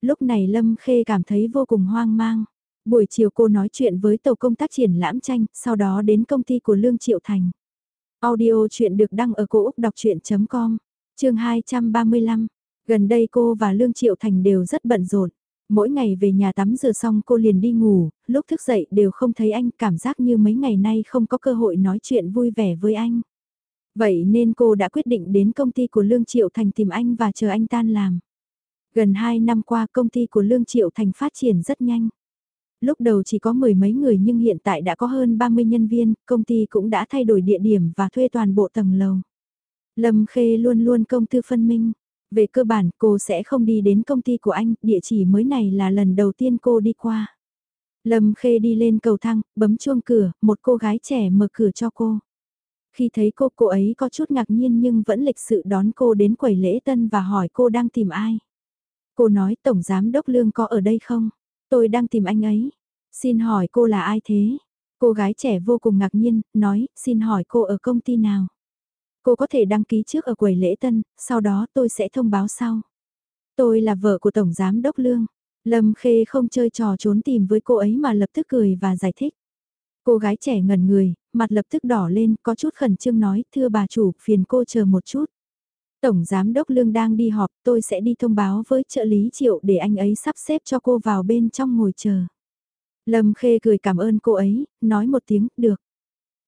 Lúc này Lâm Khê cảm thấy vô cùng hoang mang. Buổi chiều cô nói chuyện với tổ công tác triển lãm tranh, sau đó đến công ty của Lương Triệu Thành. Audio chuyện được đăng ở cổ Úc đọc chuyện.com, trường 235. Gần đây cô và Lương Triệu Thành đều rất bận rộn. Mỗi ngày về nhà tắm rửa xong cô liền đi ngủ, lúc thức dậy đều không thấy anh, cảm giác như mấy ngày nay không có cơ hội nói chuyện vui vẻ với anh. Vậy nên cô đã quyết định đến công ty của Lương Triệu Thành tìm anh và chờ anh tan làm. Gần 2 năm qua công ty của Lương Triệu Thành phát triển rất nhanh. Lúc đầu chỉ có mười mấy người nhưng hiện tại đã có hơn 30 nhân viên, công ty cũng đã thay đổi địa điểm và thuê toàn bộ tầng lầu. Lâm Khê luôn luôn công tư phân minh. Về cơ bản cô sẽ không đi đến công ty của anh, địa chỉ mới này là lần đầu tiên cô đi qua. Lâm Khê đi lên cầu thang, bấm chuông cửa, một cô gái trẻ mở cửa cho cô. Khi thấy cô, cô ấy có chút ngạc nhiên nhưng vẫn lịch sự đón cô đến quầy lễ tân và hỏi cô đang tìm ai. Cô nói Tổng Giám Đốc Lương có ở đây không? Tôi đang tìm anh ấy. Xin hỏi cô là ai thế? Cô gái trẻ vô cùng ngạc nhiên, nói, xin hỏi cô ở công ty nào? Cô có thể đăng ký trước ở quầy lễ tân, sau đó tôi sẽ thông báo sau. Tôi là vợ của Tổng Giám Đốc Lương. Lâm Khê không chơi trò trốn tìm với cô ấy mà lập tức cười và giải thích. Cô gái trẻ ngẩn người, mặt lập tức đỏ lên, có chút khẩn trương nói, thưa bà chủ, phiền cô chờ một chút. Tổng Giám Đốc Lương đang đi họp, tôi sẽ đi thông báo với trợ lý Triệu để anh ấy sắp xếp cho cô vào bên trong ngồi chờ. Lâm Khê cười cảm ơn cô ấy, nói một tiếng, được.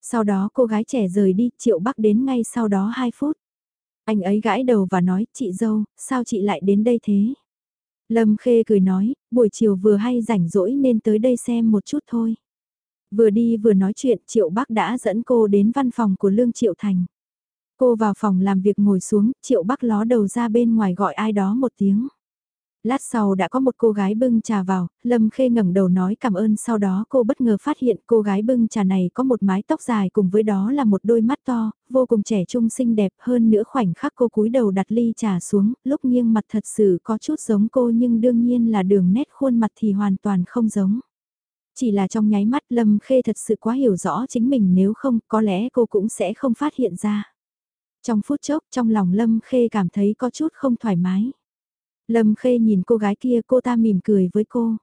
Sau đó cô gái trẻ rời đi, Triệu Bắc đến ngay sau đó 2 phút. Anh ấy gãi đầu và nói, chị dâu, sao chị lại đến đây thế? Lâm Khê cười nói, buổi chiều vừa hay rảnh rỗi nên tới đây xem một chút thôi. Vừa đi vừa nói chuyện, Triệu Bắc đã dẫn cô đến văn phòng của Lương Triệu Thành. Cô vào phòng làm việc ngồi xuống, Triệu Bắc ló đầu ra bên ngoài gọi ai đó một tiếng. Lát sau đã có một cô gái bưng trà vào, Lâm Khê ngẩng đầu nói cảm ơn sau đó cô bất ngờ phát hiện cô gái bưng trà này có một mái tóc dài cùng với đó là một đôi mắt to, vô cùng trẻ trung xinh đẹp hơn nữa khoảnh khắc cô cúi đầu đặt ly trà xuống, lúc nghiêng mặt thật sự có chút giống cô nhưng đương nhiên là đường nét khuôn mặt thì hoàn toàn không giống. Chỉ là trong nháy mắt Lâm Khê thật sự quá hiểu rõ chính mình nếu không có lẽ cô cũng sẽ không phát hiện ra. Trong phút chốc trong lòng Lâm Khê cảm thấy có chút không thoải mái. Lâm Khê nhìn cô gái kia cô ta mỉm cười với cô.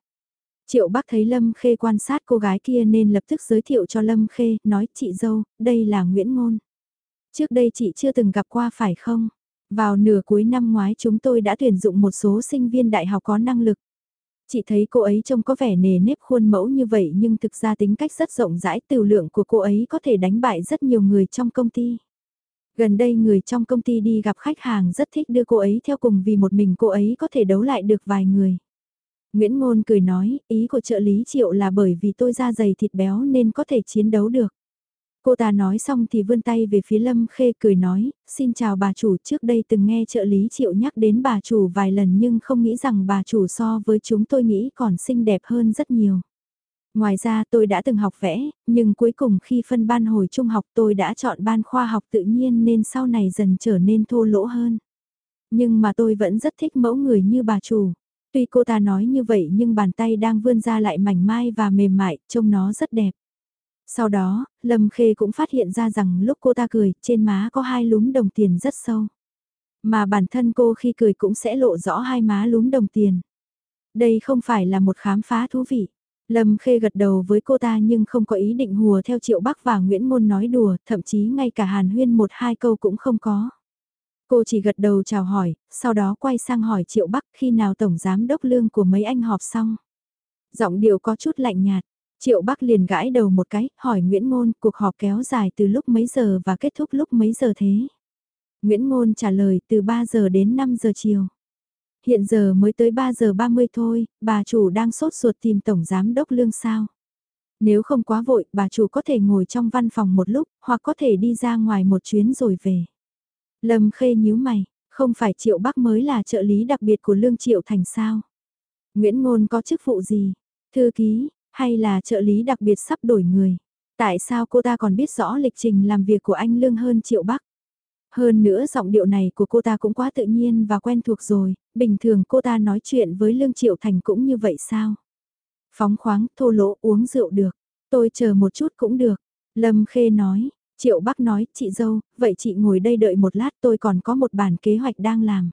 Triệu Bắc thấy Lâm Khê quan sát cô gái kia nên lập tức giới thiệu cho Lâm Khê, nói chị dâu, đây là Nguyễn Ngôn. Trước đây chị chưa từng gặp qua phải không? Vào nửa cuối năm ngoái chúng tôi đã tuyển dụng một số sinh viên đại học có năng lực. Chị thấy cô ấy trông có vẻ nề nếp khuôn mẫu như vậy nhưng thực ra tính cách rất rộng rãi tiểu lượng của cô ấy có thể đánh bại rất nhiều người trong công ty. Gần đây người trong công ty đi gặp khách hàng rất thích đưa cô ấy theo cùng vì một mình cô ấy có thể đấu lại được vài người. Nguyễn Ngôn cười nói, ý của trợ lý triệu là bởi vì tôi da dày thịt béo nên có thể chiến đấu được. Cô ta nói xong thì vươn tay về phía Lâm Khê cười nói, xin chào bà chủ trước đây từng nghe trợ lý triệu nhắc đến bà chủ vài lần nhưng không nghĩ rằng bà chủ so với chúng tôi nghĩ còn xinh đẹp hơn rất nhiều. Ngoài ra tôi đã từng học vẽ, nhưng cuối cùng khi phân ban hồi trung học tôi đã chọn ban khoa học tự nhiên nên sau này dần trở nên thô lỗ hơn. Nhưng mà tôi vẫn rất thích mẫu người như bà chủ. Tuy cô ta nói như vậy nhưng bàn tay đang vươn ra lại mảnh mai và mềm mại, trông nó rất đẹp. Sau đó, Lâm Khê cũng phát hiện ra rằng lúc cô ta cười, trên má có hai lúm đồng tiền rất sâu. Mà bản thân cô khi cười cũng sẽ lộ rõ hai má lúm đồng tiền. Đây không phải là một khám phá thú vị. Lâm Khê gật đầu với cô ta nhưng không có ý định hùa theo Triệu Bắc và Nguyễn môn nói đùa, thậm chí ngay cả Hàn Huyên một hai câu cũng không có. Cô chỉ gật đầu chào hỏi, sau đó quay sang hỏi Triệu Bắc khi nào Tổng Giám Đốc Lương của mấy anh họp xong. Giọng điệu có chút lạnh nhạt, Triệu Bắc liền gãi đầu một cái, hỏi Nguyễn Ngôn cuộc họp kéo dài từ lúc mấy giờ và kết thúc lúc mấy giờ thế. Nguyễn Ngôn trả lời từ 3 giờ đến 5 giờ chiều. Hiện giờ mới tới 3 giờ 30 thôi, bà chủ đang sốt ruột tìm Tổng Giám Đốc Lương sao. Nếu không quá vội, bà chủ có thể ngồi trong văn phòng một lúc, hoặc có thể đi ra ngoài một chuyến rồi về. Lâm Khê nhíu mày, không phải Triệu Bắc mới là trợ lý đặc biệt của Lương Triệu Thành sao? Nguyễn Ngôn có chức vụ gì? Thư ký, hay là trợ lý đặc biệt sắp đổi người? Tại sao cô ta còn biết rõ lịch trình làm việc của anh Lương hơn Triệu Bắc? Hơn nữa giọng điệu này của cô ta cũng quá tự nhiên và quen thuộc rồi, bình thường cô ta nói chuyện với Lương Triệu Thành cũng như vậy sao? Phóng khoáng, thô lỗ, uống rượu được. Tôi chờ một chút cũng được. Lâm Khê nói, Triệu Bắc nói, chị dâu, vậy chị ngồi đây đợi một lát tôi còn có một bản kế hoạch đang làm.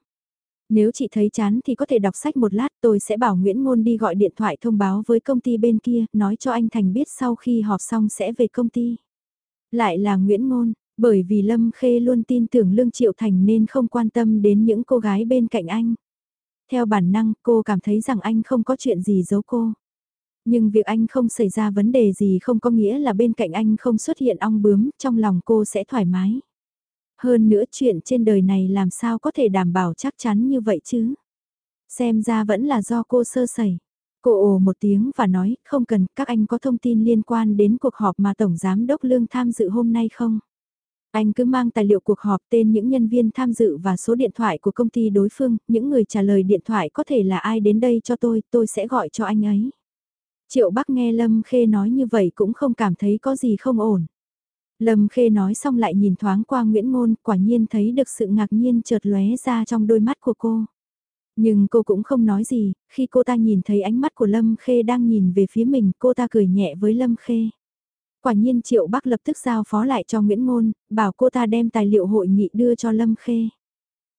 Nếu chị thấy chán thì có thể đọc sách một lát tôi sẽ bảo Nguyễn Ngôn đi gọi điện thoại thông báo với công ty bên kia, nói cho anh Thành biết sau khi họp xong sẽ về công ty. Lại là Nguyễn Ngôn, bởi vì Lâm Khê luôn tin tưởng Lương Triệu Thành nên không quan tâm đến những cô gái bên cạnh anh. theo bản năng cô cảm thấy rằng anh không có chuyện gì giấu cô. Nhưng việc anh không xảy ra vấn đề gì không có nghĩa là bên cạnh anh không xuất hiện ong bướm, trong lòng cô sẽ thoải mái. Hơn nữa chuyện trên đời này làm sao có thể đảm bảo chắc chắn như vậy chứ. Xem ra vẫn là do cô sơ sẩy. Cô ồ một tiếng và nói, không cần, các anh có thông tin liên quan đến cuộc họp mà Tổng Giám Đốc Lương tham dự hôm nay không? Anh cứ mang tài liệu cuộc họp tên những nhân viên tham dự và số điện thoại của công ty đối phương, những người trả lời điện thoại có thể là ai đến đây cho tôi, tôi sẽ gọi cho anh ấy. Triệu Bắc nghe Lâm Khê nói như vậy cũng không cảm thấy có gì không ổn. Lâm Khê nói xong lại nhìn thoáng qua Nguyễn Ngôn, quả nhiên thấy được sự ngạc nhiên chợt lóe ra trong đôi mắt của cô. Nhưng cô cũng không nói gì, khi cô ta nhìn thấy ánh mắt của Lâm Khê đang nhìn về phía mình, cô ta cười nhẹ với Lâm Khê. Quả nhiên Triệu Bắc lập tức giao phó lại cho Nguyễn Ngôn, bảo cô ta đem tài liệu hội nghị đưa cho Lâm Khê.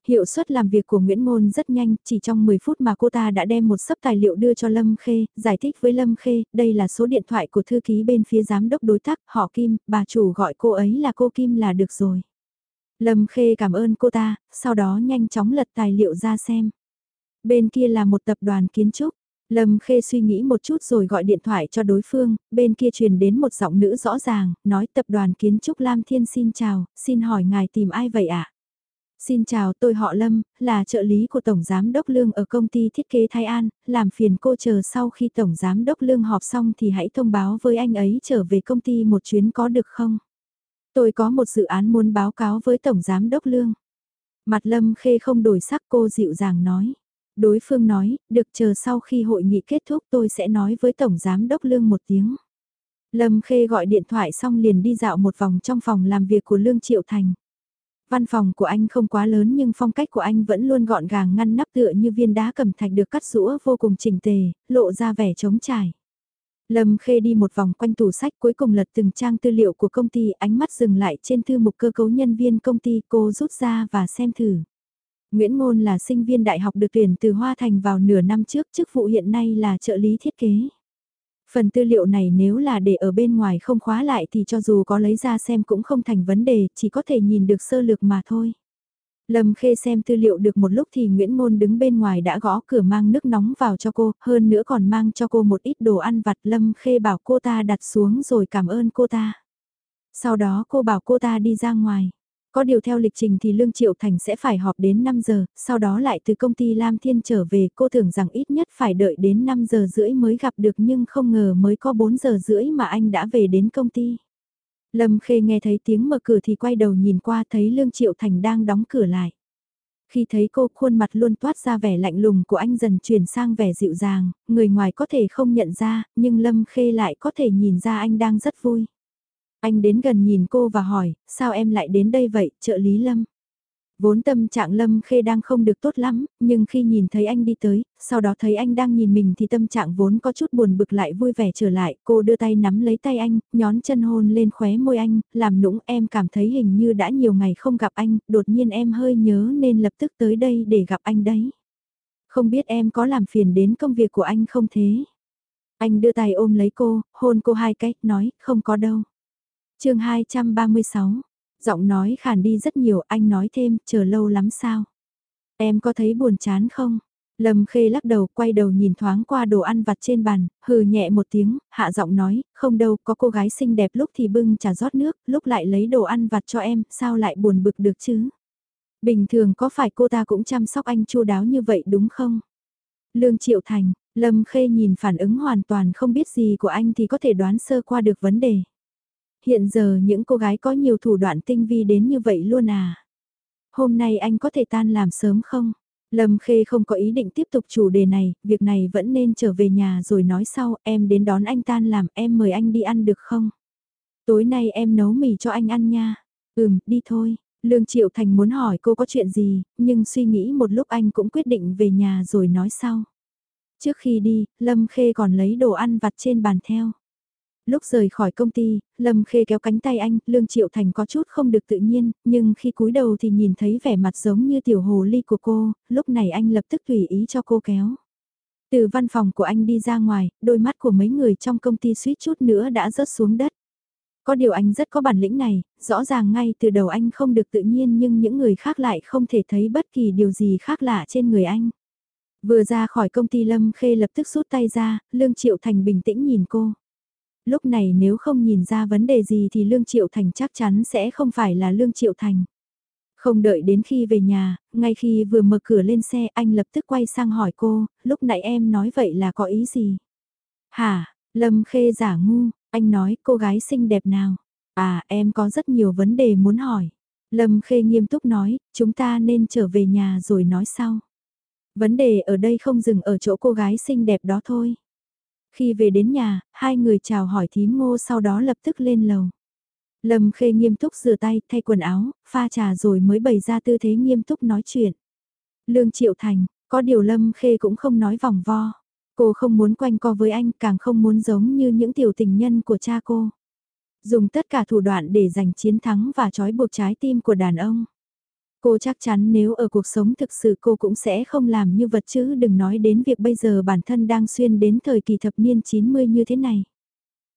Hiệu suất làm việc của Nguyễn Môn rất nhanh, chỉ trong 10 phút mà cô ta đã đem một sấp tài liệu đưa cho Lâm Khê, giải thích với Lâm Khê, đây là số điện thoại của thư ký bên phía giám đốc đối tác, họ Kim, bà chủ gọi cô ấy là cô Kim là được rồi. Lâm Khê cảm ơn cô ta, sau đó nhanh chóng lật tài liệu ra xem. Bên kia là một tập đoàn kiến trúc. Lâm Khê suy nghĩ một chút rồi gọi điện thoại cho đối phương, bên kia truyền đến một giọng nữ rõ ràng, nói tập đoàn kiến trúc Lam Thiên xin chào, xin hỏi ngài tìm ai vậy ạ? Xin chào tôi họ Lâm, là trợ lý của Tổng Giám Đốc Lương ở công ty thiết kế Thái An, làm phiền cô chờ sau khi Tổng Giám Đốc Lương họp xong thì hãy thông báo với anh ấy trở về công ty một chuyến có được không? Tôi có một dự án muốn báo cáo với Tổng Giám Đốc Lương. Mặt Lâm Khê không đổi sắc cô dịu dàng nói. Đối phương nói, được chờ sau khi hội nghị kết thúc tôi sẽ nói với Tổng Giám Đốc Lương một tiếng. Lâm Khê gọi điện thoại xong liền đi dạo một vòng trong phòng làm việc của Lương Triệu Thành. Văn phòng của anh không quá lớn nhưng phong cách của anh vẫn luôn gọn gàng ngăn nắp tựa như viên đá cẩm thạch được cắt rũa vô cùng chỉnh tề, lộ ra vẻ trống trải. Lâm Khê đi một vòng quanh tủ sách cuối cùng lật từng trang tư liệu của công ty ánh mắt dừng lại trên thư mục cơ cấu nhân viên công ty cô rút ra và xem thử. Nguyễn Ngôn là sinh viên đại học được tuyển từ Hoa Thành vào nửa năm trước, chức vụ hiện nay là trợ lý thiết kế. Phần tư liệu này nếu là để ở bên ngoài không khóa lại thì cho dù có lấy ra xem cũng không thành vấn đề, chỉ có thể nhìn được sơ lược mà thôi. Lâm Khê xem tư liệu được một lúc thì Nguyễn Ngôn đứng bên ngoài đã gõ cửa mang nước nóng vào cho cô, hơn nữa còn mang cho cô một ít đồ ăn vặt. Lâm Khê bảo cô ta đặt xuống rồi cảm ơn cô ta. Sau đó cô bảo cô ta đi ra ngoài. Có điều theo lịch trình thì Lương Triệu Thành sẽ phải họp đến 5 giờ, sau đó lại từ công ty Lam Thiên trở về cô tưởng rằng ít nhất phải đợi đến 5 giờ rưỡi mới gặp được nhưng không ngờ mới có 4 giờ rưỡi mà anh đã về đến công ty. Lâm Khê nghe thấy tiếng mở cửa thì quay đầu nhìn qua thấy Lương Triệu Thành đang đóng cửa lại. Khi thấy cô khuôn mặt luôn toát ra vẻ lạnh lùng của anh dần chuyển sang vẻ dịu dàng, người ngoài có thể không nhận ra, nhưng Lâm Khê lại có thể nhìn ra anh đang rất vui. Anh đến gần nhìn cô và hỏi, sao em lại đến đây vậy, trợ lý Lâm? Vốn tâm trạng Lâm Khê đang không được tốt lắm, nhưng khi nhìn thấy anh đi tới, sau đó thấy anh đang nhìn mình thì tâm trạng vốn có chút buồn bực lại vui vẻ trở lại. Cô đưa tay nắm lấy tay anh, nhón chân hôn lên khóe môi anh, làm nũng em cảm thấy hình như đã nhiều ngày không gặp anh, đột nhiên em hơi nhớ nên lập tức tới đây để gặp anh đấy. Không biết em có làm phiền đến công việc của anh không thế? Anh đưa tay ôm lấy cô, hôn cô hai cách, nói, không có đâu chương 236, giọng nói khàn đi rất nhiều, anh nói thêm, chờ lâu lắm sao? Em có thấy buồn chán không? Lâm Khê lắc đầu, quay đầu nhìn thoáng qua đồ ăn vặt trên bàn, hừ nhẹ một tiếng, hạ giọng nói, không đâu, có cô gái xinh đẹp lúc thì bưng trà rót nước, lúc lại lấy đồ ăn vặt cho em, sao lại buồn bực được chứ? Bình thường có phải cô ta cũng chăm sóc anh chu đáo như vậy đúng không? Lương Triệu Thành, Lâm Khê nhìn phản ứng hoàn toàn không biết gì của anh thì có thể đoán sơ qua được vấn đề hiện giờ những cô gái có nhiều thủ đoạn tinh vi đến như vậy luôn à. Hôm nay anh có thể tan làm sớm không? Lâm Khê không có ý định tiếp tục chủ đề này, việc này vẫn nên trở về nhà rồi nói sau, em đến đón anh tan làm, em mời anh đi ăn được không? Tối nay em nấu mì cho anh ăn nha. Ừm, đi thôi. Lương Triệu Thành muốn hỏi cô có chuyện gì, nhưng suy nghĩ một lúc anh cũng quyết định về nhà rồi nói sau. Trước khi đi, Lâm Khê còn lấy đồ ăn vặt trên bàn theo. Lúc rời khỏi công ty, Lâm Khê kéo cánh tay anh, Lương Triệu Thành có chút không được tự nhiên, nhưng khi cúi đầu thì nhìn thấy vẻ mặt giống như tiểu hồ ly của cô, lúc này anh lập tức tùy ý cho cô kéo. Từ văn phòng của anh đi ra ngoài, đôi mắt của mấy người trong công ty suýt chút nữa đã rớt xuống đất. Có điều anh rất có bản lĩnh này, rõ ràng ngay từ đầu anh không được tự nhiên nhưng những người khác lại không thể thấy bất kỳ điều gì khác lạ trên người anh. Vừa ra khỏi công ty Lâm Khê lập tức rút tay ra, Lương Triệu Thành bình tĩnh nhìn cô. Lúc này nếu không nhìn ra vấn đề gì thì Lương Triệu Thành chắc chắn sẽ không phải là Lương Triệu Thành. Không đợi đến khi về nhà, ngay khi vừa mở cửa lên xe anh lập tức quay sang hỏi cô, lúc nãy em nói vậy là có ý gì? Hả, Lâm Khê giả ngu, anh nói cô gái xinh đẹp nào? À em có rất nhiều vấn đề muốn hỏi. Lâm Khê nghiêm túc nói, chúng ta nên trở về nhà rồi nói sau. Vấn đề ở đây không dừng ở chỗ cô gái xinh đẹp đó thôi. Khi về đến nhà, hai người chào hỏi thím ngô sau đó lập tức lên lầu. Lâm Khê nghiêm túc rửa tay, thay quần áo, pha trà rồi mới bày ra tư thế nghiêm túc nói chuyện. Lương Triệu Thành, có điều Lâm Khê cũng không nói vòng vo. Cô không muốn quanh co với anh, càng không muốn giống như những tiểu tình nhân của cha cô. Dùng tất cả thủ đoạn để giành chiến thắng và trói buộc trái tim của đàn ông. Cô chắc chắn nếu ở cuộc sống thực sự cô cũng sẽ không làm như vật chứ đừng nói đến việc bây giờ bản thân đang xuyên đến thời kỳ thập niên 90 như thế này.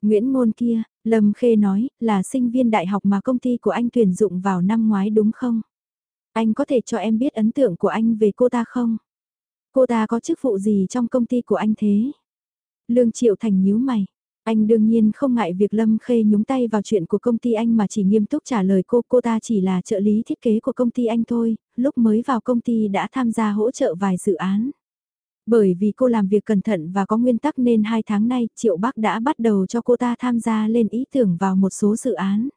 Nguyễn Ngôn kia, Lâm Khê nói, là sinh viên đại học mà công ty của anh tuyển dụng vào năm ngoái đúng không? Anh có thể cho em biết ấn tượng của anh về cô ta không? Cô ta có chức vụ gì trong công ty của anh thế? Lương Triệu Thành nhíu mày. Anh đương nhiên không ngại việc Lâm Khê nhúng tay vào chuyện của công ty anh mà chỉ nghiêm túc trả lời cô. Cô ta chỉ là trợ lý thiết kế của công ty anh thôi, lúc mới vào công ty đã tham gia hỗ trợ vài dự án. Bởi vì cô làm việc cẩn thận và có nguyên tắc nên hai tháng nay Triệu Bắc đã bắt đầu cho cô ta tham gia lên ý tưởng vào một số dự án.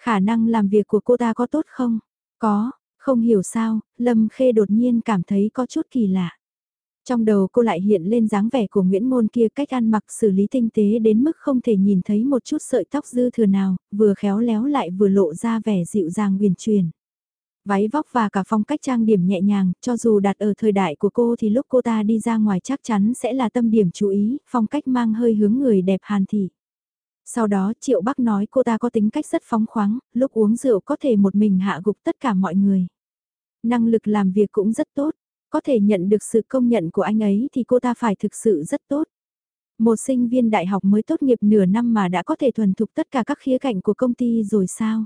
Khả năng làm việc của cô ta có tốt không? Có, không hiểu sao, Lâm Khê đột nhiên cảm thấy có chút kỳ lạ. Trong đầu cô lại hiện lên dáng vẻ của Nguyễn Môn kia cách ăn mặc xử lý tinh tế đến mức không thể nhìn thấy một chút sợi tóc dư thừa nào, vừa khéo léo lại vừa lộ ra vẻ dịu dàng huyền truyền. Váy vóc và cả phong cách trang điểm nhẹ nhàng, cho dù đặt ở thời đại của cô thì lúc cô ta đi ra ngoài chắc chắn sẽ là tâm điểm chú ý, phong cách mang hơi hướng người đẹp hàn thị. Sau đó Triệu Bắc nói cô ta có tính cách rất phóng khoáng, lúc uống rượu có thể một mình hạ gục tất cả mọi người. Năng lực làm việc cũng rất tốt, có thể nhận được sự công nhận của anh ấy thì cô ta phải thực sự rất tốt. Một sinh viên đại học mới tốt nghiệp nửa năm mà đã có thể thuần thục tất cả các khía cạnh của công ty rồi sao?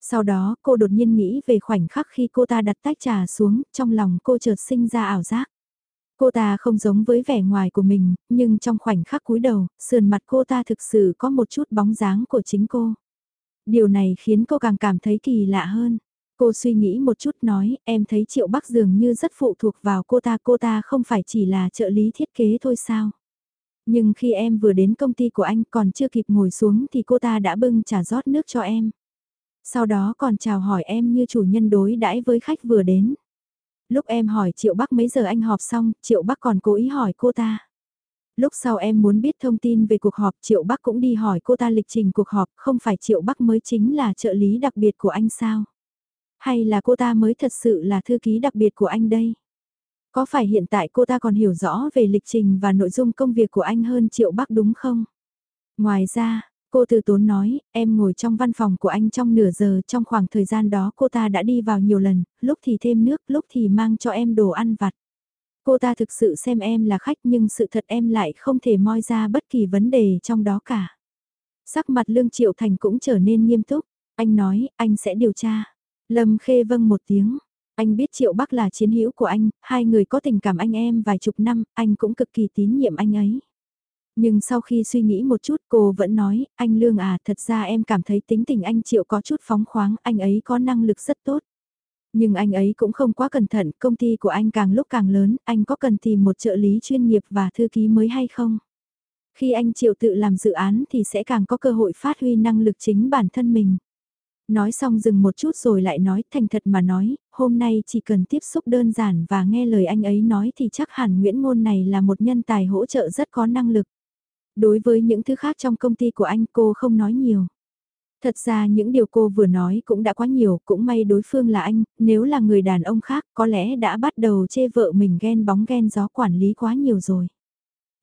Sau đó cô đột nhiên nghĩ về khoảnh khắc khi cô ta đặt tách trà xuống, trong lòng cô chợt sinh ra ảo giác. Cô ta không giống với vẻ ngoài của mình, nhưng trong khoảnh khắc cúi đầu, sườn mặt cô ta thực sự có một chút bóng dáng của chính cô. Điều này khiến cô càng cảm thấy kỳ lạ hơn. Cô suy nghĩ một chút nói, em thấy Triệu Bắc dường như rất phụ thuộc vào cô ta, cô ta không phải chỉ là trợ lý thiết kế thôi sao. Nhưng khi em vừa đến công ty của anh còn chưa kịp ngồi xuống thì cô ta đã bưng trà rót nước cho em. Sau đó còn chào hỏi em như chủ nhân đối đãi với khách vừa đến. Lúc em hỏi Triệu Bắc mấy giờ anh họp xong, Triệu Bắc còn cố ý hỏi cô ta. Lúc sau em muốn biết thông tin về cuộc họp Triệu Bắc cũng đi hỏi cô ta lịch trình cuộc họp, không phải Triệu Bắc mới chính là trợ lý đặc biệt của anh sao? Hay là cô ta mới thật sự là thư ký đặc biệt của anh đây? Có phải hiện tại cô ta còn hiểu rõ về lịch trình và nội dung công việc của anh hơn Triệu Bắc đúng không? Ngoài ra, cô từ tốn nói, em ngồi trong văn phòng của anh trong nửa giờ trong khoảng thời gian đó cô ta đã đi vào nhiều lần, lúc thì thêm nước, lúc thì mang cho em đồ ăn vặt. Cô ta thực sự xem em là khách nhưng sự thật em lại không thể moi ra bất kỳ vấn đề trong đó cả. Sắc mặt Lương Triệu Thành cũng trở nên nghiêm túc, anh nói, anh sẽ điều tra. Lâm Khê vâng một tiếng. Anh biết Triệu Bắc là chiến hữu của anh, hai người có tình cảm anh em vài chục năm, anh cũng cực kỳ tín nhiệm anh ấy. Nhưng sau khi suy nghĩ một chút cô vẫn nói, anh Lương à thật ra em cảm thấy tính tình anh Triệu có chút phóng khoáng, anh ấy có năng lực rất tốt. Nhưng anh ấy cũng không quá cẩn thận, công ty của anh càng lúc càng lớn, anh có cần tìm một trợ lý chuyên nghiệp và thư ký mới hay không? Khi anh Triệu tự làm dự án thì sẽ càng có cơ hội phát huy năng lực chính bản thân mình. Nói xong dừng một chút rồi lại nói thành thật mà nói, hôm nay chỉ cần tiếp xúc đơn giản và nghe lời anh ấy nói thì chắc hẳn Nguyễn Ngôn này là một nhân tài hỗ trợ rất có năng lực. Đối với những thứ khác trong công ty của anh cô không nói nhiều. Thật ra những điều cô vừa nói cũng đã quá nhiều, cũng may đối phương là anh, nếu là người đàn ông khác có lẽ đã bắt đầu chê vợ mình ghen bóng ghen gió quản lý quá nhiều rồi.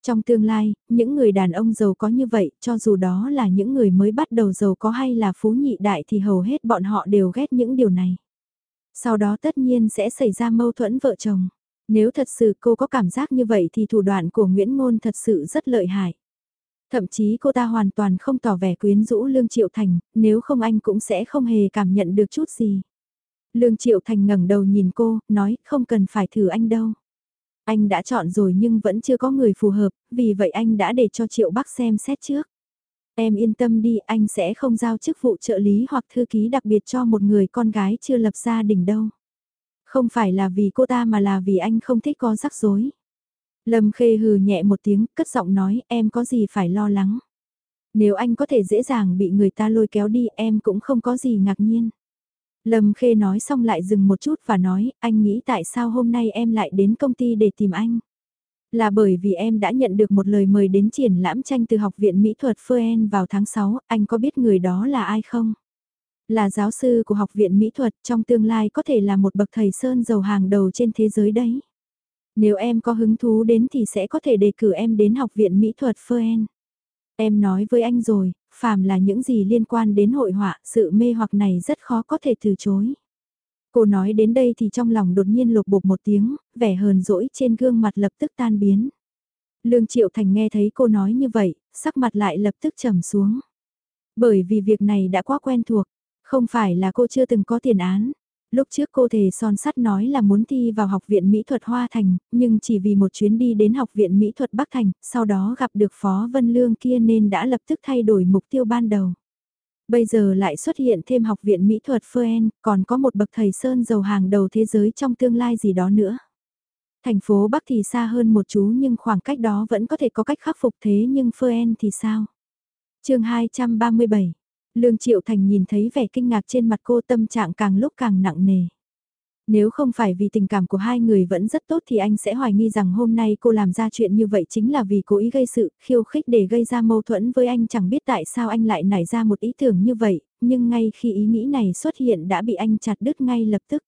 Trong tương lai, những người đàn ông giàu có như vậy, cho dù đó là những người mới bắt đầu giàu có hay là phú nhị đại thì hầu hết bọn họ đều ghét những điều này. Sau đó tất nhiên sẽ xảy ra mâu thuẫn vợ chồng. Nếu thật sự cô có cảm giác như vậy thì thủ đoạn của Nguyễn Ngôn thật sự rất lợi hại. Thậm chí cô ta hoàn toàn không tỏ vẻ quyến rũ Lương Triệu Thành, nếu không anh cũng sẽ không hề cảm nhận được chút gì. Lương Triệu Thành ngẩng đầu nhìn cô, nói không cần phải thử anh đâu. Anh đã chọn rồi nhưng vẫn chưa có người phù hợp, vì vậy anh đã để cho Triệu Bắc xem xét trước. Em yên tâm đi, anh sẽ không giao chức vụ trợ lý hoặc thư ký đặc biệt cho một người con gái chưa lập gia đình đâu. Không phải là vì cô ta mà là vì anh không thích có rắc rối. Lâm Khê hừ nhẹ một tiếng, cất giọng nói, em có gì phải lo lắng. Nếu anh có thể dễ dàng bị người ta lôi kéo đi, em cũng không có gì ngạc nhiên. Lâm Khê nói xong lại dừng một chút và nói, anh nghĩ tại sao hôm nay em lại đến công ty để tìm anh. Là bởi vì em đã nhận được một lời mời đến triển lãm tranh từ Học viện Mỹ thuật Phoen vào tháng 6, anh có biết người đó là ai không? Là giáo sư của Học viện Mỹ thuật trong tương lai có thể là một bậc thầy sơn dầu hàng đầu trên thế giới đấy. Nếu em có hứng thú đến thì sẽ có thể đề cử em đến Học viện Mỹ thuật Phoen. Em nói với anh rồi, phàm là những gì liên quan đến hội họa, sự mê hoặc này rất khó có thể từ chối. Cô nói đến đây thì trong lòng đột nhiên lột bột một tiếng, vẻ hờn dỗi trên gương mặt lập tức tan biến. Lương Triệu Thành nghe thấy cô nói như vậy, sắc mặt lại lập tức trầm xuống. Bởi vì việc này đã quá quen thuộc, không phải là cô chưa từng có tiền án. Lúc trước cô thề son sắt nói là muốn thi vào Học viện Mỹ thuật Hoa Thành, nhưng chỉ vì một chuyến đi đến Học viện Mỹ thuật Bắc Thành, sau đó gặp được Phó Vân Lương kia nên đã lập tức thay đổi mục tiêu ban đầu. Bây giờ lại xuất hiện thêm Học viện Mỹ thuật Phoen, còn có một bậc thầy Sơn giàu hàng đầu thế giới trong tương lai gì đó nữa. Thành phố Bắc thì xa hơn một chú nhưng khoảng cách đó vẫn có thể có cách khắc phục thế nhưng Phoen thì sao? chương 237 Lương Triệu Thành nhìn thấy vẻ kinh ngạc trên mặt cô tâm trạng càng lúc càng nặng nề. Nếu không phải vì tình cảm của hai người vẫn rất tốt thì anh sẽ hoài nghi rằng hôm nay cô làm ra chuyện như vậy chính là vì cố ý gây sự, khiêu khích để gây ra mâu thuẫn với anh chẳng biết tại sao anh lại nảy ra một ý tưởng như vậy, nhưng ngay khi ý nghĩ này xuất hiện đã bị anh chặt đứt ngay lập tức.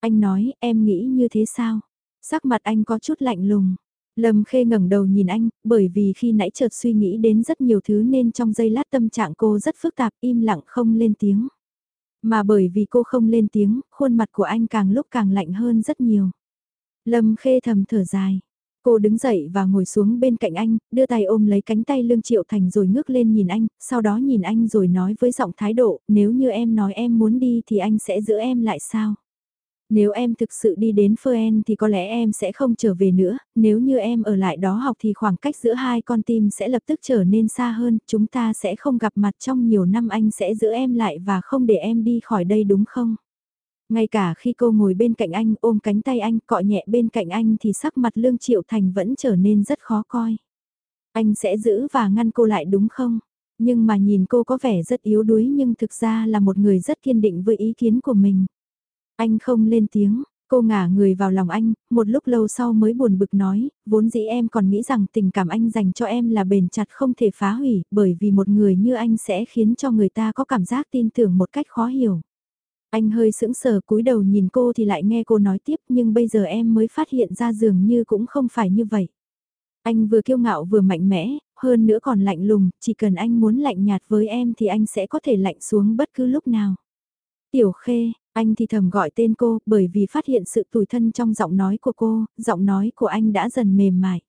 Anh nói, em nghĩ như thế sao? Sắc mặt anh có chút lạnh lùng. Lâm Khê ngẩng đầu nhìn anh, bởi vì khi nãy chợt suy nghĩ đến rất nhiều thứ nên trong giây lát tâm trạng cô rất phức tạp im lặng không lên tiếng. Mà bởi vì cô không lên tiếng, khuôn mặt của anh càng lúc càng lạnh hơn rất nhiều. Lâm Khê thầm thở dài. Cô đứng dậy và ngồi xuống bên cạnh anh, đưa tay ôm lấy cánh tay Lương Triệu Thành rồi ngước lên nhìn anh, sau đó nhìn anh rồi nói với giọng thái độ, nếu như em nói em muốn đi thì anh sẽ giữ em lại sao? Nếu em thực sự đi đến Phoen thì có lẽ em sẽ không trở về nữa, nếu như em ở lại đó học thì khoảng cách giữa hai con tim sẽ lập tức trở nên xa hơn, chúng ta sẽ không gặp mặt trong nhiều năm anh sẽ giữ em lại và không để em đi khỏi đây đúng không? Ngay cả khi cô ngồi bên cạnh anh ôm cánh tay anh cọ nhẹ bên cạnh anh thì sắc mặt Lương Triệu Thành vẫn trở nên rất khó coi. Anh sẽ giữ và ngăn cô lại đúng không? Nhưng mà nhìn cô có vẻ rất yếu đuối nhưng thực ra là một người rất kiên định với ý kiến của mình. Anh không lên tiếng, cô ngả người vào lòng anh, một lúc lâu sau mới buồn bực nói, vốn dĩ em còn nghĩ rằng tình cảm anh dành cho em là bền chặt không thể phá hủy, bởi vì một người như anh sẽ khiến cho người ta có cảm giác tin tưởng một cách khó hiểu. Anh hơi sững sờ cúi đầu nhìn cô thì lại nghe cô nói tiếp nhưng bây giờ em mới phát hiện ra dường như cũng không phải như vậy. Anh vừa kiêu ngạo vừa mạnh mẽ, hơn nữa còn lạnh lùng, chỉ cần anh muốn lạnh nhạt với em thì anh sẽ có thể lạnh xuống bất cứ lúc nào. Tiểu Khê, anh thì thầm gọi tên cô bởi vì phát hiện sự tủi thân trong giọng nói của cô, giọng nói của anh đã dần mềm mại.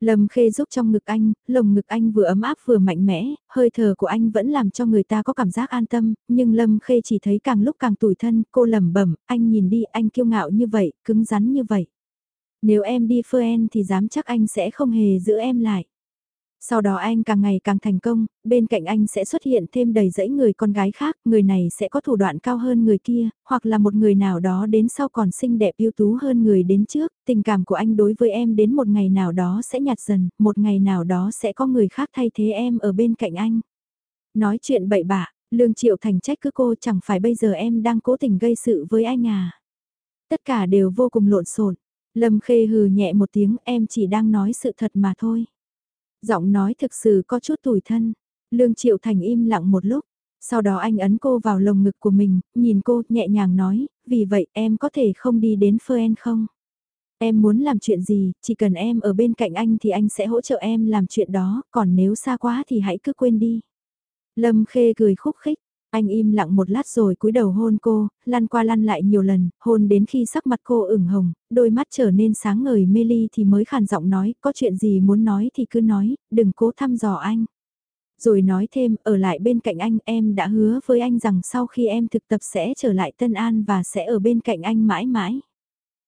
Lâm Khê giúp trong ngực anh, lồng ngực anh vừa ấm áp vừa mạnh mẽ, hơi thở của anh vẫn làm cho người ta có cảm giác an tâm, nhưng Lâm Khê chỉ thấy càng lúc càng tủi thân, cô lẩm bẩm, anh nhìn đi, anh kiêu ngạo như vậy, cứng rắn như vậy. Nếu em đi phơ en thì dám chắc anh sẽ không hề giữ em lại. Sau đó anh càng ngày càng thành công, bên cạnh anh sẽ xuất hiện thêm đầy dẫy người con gái khác, người này sẽ có thủ đoạn cao hơn người kia, hoặc là một người nào đó đến sau còn xinh đẹp ưu tú hơn người đến trước, tình cảm của anh đối với em đến một ngày nào đó sẽ nhạt dần, một ngày nào đó sẽ có người khác thay thế em ở bên cạnh anh. Nói chuyện bậy bạ, Lương Triệu Thành trách cứ cô chẳng phải bây giờ em đang cố tình gây sự với anh à. Tất cả đều vô cùng lộn xộn. Lâm Khê hừ nhẹ một tiếng em chỉ đang nói sự thật mà thôi. Giọng nói thực sự có chút tủi thân. Lương Triệu Thành im lặng một lúc. Sau đó anh ấn cô vào lồng ngực của mình, nhìn cô nhẹ nhàng nói, vì vậy em có thể không đi đến Phơ không? Em muốn làm chuyện gì, chỉ cần em ở bên cạnh anh thì anh sẽ hỗ trợ em làm chuyện đó, còn nếu xa quá thì hãy cứ quên đi. Lâm Khê cười khúc khích, anh im lặng một lát rồi cúi đầu hôn cô, lăn qua lăn lại nhiều lần, hôn đến khi sắc mặt cô ửng hồng, đôi mắt trở nên sáng ngời mê ly thì mới khàn giọng nói, có chuyện gì muốn nói thì cứ nói, đừng cố thăm dò anh. Rồi nói thêm, ở lại bên cạnh anh em đã hứa với anh rằng sau khi em thực tập sẽ trở lại Tân An và sẽ ở bên cạnh anh mãi mãi.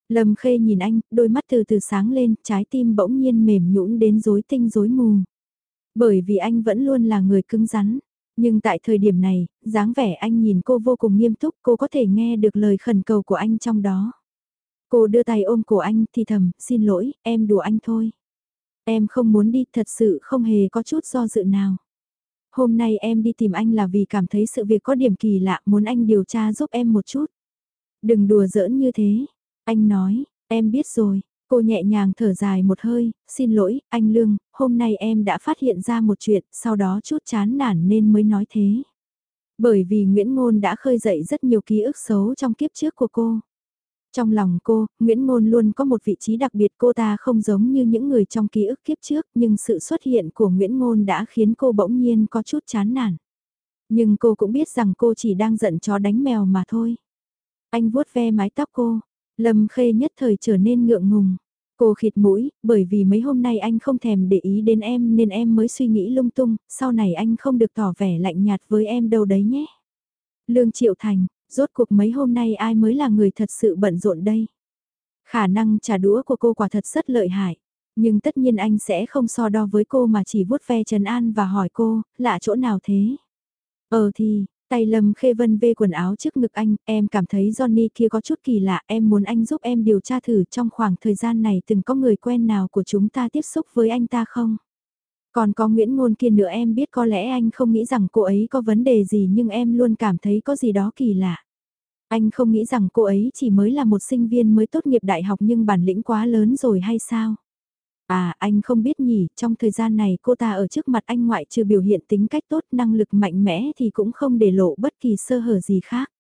Lâm Khê nhìn anh, đôi mắt từ từ sáng lên, trái tim bỗng nhiên mềm nhũn đến rối tinh rối mù. Bởi vì anh vẫn luôn là người cứng rắn, nhưng tại thời điểm này, dáng vẻ anh nhìn cô vô cùng nghiêm túc, cô có thể nghe được lời khẩn cầu của anh trong đó. Cô đưa tay ôm cổ anh thì thầm, xin lỗi, em đùa anh thôi. Em không muốn đi, thật sự không hề có chút do dự nào. Hôm nay em đi tìm anh là vì cảm thấy sự việc có điểm kỳ lạ, muốn anh điều tra giúp em một chút. Đừng đùa giỡn như thế. Anh nói, em biết rồi. Cô nhẹ nhàng thở dài một hơi, xin lỗi, anh Lương, hôm nay em đã phát hiện ra một chuyện, sau đó chút chán nản nên mới nói thế. Bởi vì Nguyễn Ngôn đã khơi dậy rất nhiều ký ức xấu trong kiếp trước của cô. Trong lòng cô, Nguyễn Ngôn luôn có một vị trí đặc biệt cô ta không giống như những người trong ký ức kiếp trước nhưng sự xuất hiện của Nguyễn Ngôn đã khiến cô bỗng nhiên có chút chán nản. Nhưng cô cũng biết rằng cô chỉ đang giận chó đánh mèo mà thôi. Anh vuốt ve mái tóc cô, Lâm Khê nhất thời trở nên ngượng ngùng. Cô khịt mũi, bởi vì mấy hôm nay anh không thèm để ý đến em nên em mới suy nghĩ lung tung, sau này anh không được tỏ vẻ lạnh nhạt với em đâu đấy nhé. Lương Triệu Thành, rốt cuộc mấy hôm nay ai mới là người thật sự bận rộn đây. Khả năng trả đũa của cô quả thật rất lợi hại. Nhưng tất nhiên anh sẽ không so đo với cô mà chỉ vuốt ve Trần An và hỏi cô, lạ chỗ nào thế? Ờ thì, tay Lâm Khê Vân vê quần áo trước ngực anh, em cảm thấy Johnny kia có chút kỳ lạ, em muốn anh giúp em điều tra thử trong khoảng thời gian này từng có người quen nào của chúng ta tiếp xúc với anh ta không? Còn có Nguyễn Ngôn kia nữa em biết có lẽ anh không nghĩ rằng cô ấy có vấn đề gì nhưng em luôn cảm thấy có gì đó kỳ lạ. Anh không nghĩ rằng cô ấy chỉ mới là một sinh viên mới tốt nghiệp đại học nhưng bản lĩnh quá lớn rồi hay sao? À, anh không biết nhỉ, trong thời gian này cô ta ở trước mặt anh ngoại trừ biểu hiện tính cách tốt năng lực mạnh mẽ thì cũng không để lộ bất kỳ sơ hở gì khác.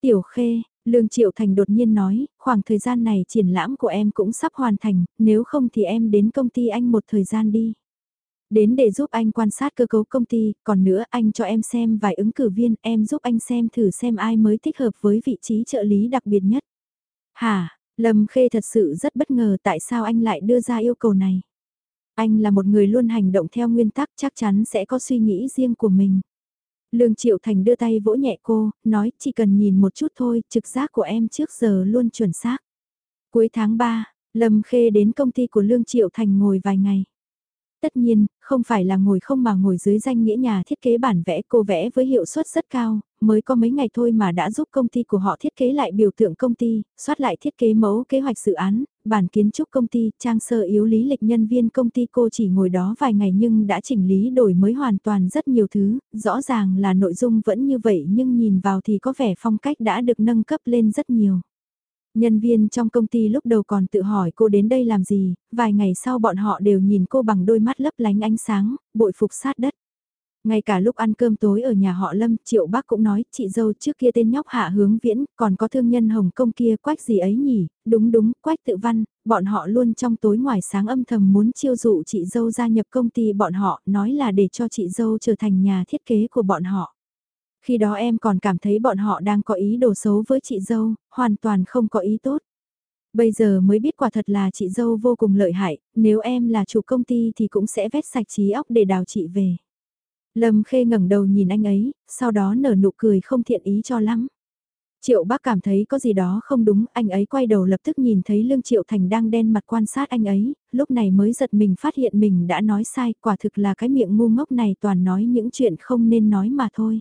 Tiểu Khê, Lương Triệu Thành đột nhiên nói, khoảng thời gian này triển lãm của em cũng sắp hoàn thành, nếu không thì em đến công ty anh một thời gian đi. Đến để giúp anh quan sát cơ cấu công ty, còn nữa anh cho em xem vài ứng cử viên, em giúp anh xem thử xem ai mới thích hợp với vị trí trợ lý đặc biệt nhất. Hả, Lâm Khê thật sự rất bất ngờ tại sao anh lại đưa ra yêu cầu này. Anh là một người luôn hành động theo nguyên tắc chắc chắn sẽ có suy nghĩ riêng của mình. Lương Triệu Thành đưa tay vỗ nhẹ cô, nói chỉ cần nhìn một chút thôi, trực giác của em trước giờ luôn chuẩn xác. Cuối tháng 3, Lâm Khê đến công ty của Lương Triệu Thành ngồi vài ngày. Tất nhiên, không phải là ngồi không mà ngồi dưới danh nghĩa nhà thiết kế bản vẽ cô vẽ với hiệu suất rất cao, mới có mấy ngày thôi mà đã giúp công ty của họ thiết kế lại biểu tượng công ty, soát lại thiết kế mẫu kế hoạch dự án, bản kiến trúc công ty, trang sơ yếu lý lịch nhân viên công ty cô chỉ ngồi đó vài ngày nhưng đã chỉnh lý đổi mới hoàn toàn rất nhiều thứ, rõ ràng là nội dung vẫn như vậy nhưng nhìn vào thì có vẻ phong cách đã được nâng cấp lên rất nhiều. Nhân viên trong công ty lúc đầu còn tự hỏi cô đến đây làm gì, vài ngày sau bọn họ đều nhìn cô bằng đôi mắt lấp lánh ánh sáng, bội phục sát đất. Ngay cả lúc ăn cơm tối ở nhà họ Lâm, Triệu Bác cũng nói, chị dâu trước kia tên nhóc hạ hướng viễn, còn có thương nhân Hồng Kông kia quách gì ấy nhỉ, đúng đúng, quách tự văn, bọn họ luôn trong tối ngoài sáng âm thầm muốn chiêu dụ chị dâu gia nhập công ty bọn họ, nói là để cho chị dâu trở thành nhà thiết kế của bọn họ. Khi đó em còn cảm thấy bọn họ đang có ý đồ xấu với chị dâu, hoàn toàn không có ý tốt. Bây giờ mới biết quả thật là chị dâu vô cùng lợi hại, nếu em là chủ công ty thì cũng sẽ vét sạch trí óc để đào chị về. Lâm Khê ngẩng đầu nhìn anh ấy, sau đó nở nụ cười không thiện ý cho lắm. Triệu bác cảm thấy có gì đó không đúng, anh ấy quay đầu lập tức nhìn thấy Lương Triệu Thành đang đen mặt quan sát anh ấy, lúc này mới giật mình phát hiện mình đã nói sai, quả thực là cái miệng ngu ngốc này toàn nói những chuyện không nên nói mà thôi.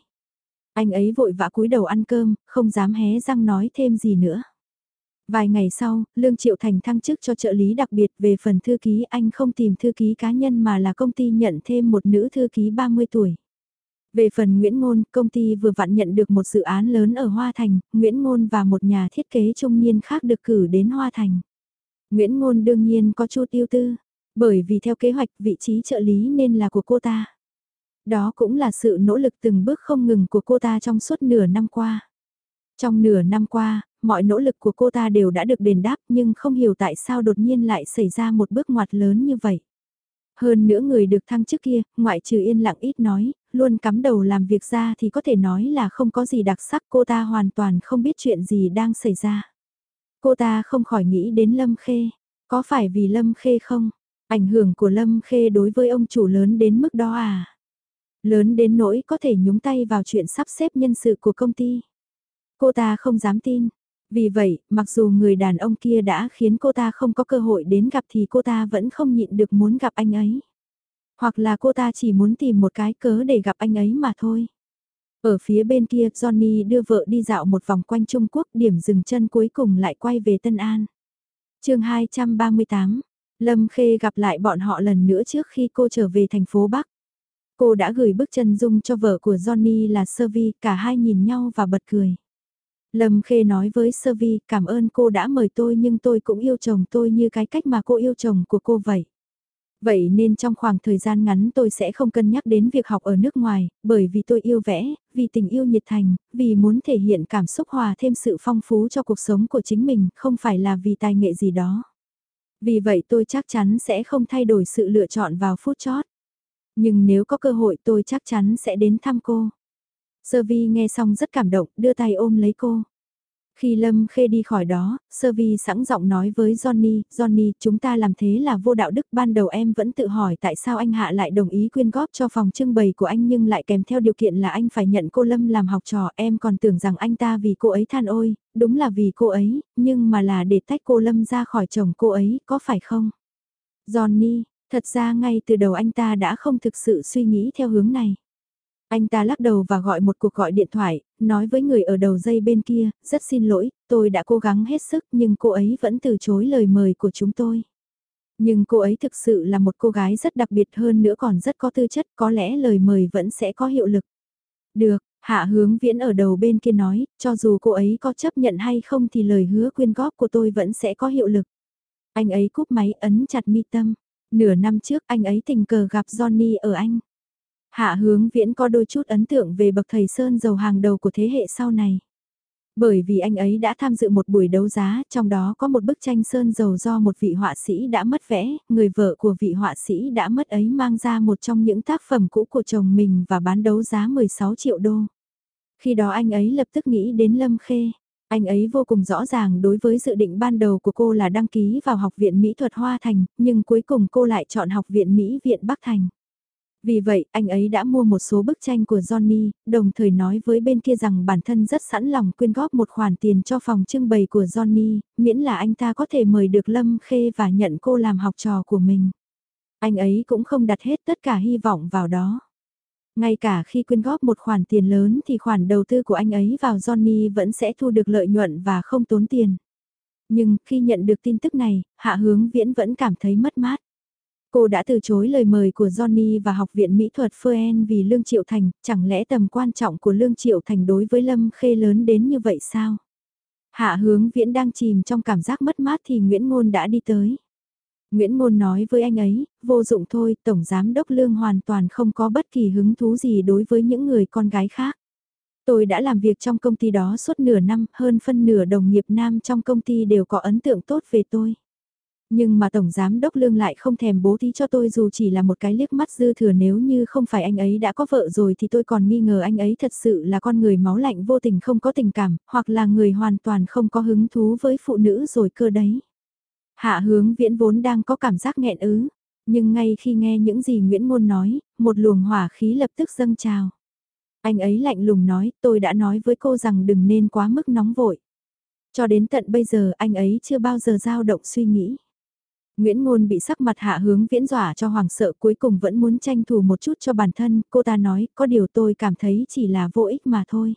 Anh ấy vội vã cúi đầu ăn cơm, không dám hé răng nói thêm gì nữa. Vài ngày sau, Lương Triệu Thành thăng chức cho trợ lý đặc biệt về phần thư ký anh không tìm thư ký cá nhân mà là công ty nhận thêm một nữ thư ký 30 tuổi. Về phần Nguyễn Ngôn, công ty vừa vặn nhận được một dự án lớn ở Hoa Thành, Nguyễn Ngôn và một nhà thiết kế trung niên khác được cử đến Hoa Thành. Nguyễn Ngôn đương nhiên có chút yêu tư, bởi vì theo kế hoạch vị trí trợ lý nên là của cô ta. Đó cũng là sự nỗ lực từng bước không ngừng của cô ta trong suốt nửa năm qua. Trong nửa năm qua, mọi nỗ lực của cô ta đều đã được đền đáp nhưng không hiểu tại sao đột nhiên lại xảy ra một bước ngoặt lớn như vậy. Hơn nữa người được thăng chức kia, ngoại trừ yên lặng ít nói, luôn cắm đầu làm việc ra thì có thể nói là không có gì đặc sắc cô ta hoàn toàn không biết chuyện gì đang xảy ra. Cô ta không khỏi nghĩ đến Lâm Khê, có phải vì Lâm Khê không? Ảnh hưởng của Lâm Khê đối với ông chủ lớn đến mức đó à? Lớn đến nỗi có thể nhúng tay vào chuyện sắp xếp nhân sự của công ty. Cô ta không dám tin. Vì vậy, mặc dù người đàn ông kia đã khiến cô ta không có cơ hội đến gặp thì cô ta vẫn không nhịn được muốn gặp anh ấy. Hoặc là cô ta chỉ muốn tìm một cái cớ để gặp anh ấy mà thôi. Ở phía bên kia, Johnny đưa vợ đi dạo một vòng quanh Trung Quốc, điểm dừng chân cuối cùng lại quay về Tân An. chương 238, Lâm Khê gặp lại bọn họ lần nữa trước khi cô trở về thành phố Bắc. Cô đã gửi bức chân dung cho vợ của Johnny là Sơ Vi, cả hai nhìn nhau và bật cười. Lâm Khê nói với Sơ Vi, cảm ơn cô đã mời tôi nhưng tôi cũng yêu chồng tôi như cái cách mà cô yêu chồng của cô vậy. Vậy nên trong khoảng thời gian ngắn tôi sẽ không cân nhắc đến việc học ở nước ngoài, bởi vì tôi yêu vẽ, vì tình yêu nhiệt thành, vì muốn thể hiện cảm xúc hòa thêm sự phong phú cho cuộc sống của chính mình, không phải là vì tài nghệ gì đó. Vì vậy tôi chắc chắn sẽ không thay đổi sự lựa chọn vào phút chót. Nhưng nếu có cơ hội tôi chắc chắn sẽ đến thăm cô. Sơ vi nghe xong rất cảm động, đưa tay ôm lấy cô. Khi Lâm Khê đi khỏi đó, Sơ Vi sẵn giọng nói với Johnny, Johnny, chúng ta làm thế là vô đạo đức. Ban đầu em vẫn tự hỏi tại sao anh Hạ lại đồng ý quyên góp cho phòng trưng bày của anh nhưng lại kèm theo điều kiện là anh phải nhận cô Lâm làm học trò. Em còn tưởng rằng anh ta vì cô ấy than ôi, đúng là vì cô ấy, nhưng mà là để tách cô Lâm ra khỏi chồng cô ấy, có phải không? Johnny, thật ra ngay từ đầu anh ta đã không thực sự suy nghĩ theo hướng này. Anh ta lắc đầu và gọi một cuộc gọi điện thoại, nói với người ở đầu dây bên kia, rất xin lỗi, tôi đã cố gắng hết sức nhưng cô ấy vẫn từ chối lời mời của chúng tôi. Nhưng cô ấy thực sự là một cô gái rất đặc biệt hơn nữa còn rất có tư chất, có lẽ lời mời vẫn sẽ có hiệu lực. Được, Hạ hướng viễn ở đầu bên kia nói, cho dù cô ấy có chấp nhận hay không thì lời hứa quyên góp của tôi vẫn sẽ có hiệu lực. Anh ấy cúp máy ấn chặt mi tâm. Nửa năm trước anh ấy tình cờ gặp Johnny ở Anh. Hạ hướng viễn có đôi chút ấn tượng về bậc thầy Sơn dầu hàng đầu của thế hệ sau này. Bởi vì anh ấy đã tham dự một buổi đấu giá, trong đó có một bức tranh sơn dầu do một vị họa sĩ đã mất vẽ, người vợ của vị họa sĩ đã mất ấy mang ra một trong những tác phẩm cũ của chồng mình và bán đấu giá 16 triệu đô. Khi đó anh ấy lập tức nghĩ đến Lâm Khê. Anh ấy vô cùng rõ ràng đối với dự định ban đầu của cô là đăng ký vào Học viện Mỹ thuật Hoa Thành, nhưng cuối cùng cô lại chọn Học viện Mỹ viện Bắc Thành. Vì vậy, anh ấy đã mua một số bức tranh của Johnny, đồng thời nói với bên kia rằng bản thân rất sẵn lòng quyên góp một khoản tiền cho phòng trưng bày của Johnny, miễn là anh ta có thể mời được Lâm Khê và nhận cô làm học trò của mình. Anh ấy cũng không đặt hết tất cả hy vọng vào đó. Ngay cả khi quyên góp một khoản tiền lớn thì khoản đầu tư của anh ấy vào Johnny vẫn sẽ thu được lợi nhuận và không tốn tiền. Nhưng khi nhận được tin tức này, Hạ Hướng Viễn vẫn cảm thấy mất mát. Cô đã từ chối lời mời của Johnny và Học viện Mỹ thuật Phoen vì Lương Triệu Thành, chẳng lẽ tầm quan trọng của Lương Triệu Thành đối với Lâm Khê lớn đến như vậy sao? Hạ hướng viễn đang chìm trong cảm giác mất mát thì Nguyễn Ngôn đã đi tới. Nguyễn Môn nói với anh ấy, vô dụng thôi, Tổng Giám Đốc Lương hoàn toàn không có bất kỳ hứng thú gì đối với những người con gái khác. Tôi đã làm việc trong công ty đó suốt nửa năm, hơn phân nửa đồng nghiệp nam trong công ty đều có ấn tượng tốt về tôi. Nhưng mà Tổng Giám Đốc Lương lại không thèm bố thí cho tôi dù chỉ là một cái liếc mắt dư thừa nếu như không phải anh ấy đã có vợ rồi thì tôi còn nghi ngờ anh ấy thật sự là con người máu lạnh vô tình không có tình cảm, hoặc là người hoàn toàn không có hứng thú với phụ nữ rồi cơ đấy. Hạ hướng viễn vốn đang có cảm giác nghẹn ứ, nhưng ngay khi nghe những gì Nguyễn Ngôn nói, một luồng hỏa khí lập tức dâng trào. Anh ấy lạnh lùng nói, tôi đã nói với cô rằng đừng nên quá mức nóng vội. Cho đến tận bây giờ anh ấy chưa bao giờ dao động suy nghĩ. Nguyễn Ngôn bị sắc mặt hạ hướng viễn dọa cho hoàng sợ cuối cùng vẫn muốn tranh thủ một chút cho bản thân, cô ta nói, có điều tôi cảm thấy chỉ là vô ích mà thôi.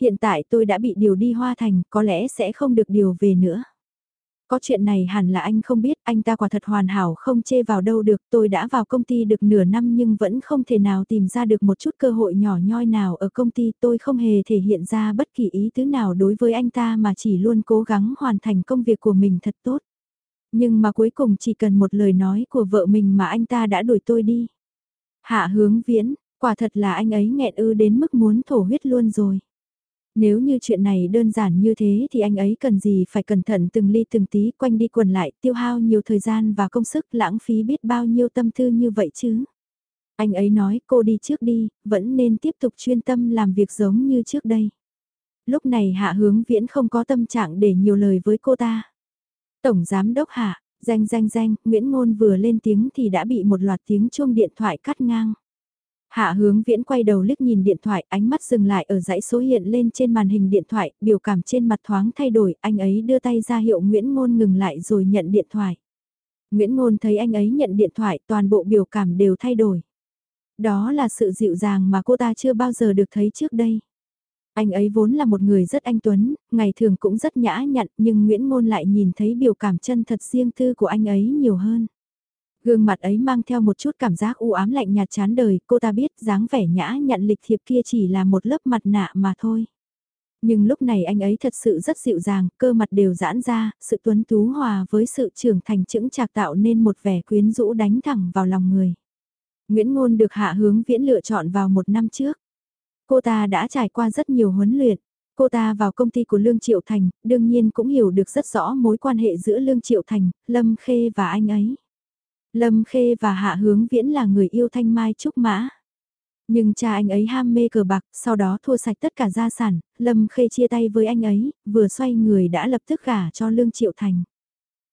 Hiện tại tôi đã bị điều đi hoa thành, có lẽ sẽ không được điều về nữa. Có chuyện này hẳn là anh không biết, anh ta quả thật hoàn hảo không chê vào đâu được, tôi đã vào công ty được nửa năm nhưng vẫn không thể nào tìm ra được một chút cơ hội nhỏ nhoi nào ở công ty, tôi không hề thể hiện ra bất kỳ ý tứ nào đối với anh ta mà chỉ luôn cố gắng hoàn thành công việc của mình thật tốt. Nhưng mà cuối cùng chỉ cần một lời nói của vợ mình mà anh ta đã đuổi tôi đi. Hạ hướng viễn, quả thật là anh ấy nghẹn ư đến mức muốn thổ huyết luôn rồi. Nếu như chuyện này đơn giản như thế thì anh ấy cần gì phải cẩn thận từng ly từng tí quanh đi quần lại tiêu hao nhiều thời gian và công sức lãng phí biết bao nhiêu tâm tư như vậy chứ. Anh ấy nói cô đi trước đi, vẫn nên tiếp tục chuyên tâm làm việc giống như trước đây. Lúc này hạ hướng viễn không có tâm trạng để nhiều lời với cô ta. Tổng Giám Đốc Hạ, danh danh danh, Nguyễn Ngôn vừa lên tiếng thì đã bị một loạt tiếng chuông điện thoại cắt ngang. Hạ hướng viễn quay đầu liếc nhìn điện thoại, ánh mắt dừng lại ở dãy số hiện lên trên màn hình điện thoại, biểu cảm trên mặt thoáng thay đổi, anh ấy đưa tay ra hiệu Nguyễn Ngôn ngừng lại rồi nhận điện thoại. Nguyễn Ngôn thấy anh ấy nhận điện thoại, toàn bộ biểu cảm đều thay đổi. Đó là sự dịu dàng mà cô ta chưa bao giờ được thấy trước đây. Anh ấy vốn là một người rất anh tuấn, ngày thường cũng rất nhã nhặn nhưng Nguyễn Ngôn lại nhìn thấy biểu cảm chân thật riêng tư của anh ấy nhiều hơn. Gương mặt ấy mang theo một chút cảm giác u ám lạnh nhạt chán đời, cô ta biết dáng vẻ nhã nhặn lịch thiệp kia chỉ là một lớp mặt nạ mà thôi. Nhưng lúc này anh ấy thật sự rất dịu dàng, cơ mặt đều giãn ra, sự tuấn tú hòa với sự trưởng thành chững chạc tạo nên một vẻ quyến rũ đánh thẳng vào lòng người. Nguyễn Ngôn được hạ hướng viễn lựa chọn vào một năm trước. Cô ta đã trải qua rất nhiều huấn luyện. Cô ta vào công ty của Lương Triệu Thành, đương nhiên cũng hiểu được rất rõ mối quan hệ giữa Lương Triệu Thành, Lâm Khê và anh ấy. Lâm Khê và Hạ Hướng Viễn là người yêu Thanh Mai Trúc Mã. Nhưng cha anh ấy ham mê cờ bạc, sau đó thua sạch tất cả gia sản, Lâm Khê chia tay với anh ấy, vừa xoay người đã lập tức gả cho Lương Triệu Thành.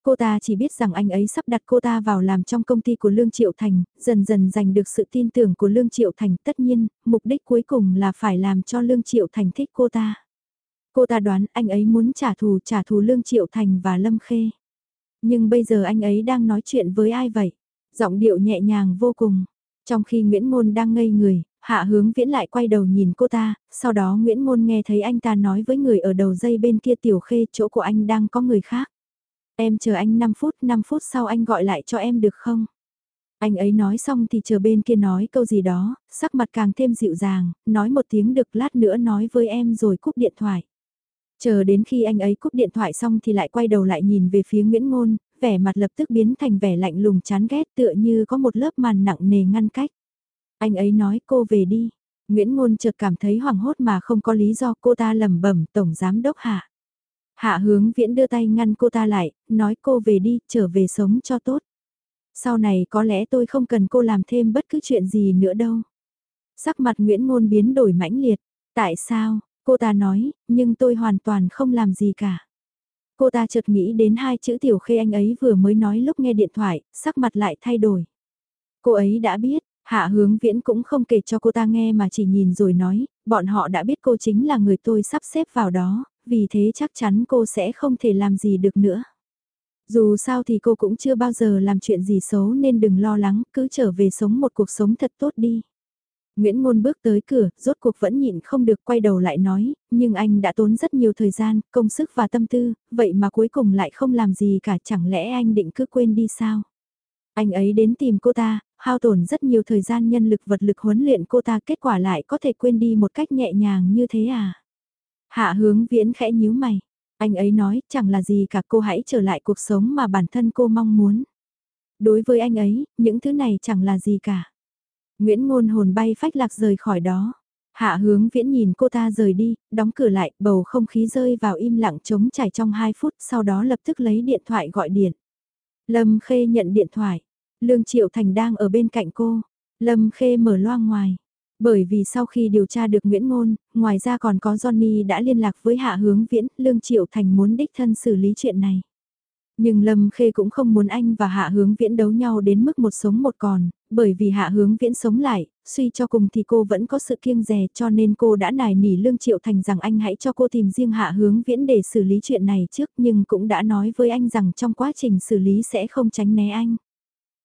Cô ta chỉ biết rằng anh ấy sắp đặt cô ta vào làm trong công ty của Lương Triệu Thành, dần dần giành được sự tin tưởng của Lương Triệu Thành. Tất nhiên, mục đích cuối cùng là phải làm cho Lương Triệu Thành thích cô ta. Cô ta đoán anh ấy muốn trả thù trả thù Lương Triệu Thành và Lâm Khê. Nhưng bây giờ anh ấy đang nói chuyện với ai vậy? Giọng điệu nhẹ nhàng vô cùng. Trong khi Nguyễn Ngôn đang ngây người, Hạ Hướng Viễn lại quay đầu nhìn cô ta, sau đó Nguyễn Ngôn nghe thấy anh ta nói với người ở đầu dây bên kia tiểu khê chỗ của anh đang có người khác. Em chờ anh 5 phút, 5 phút sau anh gọi lại cho em được không? Anh ấy nói xong thì chờ bên kia nói câu gì đó, sắc mặt càng thêm dịu dàng, nói một tiếng được lát nữa nói với em rồi cúp điện thoại. Chờ đến khi anh ấy cúp điện thoại xong thì lại quay đầu lại nhìn về phía Nguyễn Ngôn, vẻ mặt lập tức biến thành vẻ lạnh lùng chán ghét tựa như có một lớp màn nặng nề ngăn cách. Anh ấy nói cô về đi. Nguyễn Ngôn chợt cảm thấy hoảng hốt mà không có lý do cô ta lẩm bẩm tổng giám đốc hạ. Hạ hướng viễn đưa tay ngăn cô ta lại, nói cô về đi, trở về sống cho tốt. Sau này có lẽ tôi không cần cô làm thêm bất cứ chuyện gì nữa đâu. Sắc mặt Nguyễn Ngôn biến đổi mãnh liệt. Tại sao? Cô ta nói, nhưng tôi hoàn toàn không làm gì cả. Cô ta chợt nghĩ đến hai chữ tiểu khê anh ấy vừa mới nói lúc nghe điện thoại, sắc mặt lại thay đổi. Cô ấy đã biết, hạ hướng viễn cũng không kể cho cô ta nghe mà chỉ nhìn rồi nói, bọn họ đã biết cô chính là người tôi sắp xếp vào đó, vì thế chắc chắn cô sẽ không thể làm gì được nữa. Dù sao thì cô cũng chưa bao giờ làm chuyện gì xấu nên đừng lo lắng, cứ trở về sống một cuộc sống thật tốt đi. Nguyễn Ngôn bước tới cửa, rốt cuộc vẫn nhịn không được quay đầu lại nói, nhưng anh đã tốn rất nhiều thời gian, công sức và tâm tư, vậy mà cuối cùng lại không làm gì cả chẳng lẽ anh định cứ quên đi sao? Anh ấy đến tìm cô ta, hao tổn rất nhiều thời gian nhân lực vật lực huấn luyện cô ta kết quả lại có thể quên đi một cách nhẹ nhàng như thế à? Hạ hướng viễn khẽ nhíu mày. Anh ấy nói chẳng là gì cả cô hãy trở lại cuộc sống mà bản thân cô mong muốn. Đối với anh ấy, những thứ này chẳng là gì cả. Nguyễn ngôn hồn bay phách lạc rời khỏi đó. Hạ hướng viễn nhìn cô ta rời đi, đóng cửa lại, bầu không khí rơi vào im lặng trống trải trong 2 phút, sau đó lập tức lấy điện thoại gọi điện. Lâm Khê nhận điện thoại. Lương Triệu Thành đang ở bên cạnh cô. Lâm Khê mở loa ngoài. Bởi vì sau khi điều tra được Nguyễn Ngôn, ngoài ra còn có Johnny đã liên lạc với Hạ Hướng Viễn, Lương Triệu Thành muốn đích thân xử lý chuyện này. Nhưng Lâm Khê cũng không muốn anh và Hạ Hướng Viễn đấu nhau đến mức một sống một còn, bởi vì Hạ Hướng Viễn sống lại, suy cho cùng thì cô vẫn có sự kiêng dè cho nên cô đã nài nỉ Lương Triệu Thành rằng anh hãy cho cô tìm riêng Hạ Hướng Viễn để xử lý chuyện này trước nhưng cũng đã nói với anh rằng trong quá trình xử lý sẽ không tránh né anh.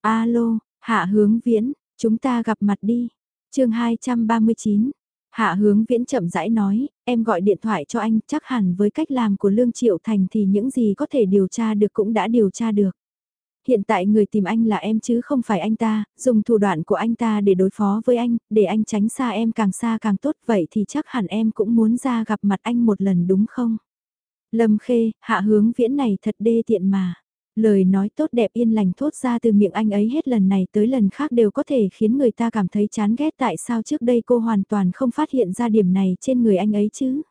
Alo, Hạ Hướng Viễn, chúng ta gặp mặt đi chương 239, Hạ hướng viễn chậm rãi nói, em gọi điện thoại cho anh chắc hẳn với cách làm của Lương Triệu Thành thì những gì có thể điều tra được cũng đã điều tra được. Hiện tại người tìm anh là em chứ không phải anh ta, dùng thủ đoạn của anh ta để đối phó với anh, để anh tránh xa em càng xa càng tốt vậy thì chắc hẳn em cũng muốn ra gặp mặt anh một lần đúng không? Lâm Khê, hạ hướng viễn này thật đê tiện mà. Lời nói tốt đẹp yên lành thốt ra từ miệng anh ấy hết lần này tới lần khác đều có thể khiến người ta cảm thấy chán ghét tại sao trước đây cô hoàn toàn không phát hiện ra điểm này trên người anh ấy chứ.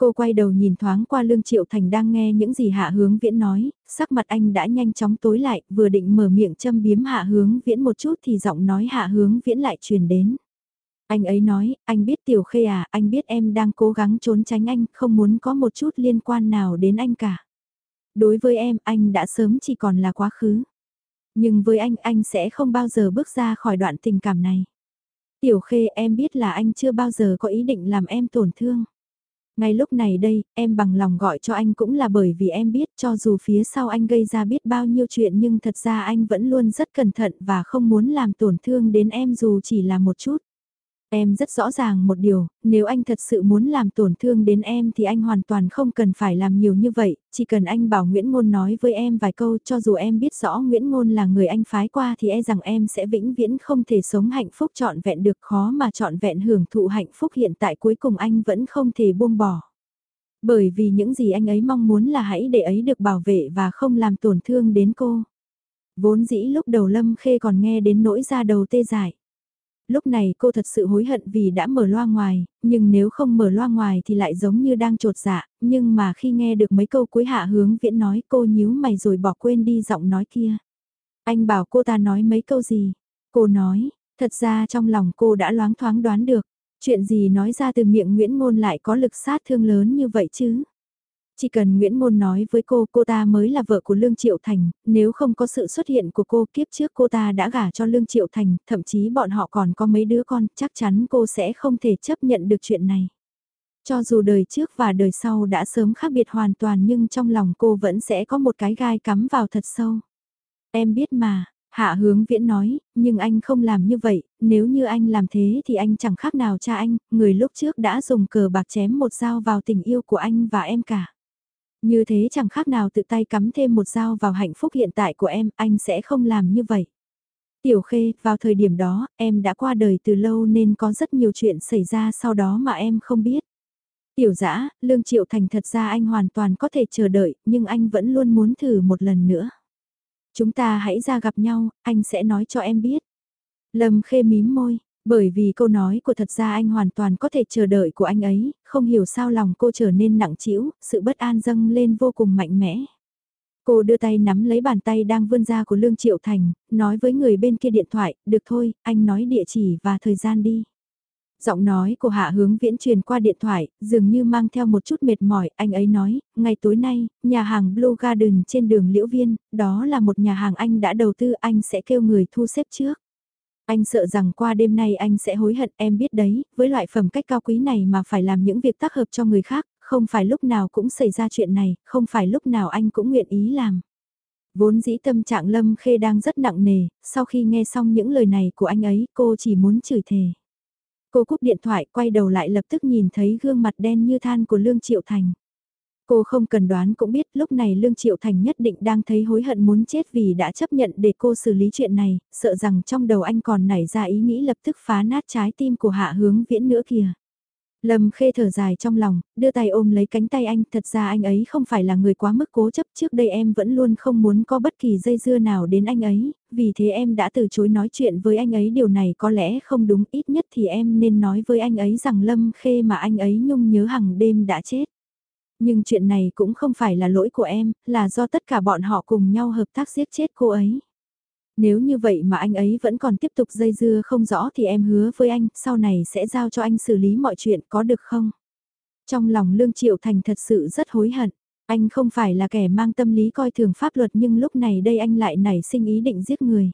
Cô quay đầu nhìn thoáng qua Lương Triệu Thành đang nghe những gì Hạ Hướng Viễn nói, sắc mặt anh đã nhanh chóng tối lại, vừa định mở miệng châm biếm Hạ Hướng Viễn một chút thì giọng nói Hạ Hướng Viễn lại truyền đến. Anh ấy nói, anh biết Tiểu Khê à, anh biết em đang cố gắng trốn tránh anh, không muốn có một chút liên quan nào đến anh cả. Đối với em, anh đã sớm chỉ còn là quá khứ. Nhưng với anh, anh sẽ không bao giờ bước ra khỏi đoạn tình cảm này. Tiểu Khê em biết là anh chưa bao giờ có ý định làm em tổn thương. Ngay lúc này đây, em bằng lòng gọi cho anh cũng là bởi vì em biết cho dù phía sau anh gây ra biết bao nhiêu chuyện nhưng thật ra anh vẫn luôn rất cẩn thận và không muốn làm tổn thương đến em dù chỉ là một chút. Em rất rõ ràng một điều, nếu anh thật sự muốn làm tổn thương đến em thì anh hoàn toàn không cần phải làm nhiều như vậy, chỉ cần anh bảo Nguyễn Ngôn nói với em vài câu cho dù em biết rõ Nguyễn Ngôn là người anh phái qua thì e rằng em sẽ vĩnh viễn không thể sống hạnh phúc trọn vẹn được khó mà trọn vẹn hưởng thụ hạnh phúc hiện tại cuối cùng anh vẫn không thể buông bỏ. Bởi vì những gì anh ấy mong muốn là hãy để ấy được bảo vệ và không làm tổn thương đến cô. Vốn dĩ lúc đầu Lâm Khê còn nghe đến nỗi ra đầu tê dại lúc này cô thật sự hối hận vì đã mở loa ngoài, nhưng nếu không mở loa ngoài thì lại giống như đang trột dạ, nhưng mà khi nghe được mấy câu cuối hạ hướng viễn nói cô nhíu mày rồi bỏ quên đi giọng nói kia. Anh bảo cô ta nói mấy câu gì? Cô nói, thật ra trong lòng cô đã loáng thoáng đoán được, chuyện gì nói ra từ miệng Nguyễn Ngôn lại có lực sát thương lớn như vậy chứ? Chỉ cần Nguyễn môn nói với cô cô ta mới là vợ của Lương Triệu Thành, nếu không có sự xuất hiện của cô kiếp trước cô ta đã gả cho Lương Triệu Thành, thậm chí bọn họ còn có mấy đứa con, chắc chắn cô sẽ không thể chấp nhận được chuyện này. Cho dù đời trước và đời sau đã sớm khác biệt hoàn toàn nhưng trong lòng cô vẫn sẽ có một cái gai cắm vào thật sâu. Em biết mà, Hạ hướng viễn nói, nhưng anh không làm như vậy, nếu như anh làm thế thì anh chẳng khác nào cha anh, người lúc trước đã dùng cờ bạc chém một dao vào tình yêu của anh và em cả. Như thế chẳng khác nào tự tay cắm thêm một dao vào hạnh phúc hiện tại của em, anh sẽ không làm như vậy. Tiểu Khê, vào thời điểm đó, em đã qua đời từ lâu nên có rất nhiều chuyện xảy ra sau đó mà em không biết. Tiểu dã Lương Triệu Thành thật ra anh hoàn toàn có thể chờ đợi, nhưng anh vẫn luôn muốn thử một lần nữa. Chúng ta hãy ra gặp nhau, anh sẽ nói cho em biết. Lâm Khê mím môi, bởi vì câu nói của thật ra anh hoàn toàn có thể chờ đợi của anh ấy, không hiểu sao lòng cô trở nên nặng trĩu, sự bất an dâng lên vô cùng mạnh mẽ. Cô đưa tay nắm lấy bàn tay đang vươn ra của Lương Triệu Thành, nói với người bên kia điện thoại, được thôi, anh nói địa chỉ và thời gian đi. Giọng nói của Hạ Hướng Viễn truyền qua điện thoại, dường như mang theo một chút mệt mỏi, anh ấy nói, ngày tối nay, nhà hàng Blue Garden trên đường Liễu Viên, đó là một nhà hàng anh đã đầu tư, anh sẽ kêu người thu xếp trước. Anh sợ rằng qua đêm nay anh sẽ hối hận em biết đấy, với loại phẩm cách cao quý này mà phải làm những việc tác hợp cho người khác, không phải lúc nào cũng xảy ra chuyện này, không phải lúc nào anh cũng nguyện ý làm. Vốn dĩ tâm trạng Lâm Khê đang rất nặng nề, sau khi nghe xong những lời này của anh ấy cô chỉ muốn chửi thề. Cô cúp điện thoại quay đầu lại lập tức nhìn thấy gương mặt đen như than của Lương Triệu Thành. Cô không cần đoán cũng biết lúc này Lương Triệu Thành nhất định đang thấy hối hận muốn chết vì đã chấp nhận để cô xử lý chuyện này, sợ rằng trong đầu anh còn nảy ra ý nghĩ lập tức phá nát trái tim của hạ hướng viễn nữa kìa. Lâm khê thở dài trong lòng, đưa tay ôm lấy cánh tay anh, thật ra anh ấy không phải là người quá mức cố chấp, trước đây em vẫn luôn không muốn có bất kỳ dây dưa nào đến anh ấy, vì thế em đã từ chối nói chuyện với anh ấy điều này có lẽ không đúng, ít nhất thì em nên nói với anh ấy rằng Lâm khê mà anh ấy nhung nhớ hàng đêm đã chết. Nhưng chuyện này cũng không phải là lỗi của em, là do tất cả bọn họ cùng nhau hợp tác giết chết cô ấy. Nếu như vậy mà anh ấy vẫn còn tiếp tục dây dưa không rõ thì em hứa với anh, sau này sẽ giao cho anh xử lý mọi chuyện có được không? Trong lòng Lương Triệu Thành thật sự rất hối hận. Anh không phải là kẻ mang tâm lý coi thường pháp luật nhưng lúc này đây anh lại nảy sinh ý định giết người.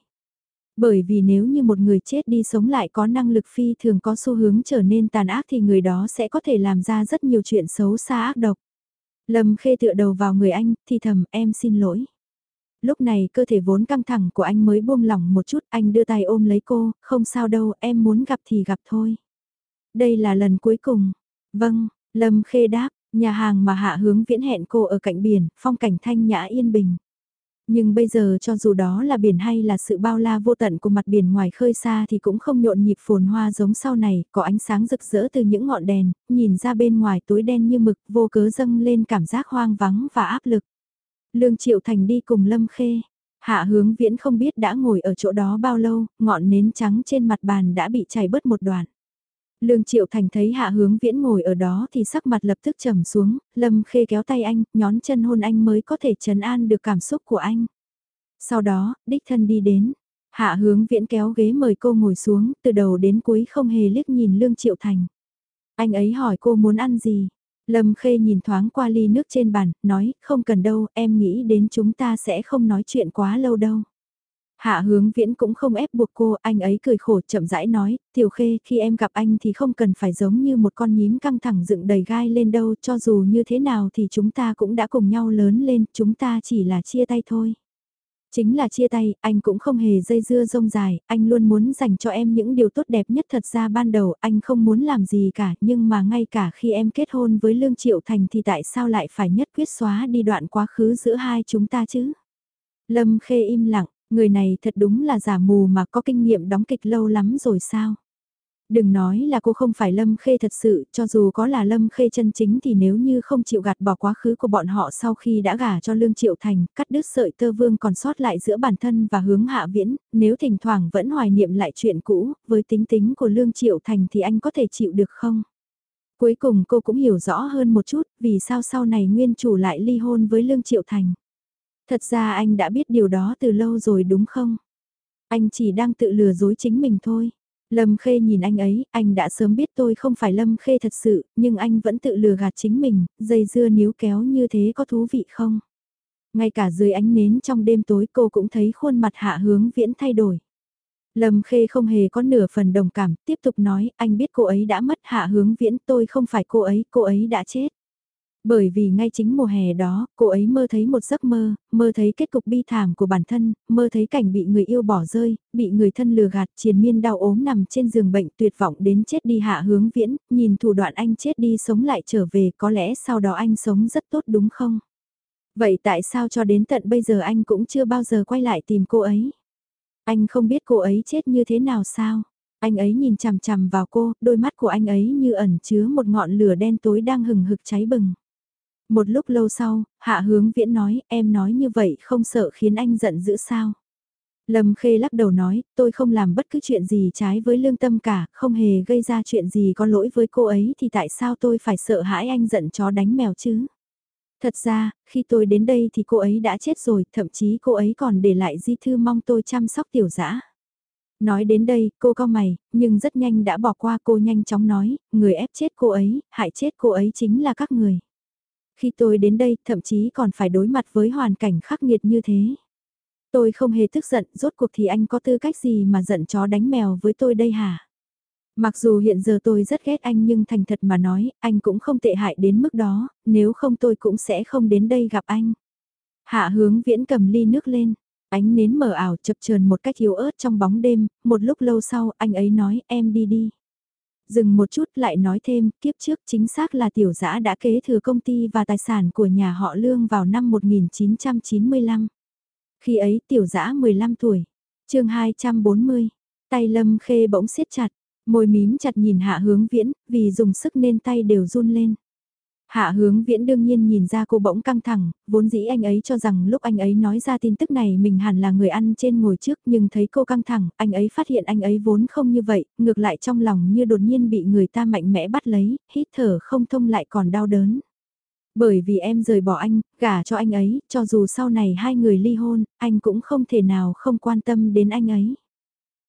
Bởi vì nếu như một người chết đi sống lại có năng lực phi thường có xu hướng trở nên tàn ác thì người đó sẽ có thể làm ra rất nhiều chuyện xấu xa ác độc. Lâm khê tựa đầu vào người anh, thì thầm em xin lỗi. Lúc này cơ thể vốn căng thẳng của anh mới buông lỏng một chút, anh đưa tay ôm lấy cô, không sao đâu, em muốn gặp thì gặp thôi. Đây là lần cuối cùng. Vâng, Lâm khê đáp, nhà hàng mà hạ hướng viễn hẹn cô ở cạnh biển, phong cảnh thanh nhã yên bình. Nhưng bây giờ cho dù đó là biển hay là sự bao la vô tận của mặt biển ngoài khơi xa thì cũng không nhộn nhịp phồn hoa giống sau này, có ánh sáng rực rỡ từ những ngọn đèn, nhìn ra bên ngoài tối đen như mực vô cớ dâng lên cảm giác hoang vắng và áp lực. Lương Triệu Thành đi cùng Lâm Khê. Hạ hướng viễn không biết đã ngồi ở chỗ đó bao lâu, ngọn nến trắng trên mặt bàn đã bị chảy bớt một đoạn. Lương Triệu Thành thấy hạ hướng viễn ngồi ở đó thì sắc mặt lập tức trầm xuống, Lâm Khê kéo tay anh, nhón chân hôn anh mới có thể trấn an được cảm xúc của anh. Sau đó, đích thân đi đến, hạ hướng viễn kéo ghế mời cô ngồi xuống, từ đầu đến cuối không hề liếc nhìn Lương Triệu Thành. Anh ấy hỏi cô muốn ăn gì? Lâm Khê nhìn thoáng qua ly nước trên bàn, nói, không cần đâu, em nghĩ đến chúng ta sẽ không nói chuyện quá lâu đâu. Hạ hướng viễn cũng không ép buộc cô, anh ấy cười khổ chậm rãi nói, tiểu khê khi em gặp anh thì không cần phải giống như một con nhím căng thẳng dựng đầy gai lên đâu, cho dù như thế nào thì chúng ta cũng đã cùng nhau lớn lên, chúng ta chỉ là chia tay thôi. Chính là chia tay, anh cũng không hề dây dưa rông dài, anh luôn muốn dành cho em những điều tốt đẹp nhất thật ra ban đầu anh không muốn làm gì cả, nhưng mà ngay cả khi em kết hôn với Lương Triệu Thành thì tại sao lại phải nhất quyết xóa đi đoạn quá khứ giữa hai chúng ta chứ? Lâm Khê im lặng, người này thật đúng là giả mù mà có kinh nghiệm đóng kịch lâu lắm rồi sao? Đừng nói là cô không phải Lâm Khê thật sự, cho dù có là Lâm Khê chân chính thì nếu như không chịu gạt bỏ quá khứ của bọn họ sau khi đã gả cho Lương Triệu Thành, cắt đứt sợi tơ vương còn sót lại giữa bản thân và hướng hạ viễn, nếu thỉnh thoảng vẫn hoài niệm lại chuyện cũ, với tính tính của Lương Triệu Thành thì anh có thể chịu được không? Cuối cùng cô cũng hiểu rõ hơn một chút vì sao sau này nguyên chủ lại ly hôn với Lương Triệu Thành. Thật ra anh đã biết điều đó từ lâu rồi đúng không? Anh chỉ đang tự lừa dối chính mình thôi. Lâm Khê nhìn anh ấy, anh đã sớm biết tôi không phải Lâm Khê thật sự, nhưng anh vẫn tự lừa gạt chính mình, dây dưa níu kéo như thế có thú vị không? Ngay cả dưới ánh nến trong đêm tối cô cũng thấy khuôn mặt hạ hướng viễn thay đổi. Lâm Khê không hề có nửa phần đồng cảm, tiếp tục nói, anh biết cô ấy đã mất hạ hướng viễn, tôi không phải cô ấy, cô ấy đã chết. Bởi vì ngay chính mùa hè đó, cô ấy mơ thấy một giấc mơ, mơ thấy kết cục bi thảm của bản thân, mơ thấy cảnh bị người yêu bỏ rơi, bị người thân lừa gạt, triền miên đau ốm nằm trên giường bệnh tuyệt vọng đến chết đi hạ hướng viễn, nhìn thủ đoạn anh chết đi sống lại trở về có lẽ sau đó anh sống rất tốt đúng không? Vậy tại sao cho đến tận bây giờ anh cũng chưa bao giờ quay lại tìm cô ấy? Anh không biết cô ấy chết như thế nào sao? Anh ấy nhìn chằm chằm vào cô, đôi mắt của anh ấy như ẩn chứa một ngọn lửa đen tối đang hừng hực cháy bừng. Một lúc lâu sau, hạ hướng viễn nói, em nói như vậy không sợ khiến anh giận dữ sao. Lâm Khê lắc đầu nói, tôi không làm bất cứ chuyện gì trái với lương tâm cả, không hề gây ra chuyện gì có lỗi với cô ấy thì tại sao tôi phải sợ hãi anh giận chó đánh mèo chứ? Thật ra, khi tôi đến đây thì cô ấy đã chết rồi, thậm chí cô ấy còn để lại di thư mong tôi chăm sóc tiểu dã. Nói đến đây, cô cao mày, nhưng rất nhanh đã bỏ qua cô nhanh chóng nói, người ép chết cô ấy, hại chết cô ấy chính là các người. Khi tôi đến đây, thậm chí còn phải đối mặt với hoàn cảnh khắc nghiệt như thế. Tôi không hề tức giận, rốt cuộc thì anh có tư cách gì mà giận chó đánh mèo với tôi đây hả? Mặc dù hiện giờ tôi rất ghét anh nhưng thành thật mà nói, anh cũng không tệ hại đến mức đó, nếu không tôi cũng sẽ không đến đây gặp anh. Hạ hướng viễn cầm ly nước lên, ánh nến mờ ảo chập chờn một cách yếu ớt trong bóng đêm, một lúc lâu sau anh ấy nói em đi đi. Dừng một chút lại nói thêm, kiếp trước chính xác là tiểu giã đã kế thừa công ty và tài sản của nhà họ Lương vào năm 1995. Khi ấy tiểu giã 15 tuổi, chương 240, tay Lâm Khê bỗng siết chặt, môi mím chặt nhìn hạ hướng viễn, vì dùng sức nên tay đều run lên. Hạ hướng viễn đương nhiên nhìn ra cô bỗng căng thẳng, vốn dĩ anh ấy cho rằng lúc anh ấy nói ra tin tức này mình hẳn là người ăn trên ngồi trước nhưng thấy cô căng thẳng, anh ấy phát hiện anh ấy vốn không như vậy, ngược lại trong lòng như đột nhiên bị người ta mạnh mẽ bắt lấy, hít thở không thông lại còn đau đớn. Bởi vì em rời bỏ anh, gả cho anh ấy, cho dù sau này hai người ly hôn, anh cũng không thể nào không quan tâm đến anh ấy.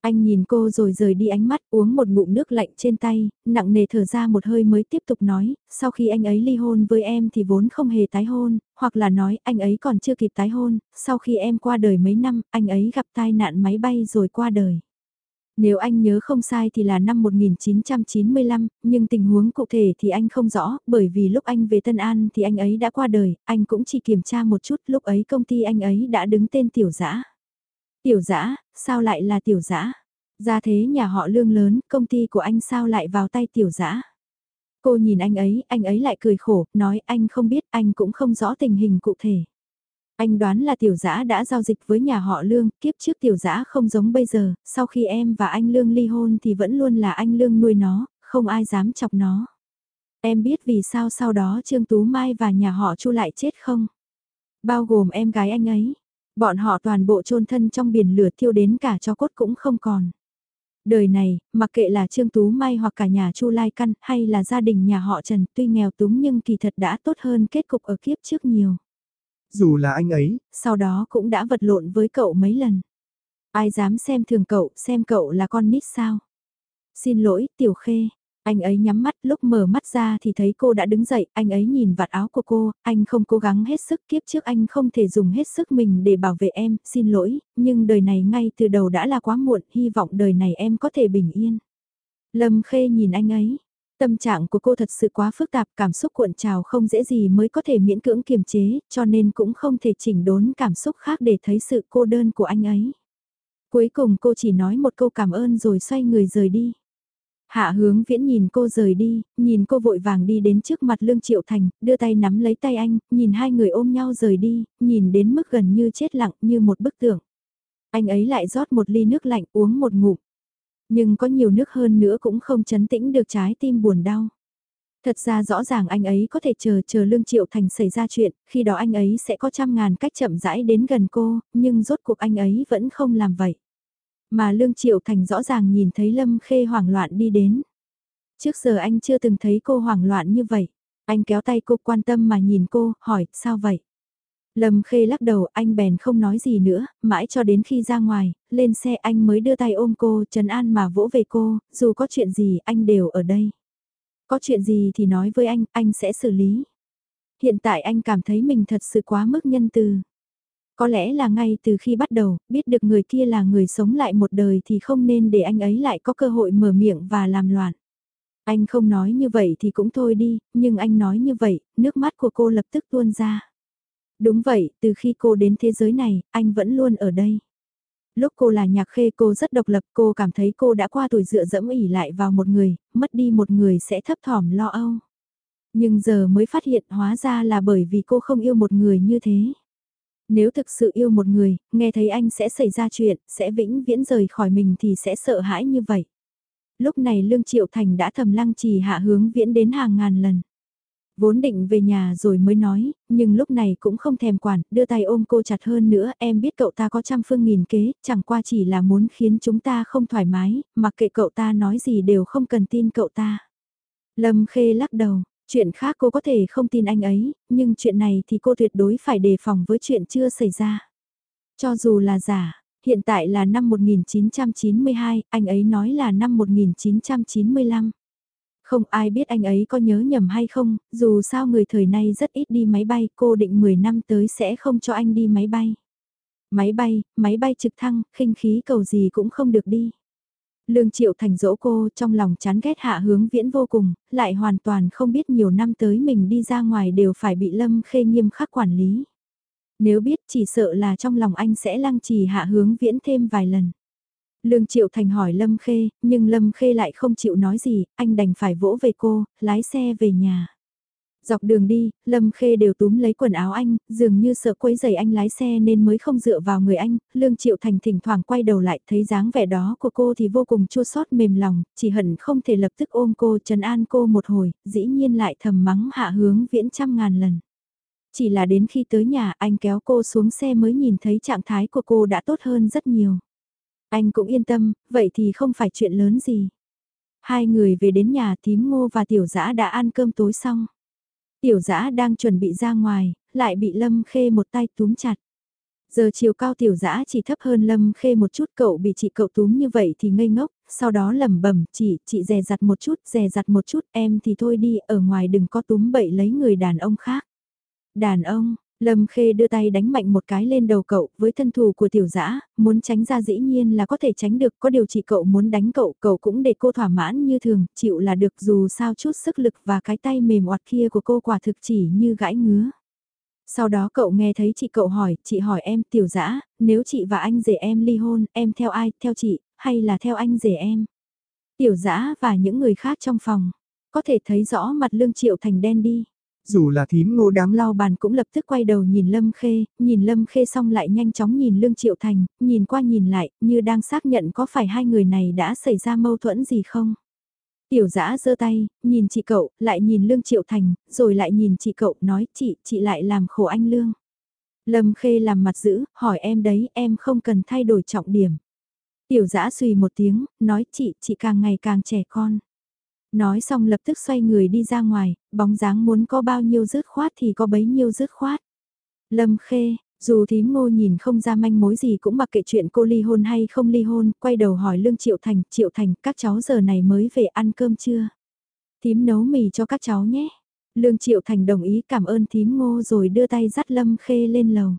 Anh nhìn cô rồi rời đi ánh mắt uống một ngụm nước lạnh trên tay, nặng nề thở ra một hơi mới tiếp tục nói, sau khi anh ấy ly hôn với em thì vốn không hề tái hôn, hoặc là nói anh ấy còn chưa kịp tái hôn, sau khi em qua đời mấy năm, anh ấy gặp tai nạn máy bay rồi qua đời. Nếu anh nhớ không sai thì là năm 1995, nhưng tình huống cụ thể thì anh không rõ, bởi vì lúc anh về Tân An thì anh ấy đã qua đời, anh cũng chỉ kiểm tra một chút, lúc ấy công ty anh ấy đã đứng tên tiểu giã. Tiểu dã sao lại là tiểu dã Ra thế nhà họ lương lớn, công ty của anh sao lại vào tay tiểu dã Cô nhìn anh ấy, anh ấy lại cười khổ, nói anh không biết, anh cũng không rõ tình hình cụ thể. Anh đoán là tiểu dã đã giao dịch với nhà họ lương, kiếp trước tiểu dã không giống bây giờ, sau khi em và anh lương ly hôn thì vẫn luôn là anh lương nuôi nó, không ai dám chọc nó. Em biết vì sao sau đó Trương Tú Mai và nhà họ Chu lại chết không? Bao gồm em gái anh ấy, Bọn họ toàn bộ chôn thân trong biển lửa thiêu đến cả cho cốt cũng không còn. Đời này, mặc kệ là Trương Tú Mai hoặc cả nhà Chu Lai Căn hay là gia đình nhà họ Trần tuy nghèo túng nhưng kỳ thật đã tốt hơn kết cục ở kiếp trước nhiều. Dù là anh ấy, sau đó cũng đã vật lộn với cậu mấy lần. Ai dám xem thường cậu, xem cậu là con nít sao? Xin lỗi, Tiểu Khê. Anh ấy nhắm mắt lúc mở mắt ra thì thấy cô đã đứng dậy, anh ấy nhìn vạt áo của cô, anh không cố gắng hết sức kiếp trước anh không thể dùng hết sức mình để bảo vệ em, xin lỗi, nhưng đời này ngay từ đầu đã là quá muộn, hy vọng đời này em có thể bình yên. Lâm Khê nhìn anh ấy, tâm trạng của cô thật sự quá phức tạp, cảm xúc cuộn trào không dễ gì mới có thể miễn cưỡng kiềm chế, cho nên cũng không thể chỉnh đốn cảm xúc khác để thấy sự cô đơn của anh ấy. Cuối cùng cô chỉ nói một câu cảm ơn rồi xoay người rời đi. Hạ hướng viễn nhìn cô rời đi, nhìn cô vội vàng đi đến trước mặt Lương Triệu Thành, đưa tay nắm lấy tay anh, nhìn hai người ôm nhau rời đi, nhìn đến mức gần như chết lặng như một bức tượng. Anh ấy lại rót một ly nước lạnh uống một ngụm. Nhưng có nhiều nước hơn nữa cũng không chấn tĩnh được trái tim buồn đau. Thật ra rõ ràng anh ấy có thể chờ chờ Lương Triệu Thành xảy ra chuyện, khi đó anh ấy sẽ có trăm ngàn cách chậm rãi đến gần cô, nhưng rốt cuộc anh ấy vẫn không làm vậy. Mà Lương Triệu Thành rõ ràng nhìn thấy Lâm Khê hoảng loạn đi đến. Trước giờ anh chưa từng thấy cô hoảng loạn như vậy. Anh kéo tay cô quan tâm mà nhìn cô, hỏi, sao vậy? Lâm Khê lắc đầu, anh bèn không nói gì nữa, mãi cho đến khi ra ngoài, lên xe anh mới đưa tay ôm cô, trấn an mà vỗ về cô, dù có chuyện gì anh đều ở đây. Có chuyện gì thì nói với anh, anh sẽ xử lý. Hiện tại anh cảm thấy mình thật sự quá mức nhân từ. Có lẽ là ngay từ khi bắt đầu, biết được người kia là người sống lại một đời thì không nên để anh ấy lại có cơ hội mở miệng và làm loạn. Anh không nói như vậy thì cũng thôi đi, nhưng anh nói như vậy, nước mắt của cô lập tức tuôn ra. Đúng vậy, từ khi cô đến thế giới này, anh vẫn luôn ở đây. Lúc cô là nhạc khê cô rất độc lập, cô cảm thấy cô đã qua tuổi dựa dẫm ỉ lại vào một người, mất đi một người sẽ thấp thỏm lo âu. Nhưng giờ mới phát hiện hóa ra là bởi vì cô không yêu một người như thế. Nếu thực sự yêu một người, nghe thấy anh sẽ xảy ra chuyện, sẽ vĩnh viễn rời khỏi mình thì sẽ sợ hãi như vậy. Lúc này Lương Triệu Thành đã thầm lăng trì hạ hướng viễn đến hàng ngàn lần. Vốn định về nhà rồi mới nói, nhưng lúc này cũng không thèm quản, đưa tay ôm cô chặt hơn nữa, em biết cậu ta có trăm phương nghìn kế, chẳng qua chỉ là muốn khiến chúng ta không thoải mái, mặc kệ cậu ta nói gì đều không cần tin cậu ta. Lâm Khê lắc đầu, Chuyện khác cô có thể không tin anh ấy, nhưng chuyện này thì cô tuyệt đối phải đề phòng với chuyện chưa xảy ra. Cho dù là giả, hiện tại là năm 1992, anh ấy nói là năm 1995. Không ai biết anh ấy có nhớ nhầm hay không, dù sao người thời nay rất ít đi máy bay, cô định 10 năm tới sẽ không cho anh đi máy bay. Máy bay, máy bay trực thăng, khinh khí cầu gì cũng không được đi. Lương Triệu Thành dỗ cô trong lòng chán ghét hạ hướng viễn vô cùng, lại hoàn toàn không biết nhiều năm tới mình đi ra ngoài đều phải bị Lâm Khê nghiêm khắc quản lý. Nếu biết chỉ sợ là trong lòng anh sẽ lăng trì hạ hướng viễn thêm vài lần. Lương Triệu Thành hỏi Lâm Khê, nhưng Lâm Khê lại không chịu nói gì, anh đành phải vỗ về cô, lái xe về nhà. Dọc đường đi, Lâm Khê đều túm lấy quần áo anh, dường như sợ quấy giày anh lái xe nên mới không dựa vào người anh, Lương Triệu Thành thỉnh thoảng quay đầu lại thấy dáng vẻ đó của cô thì vô cùng chua xót mềm lòng, chỉ hận không thể lập tức ôm cô trấn an cô một hồi, dĩ nhiên lại thầm mắng hạ hướng viễn trăm ngàn lần. Chỉ là đến khi tới nhà anh kéo cô xuống xe mới nhìn thấy trạng thái của cô đã tốt hơn rất nhiều. Anh cũng yên tâm, vậy thì không phải chuyện lớn gì. Hai người về đến nhà tím ngô và tiểu dã đã ăn cơm tối xong. Tiểu dã đang chuẩn bị ra ngoài, lại bị Lâm Khê một tay túm chặt. Giờ chiều cao tiểu dã chỉ thấp hơn Lâm Khê một chút cậu bị chị cậu túm như vậy thì ngây ngốc, sau đó lẩm bẩm chị, chị dè dặt một chút, dè dặt một chút, em thì thôi đi, ở ngoài đừng có túm bậy lấy người đàn ông khác. Đàn ông, Lâm Khê đưa tay đánh mạnh một cái lên đầu cậu, với thân thủ của tiểu dã muốn tránh ra dĩ nhiên là có thể tránh được, có điều chỉ cậu muốn đánh cậu, cậu cũng để cô thỏa mãn như thường, chịu là được dù sao chút sức lực và cái tay mềm oặt kia của cô quả thực chỉ như gãi ngứa. Sau đó cậu nghe thấy chị cậu hỏi, chị hỏi em tiểu dã nếu chị và anh rể em ly hôn, em theo ai, theo chị, hay là theo anh rể em? Tiểu dã và những người khác trong phòng, có thể thấy rõ mặt lương triệu thành đen đi. Dù là thím ngô đám lau bàn cũng lập tức quay đầu nhìn Lâm Khê, nhìn Lâm Khê xong lại nhanh chóng nhìn Lương Triệu Thành, nhìn qua nhìn lại, như đang xác nhận có phải hai người này đã xảy ra mâu thuẫn gì không. Tiểu giã giơ tay, nhìn chị cậu, lại nhìn Lương Triệu Thành, rồi lại nhìn chị cậu, nói chị, chị lại làm khổ anh Lương. Lâm Khê làm mặt giữ, hỏi em đấy, em không cần thay đổi trọng điểm. Tiểu giã suy một tiếng, nói chị, chị càng ngày càng trẻ con. Nói xong lập tức xoay người đi ra ngoài, bóng dáng muốn có bao nhiêu rứt khoát thì có bấy nhiêu rứt khoát. Lâm Khê, dù thím ngô nhìn không ra manh mối gì cũng mặc kệ chuyện cô ly hôn hay không ly hôn, quay đầu hỏi Lương Triệu Thành, Triệu Thành, các cháu giờ này mới về ăn cơm chưa? Thím nấu mì cho các cháu nhé. Lương Triệu Thành đồng ý cảm ơn thím ngô rồi đưa tay dắt Lâm Khê lên lầu.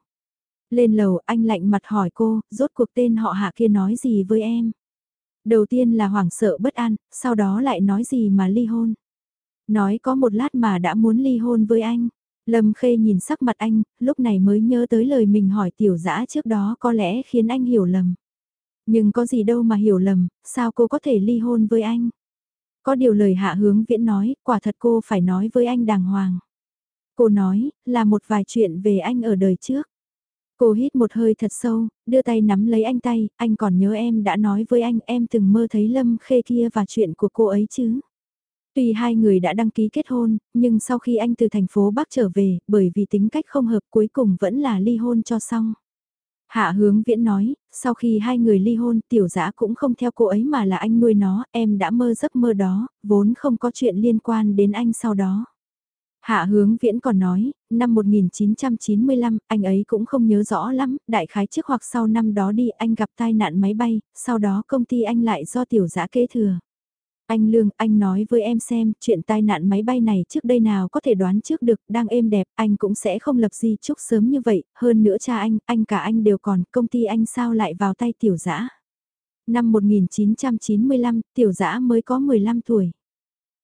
Lên lầu anh lạnh mặt hỏi cô, rốt cuộc tên họ hạ kia nói gì với em? Đầu tiên là hoảng sợ bất an, sau đó lại nói gì mà ly hôn. Nói có một lát mà đã muốn ly hôn với anh. Lâm Khê nhìn sắc mặt anh, lúc này mới nhớ tới lời mình hỏi tiểu dã trước đó có lẽ khiến anh hiểu lầm. Nhưng có gì đâu mà hiểu lầm, sao cô có thể ly hôn với anh? Có điều lời hạ hướng viễn nói, quả thật cô phải nói với anh đàng hoàng. Cô nói, là một vài chuyện về anh ở đời trước. Cô hít một hơi thật sâu, đưa tay nắm lấy anh tay, anh còn nhớ em đã nói với anh em từng mơ thấy Lâm Khê kia và chuyện của cô ấy chứ. Tuy hai người đã đăng ký kết hôn, nhưng sau khi anh từ thành phố Bắc trở về, bởi vì tính cách không hợp cuối cùng vẫn là ly hôn cho xong. Hạ hướng viễn nói, sau khi hai người ly hôn tiểu giã cũng không theo cô ấy mà là anh nuôi nó, em đã mơ giấc mơ đó, vốn không có chuyện liên quan đến anh sau đó. Hạ hướng viễn còn nói, năm 1995, anh ấy cũng không nhớ rõ lắm, đại khái trước hoặc sau năm đó đi anh gặp tai nạn máy bay, sau đó công ty anh lại do tiểu giã kế thừa. Anh Lương, anh nói với em xem, chuyện tai nạn máy bay này trước đây nào có thể đoán trước được, đang êm đẹp, anh cũng sẽ không lập gì chúc sớm như vậy, hơn nữa cha anh, anh cả anh đều còn, công ty anh sao lại vào tay tiểu dã Năm 1995, tiểu dã mới có 15 tuổi.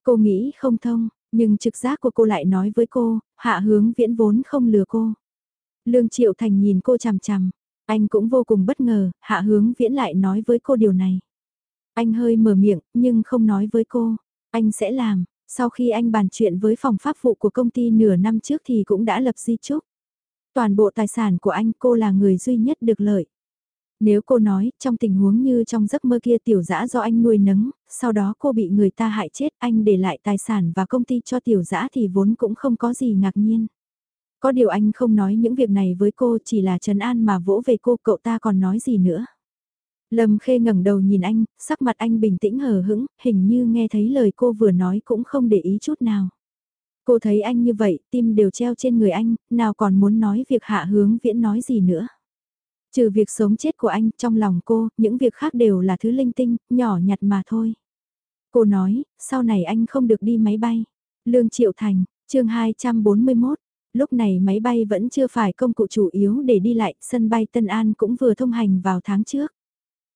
Cô nghĩ không thông, nhưng trực giác của cô lại nói với cô, hạ hướng viễn vốn không lừa cô. Lương Triệu Thành nhìn cô chằm chằm, anh cũng vô cùng bất ngờ, hạ hướng viễn lại nói với cô điều này. Anh hơi mở miệng, nhưng không nói với cô. Anh sẽ làm, sau khi anh bàn chuyện với phòng pháp vụ của công ty nửa năm trước thì cũng đã lập di chúc. Toàn bộ tài sản của anh cô là người duy nhất được lợi. Nếu cô nói, trong tình huống như trong giấc mơ kia tiểu dã do anh nuôi nấng, sau đó cô bị người ta hại chết, anh để lại tài sản và công ty cho tiểu dã thì vốn cũng không có gì ngạc nhiên. Có điều anh không nói những việc này với cô chỉ là Trần an mà vỗ về cô cậu ta còn nói gì nữa. Lâm Khê ngẩng đầu nhìn anh, sắc mặt anh bình tĩnh hờ hững, hình như nghe thấy lời cô vừa nói cũng không để ý chút nào. Cô thấy anh như vậy, tim đều treo trên người anh, nào còn muốn nói việc hạ hướng viễn nói gì nữa. Trừ việc sống chết của anh, trong lòng cô, những việc khác đều là thứ linh tinh, nhỏ nhặt mà thôi. Cô nói, sau này anh không được đi máy bay. Lương Triệu Thành, chương 241, lúc này máy bay vẫn chưa phải công cụ chủ yếu để đi lại, sân bay Tân An cũng vừa thông hành vào tháng trước.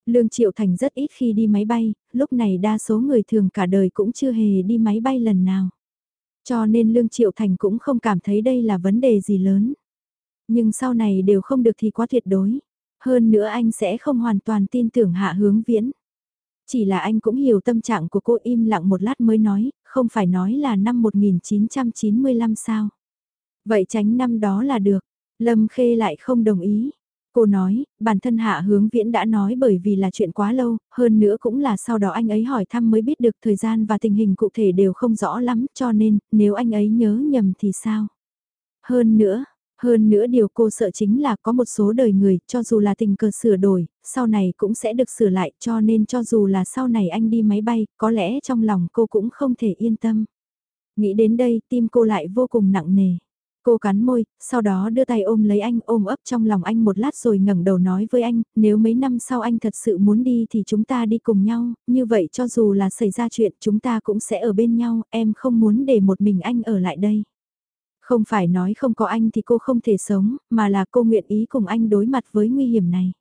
Lương Triệu Thành rất ít khi đi máy bay, lúc này đa số người thường cả đời cũng chưa hề đi máy bay lần nào. Cho nên Lương Triệu Thành cũng không cảm thấy đây là vấn đề gì lớn. Nhưng sau này đều không được thì quá tuyệt đối. Hơn nữa anh sẽ không hoàn toàn tin tưởng hạ hướng viễn. Chỉ là anh cũng hiểu tâm trạng của cô im lặng một lát mới nói, không phải nói là năm 1995 sao. Vậy tránh năm đó là được. Lâm Khê lại không đồng ý. Cô nói, bản thân hạ hướng viễn đã nói bởi vì là chuyện quá lâu, hơn nữa cũng là sau đó anh ấy hỏi thăm mới biết được thời gian và tình hình cụ thể đều không rõ lắm cho nên nếu anh ấy nhớ nhầm thì sao? Hơn nữa, hơn nữa điều cô sợ chính là có một số đời người cho dù là tình cờ sửa đổi, sau này cũng sẽ được sửa lại cho nên cho dù là sau này anh đi máy bay, có lẽ trong lòng cô cũng không thể yên tâm. Nghĩ đến đây tim cô lại vô cùng nặng nề. Cô cắn môi, sau đó đưa tay ôm lấy anh ôm ấp trong lòng anh một lát rồi ngẩng đầu nói với anh, nếu mấy năm sau anh thật sự muốn đi thì chúng ta đi cùng nhau, như vậy cho dù là xảy ra chuyện chúng ta cũng sẽ ở bên nhau, em không muốn để một mình anh ở lại đây. Không phải nói không có anh thì cô không thể sống, mà là cô nguyện ý cùng anh đối mặt với nguy hiểm này.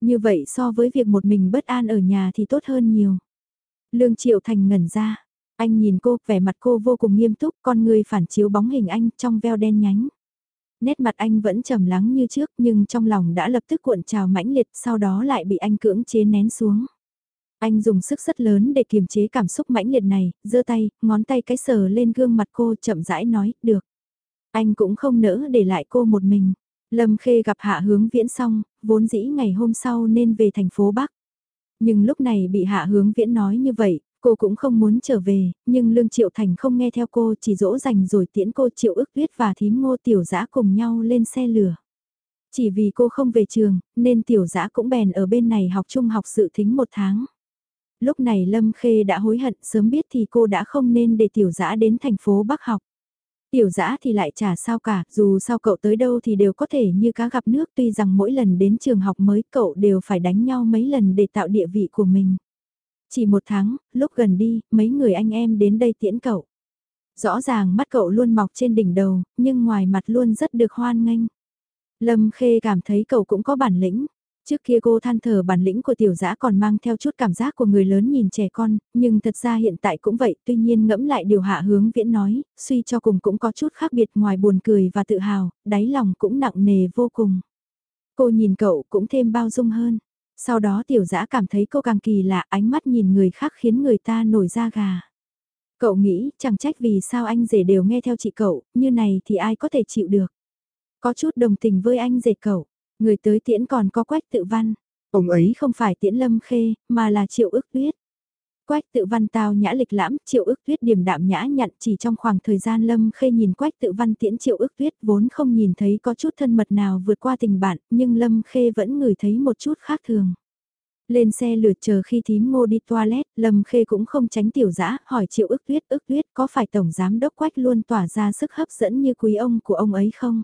Như vậy so với việc một mình bất an ở nhà thì tốt hơn nhiều. Lương Triệu Thành ngẩn ra, anh nhìn cô, vẻ mặt cô vô cùng nghiêm túc, con người phản chiếu bóng hình anh trong veo đen nhánh. Nét mặt anh vẫn trầm lắng như trước nhưng trong lòng đã lập tức cuộn trào mãnh liệt sau đó lại bị anh cưỡng chế nén xuống. Anh dùng sức rất lớn để kiềm chế cảm xúc mãnh liệt này, giơ tay, ngón tay cái sờ lên gương mặt cô chậm rãi nói, được. Anh cũng không nỡ để lại cô một mình. Lâm Khê gặp Hạ Hướng Viễn xong, vốn dĩ ngày hôm sau nên về thành phố Bắc. Nhưng lúc này bị Hạ Hướng Viễn nói như vậy, Cô cũng không muốn trở về, nhưng Lương Triệu Thành không nghe theo cô chỉ dỗ dành rồi tiễn cô Triệu ức tuyết và thím ngô tiểu dã cùng nhau lên xe lửa. Chỉ vì cô không về trường, nên tiểu dã cũng bèn ở bên này học trung học sự thính một tháng. Lúc này Lâm Khê đã hối hận sớm biết thì cô đã không nên để tiểu dã đến thành phố Bắc học. Tiểu dã thì lại chả sao cả, dù sao cậu tới đâu thì đều có thể như cá gặp nước tuy rằng mỗi lần đến trường học mới cậu đều phải đánh nhau mấy lần để tạo địa vị của mình. Chỉ một tháng, lúc gần đi, mấy người anh em đến đây tiễn cậu. Rõ ràng mắt cậu luôn mọc trên đỉnh đầu, nhưng ngoài mặt luôn rất được hoan nghênh. Lâm Khê cảm thấy cậu cũng có bản lĩnh. Trước kia cô than thở bản lĩnh của tiểu dã còn mang theo chút cảm giác của người lớn nhìn trẻ con, nhưng thật ra hiện tại cũng vậy, tuy nhiên ngẫm lại điều hạ hướng viễn nói, suy cho cùng cũng có chút khác biệt ngoài buồn cười và tự hào, đáy lòng cũng nặng nề vô cùng. Cô nhìn cậu cũng thêm bao dung hơn. Sau đó tiểu dã cảm thấy cô càng kỳ lạ ánh mắt nhìn người khác khiến người ta nổi da gà. Cậu nghĩ chẳng trách vì sao anh rể đều nghe theo chị cậu, như này thì ai có thể chịu được. Có chút đồng tình với anh rể cậu, người tới tiễn còn có quách tự văn. Ông ấy không phải tiễn lâm khê, mà là triệu ước tuyết. Quách tự văn tao nhã lịch lãm, triệu ước tuyết điềm đạm nhã nhặn chỉ trong khoảng thời gian lâm khê nhìn quách tự văn tiễn triệu ước tuyết vốn không nhìn thấy có chút thân mật nào vượt qua tình bạn, nhưng lâm khê vẫn ngửi thấy một chút khác thường. Lên xe lượt chờ khi thím ngô đi toilet, lâm khê cũng không tránh tiểu dã hỏi triệu ước tuyết ước tuyết có phải tổng giám đốc quách luôn tỏa ra sức hấp dẫn như quý ông của ông ấy không?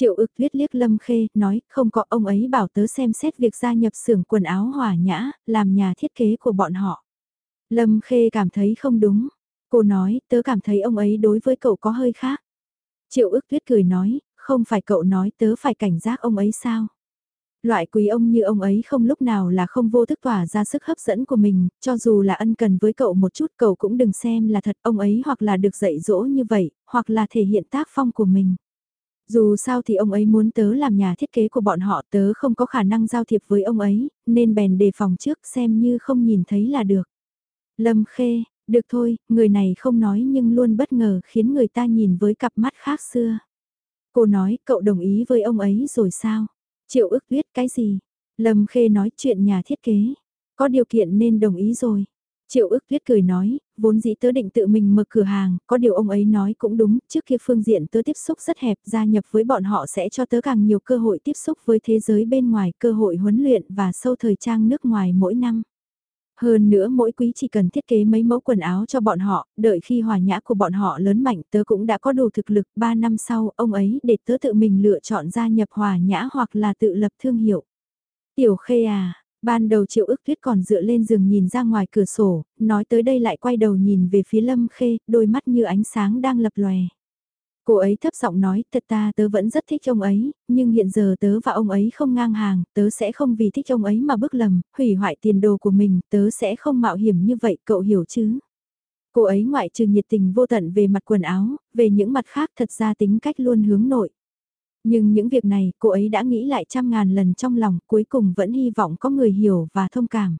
Triệu ước tuyết liếc Lâm Khê, nói, không có ông ấy bảo tớ xem xét việc gia nhập xưởng quần áo hỏa nhã, làm nhà thiết kế của bọn họ. Lâm Khê cảm thấy không đúng. Cô nói, tớ cảm thấy ông ấy đối với cậu có hơi khác. Triệu ức tuyết cười nói, không phải cậu nói tớ phải cảnh giác ông ấy sao? Loại quý ông như ông ấy không lúc nào là không vô thức tỏa ra sức hấp dẫn của mình, cho dù là ân cần với cậu một chút cậu cũng đừng xem là thật ông ấy hoặc là được dạy dỗ như vậy, hoặc là thể hiện tác phong của mình. Dù sao thì ông ấy muốn tớ làm nhà thiết kế của bọn họ tớ không có khả năng giao thiệp với ông ấy, nên bèn đề phòng trước xem như không nhìn thấy là được. Lâm Khê, được thôi, người này không nói nhưng luôn bất ngờ khiến người ta nhìn với cặp mắt khác xưa. Cô nói cậu đồng ý với ông ấy rồi sao? Triệu ước tuyết cái gì? Lâm Khê nói chuyện nhà thiết kế. Có điều kiện nên đồng ý rồi. Triệu ước tuyết cười nói, vốn dĩ tớ định tự mình mở cửa hàng, có điều ông ấy nói cũng đúng, trước kia phương diện tớ tiếp xúc rất hẹp, gia nhập với bọn họ sẽ cho tớ càng nhiều cơ hội tiếp xúc với thế giới bên ngoài, cơ hội huấn luyện và sâu thời trang nước ngoài mỗi năm. Hơn nữa mỗi quý chỉ cần thiết kế mấy mẫu quần áo cho bọn họ, đợi khi hòa nhã của bọn họ lớn mạnh tớ cũng đã có đủ thực lực 3 năm sau ông ấy để tớ tự mình lựa chọn gia nhập hòa nhã hoặc là tự lập thương hiệu. Tiểu khê à, ban đầu triệu ước tuyết còn dựa lên giường nhìn ra ngoài cửa sổ, nói tới đây lại quay đầu nhìn về phía lâm khê, đôi mắt như ánh sáng đang lập lòe. Cô ấy thấp giọng nói, thật ta tớ vẫn rất thích ông ấy, nhưng hiện giờ tớ và ông ấy không ngang hàng, tớ sẽ không vì thích ông ấy mà bước lầm, hủy hoại tiền đồ của mình, tớ sẽ không mạo hiểm như vậy, cậu hiểu chứ? Cô ấy ngoại trừ nhiệt tình vô tận về mặt quần áo, về những mặt khác thật ra tính cách luôn hướng nội. Nhưng những việc này cô ấy đã nghĩ lại trăm ngàn lần trong lòng, cuối cùng vẫn hy vọng có người hiểu và thông cảm.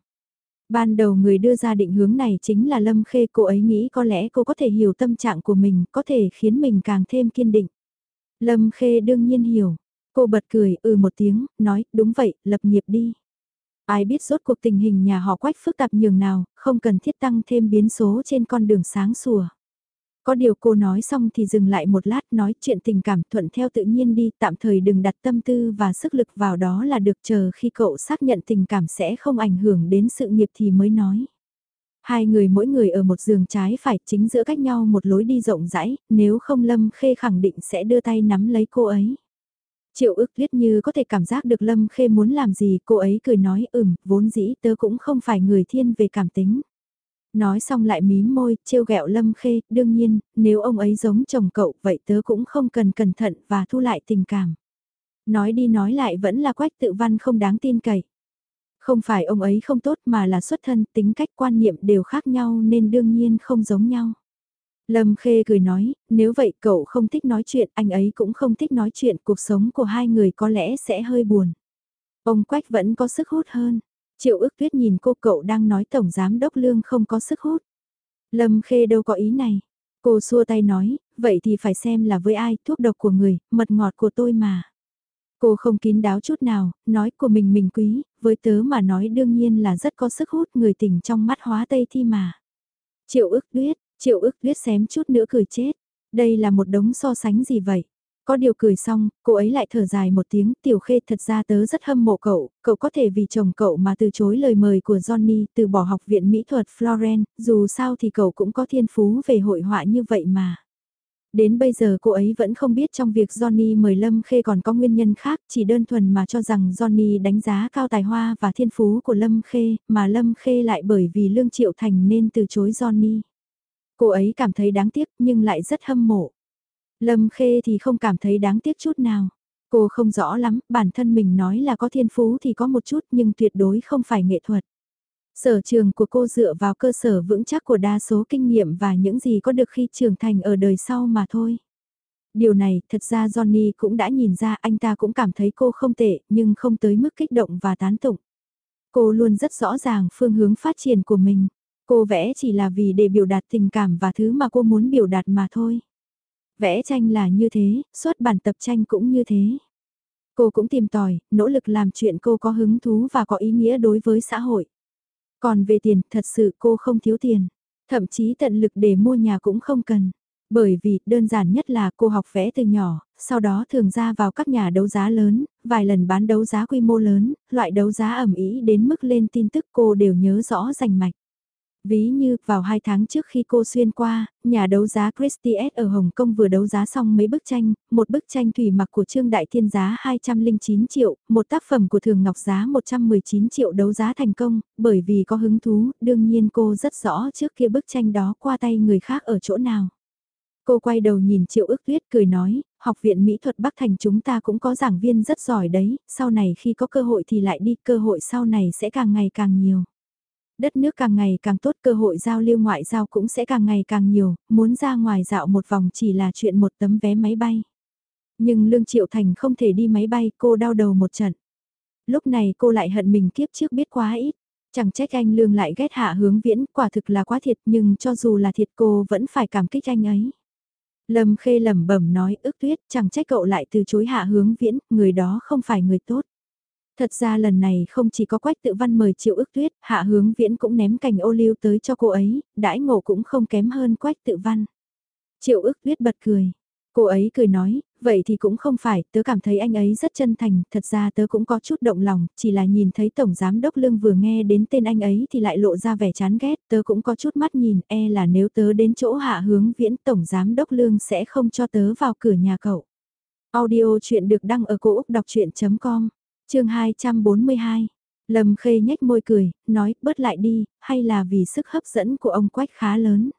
Ban đầu người đưa ra định hướng này chính là Lâm Khê cô ấy nghĩ có lẽ cô có thể hiểu tâm trạng của mình, có thể khiến mình càng thêm kiên định. Lâm Khê đương nhiên hiểu. Cô bật cười ừ một tiếng, nói đúng vậy, lập nghiệp đi. Ai biết rốt cuộc tình hình nhà họ quách phức tạp nhường nào, không cần thiết tăng thêm biến số trên con đường sáng sủa. Có điều cô nói xong thì dừng lại một lát nói chuyện tình cảm thuận theo tự nhiên đi, tạm thời đừng đặt tâm tư và sức lực vào đó là được chờ khi cậu xác nhận tình cảm sẽ không ảnh hưởng đến sự nghiệp thì mới nói. Hai người mỗi người ở một giường trái phải chính giữa cách nhau một lối đi rộng rãi, nếu không Lâm Khê khẳng định sẽ đưa tay nắm lấy cô ấy. Triệu ước tuyết như có thể cảm giác được Lâm Khê muốn làm gì, cô ấy cười nói ừm, vốn dĩ tớ cũng không phải người thiên về cảm tính. Nói xong lại mím môi, trêu ghẹo Lâm Khê, đương nhiên, nếu ông ấy giống chồng cậu vậy tớ cũng không cần cẩn thận và thu lại tình cảm. Nói đi nói lại vẫn là quách tự văn không đáng tin cậy. Không phải ông ấy không tốt mà là xuất thân, tính cách quan niệm đều khác nhau nên đương nhiên không giống nhau. Lâm Khê cười nói, nếu vậy cậu không thích nói chuyện, anh ấy cũng không thích nói chuyện, cuộc sống của hai người có lẽ sẽ hơi buồn. Ông Quách vẫn có sức hút hơn. Triệu ước tuyết nhìn cô cậu đang nói Tổng Giám Đốc Lương không có sức hút. Lâm Khê đâu có ý này. Cô xua tay nói, vậy thì phải xem là với ai, thuốc độc của người, mật ngọt của tôi mà. Cô không kín đáo chút nào, nói của mình mình quý, với tớ mà nói đương nhiên là rất có sức hút người tình trong mắt hóa tây thi mà. Triệu ước tuyết, triệu ước tuyết xém chút nữa cười chết. Đây là một đống so sánh gì vậy? Có điều cười xong, cô ấy lại thở dài một tiếng, tiểu khê thật ra tớ rất hâm mộ cậu, cậu có thể vì chồng cậu mà từ chối lời mời của Johnny, từ bỏ học viện mỹ thuật Florence, dù sao thì cậu cũng có thiên phú về hội họa như vậy mà. Đến bây giờ cô ấy vẫn không biết trong việc Johnny mời Lâm Khê còn có nguyên nhân khác, chỉ đơn thuần mà cho rằng Johnny đánh giá cao tài hoa và thiên phú của Lâm Khê, mà Lâm Khê lại bởi vì Lương Triệu Thành nên từ chối Johnny. Cô ấy cảm thấy đáng tiếc nhưng lại rất hâm mộ. Lâm Khê thì không cảm thấy đáng tiếc chút nào. Cô không rõ lắm, bản thân mình nói là có thiên phú thì có một chút nhưng tuyệt đối không phải nghệ thuật. Sở trường của cô dựa vào cơ sở vững chắc của đa số kinh nghiệm và những gì có được khi trưởng thành ở đời sau mà thôi. Điều này, thật ra Johnny cũng đã nhìn ra anh ta cũng cảm thấy cô không tệ, nhưng không tới mức kích động và tán tụng. Cô luôn rất rõ ràng phương hướng phát triển của mình. Cô vẽ chỉ là vì để biểu đạt tình cảm và thứ mà cô muốn biểu đạt mà thôi. Vẽ tranh là như thế, xuất bản tập tranh cũng như thế. Cô cũng tìm tòi, nỗ lực làm chuyện cô có hứng thú và có ý nghĩa đối với xã hội. Còn về tiền, thật sự cô không thiếu tiền. Thậm chí tận lực để mua nhà cũng không cần. Bởi vì, đơn giản nhất là cô học vẽ từ nhỏ, sau đó thường ra vào các nhà đấu giá lớn, vài lần bán đấu giá quy mô lớn, loại đấu giá ẩm ý đến mức lên tin tức cô đều nhớ rõ rành mạch. Ví như, vào hai tháng trước khi cô xuyên qua, nhà đấu giá Christie's ở Hồng Kông vừa đấu giá xong mấy bức tranh, một bức tranh thủy mặc của Trương Đại Thiên giá 209 triệu, một tác phẩm của Thường Ngọc giá 119 triệu đấu giá thành công, bởi vì có hứng thú, đương nhiên cô rất rõ trước kia bức tranh đó qua tay người khác ở chỗ nào. Cô quay đầu nhìn Triệu ước tuyết cười nói, học viện mỹ thuật Bắc Thành chúng ta cũng có giảng viên rất giỏi đấy, sau này khi có cơ hội thì lại đi, cơ hội sau này sẽ càng ngày càng nhiều đất nước càng ngày càng tốt cơ hội giao lưu ngoại giao cũng sẽ càng ngày càng nhiều, muốn ra ngoài dạo một vòng chỉ là chuyện một tấm vé máy bay. Nhưng Lương Triệu Thành không thể đi máy bay, cô đau đầu một trận. Lúc này cô lại hận mình kiếp trước biết quá ít. Chẳng trách anh Lương lại ghét hạ hướng viễn, quả thực là quá thiệt nhưng cho dù là thiệt cô vẫn phải cảm kích anh ấy. Lâm Khê lẩm bẩm nói ước tuyết, chẳng trách cậu lại từ chối hạ hướng viễn, người đó không phải người tốt. Thật ra lần này không chỉ có quách tự văn mời triệu ước tuyết, hạ hướng viễn cũng ném cành ô liu tới cho cô ấy, đãi ngộ cũng không kém hơn quách tự văn. Triệu ước tuyết bật cười. Cô ấy cười nói, vậy thì cũng không phải, tớ cảm thấy anh ấy rất chân thành, thật ra tớ cũng có chút động lòng, chỉ là nhìn thấy Tổng Giám Đốc Lương vừa nghe đến tên anh ấy thì lại lộ ra vẻ chán ghét, tớ cũng có chút mắt nhìn, e là nếu tớ đến chỗ hạ hướng viễn Tổng Giám Đốc Lương sẽ không cho tớ vào cửa nhà cậu. Audio chuyện được đăng ở cổ Úc đọc chuyện.com chương 242, Lâm Khê nhếch môi cười, nói bớt lại đi, hay là vì sức hấp dẫn của ông Quách khá lớn.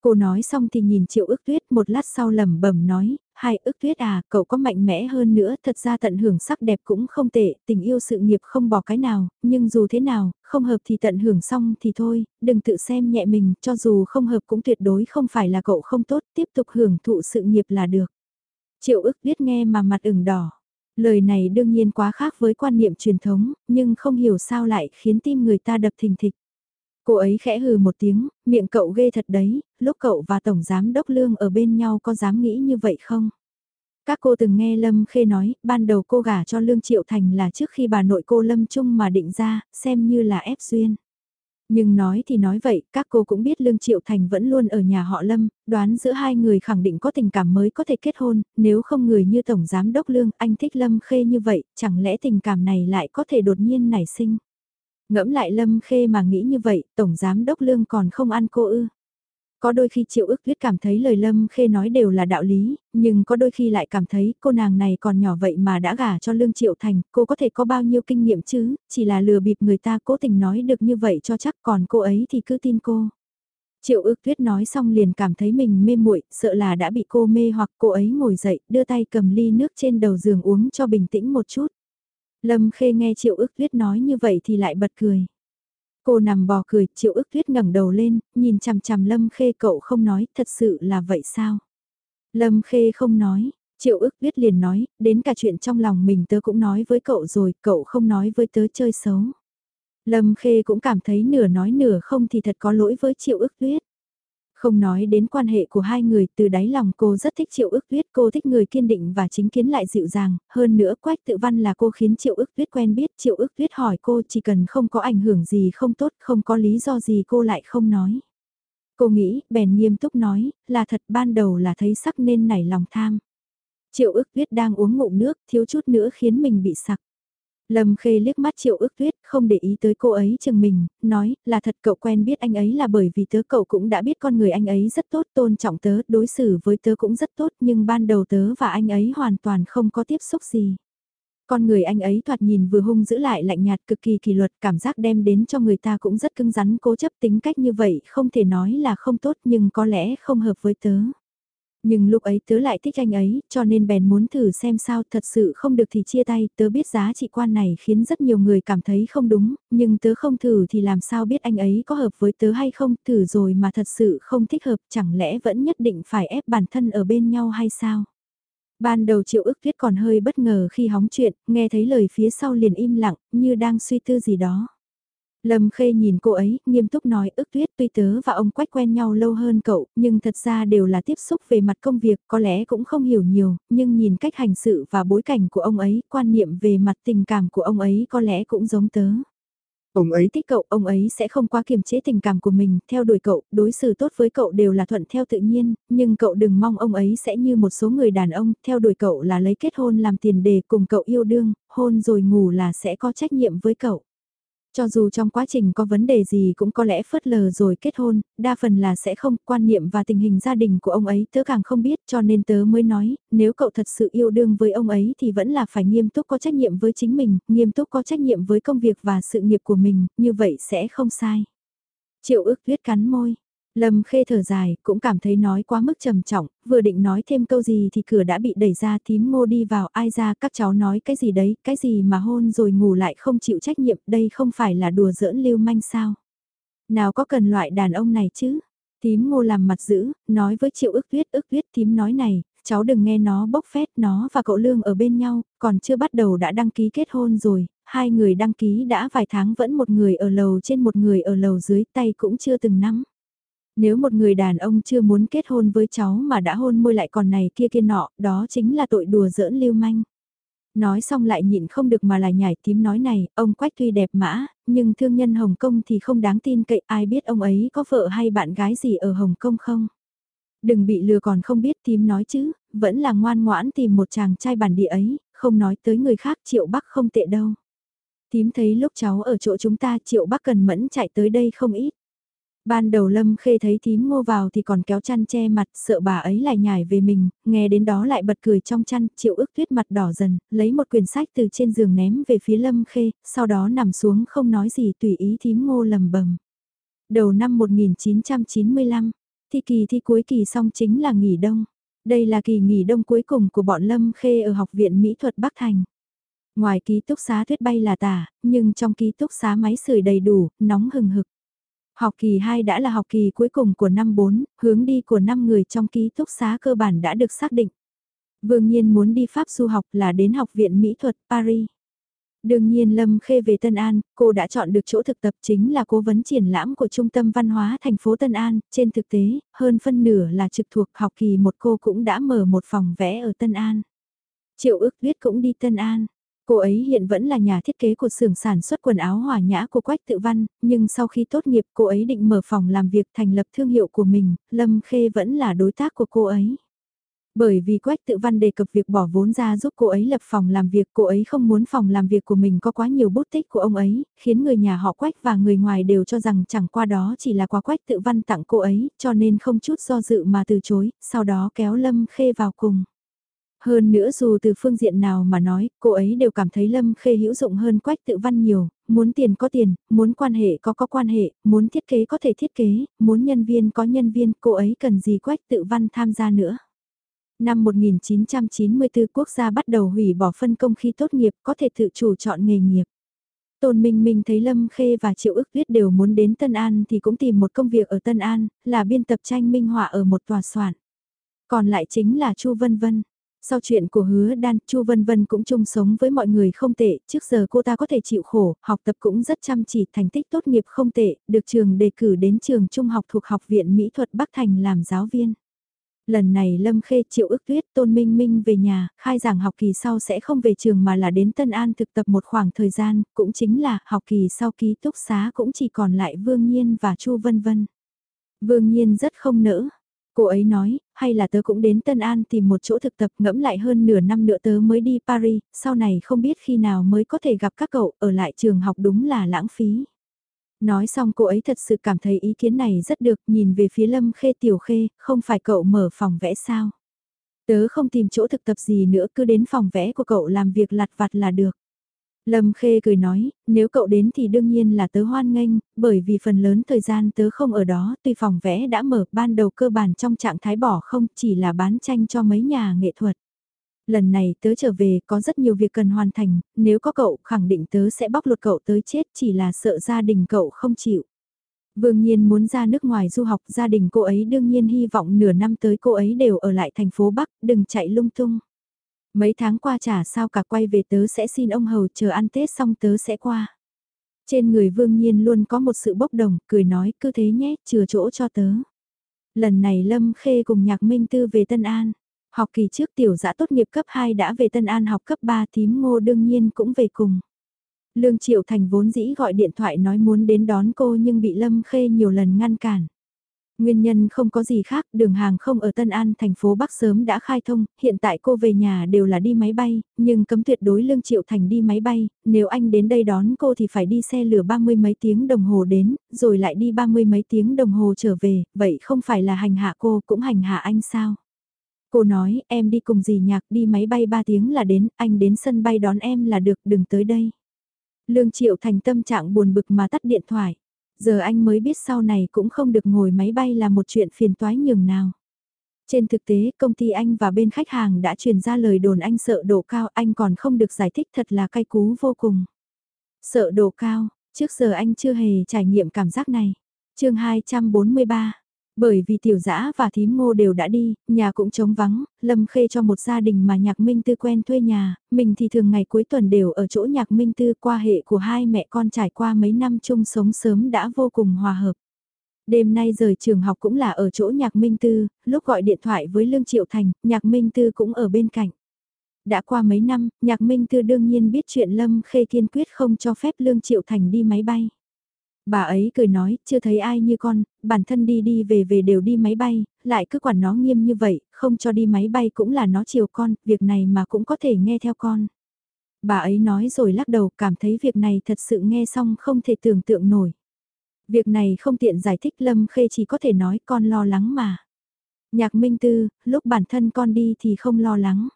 Cô nói xong thì nhìn Triệu ước tuyết một lát sau lẩm bẩm nói, hai ước tuyết à, cậu có mạnh mẽ hơn nữa, thật ra tận hưởng sắc đẹp cũng không tệ, tình yêu sự nghiệp không bỏ cái nào, nhưng dù thế nào, không hợp thì tận hưởng xong thì thôi, đừng tự xem nhẹ mình, cho dù không hợp cũng tuyệt đối không phải là cậu không tốt, tiếp tục hưởng thụ sự nghiệp là được. Triệu ước tuyết nghe mà mặt ửng đỏ. Lời này đương nhiên quá khác với quan niệm truyền thống, nhưng không hiểu sao lại khiến tim người ta đập thình thịch. Cô ấy khẽ hừ một tiếng, miệng cậu ghê thật đấy, lúc cậu và Tổng Giám Đốc Lương ở bên nhau có dám nghĩ như vậy không? Các cô từng nghe Lâm Khê nói, ban đầu cô gả cho Lương Triệu Thành là trước khi bà nội cô Lâm Trung mà định ra, xem như là ép duyên. Nhưng nói thì nói vậy, các cô cũng biết Lương Triệu Thành vẫn luôn ở nhà họ Lâm, đoán giữa hai người khẳng định có tình cảm mới có thể kết hôn, nếu không người như Tổng Giám Đốc Lương, anh thích Lâm Khê như vậy, chẳng lẽ tình cảm này lại có thể đột nhiên nảy sinh. Ngẫm lại Lâm Khê mà nghĩ như vậy, Tổng Giám Đốc Lương còn không ăn cô ư. Có đôi khi Triệu ước tuyết cảm thấy lời Lâm Khê nói đều là đạo lý, nhưng có đôi khi lại cảm thấy cô nàng này còn nhỏ vậy mà đã gả cho Lương Triệu Thành, cô có thể có bao nhiêu kinh nghiệm chứ, chỉ là lừa bịp người ta cố tình nói được như vậy cho chắc còn cô ấy thì cứ tin cô. Triệu ước tuyết nói xong liền cảm thấy mình mê muội, sợ là đã bị cô mê hoặc cô ấy ngồi dậy, đưa tay cầm ly nước trên đầu giường uống cho bình tĩnh một chút. Lâm Khê nghe Triệu ước tuyết nói như vậy thì lại bật cười. Cô nằm bò cười, triệu ước tuyết ngẩng đầu lên, nhìn chằm chằm Lâm Khê cậu không nói, thật sự là vậy sao? Lâm Khê không nói, triệu ước tuyết liền nói, đến cả chuyện trong lòng mình tớ cũng nói với cậu rồi, cậu không nói với tớ chơi xấu. Lâm Khê cũng cảm thấy nửa nói nửa không thì thật có lỗi với triệu ước tuyết. Không nói đến quan hệ của hai người, từ đáy lòng cô rất thích Triệu ước tuyết, cô thích người kiên định và chính kiến lại dịu dàng, hơn nữa Quách tự văn là cô khiến Triệu ước tuyết quen biết, Triệu ước tuyết hỏi cô chỉ cần không có ảnh hưởng gì không tốt, không có lý do gì cô lại không nói. Cô nghĩ, bèn nghiêm túc nói, là thật ban đầu là thấy sắc nên nảy lòng tham. Triệu ước tuyết đang uống ngụm nước, thiếu chút nữa khiến mình bị sặc. Lâm Khê liếc mắt Triệu ước tuyết, không để ý tới cô ấy chừng mình, nói, là thật cậu quen biết anh ấy là bởi vì tớ cậu cũng đã biết con người anh ấy rất tốt, tôn trọng tớ, đối xử với tớ cũng rất tốt, nhưng ban đầu tớ và anh ấy hoàn toàn không có tiếp xúc gì. Con người anh ấy thoạt nhìn vừa hung giữ lại lạnh nhạt cực kỳ kỷ luật, cảm giác đem đến cho người ta cũng rất cứng rắn cố chấp tính cách như vậy, không thể nói là không tốt nhưng có lẽ không hợp với tớ. Nhưng lúc ấy tớ lại thích anh ấy, cho nên bèn muốn thử xem sao thật sự không được thì chia tay, tớ biết giá trị quan này khiến rất nhiều người cảm thấy không đúng, nhưng tớ không thử thì làm sao biết anh ấy có hợp với tớ hay không, thử rồi mà thật sự không thích hợp, chẳng lẽ vẫn nhất định phải ép bản thân ở bên nhau hay sao? Ban đầu triệu ước tuyết còn hơi bất ngờ khi hóng chuyện, nghe thấy lời phía sau liền im lặng, như đang suy tư gì đó. Lâm Khê nhìn cô ấy, nghiêm túc nói ước tuyết tuy tớ và ông Quách quen nhau lâu hơn cậu, nhưng thật ra đều là tiếp xúc về mặt công việc, có lẽ cũng không hiểu nhiều, nhưng nhìn cách hành sự và bối cảnh của ông ấy, quan niệm về mặt tình cảm của ông ấy có lẽ cũng giống tớ. Ông ấy thích cậu, ông ấy sẽ không quá kiềm chế tình cảm của mình, theo đuổi cậu, đối xử tốt với cậu đều là thuận theo tự nhiên, nhưng cậu đừng mong ông ấy sẽ như một số người đàn ông, theo đuổi cậu là lấy kết hôn làm tiền đề cùng cậu yêu đương, hôn rồi ngủ là sẽ có trách nhiệm với cậu. Cho dù trong quá trình có vấn đề gì cũng có lẽ phớt lờ rồi kết hôn, đa phần là sẽ không, quan niệm và tình hình gia đình của ông ấy tớ càng không biết cho nên tớ mới nói, nếu cậu thật sự yêu đương với ông ấy thì vẫn là phải nghiêm túc có trách nhiệm với chính mình, nghiêm túc có trách nhiệm với công việc và sự nghiệp của mình, như vậy sẽ không sai. Triệu ước tuyết cắn môi, Lâm khê thở dài, cũng cảm thấy nói quá mức trầm trọng, vừa định nói thêm câu gì thì cửa đã bị đẩy ra Tím ngô đi vào ai ra các cháu nói cái gì đấy, cái gì mà hôn rồi ngủ lại không chịu trách nhiệm, đây không phải là đùa giỡn lưu manh sao. Nào có cần loại đàn ông này chứ? Tím ngô làm mặt dữ, nói với triệu ức tuyết, ức tuyết Tím nói này, cháu đừng nghe nó bốc phét, nó và cậu Lương ở bên nhau, còn chưa bắt đầu đã đăng ký kết hôn rồi, hai người đăng ký đã vài tháng vẫn một người ở lầu trên một người ở lầu dưới tay cũng chưa từng nắm. Nếu một người đàn ông chưa muốn kết hôn với cháu mà đã hôn môi lại còn này kia kia nọ, đó chính là tội đùa giỡn lưu manh. Nói xong lại nhịn không được mà lại nhảy tím nói này, ông Quách tuy đẹp mã, nhưng thương nhân Hồng Kông thì không đáng tin cậy ai biết ông ấy có vợ hay bạn gái gì ở Hồng Kông không. Đừng bị lừa còn không biết tím nói chứ, vẫn là ngoan ngoãn tìm một chàng trai bản địa ấy, không nói tới người khác triệu bắc không tệ đâu. Tím thấy lúc cháu ở chỗ chúng ta triệu bắc cần mẫn chạy tới đây không ít. Ban đầu Lâm Khê thấy thím ngô vào thì còn kéo chăn che mặt, sợ bà ấy lại nhảy về mình, nghe đến đó lại bật cười trong chăn, chịu ức tuyết mặt đỏ dần, lấy một quyển sách từ trên giường ném về phía Lâm Khê, sau đó nằm xuống không nói gì tùy ý thím ngô lầm bầm. Đầu năm 1995, thi kỳ thi cuối kỳ xong chính là nghỉ đông. Đây là kỳ nghỉ đông cuối cùng của bọn Lâm Khê ở Học viện Mỹ thuật Bắc Thành. Ngoài ký túc xá tuyết bay là tả, nhưng trong ký túc xá máy sưởi đầy đủ, nóng hừng hực. Học kỳ 2 đã là học kỳ cuối cùng của năm 4, hướng đi của 5 người trong ký túc xá cơ bản đã được xác định. Vương Nhiên muốn đi Pháp du học là đến Học viện Mỹ thuật Paris. Đương nhiên Lâm Khê về Tân An, cô đã chọn được chỗ thực tập chính là cố vấn triển lãm của Trung tâm Văn hóa thành phố Tân An. Trên thực tế, hơn phân nửa là trực thuộc học kỳ một cô cũng đã mở một phòng vẽ ở Tân An. Triệu ước viết cũng đi Tân An. Cô ấy hiện vẫn là nhà thiết kế của xưởng sản xuất quần áo hòa nhã của Quách Tự Văn, nhưng sau khi tốt nghiệp cô ấy định mở phòng làm việc thành lập thương hiệu của mình, Lâm Khê vẫn là đối tác của cô ấy. Bởi vì Quách Tự Văn đề cập việc bỏ vốn ra giúp cô ấy lập phòng làm việc, cô ấy không muốn phòng làm việc của mình có quá nhiều bút tích của ông ấy, khiến người nhà họ Quách và người ngoài đều cho rằng chẳng qua đó chỉ là quà Quách Tự Văn tặng cô ấy, cho nên không chút do dự mà từ chối, sau đó kéo Lâm Khê vào cùng. Hơn nữa dù từ phương diện nào mà nói, cô ấy đều cảm thấy Lâm Khê hữu dụng hơn Quách Tự Văn nhiều, muốn tiền có tiền, muốn quan hệ có có quan hệ, muốn thiết kế có thể thiết kế, muốn nhân viên có nhân viên, cô ấy cần gì Quách Tự Văn tham gia nữa. Năm 1994 quốc gia bắt đầu hủy bỏ phân công khi tốt nghiệp có thể tự chủ chọn nghề nghiệp. Tôn Minh Minh thấy Lâm Khê và Triệu ước viết đều muốn đến Tân An thì cũng tìm một công việc ở Tân An, là biên tập tranh minh họa ở một tòa soạn. Còn lại chính là Chu Vân Vân. Sau chuyện của hứa đan, Chu Vân Vân cũng chung sống với mọi người không tệ, trước giờ cô ta có thể chịu khổ, học tập cũng rất chăm chỉ, thành tích tốt nghiệp không tệ, được trường đề cử đến trường trung học thuộc Học viện Mỹ thuật Bắc Thành làm giáo viên. Lần này Lâm Khê chịu ước tuyết Tôn Minh Minh về nhà, khai giảng học kỳ sau sẽ không về trường mà là đến Tân An thực tập một khoảng thời gian, cũng chính là học kỳ sau ký túc xá cũng chỉ còn lại Vương Nhiên và Chu Vân Vân. Vương Nhiên rất không nỡ, Cô ấy nói, hay là tớ cũng đến Tân An tìm một chỗ thực tập ngẫm lại hơn nửa năm nữa tớ mới đi Paris, sau này không biết khi nào mới có thể gặp các cậu, ở lại trường học đúng là lãng phí. Nói xong cô ấy thật sự cảm thấy ý kiến này rất được, nhìn về phía Lâm Khê Tiểu Khê, không phải cậu mở phòng vẽ sao? Tớ không tìm chỗ thực tập gì nữa cứ đến phòng vẽ của cậu làm việc lặt vặt là được. Lâm Khê cười nói, nếu cậu đến thì đương nhiên là tớ hoan nghênh, bởi vì phần lớn thời gian tớ không ở đó, tuy phòng vẽ đã mở ban đầu cơ bản trong trạng thái bỏ không, chỉ là bán tranh cho mấy nhà nghệ thuật. Lần này tớ trở về có rất nhiều việc cần hoàn thành, nếu có cậu khẳng định tớ sẽ bóc lột cậu tới chết chỉ là sợ gia đình cậu không chịu. Vương Nhiên muốn ra nước ngoài du học, gia đình cô ấy đương nhiên hy vọng nửa năm tới cô ấy đều ở lại thành phố Bắc, đừng chạy lung tung. Mấy tháng qua chả sao cả quay về tớ sẽ xin ông hầu chờ ăn Tết xong tớ sẽ qua. Trên người Vương Nhiên luôn có một sự bốc đồng, cười nói cứ thế nhé, chừa chỗ cho tớ. Lần này Lâm Khê cùng Nhạc Minh Tư về Tân An. Học kỳ trước tiểu giã tốt nghiệp cấp 2 đã về Tân An học cấp 3 thím ngô đương nhiên cũng về cùng. Lương Triệu Thành vốn dĩ gọi điện thoại nói muốn đến đón cô nhưng bị Lâm Khê nhiều lần ngăn cản. Nguyên nhân không có gì khác, đường hàng không ở Tân An thành phố Bắc sớm đã khai thông, hiện tại cô về nhà đều là đi máy bay, nhưng cấm tuyệt đối Lương Triệu Thành đi máy bay, nếu anh đến đây đón cô thì phải đi xe lửa ba mươi mấy tiếng đồng hồ đến, rồi lại đi ba mươi mấy tiếng đồng hồ trở về, vậy không phải là hành hạ cô cũng hành hạ anh sao? Cô nói, em đi cùng dì nhạc đi máy bay 3 tiếng là đến, anh đến sân bay đón em là được, đừng tới đây. Lương Triệu Thành tâm trạng buồn bực mà tắt điện thoại. Giờ anh mới biết sau này cũng không được ngồi máy bay là một chuyện phiền toái nhường nào. Trên thực tế, công ty anh và bên khách hàng đã truyền ra lời đồn anh sợ độ cao, anh còn không được giải thích thật là cay cú vô cùng. Sợ độ cao, trước giờ anh chưa hề trải nghiệm cảm giác này. chương 243 bởi vì tiểu dã và thím ngô đều đã đi, nhà cũng trống vắng, Lâm Khê cho một gia đình mà nhạc minh tư quen thuê nhà, mình thì thường ngày cuối tuần đều ở chỗ nhạc minh tư qua hệ của hai mẹ con trải qua mấy năm chung sống sớm đã vô cùng hòa hợp. Đêm nay rời trường học cũng là ở chỗ nhạc minh tư, lúc gọi điện thoại với Lương Triệu Thành, nhạc minh tư cũng ở bên cạnh. Đã qua mấy năm, nhạc minh tư đương nhiên biết chuyện Lâm Khê kiên quyết không cho phép Lương Triệu Thành đi máy bay. Bà ấy cười nói, chưa thấy ai như con, bản thân đi đi về về đều đi máy bay, lại cứ quản nó nghiêm như vậy, không cho đi máy bay cũng là nó chiều con, việc này mà cũng có thể nghe theo con. Bà ấy nói rồi lắc đầu cảm thấy việc này thật sự nghe xong không thể tưởng tượng nổi. Việc này không tiện giải thích Lâm Khê chỉ có thể nói con lo lắng mà. Nhạc Minh Tư, lúc bản thân con đi thì không lo lắng.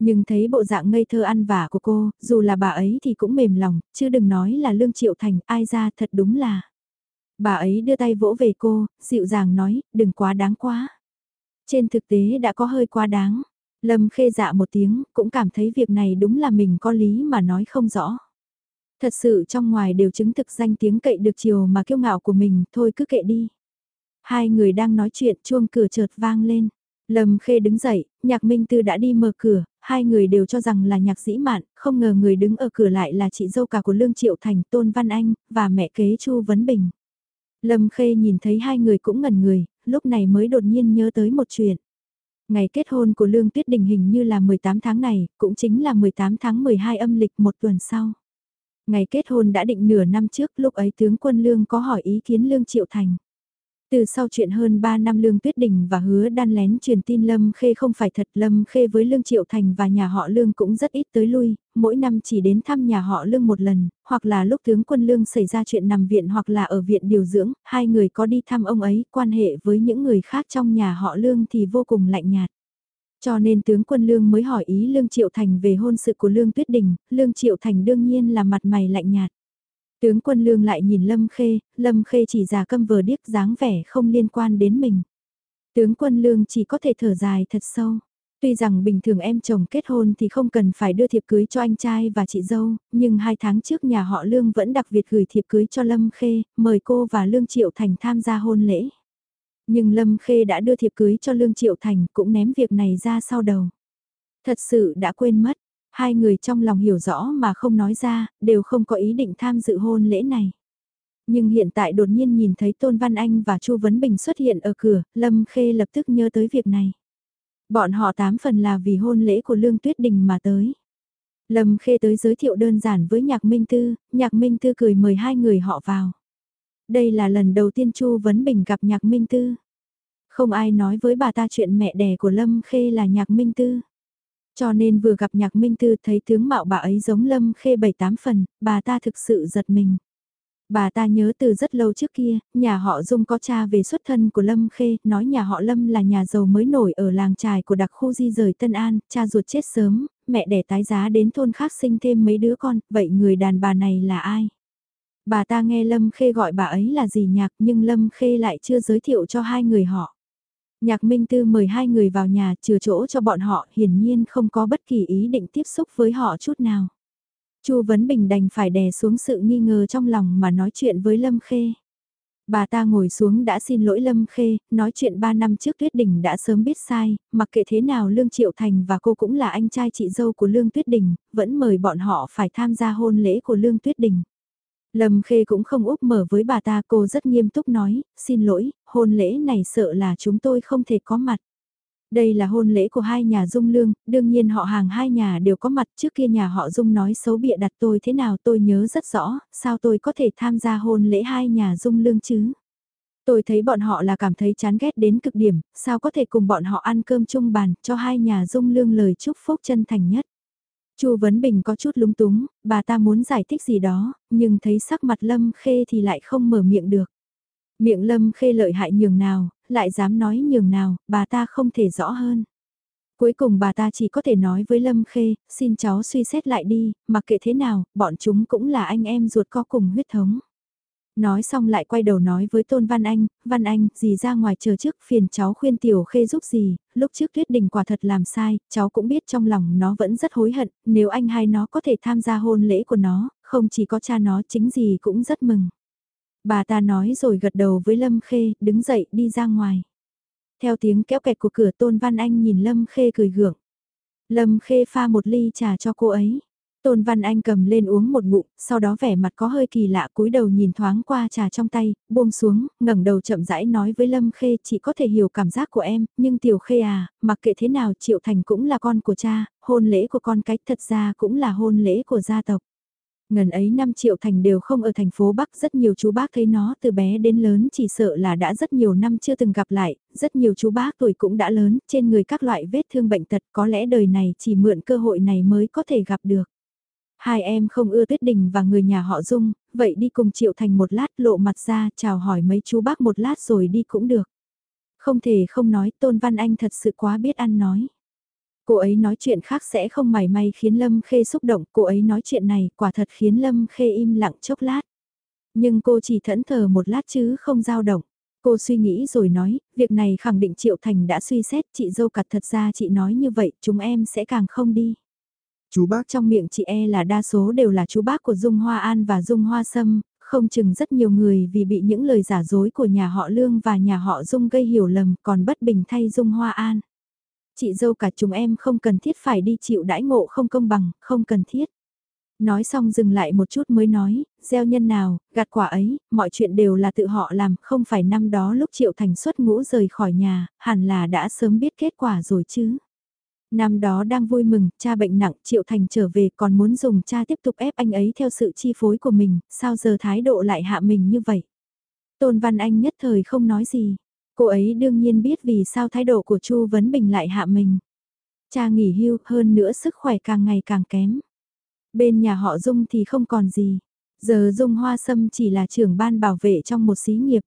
Nhưng thấy bộ dạng ngây thơ ăn vả của cô, dù là bà ấy thì cũng mềm lòng, chứ đừng nói là Lương Triệu Thành, ai ra thật đúng là. Bà ấy đưa tay vỗ về cô, dịu dàng nói, đừng quá đáng quá. Trên thực tế đã có hơi quá đáng. Lâm khê dạ một tiếng, cũng cảm thấy việc này đúng là mình có lý mà nói không rõ. Thật sự trong ngoài đều chứng thực danh tiếng cậy được chiều mà kiêu ngạo của mình, thôi cứ kệ đi. Hai người đang nói chuyện chuông cửa chợt vang lên. Lâm Khê đứng dậy, nhạc minh tư đã đi mở cửa, hai người đều cho rằng là nhạc dĩ mạn, không ngờ người đứng ở cửa lại là chị dâu cả của Lương Triệu Thành, Tôn Văn Anh, và mẹ kế Chu Vấn Bình. Lâm Khê nhìn thấy hai người cũng ngẩn người, lúc này mới đột nhiên nhớ tới một chuyện. Ngày kết hôn của Lương Tuyết Đình hình như là 18 tháng này, cũng chính là 18 tháng 12 âm lịch một tuần sau. Ngày kết hôn đã định nửa năm trước, lúc ấy tướng quân Lương có hỏi ý kiến Lương Triệu Thành. Từ sau chuyện hơn 3 năm Lương Tuyết Đình và hứa đan lén truyền tin Lâm Khê không phải thật Lâm Khê với Lương Triệu Thành và nhà họ Lương cũng rất ít tới lui, mỗi năm chỉ đến thăm nhà họ Lương một lần, hoặc là lúc tướng quân Lương xảy ra chuyện nằm viện hoặc là ở viện điều dưỡng, hai người có đi thăm ông ấy, quan hệ với những người khác trong nhà họ Lương thì vô cùng lạnh nhạt. Cho nên tướng quân Lương mới hỏi ý Lương Triệu Thành về hôn sự của Lương Tuyết Đình, Lương Triệu Thành đương nhiên là mặt mày lạnh nhạt. Tướng quân lương lại nhìn Lâm Khê, Lâm Khê chỉ già câm vờ điếc dáng vẻ không liên quan đến mình. Tướng quân lương chỉ có thể thở dài thật sâu. Tuy rằng bình thường em chồng kết hôn thì không cần phải đưa thiệp cưới cho anh trai và chị dâu, nhưng hai tháng trước nhà họ Lương vẫn đặc biệt gửi thiệp cưới cho Lâm Khê, mời cô và Lương Triệu Thành tham gia hôn lễ. Nhưng Lâm Khê đã đưa thiệp cưới cho Lương Triệu Thành cũng ném việc này ra sau đầu. Thật sự đã quên mất, Hai người trong lòng hiểu rõ mà không nói ra, đều không có ý định tham dự hôn lễ này. Nhưng hiện tại đột nhiên nhìn thấy Tôn Văn Anh và Chu Vấn Bình xuất hiện ở cửa, Lâm Khê lập tức nhớ tới việc này. Bọn họ tám phần là vì hôn lễ của Lương Tuyết Đình mà tới. Lâm Khê tới giới thiệu đơn giản với Nhạc Minh Tư, Nhạc Minh Tư cười mời hai người họ vào. Đây là lần đầu tiên Chu Vấn Bình gặp Nhạc Minh Tư. Không ai nói với bà ta chuyện mẹ đẻ của Lâm Khê là Nhạc Minh Tư. Cho nên vừa gặp Nhạc Minh Tư thấy tướng mạo bà ấy giống Lâm Khê bảy tám phần, bà ta thực sự giật mình. Bà ta nhớ từ rất lâu trước kia, nhà họ Dung có cha về xuất thân của Lâm Khê, nói nhà họ Lâm là nhà giàu mới nổi ở làng trài của đặc khu di rời Tân An, cha ruột chết sớm, mẹ đẻ tái giá đến thôn khác sinh thêm mấy đứa con, vậy người đàn bà này là ai? Bà ta nghe Lâm Khê gọi bà ấy là gì nhạc nhưng Lâm Khê lại chưa giới thiệu cho hai người họ. Nhạc Minh Tư mời hai người vào nhà chừa chỗ cho bọn họ hiển nhiên không có bất kỳ ý định tiếp xúc với họ chút nào. Chu Vấn Bình đành phải đè xuống sự nghi ngờ trong lòng mà nói chuyện với Lâm Khê. Bà ta ngồi xuống đã xin lỗi Lâm Khê, nói chuyện 3 năm trước Tuyết Đình đã sớm biết sai, mặc kệ thế nào Lương Triệu Thành và cô cũng là anh trai chị dâu của Lương Tuyết Đình, vẫn mời bọn họ phải tham gia hôn lễ của Lương Tuyết Đình. Lâm Khê cũng không úp mở với bà ta cô rất nghiêm túc nói, xin lỗi, hôn lễ này sợ là chúng tôi không thể có mặt. Đây là hôn lễ của hai nhà Dung Lương, đương nhiên họ hàng hai nhà đều có mặt trước kia nhà họ Dung nói xấu bịa đặt tôi thế nào tôi nhớ rất rõ, sao tôi có thể tham gia hôn lễ hai nhà Dung Lương chứ? Tôi thấy bọn họ là cảm thấy chán ghét đến cực điểm, sao có thể cùng bọn họ ăn cơm chung bàn cho hai nhà Dung Lương lời chúc phúc chân thành nhất. Chu Vấn Bình có chút lúng túng, bà ta muốn giải thích gì đó, nhưng thấy sắc mặt Lâm Khê thì lại không mở miệng được. Miệng Lâm Khê lợi hại nhường nào, lại dám nói nhường nào, bà ta không thể rõ hơn. Cuối cùng bà ta chỉ có thể nói với Lâm Khê, xin cháu suy xét lại đi, mặc kệ thế nào, bọn chúng cũng là anh em ruột có cùng huyết thống. Nói xong lại quay đầu nói với Tôn Văn Anh, Văn Anh, gì ra ngoài chờ trước phiền cháu khuyên Tiểu Khê giúp gì, lúc trước Tuyết Đình quả thật làm sai, cháu cũng biết trong lòng nó vẫn rất hối hận, nếu anh hai nó có thể tham gia hôn lễ của nó, không chỉ có cha nó chính gì cũng rất mừng. Bà ta nói rồi gật đầu với Lâm Khê, đứng dậy đi ra ngoài. Theo tiếng kéo kẹt của cửa Tôn Văn Anh nhìn Lâm Khê cười gượng. Lâm Khê pha một ly trà cho cô ấy. Tôn Văn Anh cầm lên uống một ngụm, sau đó vẻ mặt có hơi kỳ lạ cúi đầu nhìn thoáng qua trà trong tay, buông xuống, ngẩng đầu chậm rãi nói với Lâm Khê chỉ có thể hiểu cảm giác của em, nhưng Tiểu Khê à, mặc kệ thế nào Triệu Thành cũng là con của cha, hôn lễ của con cái thật ra cũng là hôn lễ của gia tộc. Ngần ấy năm Triệu Thành đều không ở thành phố Bắc, rất nhiều chú bác thấy nó từ bé đến lớn chỉ sợ là đã rất nhiều năm chưa từng gặp lại, rất nhiều chú bác tuổi cũng đã lớn, trên người các loại vết thương bệnh tật có lẽ đời này chỉ mượn cơ hội này mới có thể gặp được. Hai em không ưa Tuyết Đình và người nhà họ Dung, vậy đi cùng Triệu Thành một lát lộ mặt ra chào hỏi mấy chú bác một lát rồi đi cũng được. Không thể không nói Tôn Văn Anh thật sự quá biết ăn nói. Cô ấy nói chuyện khác sẽ không mảy may khiến Lâm Khê xúc động, cô ấy nói chuyện này quả thật khiến Lâm Khê im lặng chốc lát. Nhưng cô chỉ thẫn thờ một lát chứ không dao động. Cô suy nghĩ rồi nói, việc này khẳng định Triệu Thành đã suy xét chị dâu cặt thật ra chị nói như vậy chúng em sẽ càng không đi. Chú bác trong miệng chị e là đa số đều là chú bác của Dung Hoa An và Dung Hoa Sâm, không chừng rất nhiều người vì bị những lời giả dối của nhà họ Lương và nhà họ Dung gây hiểu lầm còn bất bình thay Dung Hoa An. Chị dâu cả chúng em không cần thiết phải đi chịu đãi ngộ không công bằng, không cần thiết. Nói xong dừng lại một chút mới nói, gieo nhân nào, gặt quả ấy, mọi chuyện đều là tự họ làm, không phải năm đó lúc Triệu Thành xuất ngũ rời khỏi nhà, hẳn là đã sớm biết kết quả rồi chứ. Năm đó đang vui mừng, cha bệnh nặng, Triệu Thành trở về còn muốn dùng cha tiếp tục ép anh ấy theo sự chi phối của mình, sao giờ thái độ lại hạ mình như vậy? Tôn Văn Anh nhất thời không nói gì. Cô ấy đương nhiên biết vì sao thái độ của Chu Vấn Bình lại hạ mình. Cha nghỉ hưu, hơn nữa sức khỏe càng ngày càng kém. Bên nhà họ Dung thì không còn gì. Giờ Dung Hoa Sâm chỉ là trưởng ban bảo vệ trong một xí nghiệp.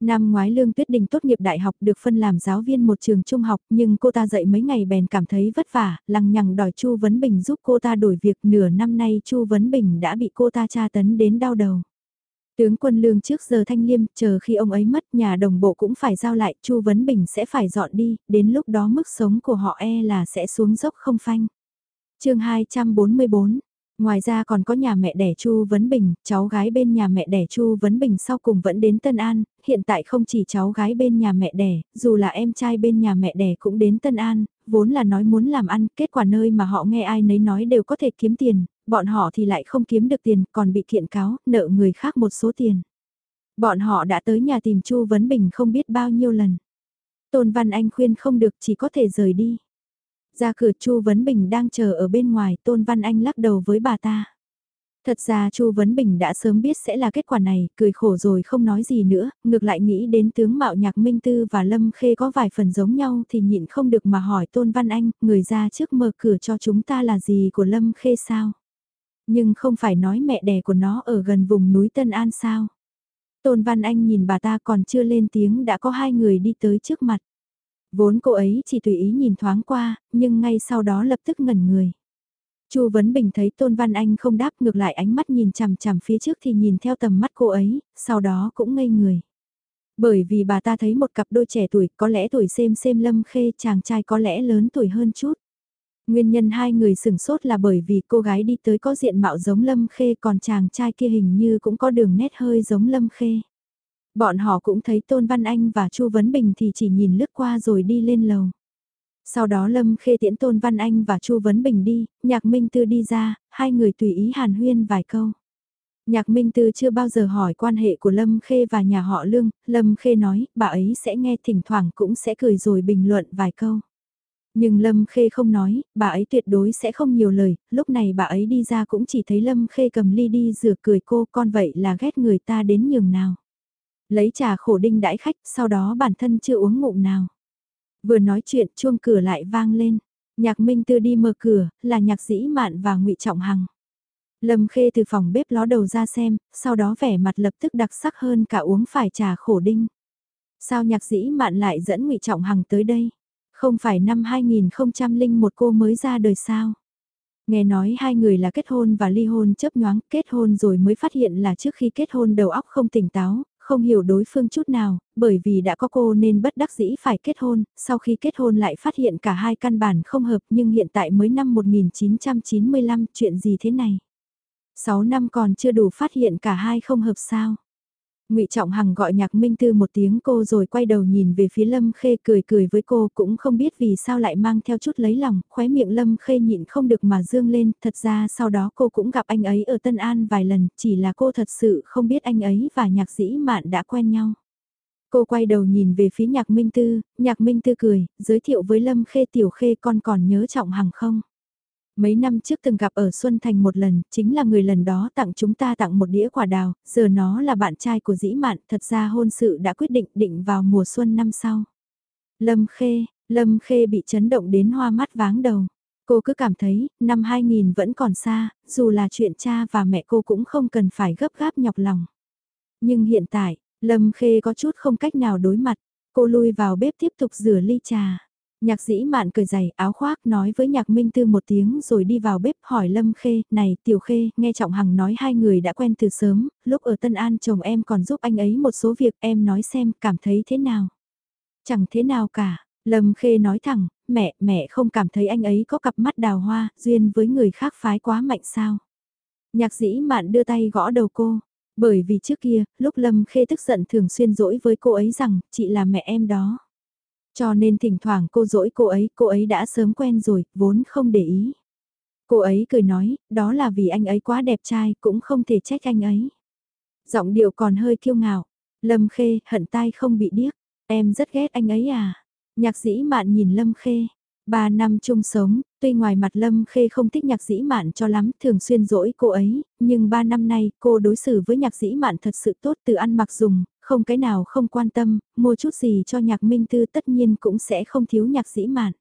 Năm ngoái Lương Tuyết Đình tốt nghiệp đại học được phân làm giáo viên một trường trung học nhưng cô ta dạy mấy ngày bèn cảm thấy vất vả, lăng nhằng đòi Chu Vấn Bình giúp cô ta đổi việc nửa năm nay Chu Vấn Bình đã bị cô ta tra tấn đến đau đầu. Tướng quân lương trước giờ thanh liêm, chờ khi ông ấy mất nhà đồng bộ cũng phải giao lại, Chu Vấn Bình sẽ phải dọn đi, đến lúc đó mức sống của họ e là sẽ xuống dốc không phanh. chương 244, Ngoài ra còn có nhà mẹ đẻ Chu Vấn Bình, cháu gái bên nhà mẹ đẻ Chu Vấn Bình sau cùng vẫn đến Tân An, hiện tại không chỉ cháu gái bên nhà mẹ đẻ, dù là em trai bên nhà mẹ đẻ cũng đến Tân An, vốn là nói muốn làm ăn, kết quả nơi mà họ nghe ai nấy nói đều có thể kiếm tiền, bọn họ thì lại không kiếm được tiền, còn bị kiện cáo, nợ người khác một số tiền. Bọn họ đã tới nhà tìm Chu Vấn Bình không biết bao nhiêu lần. Tôn Văn Anh khuyên không được chỉ có thể rời đi. Ra cửa Chu Vấn Bình đang chờ ở bên ngoài, Tôn Văn Anh lắc đầu với bà ta. Thật ra Chu Vấn Bình đã sớm biết sẽ là kết quả này, cười khổ rồi không nói gì nữa, ngược lại nghĩ đến tướng mạo nhạc Minh Tư và Lâm Khê có vài phần giống nhau thì nhịn không được mà hỏi Tôn Văn Anh, người ra trước mở cửa cho chúng ta là gì của Lâm Khê sao? Nhưng không phải nói mẹ đẻ của nó ở gần vùng núi Tân An sao? Tôn Văn Anh nhìn bà ta còn chưa lên tiếng đã có hai người đi tới trước mặt. Vốn cô ấy chỉ tùy ý nhìn thoáng qua, nhưng ngay sau đó lập tức ngẩn người. Chu Vấn Bình thấy Tôn Văn Anh không đáp ngược lại ánh mắt nhìn chằm chằm phía trước thì nhìn theo tầm mắt cô ấy, sau đó cũng ngây người. Bởi vì bà ta thấy một cặp đôi trẻ tuổi, có lẽ tuổi xem xem lâm khê, chàng trai có lẽ lớn tuổi hơn chút. Nguyên nhân hai người sửng sốt là bởi vì cô gái đi tới có diện mạo giống lâm khê còn chàng trai kia hình như cũng có đường nét hơi giống lâm khê. Bọn họ cũng thấy Tôn Văn Anh và Chu Vấn Bình thì chỉ nhìn lướt qua rồi đi lên lầu. Sau đó Lâm Khê tiễn Tôn Văn Anh và Chu Vấn Bình đi, Nhạc Minh Tư đi ra, hai người tùy ý hàn huyên vài câu. Nhạc Minh Tư chưa bao giờ hỏi quan hệ của Lâm Khê và nhà họ Lương, Lâm Khê nói, bà ấy sẽ nghe thỉnh thoảng cũng sẽ cười rồi bình luận vài câu. Nhưng Lâm Khê không nói, bà ấy tuyệt đối sẽ không nhiều lời, lúc này bà ấy đi ra cũng chỉ thấy Lâm Khê cầm ly đi rửa cười cô con vậy là ghét người ta đến nhường nào. Lấy trà khổ đinh đãi khách, sau đó bản thân chưa uống ngụm nào. Vừa nói chuyện chuông cửa lại vang lên. Nhạc Minh Tư đi mở cửa, là nhạc dĩ mạn và ngụy Trọng Hằng. Lâm Khê từ phòng bếp ló đầu ra xem, sau đó vẻ mặt lập tức đặc sắc hơn cả uống phải trà khổ đinh. Sao nhạc dĩ mạn lại dẫn ngụy Trọng Hằng tới đây? Không phải năm 2001 cô mới ra đời sao? Nghe nói hai người là kết hôn và ly hôn chấp nhoáng, kết hôn rồi mới phát hiện là trước khi kết hôn đầu óc không tỉnh táo, không hiểu đối phương chút nào, bởi vì đã có cô nên bất đắc dĩ phải kết hôn, sau khi kết hôn lại phát hiện cả hai căn bản không hợp nhưng hiện tại mới năm 1995 chuyện gì thế này? 6 năm còn chưa đủ phát hiện cả hai không hợp sao? Ngụy Trọng Hằng gọi Nhạc Minh Tư một tiếng cô rồi quay đầu nhìn về phía Lâm Khê cười cười với cô cũng không biết vì sao lại mang theo chút lấy lòng, khóe miệng Lâm Khê nhịn không được mà dương lên, thật ra sau đó cô cũng gặp anh ấy ở Tân An vài lần, chỉ là cô thật sự không biết anh ấy và nhạc sĩ mạn đã quen nhau. Cô quay đầu nhìn về phía Nhạc Minh Tư, Nhạc Minh Tư cười, giới thiệu với Lâm Khê tiểu khê con còn nhớ Trọng Hằng không? Mấy năm trước từng gặp ở Xuân Thành một lần, chính là người lần đó tặng chúng ta tặng một đĩa quả đào, giờ nó là bạn trai của dĩ mạn, thật ra hôn sự đã quyết định định vào mùa xuân năm sau. Lâm Khê, Lâm Khê bị chấn động đến hoa mắt váng đầu. Cô cứ cảm thấy, năm 2000 vẫn còn xa, dù là chuyện cha và mẹ cô cũng không cần phải gấp gáp nhọc lòng. Nhưng hiện tại, Lâm Khê có chút không cách nào đối mặt, cô lui vào bếp tiếp tục rửa ly trà. Nhạc dĩ mạn cười giày áo khoác nói với nhạc minh tư một tiếng rồi đi vào bếp hỏi Lâm Khê, này Tiểu Khê, nghe Trọng Hằng nói hai người đã quen từ sớm, lúc ở Tân An chồng em còn giúp anh ấy một số việc em nói xem cảm thấy thế nào. Chẳng thế nào cả, Lâm Khê nói thẳng, mẹ, mẹ không cảm thấy anh ấy có cặp mắt đào hoa, duyên với người khác phái quá mạnh sao. Nhạc dĩ mạn đưa tay gõ đầu cô, bởi vì trước kia, lúc Lâm Khê tức giận thường xuyên dỗi với cô ấy rằng, chị là mẹ em đó. Cho nên thỉnh thoảng cô dỗi cô ấy, cô ấy đã sớm quen rồi, vốn không để ý. Cô ấy cười nói, đó là vì anh ấy quá đẹp trai, cũng không thể trách anh ấy. Giọng điệu còn hơi kiêu ngạo. Lâm Khê, hận tai không bị điếc. Em rất ghét anh ấy à. Nhạc dĩ mạn nhìn Lâm Khê. Ba năm chung sống, tuy ngoài mặt Lâm Khê không thích nhạc dĩ mạn cho lắm, thường xuyên dỗi cô ấy, nhưng ba năm nay cô đối xử với nhạc dĩ mạn thật sự tốt từ ăn mặc dùng, không cái nào không quan tâm, mua chút gì cho nhạc minh tư tất nhiên cũng sẽ không thiếu nhạc dĩ mạn.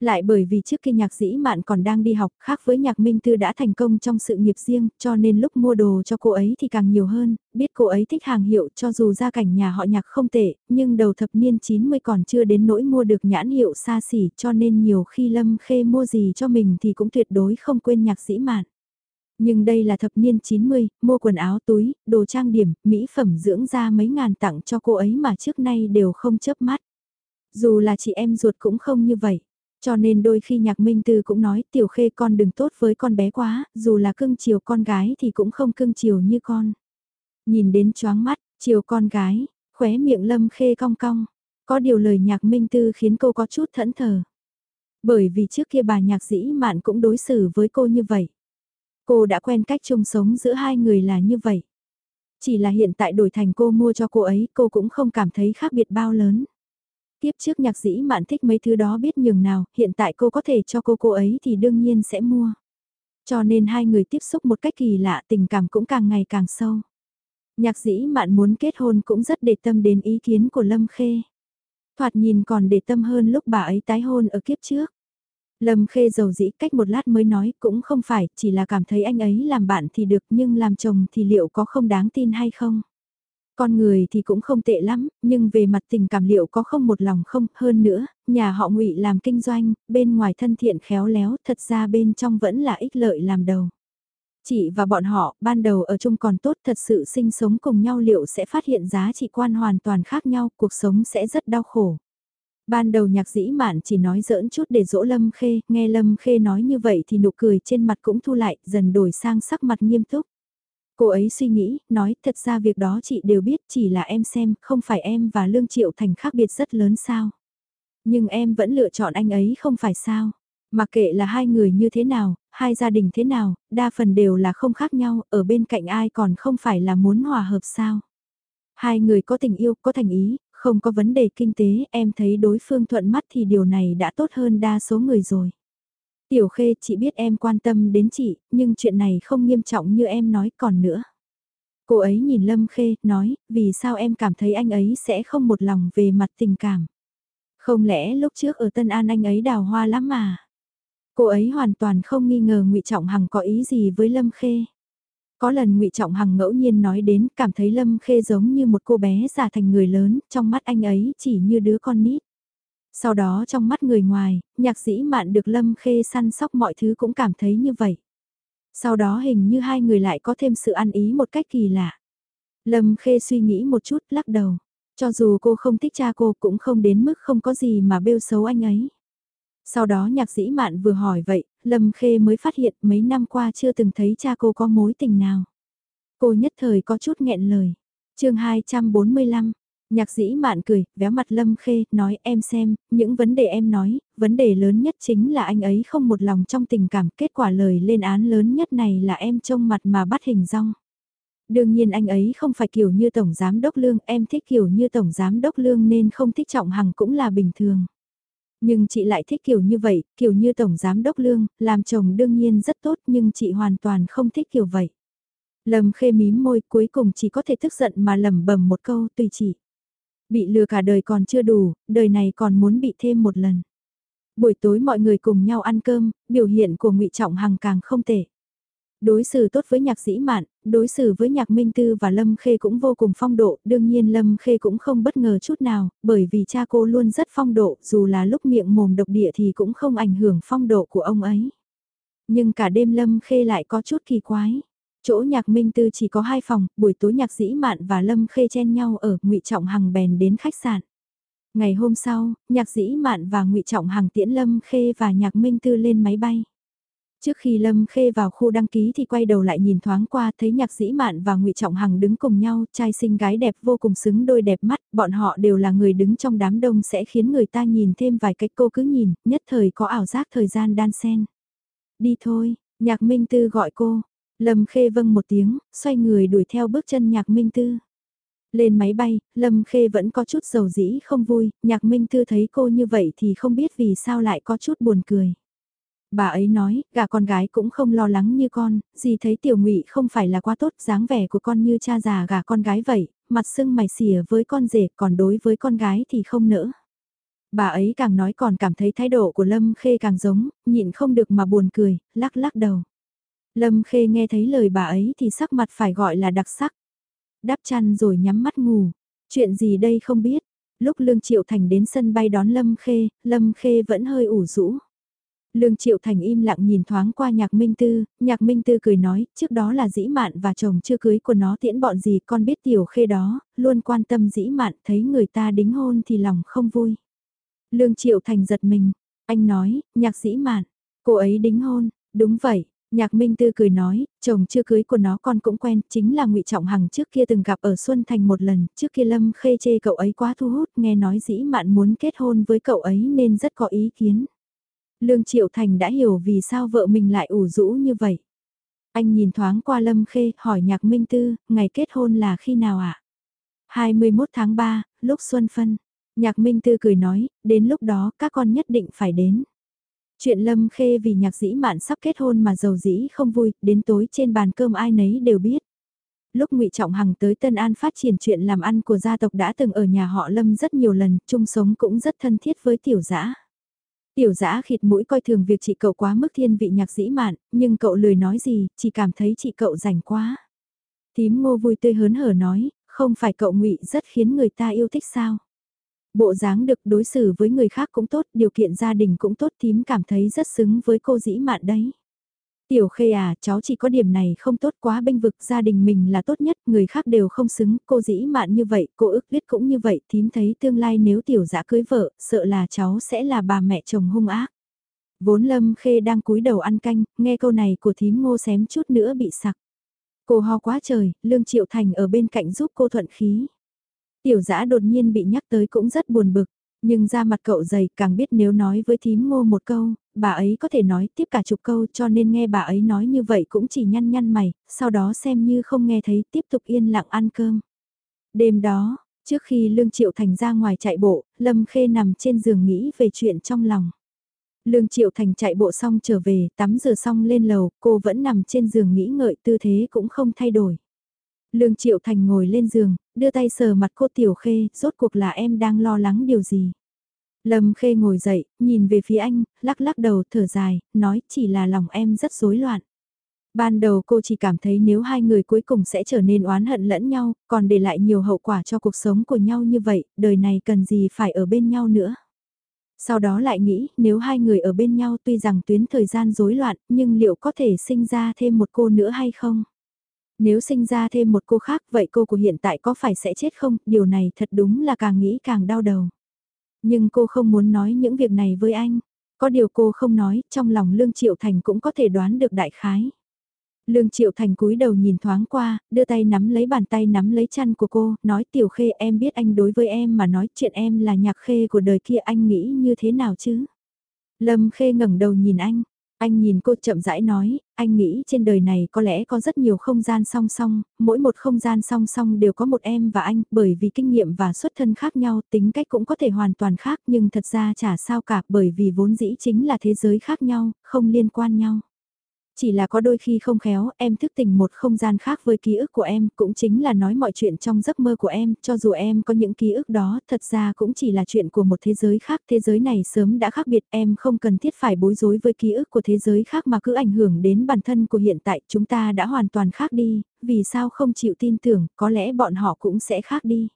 Lại bởi vì trước khi nhạc dĩ mạn còn đang đi học khác với nhạc minh tư đã thành công trong sự nghiệp riêng cho nên lúc mua đồ cho cô ấy thì càng nhiều hơn, biết cô ấy thích hàng hiệu cho dù gia cảnh nhà họ nhạc không tệ, nhưng đầu thập niên 90 còn chưa đến nỗi mua được nhãn hiệu xa xỉ cho nên nhiều khi Lâm Khê mua gì cho mình thì cũng tuyệt đối không quên nhạc dĩ mạn. Nhưng đây là thập niên 90, mua quần áo túi, đồ trang điểm, mỹ phẩm dưỡng da mấy ngàn tặng cho cô ấy mà trước nay đều không chớp mắt. Dù là chị em ruột cũng không như vậy. Cho nên đôi khi nhạc minh tư cũng nói tiểu khê con đừng tốt với con bé quá, dù là cưng chiều con gái thì cũng không cưng chiều như con. Nhìn đến choáng mắt, chiều con gái, khóe miệng lâm khê cong cong. Có điều lời nhạc minh tư khiến cô có chút thẫn thờ. Bởi vì trước kia bà nhạc dĩ mạn cũng đối xử với cô như vậy. Cô đã quen cách chung sống giữa hai người là như vậy. Chỉ là hiện tại đổi thành cô mua cho cô ấy, cô cũng không cảm thấy khác biệt bao lớn. Tiếp trước nhạc dĩ mạn thích mấy thứ đó biết nhường nào, hiện tại cô có thể cho cô cô ấy thì đương nhiên sẽ mua. Cho nên hai người tiếp xúc một cách kỳ lạ tình cảm cũng càng ngày càng sâu. Nhạc dĩ mạn muốn kết hôn cũng rất để tâm đến ý kiến của Lâm Khê. Thoạt nhìn còn để tâm hơn lúc bà ấy tái hôn ở kiếp trước. Lâm Khê dầu dĩ cách một lát mới nói cũng không phải, chỉ là cảm thấy anh ấy làm bạn thì được nhưng làm chồng thì liệu có không đáng tin hay không? Con người thì cũng không tệ lắm, nhưng về mặt tình cảm liệu có không một lòng không, hơn nữa, nhà họ ngụy làm kinh doanh, bên ngoài thân thiện khéo léo, thật ra bên trong vẫn là ích lợi làm đầu. Chị và bọn họ, ban đầu ở chung còn tốt thật sự sinh sống cùng nhau liệu sẽ phát hiện giá trị quan hoàn toàn khác nhau, cuộc sống sẽ rất đau khổ. Ban đầu nhạc dĩ mạn chỉ nói giỡn chút để dỗ Lâm Khê, nghe Lâm Khê nói như vậy thì nụ cười trên mặt cũng thu lại, dần đổi sang sắc mặt nghiêm túc. Cô ấy suy nghĩ, nói thật ra việc đó chị đều biết chỉ là em xem, không phải em và Lương Triệu Thành khác biệt rất lớn sao. Nhưng em vẫn lựa chọn anh ấy không phải sao. Mà kệ là hai người như thế nào, hai gia đình thế nào, đa phần đều là không khác nhau, ở bên cạnh ai còn không phải là muốn hòa hợp sao. Hai người có tình yêu, có thành ý, không có vấn đề kinh tế, em thấy đối phương thuận mắt thì điều này đã tốt hơn đa số người rồi. Tiểu Khê, chị biết em quan tâm đến chị, nhưng chuyện này không nghiêm trọng như em nói còn nữa. Cô ấy nhìn Lâm Khê, nói, vì sao em cảm thấy anh ấy sẽ không một lòng về mặt tình cảm. Không lẽ lúc trước ở Tân An anh ấy đào hoa lắm mà. Cô ấy hoàn toàn không nghi ngờ ngụy Trọng Hằng có ý gì với Lâm Khê. Có lần ngụy Trọng Hằng ngẫu nhiên nói đến cảm thấy Lâm Khê giống như một cô bé già thành người lớn, trong mắt anh ấy chỉ như đứa con nít. Sau đó trong mắt người ngoài, nhạc sĩ mạn được Lâm Khê săn sóc mọi thứ cũng cảm thấy như vậy. Sau đó hình như hai người lại có thêm sự ăn ý một cách kỳ lạ. Lâm Khê suy nghĩ một chút lắc đầu. Cho dù cô không thích cha cô cũng không đến mức không có gì mà bêu xấu anh ấy. Sau đó nhạc sĩ mạn vừa hỏi vậy, Lâm Khê mới phát hiện mấy năm qua chưa từng thấy cha cô có mối tình nào. Cô nhất thời có chút nghẹn lời. chương 245, nhạc dĩ mạn cười, véo mặt Lâm Khê, nói em xem, những vấn đề em nói, vấn đề lớn nhất chính là anh ấy không một lòng trong tình cảm. Kết quả lời lên án lớn nhất này là em trông mặt mà bắt hình rong. Đương nhiên anh ấy không phải kiểu như Tổng Giám Đốc Lương, em thích kiểu như Tổng Giám Đốc Lương nên không thích Trọng Hằng cũng là bình thường. Nhưng chị lại thích kiểu như vậy, kiểu như Tổng Giám Đốc Lương, làm chồng đương nhiên rất tốt nhưng chị hoàn toàn không thích kiểu vậy. Lâm khê mím môi cuối cùng chỉ có thể tức giận mà lẩm bẩm một câu tùy chị. Bị lừa cả đời còn chưa đủ, đời này còn muốn bị thêm một lần. Buổi tối mọi người cùng nhau ăn cơm, biểu hiện của ngụy Trọng Hằng càng không tệ. Đối xử tốt với nhạc dĩ mạn, đối xử với nhạc Minh Tư và Lâm Khê cũng vô cùng phong độ, đương nhiên Lâm Khê cũng không bất ngờ chút nào, bởi vì cha cô luôn rất phong độ, dù là lúc miệng mồm độc địa thì cũng không ảnh hưởng phong độ của ông ấy. Nhưng cả đêm Lâm Khê lại có chút kỳ quái. Chỗ nhạc Minh Tư chỉ có hai phòng, buổi tối nhạc dĩ mạn và Lâm Khê chen nhau ở ngụy Trọng Hằng bèn đến khách sạn. Ngày hôm sau, nhạc dĩ mạn và ngụy Trọng Hằng tiễn Lâm Khê và nhạc Minh Tư lên máy bay. Trước khi Lâm Khê vào khu đăng ký thì quay đầu lại nhìn thoáng qua thấy nhạc dĩ mạn và ngụy Trọng Hằng đứng cùng nhau, trai xinh gái đẹp vô cùng xứng đôi đẹp mắt, bọn họ đều là người đứng trong đám đông sẽ khiến người ta nhìn thêm vài cách cô cứ nhìn, nhất thời có ảo giác thời gian đan sen. Đi thôi, nhạc Minh Tư gọi cô, Lâm Khê vâng một tiếng, xoay người đuổi theo bước chân nhạc Minh Tư. Lên máy bay, Lâm Khê vẫn có chút dầu dĩ không vui, nhạc Minh Tư thấy cô như vậy thì không biết vì sao lại có chút buồn cười. Bà ấy nói, gà con gái cũng không lo lắng như con, gì thấy tiểu ngụy không phải là quá tốt, dáng vẻ của con như cha già gà con gái vậy, mặt sưng mày xỉa với con rể, còn đối với con gái thì không nỡ. Bà ấy càng nói còn cảm thấy thái độ của Lâm Khê càng giống, nhịn không được mà buồn cười, lắc lắc đầu. Lâm Khê nghe thấy lời bà ấy thì sắc mặt phải gọi là đặc sắc. Đắp chăn rồi nhắm mắt ngủ. Chuyện gì đây không biết. Lúc Lương Triệu Thành đến sân bay đón Lâm Khê, Lâm Khê vẫn hơi ủ rũ. Lương Triệu Thành im lặng nhìn thoáng qua nhạc Minh Tư, nhạc Minh Tư cười nói, trước đó là dĩ mạn và chồng chưa cưới của nó tiễn bọn gì con biết tiểu khê đó, luôn quan tâm dĩ mạn thấy người ta đính hôn thì lòng không vui. Lương Triệu Thành giật mình, anh nói, nhạc dĩ mạn, cô ấy đính hôn, đúng vậy. Nhạc Minh Tư cười nói, chồng chưa cưới của nó con cũng quen, chính là ngụy Trọng Hằng trước kia từng gặp ở Xuân Thành một lần, trước kia Lâm Khê chê cậu ấy quá thu hút, nghe nói dĩ mạn muốn kết hôn với cậu ấy nên rất có ý kiến. Lương Triệu Thành đã hiểu vì sao vợ mình lại ủ rũ như vậy. Anh nhìn thoáng qua Lâm Khê, hỏi Nhạc Minh Tư, ngày kết hôn là khi nào ạ? À? 21 tháng 3, lúc xuân phân. Nhạc Minh Tư cười nói, đến lúc đó các con nhất định phải đến. Chuyện Lâm Khê vì nhạc dĩ mạn sắp kết hôn mà giàu dĩ không vui, đến tối trên bàn cơm ai nấy đều biết. Lúc ngụy Trọng Hằng tới Tân An phát triển chuyện làm ăn của gia tộc đã từng ở nhà họ Lâm rất nhiều lần, chung sống cũng rất thân thiết với tiểu dã. Tiểu dã khịt mũi coi thường việc chị cậu quá mức thiên vị nhạc dĩ mạn, nhưng cậu lười nói gì, chỉ cảm thấy chị cậu rảnh quá. Tím ngô vui tươi hớn hở nói, không phải cậu ngụy rất khiến người ta yêu thích sao. Bộ dáng được đối xử với người khác cũng tốt, điều kiện gia đình cũng tốt tím cảm thấy rất xứng với cô dĩ mạn đấy. Tiểu khê à, cháu chỉ có điểm này không tốt quá bênh vực, gia đình mình là tốt nhất, người khác đều không xứng, cô dĩ mạn như vậy, cô ức viết cũng như vậy, thím thấy tương lai nếu tiểu dã cưới vợ, sợ là cháu sẽ là bà mẹ chồng hung ác. Vốn lâm khê đang cúi đầu ăn canh, nghe câu này của thím ngô xém chút nữa bị sặc. Cô ho quá trời, Lương Triệu Thành ở bên cạnh giúp cô thuận khí. Tiểu dã đột nhiên bị nhắc tới cũng rất buồn bực, nhưng ra mặt cậu dày càng biết nếu nói với thím ngô một câu, bà ấy có thể nói tiếp cả chục câu cho nên nghe bà ấy nói như vậy cũng chỉ nhăn nhăn mày, sau đó xem như không nghe thấy tiếp tục yên lặng ăn cơm. Đêm đó, trước khi Lương Triệu Thành ra ngoài chạy bộ, Lâm Khê nằm trên giường nghĩ về chuyện trong lòng. Lương Triệu Thành chạy bộ xong trở về, tắm rửa xong lên lầu, cô vẫn nằm trên giường nghĩ ngợi tư thế cũng không thay đổi. Lương Triệu Thành ngồi lên giường, đưa tay sờ mặt cô Tiểu Khê, rốt cuộc là em đang lo lắng điều gì. Lâm Khê ngồi dậy, nhìn về phía anh, lắc lắc đầu thở dài, nói chỉ là lòng em rất rối loạn. Ban đầu cô chỉ cảm thấy nếu hai người cuối cùng sẽ trở nên oán hận lẫn nhau, còn để lại nhiều hậu quả cho cuộc sống của nhau như vậy, đời này cần gì phải ở bên nhau nữa. Sau đó lại nghĩ, nếu hai người ở bên nhau tuy rằng tuyến thời gian rối loạn, nhưng liệu có thể sinh ra thêm một cô nữa hay không? Nếu sinh ra thêm một cô khác, vậy cô của hiện tại có phải sẽ chết không? Điều này thật đúng là càng nghĩ càng đau đầu. Nhưng cô không muốn nói những việc này với anh. Có điều cô không nói, trong lòng Lương Triệu Thành cũng có thể đoán được đại khái. Lương Triệu Thành cúi đầu nhìn thoáng qua, đưa tay nắm lấy bàn tay nắm lấy chăn của cô, nói tiểu khê em biết anh đối với em mà nói chuyện em là nhạc khê của đời kia anh nghĩ như thế nào chứ? Lâm khê ngẩng đầu nhìn anh, anh nhìn cô chậm rãi nói, anh nghĩ trên đời này có lẽ có rất nhiều không gian song song, mỗi một không gian song song đều có một em và anh, bởi vì kinh nghiệm và xuất thân khác nhau, tính cách cũng có thể hoàn toàn khác nhưng thật ra chả sao cả bởi vì vốn dĩ chính là thế giới khác nhau, không liên quan nhau. Chỉ là có đôi khi không khéo, em thức tỉnh một không gian khác với ký ức của em, cũng chính là nói mọi chuyện trong giấc mơ của em, cho dù em có những ký ức đó, thật ra cũng chỉ là chuyện của một thế giới khác, thế giới này sớm đã khác biệt, em không cần thiết phải bối rối với ký ức của thế giới khác mà cứ ảnh hưởng đến bản thân của hiện tại, chúng ta đã hoàn toàn khác đi, vì sao không chịu tin tưởng, có lẽ bọn họ cũng sẽ khác đi.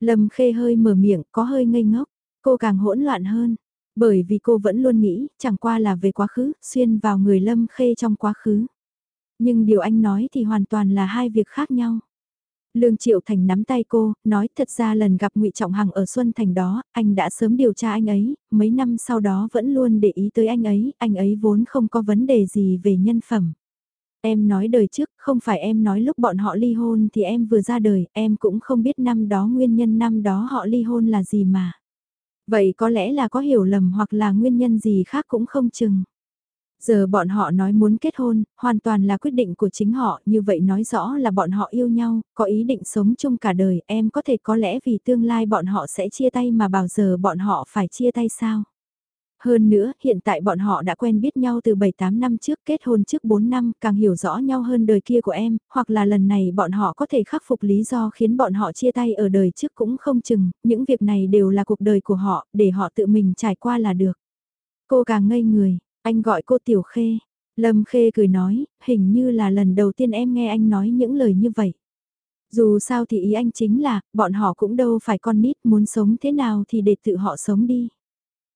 Lâm Khê hơi mở miệng, có hơi ngây ngốc, cô càng hỗn loạn hơn. Bởi vì cô vẫn luôn nghĩ, chẳng qua là về quá khứ, xuyên vào người Lâm Khê trong quá khứ. Nhưng điều anh nói thì hoàn toàn là hai việc khác nhau. Lương Triệu Thành nắm tay cô, nói thật ra lần gặp ngụy Trọng Hằng ở Xuân Thành đó, anh đã sớm điều tra anh ấy, mấy năm sau đó vẫn luôn để ý tới anh ấy, anh ấy vốn không có vấn đề gì về nhân phẩm. Em nói đời trước, không phải em nói lúc bọn họ ly hôn thì em vừa ra đời, em cũng không biết năm đó nguyên nhân năm đó họ ly hôn là gì mà. Vậy có lẽ là có hiểu lầm hoặc là nguyên nhân gì khác cũng không chừng. Giờ bọn họ nói muốn kết hôn, hoàn toàn là quyết định của chính họ, như vậy nói rõ là bọn họ yêu nhau, có ý định sống chung cả đời, em có thể có lẽ vì tương lai bọn họ sẽ chia tay mà bao giờ bọn họ phải chia tay sao? Hơn nữa, hiện tại bọn họ đã quen biết nhau từ 7-8 năm trước, kết hôn trước 4 năm, càng hiểu rõ nhau hơn đời kia của em, hoặc là lần này bọn họ có thể khắc phục lý do khiến bọn họ chia tay ở đời trước cũng không chừng, những việc này đều là cuộc đời của họ, để họ tự mình trải qua là được. Cô càng ngây người, anh gọi cô Tiểu Khê. Lâm Khê cười nói, hình như là lần đầu tiên em nghe anh nói những lời như vậy. Dù sao thì ý anh chính là, bọn họ cũng đâu phải con nít muốn sống thế nào thì để tự họ sống đi.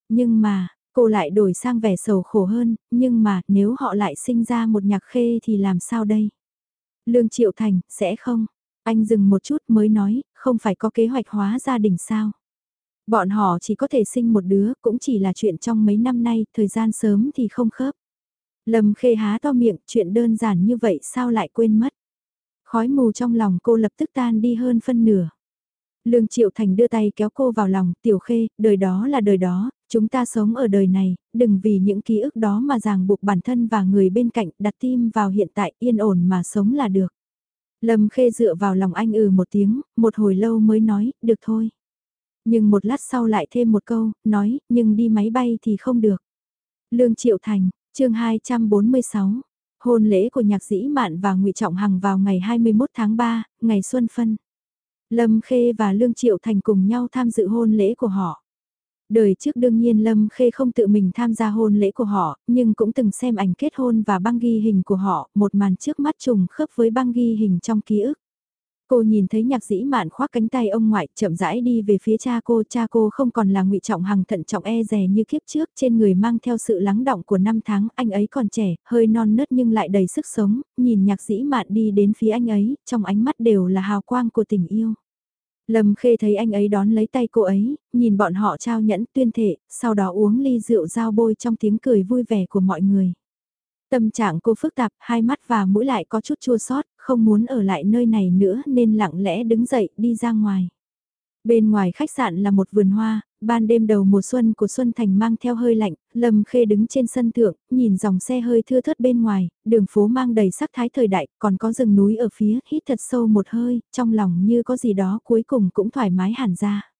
Nhưng mà, Cô lại đổi sang vẻ sầu khổ hơn, nhưng mà nếu họ lại sinh ra một nhạc khê thì làm sao đây? Lương Triệu Thành, sẽ không? Anh dừng một chút mới nói, không phải có kế hoạch hóa gia đình sao? Bọn họ chỉ có thể sinh một đứa, cũng chỉ là chuyện trong mấy năm nay, thời gian sớm thì không khớp. Lâm khê há to miệng, chuyện đơn giản như vậy sao lại quên mất? Khói mù trong lòng cô lập tức tan đi hơn phân nửa. Lương Triệu Thành đưa tay kéo cô vào lòng, tiểu khê, đời đó là đời đó, chúng ta sống ở đời này, đừng vì những ký ức đó mà ràng buộc bản thân và người bên cạnh, đặt tim vào hiện tại yên ổn mà sống là được. Lâm Khê dựa vào lòng anh ừ một tiếng, một hồi lâu mới nói, được thôi. Nhưng một lát sau lại thêm một câu, nói, nhưng đi máy bay thì không được. Lương Triệu Thành, chương 246. Hôn lễ của nhạc sĩ mạn và ngụy Trọng Hằng vào ngày 21 tháng 3, ngày Xuân Phân. Lâm Khê và Lương Triệu Thành cùng nhau tham dự hôn lễ của họ. Đời trước đương nhiên Lâm Khê không tự mình tham gia hôn lễ của họ, nhưng cũng từng xem ảnh kết hôn và băng ghi hình của họ, một màn trước mắt trùng khớp với băng ghi hình trong ký ức. Cô nhìn thấy nhạc dĩ mạn khoác cánh tay ông ngoại chậm rãi đi về phía cha cô, cha cô không còn là ngụy trọng hằng thận trọng e rè như kiếp trước, trên người mang theo sự lắng động của năm tháng, anh ấy còn trẻ, hơi non nớt nhưng lại đầy sức sống, nhìn nhạc dĩ mạn đi đến phía anh ấy, trong ánh mắt đều là hào quang của tình yêu. Lâm Khê thấy anh ấy đón lấy tay cô ấy, nhìn bọn họ trao nhẫn tuyên thệ, sau đó uống ly rượu giao bôi trong tiếng cười vui vẻ của mọi người. Tâm trạng cô phức tạp, hai mắt và mũi lại có chút chua sót, không muốn ở lại nơi này nữa nên lặng lẽ đứng dậy đi ra ngoài. Bên ngoài khách sạn là một vườn hoa, ban đêm đầu mùa xuân của Xuân Thành mang theo hơi lạnh, Lâm Khê đứng trên sân thượng, nhìn dòng xe hơi thưa thớt bên ngoài, đường phố mang đầy sắc thái thời đại, còn có rừng núi ở phía, hít thật sâu một hơi, trong lòng như có gì đó cuối cùng cũng thoải mái hẳn ra.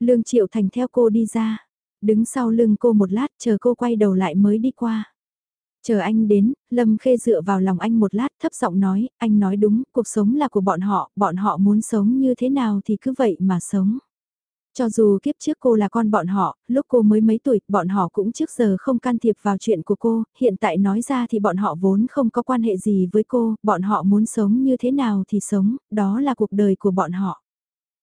Lương Triệu Thành theo cô đi ra, đứng sau lưng cô một lát chờ cô quay đầu lại mới đi qua. Chờ anh đến, Lâm Khê dựa vào lòng anh một lát thấp giọng nói, anh nói đúng, cuộc sống là của bọn họ, bọn họ muốn sống như thế nào thì cứ vậy mà sống. Cho dù kiếp trước cô là con bọn họ, lúc cô mới mấy tuổi, bọn họ cũng trước giờ không can thiệp vào chuyện của cô, hiện tại nói ra thì bọn họ vốn không có quan hệ gì với cô, bọn họ muốn sống như thế nào thì sống, đó là cuộc đời của bọn họ.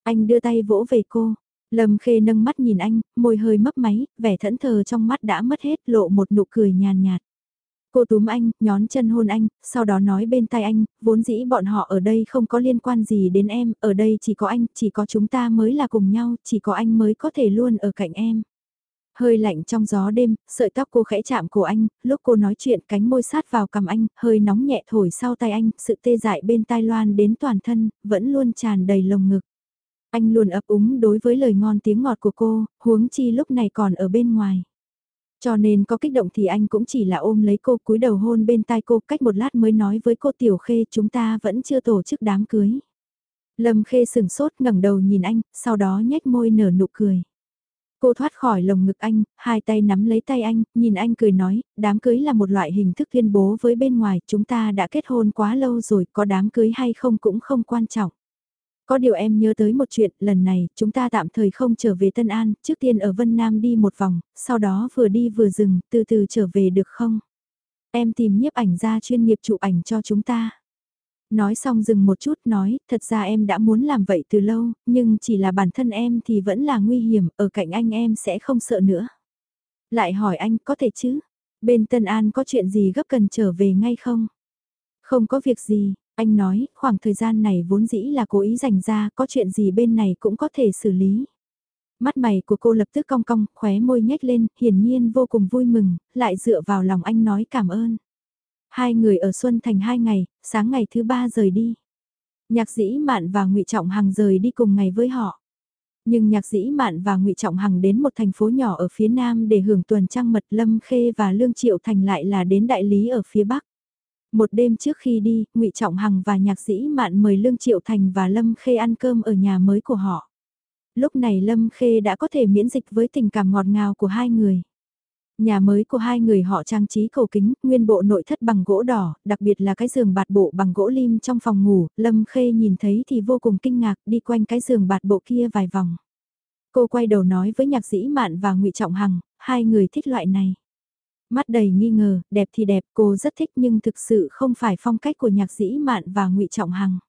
Anh đưa tay vỗ về cô, Lâm Khê nâng mắt nhìn anh, môi hơi mấp máy, vẻ thẫn thờ trong mắt đã mất hết lộ một nụ cười nhàn nhạt. Cô túm anh, nhón chân hôn anh, sau đó nói bên tai anh, vốn dĩ bọn họ ở đây không có liên quan gì đến em, ở đây chỉ có anh, chỉ có chúng ta mới là cùng nhau, chỉ có anh mới có thể luôn ở cạnh em. Hơi lạnh trong gió đêm, sợi tóc cô khẽ chạm cổ anh, lúc cô nói chuyện cánh môi sát vào cằm anh, hơi nóng nhẹ thổi sau tay anh, sự tê dại bên tai loan đến toàn thân, vẫn luôn tràn đầy lồng ngực. Anh luôn ấp úng đối với lời ngon tiếng ngọt của cô, huống chi lúc này còn ở bên ngoài. Cho nên có kích động thì anh cũng chỉ là ôm lấy cô cúi đầu hôn bên tai cô cách một lát mới nói với cô Tiểu Khê chúng ta vẫn chưa tổ chức đám cưới. Lâm Khê sừng sốt ngẩng đầu nhìn anh, sau đó nhếch môi nở nụ cười. Cô thoát khỏi lồng ngực anh, hai tay nắm lấy tay anh, nhìn anh cười nói, đám cưới là một loại hình thức tuyên bố với bên ngoài, chúng ta đã kết hôn quá lâu rồi, có đám cưới hay không cũng không quan trọng. Có điều em nhớ tới một chuyện, lần này, chúng ta tạm thời không trở về Tân An, trước tiên ở Vân Nam đi một vòng, sau đó vừa đi vừa dừng, từ từ trở về được không? Em tìm nhiếp ảnh ra chuyên nghiệp chụp ảnh cho chúng ta. Nói xong dừng một chút nói, thật ra em đã muốn làm vậy từ lâu, nhưng chỉ là bản thân em thì vẫn là nguy hiểm, ở cạnh anh em sẽ không sợ nữa. Lại hỏi anh, có thể chứ? Bên Tân An có chuyện gì gấp cần trở về ngay không? Không có việc gì, anh nói, khoảng thời gian này vốn dĩ là cố ý dành ra, có chuyện gì bên này cũng có thể xử lý. Mắt mày của cô lập tức cong cong, khóe môi nhếch lên, hiển nhiên vô cùng vui mừng, lại dựa vào lòng anh nói cảm ơn. Hai người ở Xuân Thành hai ngày, sáng ngày thứ ba rời đi. Nhạc dĩ Mạn và ngụy Trọng Hằng rời đi cùng ngày với họ. Nhưng nhạc dĩ Mạn và ngụy Trọng Hằng đến một thành phố nhỏ ở phía nam để hưởng tuần trăng mật Lâm Khê và Lương Triệu Thành lại là đến đại lý ở phía bắc. Một đêm trước khi đi, ngụy Trọng Hằng và nhạc sĩ Mạn mời Lương Triệu Thành và Lâm Khê ăn cơm ở nhà mới của họ. Lúc này Lâm Khê đã có thể miễn dịch với tình cảm ngọt ngào của hai người. Nhà mới của hai người họ trang trí cầu kính, nguyên bộ nội thất bằng gỗ đỏ, đặc biệt là cái giường bạt bộ bằng gỗ lim trong phòng ngủ, Lâm Khê nhìn thấy thì vô cùng kinh ngạc đi quanh cái giường bạt bộ kia vài vòng. Cô quay đầu nói với nhạc sĩ Mạn và ngụy Trọng Hằng, hai người thích loại này. Mắt đầy nghi ngờ, đẹp thì đẹp, cô rất thích nhưng thực sự không phải phong cách của nhạc dĩ mạn và ngụy Trọng Hằng.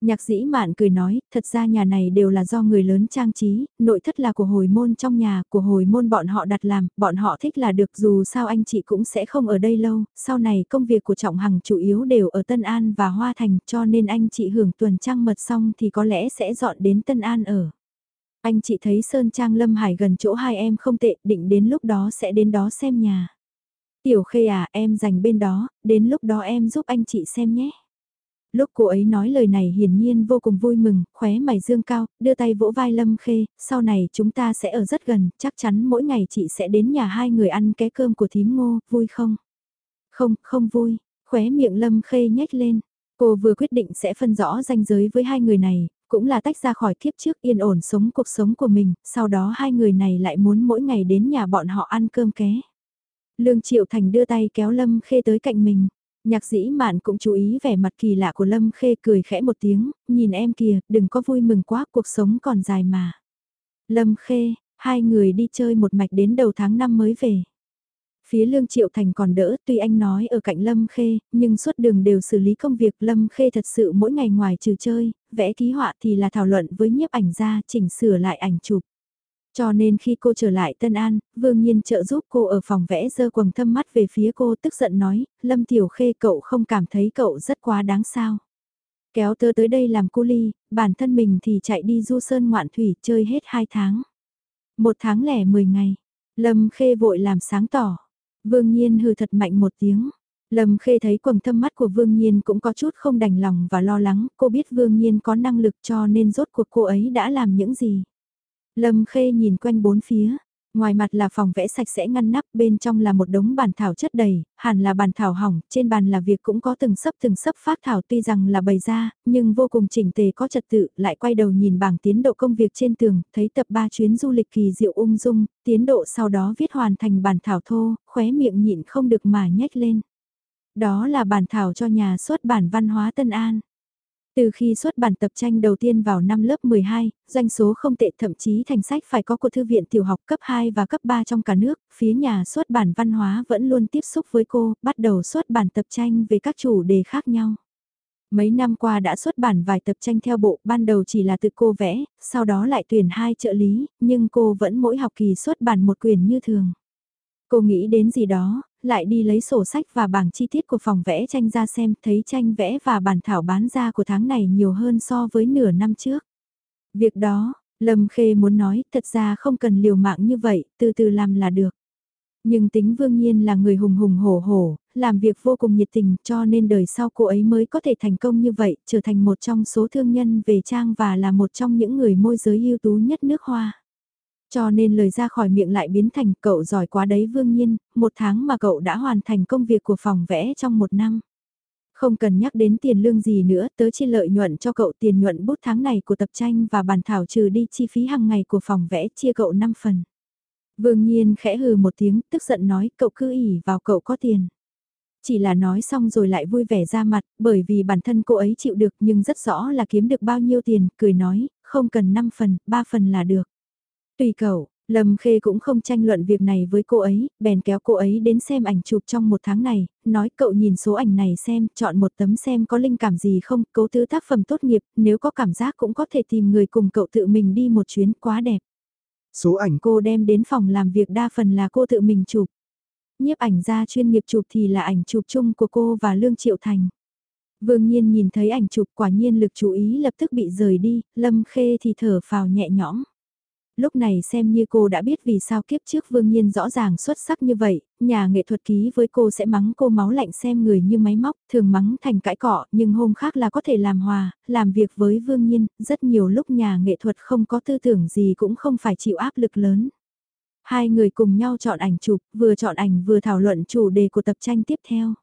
Nhạc dĩ mạn cười nói, thật ra nhà này đều là do người lớn trang trí, nội thất là của hồi môn trong nhà, của hồi môn bọn họ đặt làm, bọn họ thích là được dù sao anh chị cũng sẽ không ở đây lâu, sau này công việc của Trọng Hằng chủ yếu đều ở Tân An và Hoa Thành cho nên anh chị hưởng tuần trăng mật xong thì có lẽ sẽ dọn đến Tân An ở. Anh chị thấy Sơn Trang Lâm Hải gần chỗ hai em không tệ, định đến lúc đó sẽ đến đó xem nhà. Tiểu khê à, em dành bên đó, đến lúc đó em giúp anh chị xem nhé. Lúc cô ấy nói lời này hiển nhiên vô cùng vui mừng, khóe mày dương cao, đưa tay vỗ vai Lâm Khê, sau này chúng ta sẽ ở rất gần, chắc chắn mỗi ngày chị sẽ đến nhà hai người ăn cái cơm của thím ngô, vui không? Không, không vui, khóe miệng Lâm Khê nhếch lên. Cô vừa quyết định sẽ phân rõ ranh giới với hai người này, cũng là tách ra khỏi kiếp trước yên ổn sống cuộc sống của mình, sau đó hai người này lại muốn mỗi ngày đến nhà bọn họ ăn cơm ké. Lương Triệu Thành đưa tay kéo Lâm Khê tới cạnh mình. Nhạc dĩ mạn cũng chú ý vẻ mặt kỳ lạ của Lâm Khê cười khẽ một tiếng, nhìn em kìa, đừng có vui mừng quá, cuộc sống còn dài mà. Lâm Khê, hai người đi chơi một mạch đến đầu tháng năm mới về. Phía Lương Triệu Thành còn đỡ, tuy anh nói ở cạnh Lâm Khê, nhưng suốt đường đều xử lý công việc Lâm Khê thật sự mỗi ngày ngoài trừ chơi, vẽ ký họa thì là thảo luận với nhiếp ảnh gia chỉnh sửa lại ảnh chụp. Cho nên khi cô trở lại Tân An, Vương Nhiên trợ giúp cô ở phòng vẽ dơ quầng thâm mắt về phía cô tức giận nói, Lâm Tiểu Khê cậu không cảm thấy cậu rất quá đáng sao. Kéo tớ tới đây làm cu ly, bản thân mình thì chạy đi du sơn ngoạn thủy chơi hết hai tháng. Một tháng lẻ mười ngày, Lâm Khê vội làm sáng tỏ. Vương Nhiên hừ thật mạnh một tiếng. Lâm Khê thấy quầng thâm mắt của Vương Nhiên cũng có chút không đành lòng và lo lắng, cô biết Vương Nhiên có năng lực cho nên rốt cuộc cô ấy đã làm những gì. Lâm Khê nhìn quanh bốn phía, ngoài mặt là phòng vẽ sạch sẽ ngăn nắp, bên trong là một đống bàn thảo chất đầy, hẳn là bàn thảo hỏng, trên bàn là việc cũng có từng sấp từng sấp phát thảo tuy rằng là bày ra, nhưng vô cùng chỉnh tề có trật tự, lại quay đầu nhìn bảng tiến độ công việc trên tường, thấy tập 3 chuyến du lịch kỳ diệu ung dung, tiến độ sau đó viết hoàn thành bàn thảo thô, khóe miệng nhịn không được mà nhếch lên. Đó là bàn thảo cho nhà xuất bản văn hóa Tân An. Từ khi xuất bản tập tranh đầu tiên vào năm lớp 12, doanh số không tệ thậm chí thành sách phải có của thư viện tiểu học cấp 2 và cấp 3 trong cả nước, phía nhà xuất bản văn hóa vẫn luôn tiếp xúc với cô, bắt đầu xuất bản tập tranh về các chủ đề khác nhau. Mấy năm qua đã xuất bản vài tập tranh theo bộ, ban đầu chỉ là tự cô vẽ, sau đó lại tuyển hai trợ lý, nhưng cô vẫn mỗi học kỳ xuất bản một quyền như thường. Cô nghĩ đến gì đó, lại đi lấy sổ sách và bảng chi tiết của phòng vẽ tranh ra xem, thấy tranh vẽ và bản thảo bán ra của tháng này nhiều hơn so với nửa năm trước. Việc đó, Lâm Khê muốn nói, thật ra không cần liều mạng như vậy, từ từ làm là được. Nhưng tính vương nhiên là người hùng hùng hổ hổ, làm việc vô cùng nhiệt tình cho nên đời sau cô ấy mới có thể thành công như vậy, trở thành một trong số thương nhân về trang và là một trong những người môi giới ưu tú nhất nước hoa. Cho nên lời ra khỏi miệng lại biến thành cậu giỏi quá đấy vương nhiên, một tháng mà cậu đã hoàn thành công việc của phòng vẽ trong một năm. Không cần nhắc đến tiền lương gì nữa, tớ chi lợi nhuận cho cậu tiền nhuận bút tháng này của tập tranh và bàn thảo trừ đi chi phí hàng ngày của phòng vẽ chia cậu 5 phần. Vương nhiên khẽ hừ một tiếng, tức giận nói cậu cứ ỉ vào cậu có tiền. Chỉ là nói xong rồi lại vui vẻ ra mặt, bởi vì bản thân cô ấy chịu được nhưng rất rõ là kiếm được bao nhiêu tiền, cười nói, không cần 5 phần, 3 phần là được. Tùy cậu, Lâm Khê cũng không tranh luận việc này với cô ấy, bèn kéo cô ấy đến xem ảnh chụp trong một tháng này, nói cậu nhìn số ảnh này xem, chọn một tấm xem có linh cảm gì không, cố tứ tác phẩm tốt nghiệp, nếu có cảm giác cũng có thể tìm người cùng cậu tự mình đi một chuyến quá đẹp. Số ảnh cô đem đến phòng làm việc đa phần là cô tự mình chụp. Nhiếp ảnh gia chuyên nghiệp chụp thì là ảnh chụp chung của cô và Lương Triệu Thành. Vương Nhiên nhìn thấy ảnh chụp quả nhiên lực chú ý lập tức bị rời đi, Lâm Khê thì thở phào nhẹ nhõm. Lúc này xem như cô đã biết vì sao kiếp trước Vương Nhiên rõ ràng xuất sắc như vậy, nhà nghệ thuật ký với cô sẽ mắng cô máu lạnh xem người như máy móc, thường mắng thành cãi cọ, nhưng hôm khác là có thể làm hòa, làm việc với Vương Nhiên, rất nhiều lúc nhà nghệ thuật không có tư tưởng gì cũng không phải chịu áp lực lớn. Hai người cùng nhau chọn ảnh chụp, vừa chọn ảnh vừa thảo luận chủ đề của tập tranh tiếp theo.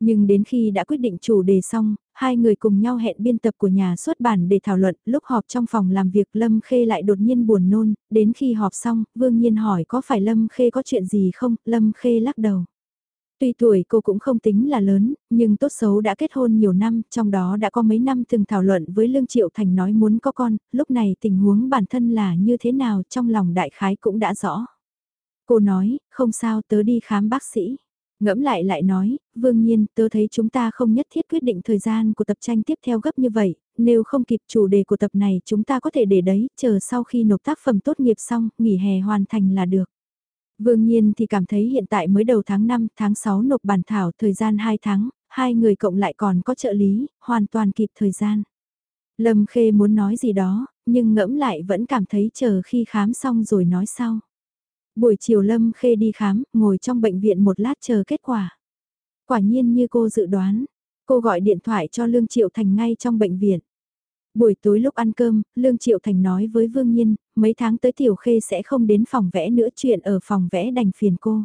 Nhưng đến khi đã quyết định chủ đề xong, hai người cùng nhau hẹn biên tập của nhà xuất bản để thảo luận, lúc họp trong phòng làm việc Lâm Khê lại đột nhiên buồn nôn, đến khi họp xong, Vương Nhiên hỏi có phải Lâm Khê có chuyện gì không, Lâm Khê lắc đầu. Tuy tuổi cô cũng không tính là lớn, nhưng tốt xấu đã kết hôn nhiều năm, trong đó đã có mấy năm từng thảo luận với Lương Triệu Thành nói muốn có con, lúc này tình huống bản thân là như thế nào trong lòng đại khái cũng đã rõ. Cô nói, không sao tớ đi khám bác sĩ. Ngẫm lại lại nói, vương nhiên, tớ thấy chúng ta không nhất thiết quyết định thời gian của tập tranh tiếp theo gấp như vậy, nếu không kịp chủ đề của tập này chúng ta có thể để đấy, chờ sau khi nộp tác phẩm tốt nghiệp xong, nghỉ hè hoàn thành là được. Vương nhiên thì cảm thấy hiện tại mới đầu tháng 5, tháng 6 nộp bản thảo thời gian 2 tháng, hai người cộng lại còn có trợ lý, hoàn toàn kịp thời gian. Lâm Khê muốn nói gì đó, nhưng ngẫm lại vẫn cảm thấy chờ khi khám xong rồi nói sau. Buổi chiều Lâm Khê đi khám, ngồi trong bệnh viện một lát chờ kết quả. Quả nhiên như cô dự đoán, cô gọi điện thoại cho Lương Triệu Thành ngay trong bệnh viện. Buổi tối lúc ăn cơm, Lương Triệu Thành nói với Vương Nhiên, mấy tháng tới Tiểu Khê sẽ không đến phòng vẽ nữa chuyện ở phòng vẽ đành phiền cô.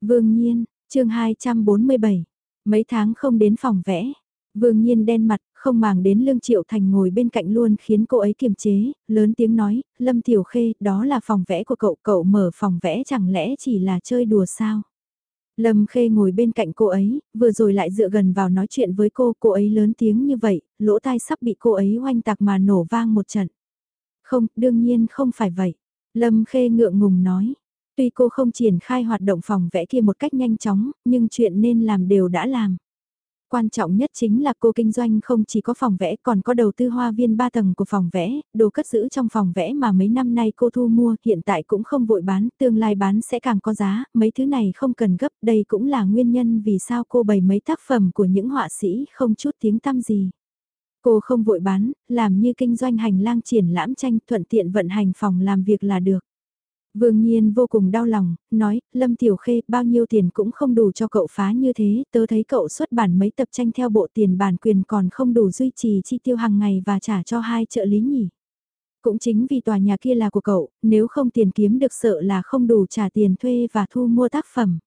Vương Nhiên, chương 247, mấy tháng không đến phòng vẽ. Vương Nhiên đen mặt, không màng đến Lương Triệu Thành ngồi bên cạnh luôn khiến cô ấy kiềm chế, lớn tiếng nói, Lâm Tiểu Khê, đó là phòng vẽ của cậu, cậu mở phòng vẽ chẳng lẽ chỉ là chơi đùa sao? Lâm Khê ngồi bên cạnh cô ấy, vừa rồi lại dựa gần vào nói chuyện với cô, cô ấy lớn tiếng như vậy, lỗ tai sắp bị cô ấy oanh tạc mà nổ vang một trận. Không, đương nhiên không phải vậy. Lâm Khê ngượng ngùng nói. Tuy cô không triển khai hoạt động phòng vẽ kia một cách nhanh chóng, nhưng chuyện nên làm đều đã làm. Quan trọng nhất chính là cô kinh doanh không chỉ có phòng vẽ còn có đầu tư hoa viên 3 tầng của phòng vẽ, đồ cất giữ trong phòng vẽ mà mấy năm nay cô thu mua hiện tại cũng không vội bán, tương lai bán sẽ càng có giá, mấy thứ này không cần gấp, đây cũng là nguyên nhân vì sao cô bày mấy tác phẩm của những họa sĩ không chút tiếng tăm gì. Cô không vội bán, làm như kinh doanh hành lang triển lãm tranh thuận tiện vận hành phòng làm việc là được. Vương Nhiên vô cùng đau lòng, nói, Lâm Tiểu Khê, bao nhiêu tiền cũng không đủ cho cậu phá như thế, tớ thấy cậu xuất bản mấy tập tranh theo bộ tiền bản quyền còn không đủ duy trì chi tiêu hàng ngày và trả cho hai trợ lý nhỉ. Cũng chính vì tòa nhà kia là của cậu, nếu không tiền kiếm được sợ là không đủ trả tiền thuê và thu mua tác phẩm.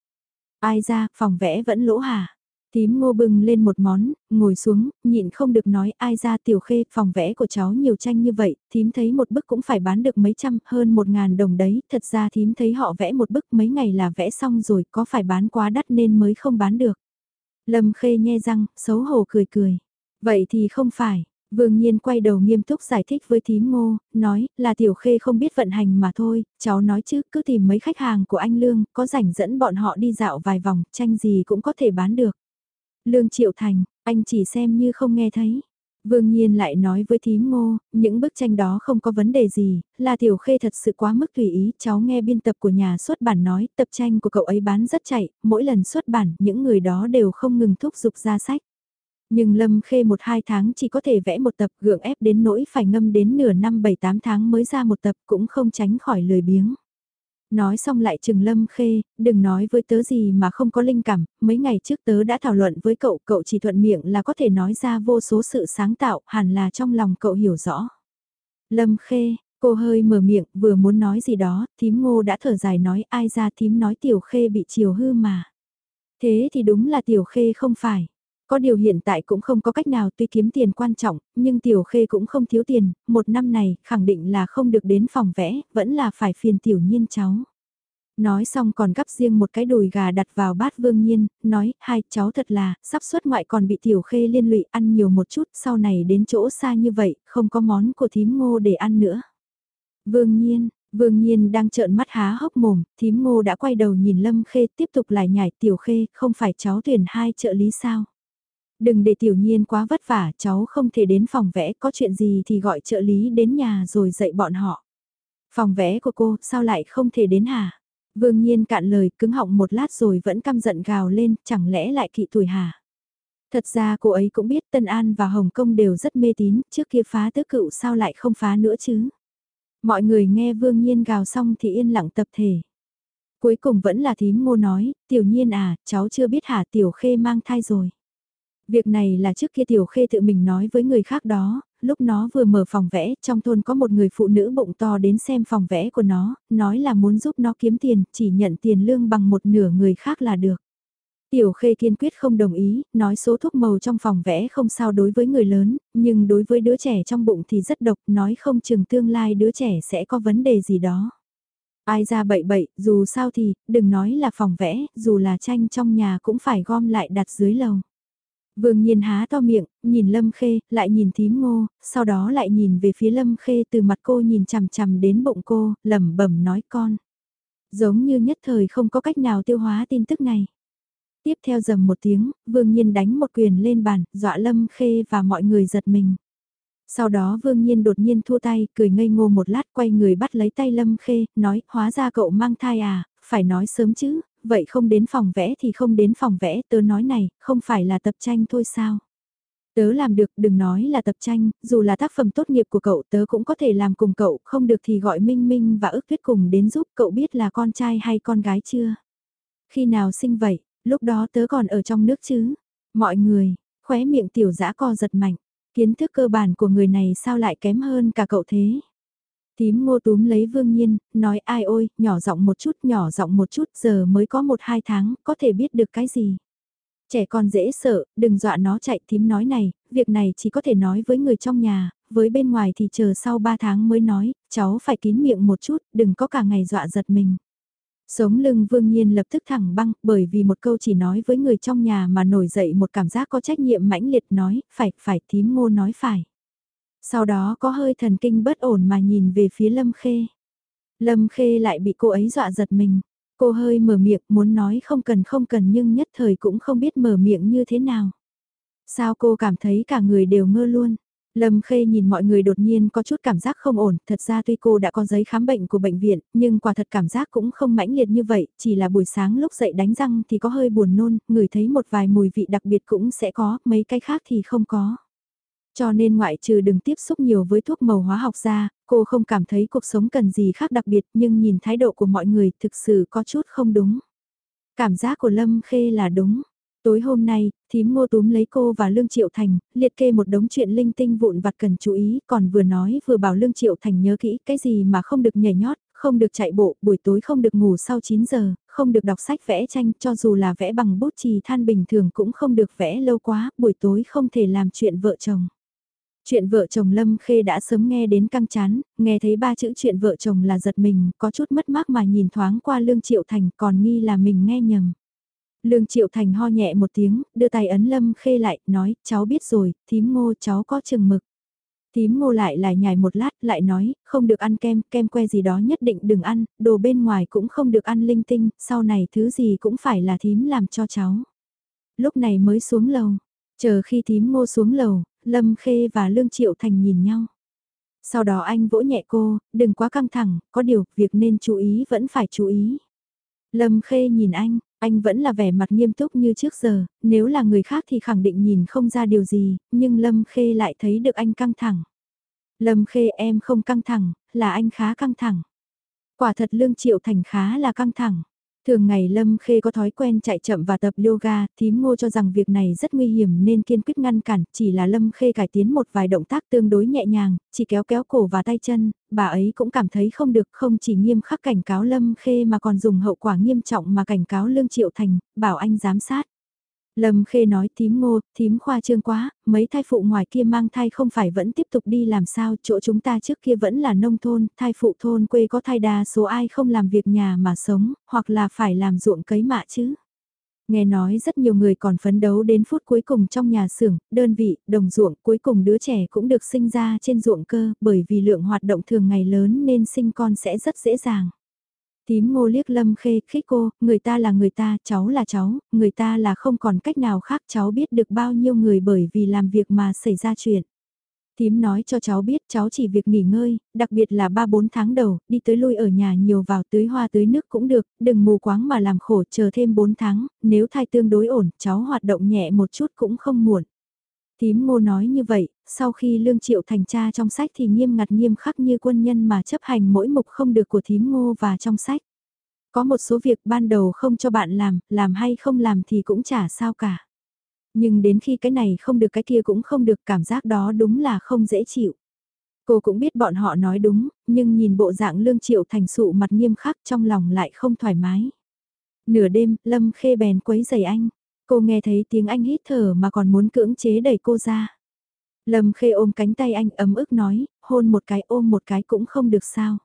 Ai ra, phòng vẽ vẫn lỗ hả? Tím ngô bưng lên một món, ngồi xuống, nhịn không được nói ai ra tiểu khê, phòng vẽ của cháu nhiều tranh như vậy, thím thấy một bức cũng phải bán được mấy trăm, hơn một ngàn đồng đấy, thật ra thím thấy họ vẽ một bức mấy ngày là vẽ xong rồi, có phải bán quá đắt nên mới không bán được. Lâm khê nhe răng, xấu hổ cười cười. Vậy thì không phải, Vương Nhiên quay đầu nghiêm túc giải thích với thím ngô, nói là tiểu khê không biết vận hành mà thôi, cháu nói chứ cứ tìm mấy khách hàng của anh Lương, có rảnh dẫn bọn họ đi dạo vài vòng, tranh gì cũng có thể bán được. Lương Triệu Thành, anh chỉ xem như không nghe thấy. Vương Nhiên lại nói với thím ngô, những bức tranh đó không có vấn đề gì, là tiểu khê thật sự quá mức tùy ý, cháu nghe biên tập của nhà xuất bản nói, tập tranh của cậu ấy bán rất chạy, mỗi lần xuất bản, những người đó đều không ngừng thúc giục ra sách. Nhưng Lâm Khê một hai tháng chỉ có thể vẽ một tập gượng ép đến nỗi phải ngâm đến nửa năm bảy tám tháng mới ra một tập cũng không tránh khỏi lười biếng. Nói xong lại trừng lâm khê, đừng nói với tớ gì mà không có linh cảm, mấy ngày trước tớ đã thảo luận với cậu, cậu chỉ thuận miệng là có thể nói ra vô số sự sáng tạo, hẳn là trong lòng cậu hiểu rõ. Lâm khê, cô hơi mở miệng, vừa muốn nói gì đó, thím ngô đã thở dài nói ai ra thím nói tiểu khê bị chiều hư mà. Thế thì đúng là tiểu khê không phải. Có điều hiện tại cũng không có cách nào tuy kiếm tiền quan trọng, nhưng Tiểu Khê cũng không thiếu tiền, một năm này khẳng định là không được đến phòng vẽ, vẫn là phải phiền Tiểu Nhiên cháu. Nói xong còn gắp riêng một cái đùi gà đặt vào bát Vương Nhiên, nói, hai cháu thật là, sắp xuất ngoại còn bị Tiểu Khê liên lụy ăn nhiều một chút, sau này đến chỗ xa như vậy, không có món của thím ngô để ăn nữa. Vương Nhiên, Vương Nhiên đang trợn mắt há hốc mồm, thím ngô đã quay đầu nhìn Lâm Khê tiếp tục lại nhảy Tiểu Khê, không phải cháu tuyển hai trợ lý sao? Đừng để tiểu nhiên quá vất vả, cháu không thể đến phòng vẽ, có chuyện gì thì gọi trợ lý đến nhà rồi dạy bọn họ. Phòng vẽ của cô, sao lại không thể đến hả? Vương nhiên cạn lời cứng họng một lát rồi vẫn căm giận gào lên, chẳng lẽ lại kỵ tuổi hả? Thật ra cô ấy cũng biết Tân An và Hồng Kông đều rất mê tín, trước kia phá tứ cựu sao lại không phá nữa chứ? Mọi người nghe Vương Nhiên gào xong thì yên lặng tập thể. Cuối cùng vẫn là thím ngô nói, tiểu nhiên à, cháu chưa biết hả tiểu khê mang thai rồi. Việc này là trước kia Tiểu Khê tự mình nói với người khác đó, lúc nó vừa mở phòng vẽ, trong thôn có một người phụ nữ bụng to đến xem phòng vẽ của nó, nói là muốn giúp nó kiếm tiền, chỉ nhận tiền lương bằng một nửa người khác là được. Tiểu Khê kiên quyết không đồng ý, nói số thuốc màu trong phòng vẽ không sao đối với người lớn, nhưng đối với đứa trẻ trong bụng thì rất độc, nói không chừng tương lai đứa trẻ sẽ có vấn đề gì đó. Ai ra bậy bậy, dù sao thì, đừng nói là phòng vẽ, dù là tranh trong nhà cũng phải gom lại đặt dưới lầu. Vương Nhiên há to miệng, nhìn Lâm Khê, lại nhìn thím ngô, sau đó lại nhìn về phía Lâm Khê từ mặt cô nhìn chằm chằm đến bụng cô, lẩm bẩm nói con. Giống như nhất thời không có cách nào tiêu hóa tin tức này. Tiếp theo dầm một tiếng, Vương Nhiên đánh một quyền lên bàn, dọa Lâm Khê và mọi người giật mình. Sau đó Vương Nhiên đột nhiên thua tay, cười ngây ngô một lát quay người bắt lấy tay Lâm Khê, nói, hóa ra cậu mang thai à, phải nói sớm chứ, vậy không đến phòng vẽ thì không đến phòng vẽ, tớ nói này, không phải là tập tranh thôi sao? Tớ làm được, đừng nói là tập tranh, dù là tác phẩm tốt nghiệp của cậu tớ cũng có thể làm cùng cậu, không được thì gọi Minh Minh và ước tuyết cùng đến giúp cậu biết là con trai hay con gái chưa? Khi nào sinh vậy, lúc đó tớ còn ở trong nước chứ? Mọi người, khóe miệng tiểu dã co giật mạnh, kiến thức cơ bản của người này sao lại kém hơn cả cậu thế? Tím ngô túm lấy vương nhiên, nói ai ôi, nhỏ giọng một chút, nhỏ giọng một chút, giờ mới có một hai tháng, có thể biết được cái gì. Trẻ con dễ sợ, đừng dọa nó chạy tím nói này, việc này chỉ có thể nói với người trong nhà, với bên ngoài thì chờ sau ba tháng mới nói, cháu phải kín miệng một chút, đừng có cả ngày dọa giật mình. Sống lưng vương nhiên lập tức thẳng băng, bởi vì một câu chỉ nói với người trong nhà mà nổi dậy một cảm giác có trách nhiệm mãnh liệt nói, phải, phải, thím ngô nói phải. Sau đó có hơi thần kinh bất ổn mà nhìn về phía Lâm Khê. Lâm Khê lại bị cô ấy dọa giật mình. Cô hơi mở miệng muốn nói không cần không cần nhưng nhất thời cũng không biết mở miệng như thế nào. Sao cô cảm thấy cả người đều ngơ luôn. Lâm Khê nhìn mọi người đột nhiên có chút cảm giác không ổn, thật ra tuy cô đã có giấy khám bệnh của bệnh viện, nhưng quả thật cảm giác cũng không mãnh liệt như vậy, chỉ là buổi sáng lúc dậy đánh răng thì có hơi buồn nôn, người thấy một vài mùi vị đặc biệt cũng sẽ có, mấy cái khác thì không có. Cho nên ngoại trừ đừng tiếp xúc nhiều với thuốc màu hóa học ra, cô không cảm thấy cuộc sống cần gì khác đặc biệt nhưng nhìn thái độ của mọi người thực sự có chút không đúng. Cảm giác của Lâm Khê là đúng. Tối hôm nay, thím ngô túm lấy cô và Lương Triệu Thành, liệt kê một đống chuyện linh tinh vụn vặt cần chú ý, còn vừa nói vừa bảo Lương Triệu Thành nhớ kỹ cái gì mà không được nhảy nhót, không được chạy bộ, buổi tối không được ngủ sau 9 giờ, không được đọc sách vẽ tranh, cho dù là vẽ bằng bút chì than bình thường cũng không được vẽ lâu quá, buổi tối không thể làm chuyện vợ chồng. Chuyện vợ chồng Lâm Khê đã sớm nghe đến căng chán, nghe thấy ba chữ chuyện vợ chồng là giật mình, có chút mất mát mà nhìn thoáng qua Lương Triệu Thành còn nghi là mình nghe nhầm. Lương Triệu Thành ho nhẹ một tiếng, đưa tay ấn Lâm Khê lại, nói, cháu biết rồi, thím ngô cháu có chừng mực. Thím ngô lại lại nhài một lát, lại nói, không được ăn kem, kem que gì đó nhất định đừng ăn, đồ bên ngoài cũng không được ăn linh tinh, sau này thứ gì cũng phải là thím làm cho cháu. Lúc này mới xuống lầu, chờ khi thím ngô xuống lầu, Lâm Khê và Lương Triệu Thành nhìn nhau. Sau đó anh vỗ nhẹ cô, đừng quá căng thẳng, có điều, việc nên chú ý vẫn phải chú ý. Lâm Khê nhìn anh, anh vẫn là vẻ mặt nghiêm túc như trước giờ, nếu là người khác thì khẳng định nhìn không ra điều gì, nhưng Lâm Khê lại thấy được anh căng thẳng. Lâm Khê em không căng thẳng, là anh khá căng thẳng. Quả thật Lương Triệu Thành khá là căng thẳng. Thường ngày Lâm Khê có thói quen chạy chậm và tập yoga, thím ngô cho rằng việc này rất nguy hiểm nên kiên quyết ngăn cản, chỉ là Lâm Khê cải tiến một vài động tác tương đối nhẹ nhàng, chỉ kéo kéo cổ và tay chân, bà ấy cũng cảm thấy không được không chỉ nghiêm khắc cảnh cáo Lâm Khê mà còn dùng hậu quả nghiêm trọng mà cảnh cáo Lương Triệu Thành, bảo anh giám sát. Lâm Khê nói thím ngô, thím khoa trương quá, mấy thai phụ ngoài kia mang thai không phải vẫn tiếp tục đi làm sao, chỗ chúng ta trước kia vẫn là nông thôn, thai phụ thôn quê có thai đa số ai không làm việc nhà mà sống, hoặc là phải làm ruộng cấy mạ chứ. Nghe nói rất nhiều người còn phấn đấu đến phút cuối cùng trong nhà xưởng, đơn vị, đồng ruộng, cuối cùng đứa trẻ cũng được sinh ra trên ruộng cơ, bởi vì lượng hoạt động thường ngày lớn nên sinh con sẽ rất dễ dàng. Tím ngô liếc lâm khê khích cô, người ta là người ta, cháu là cháu, người ta là không còn cách nào khác cháu biết được bao nhiêu người bởi vì làm việc mà xảy ra chuyện. Tím nói cho cháu biết cháu chỉ việc nghỉ ngơi, đặc biệt là 3-4 tháng đầu, đi tới lui ở nhà nhiều vào tưới hoa tưới nước cũng được, đừng mù quáng mà làm khổ chờ thêm 4 tháng, nếu thai tương đối ổn, cháu hoạt động nhẹ một chút cũng không muộn. Tím ngô nói như vậy, sau khi lương triệu thành cha trong sách thì nghiêm ngặt nghiêm khắc như quân nhân mà chấp hành mỗi mục không được của thím ngô và trong sách. Có một số việc ban đầu không cho bạn làm, làm hay không làm thì cũng chả sao cả. Nhưng đến khi cái này không được cái kia cũng không được cảm giác đó đúng là không dễ chịu. Cô cũng biết bọn họ nói đúng, nhưng nhìn bộ dạng lương triệu thành sụ mặt nghiêm khắc trong lòng lại không thoải mái. Nửa đêm, Lâm Khê bèn quấy giày anh. Cô nghe thấy tiếng anh hít thở mà còn muốn cưỡng chế đẩy cô ra. Lâm Khê ôm cánh tay anh ấm ức nói, hôn một cái ôm một cái cũng không được sao.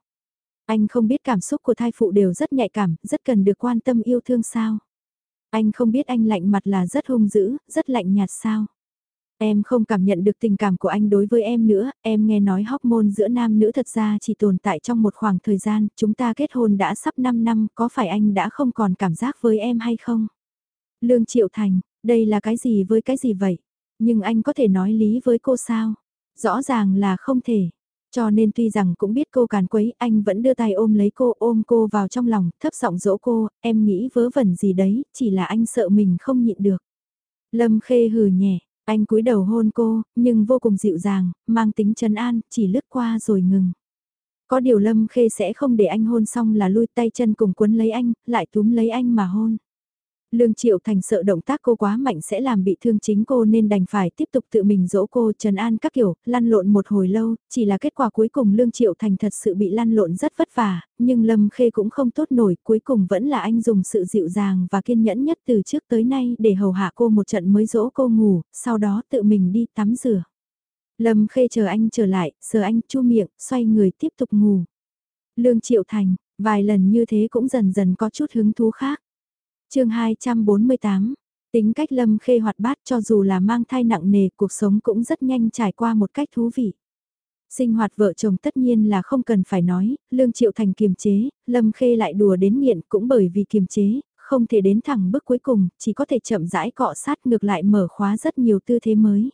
Anh không biết cảm xúc của thai phụ đều rất nhạy cảm, rất cần được quan tâm yêu thương sao. Anh không biết anh lạnh mặt là rất hung dữ, rất lạnh nhạt sao. Em không cảm nhận được tình cảm của anh đối với em nữa, em nghe nói hormone giữa nam nữ thật ra chỉ tồn tại trong một khoảng thời gian, chúng ta kết hôn đã sắp 5 năm, có phải anh đã không còn cảm giác với em hay không? Lương Triệu Thành, đây là cái gì với cái gì vậy? Nhưng anh có thể nói lý với cô sao? Rõ ràng là không thể. Cho nên tuy rằng cũng biết cô càn quấy, anh vẫn đưa tay ôm lấy cô, ôm cô vào trong lòng, thấp giọng dỗ cô, em nghĩ vớ vẩn gì đấy, chỉ là anh sợ mình không nhịn được. Lâm Khê hừ nhẹ, anh cúi đầu hôn cô, nhưng vô cùng dịu dàng, mang tính trấn an, chỉ lướt qua rồi ngừng. Có điều Lâm Khê sẽ không để anh hôn xong là lui tay chân cùng quấn lấy anh, lại túm lấy anh mà hôn. Lương Triệu Thành sợ động tác cô quá mạnh sẽ làm bị thương chính cô nên đành phải tiếp tục tự mình dỗ cô trần an các kiểu, lăn lộn một hồi lâu, chỉ là kết quả cuối cùng Lương Triệu Thành thật sự bị lăn lộn rất vất vả, nhưng Lâm Khê cũng không tốt nổi, cuối cùng vẫn là anh dùng sự dịu dàng và kiên nhẫn nhất từ trước tới nay để hầu hạ cô một trận mới dỗ cô ngủ, sau đó tự mình đi tắm rửa. Lâm Khê chờ anh trở lại, sờ anh chu miệng, xoay người tiếp tục ngủ. Lương Triệu Thành, Vài lần như thế cũng dần dần có chút hứng thú khác chương 248, tính cách Lâm Khê hoạt bát cho dù là mang thai nặng nề cuộc sống cũng rất nhanh trải qua một cách thú vị. Sinh hoạt vợ chồng tất nhiên là không cần phải nói, Lương Triệu Thành kiềm chế, Lâm Khê lại đùa đến nghiện cũng bởi vì kiềm chế, không thể đến thẳng bước cuối cùng, chỉ có thể chậm rãi cọ sát ngược lại mở khóa rất nhiều tư thế mới.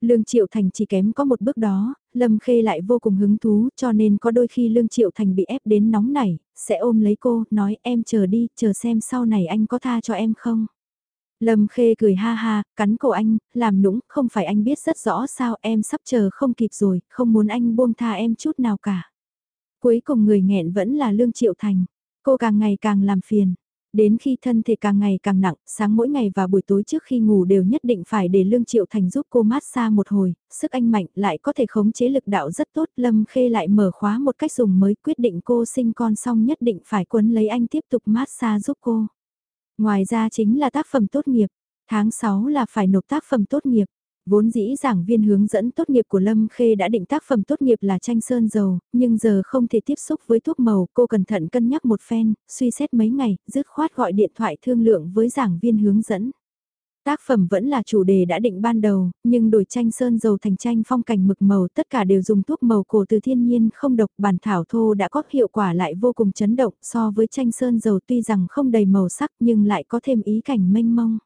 Lương Triệu Thành chỉ kém có một bước đó, Lâm Khê lại vô cùng hứng thú cho nên có đôi khi Lương Triệu Thành bị ép đến nóng nảy, sẽ ôm lấy cô, nói em chờ đi, chờ xem sau này anh có tha cho em không. Lâm Khê cười ha ha, cắn cổ anh, làm nũng, không phải anh biết rất rõ sao em sắp chờ không kịp rồi, không muốn anh buông tha em chút nào cả. Cuối cùng người nghẹn vẫn là Lương Triệu Thành, cô càng ngày càng làm phiền. Đến khi thân thể càng ngày càng nặng, sáng mỗi ngày và buổi tối trước khi ngủ đều nhất định phải để Lương Triệu Thành giúp cô mát xa một hồi, sức anh mạnh lại có thể khống chế lực đạo rất tốt. Lâm Khê lại mở khóa một cách dùng mới quyết định cô sinh con xong nhất định phải quấn lấy anh tiếp tục mát xa giúp cô. Ngoài ra chính là tác phẩm tốt nghiệp, tháng 6 là phải nộp tác phẩm tốt nghiệp. Vốn dĩ giảng viên hướng dẫn tốt nghiệp của Lâm Khê đã định tác phẩm tốt nghiệp là tranh sơn dầu, nhưng giờ không thể tiếp xúc với thuốc màu, cô cẩn thận cân nhắc một phen, suy xét mấy ngày, dứt khoát gọi điện thoại thương lượng với giảng viên hướng dẫn. Tác phẩm vẫn là chủ đề đã định ban đầu, nhưng đổi tranh sơn dầu thành tranh phong cảnh mực màu tất cả đều dùng thuốc màu cổ từ thiên nhiên không độc bản thảo thô đã có hiệu quả lại vô cùng chấn động so với tranh sơn dầu tuy rằng không đầy màu sắc nhưng lại có thêm ý cảnh mênh mông.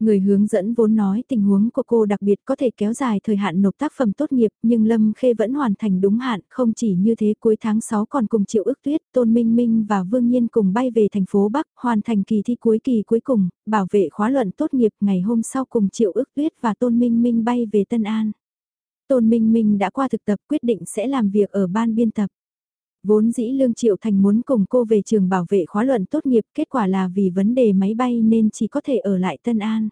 Người hướng dẫn vốn nói tình huống của cô đặc biệt có thể kéo dài thời hạn nộp tác phẩm tốt nghiệp, nhưng Lâm Khê vẫn hoàn thành đúng hạn, không chỉ như thế cuối tháng 6 còn cùng Triệu ước tuyết, Tôn Minh Minh và Vương Nhiên cùng bay về thành phố Bắc, hoàn thành kỳ thi cuối kỳ cuối cùng, bảo vệ khóa luận tốt nghiệp ngày hôm sau cùng Triệu ước tuyết và Tôn Minh Minh bay về Tân An. Tôn Minh Minh đã qua thực tập quyết định sẽ làm việc ở ban biên tập. Vốn dĩ Lương Triệu Thành muốn cùng cô về trường bảo vệ khóa luận tốt nghiệp, kết quả là vì vấn đề máy bay nên chỉ có thể ở lại Tân An.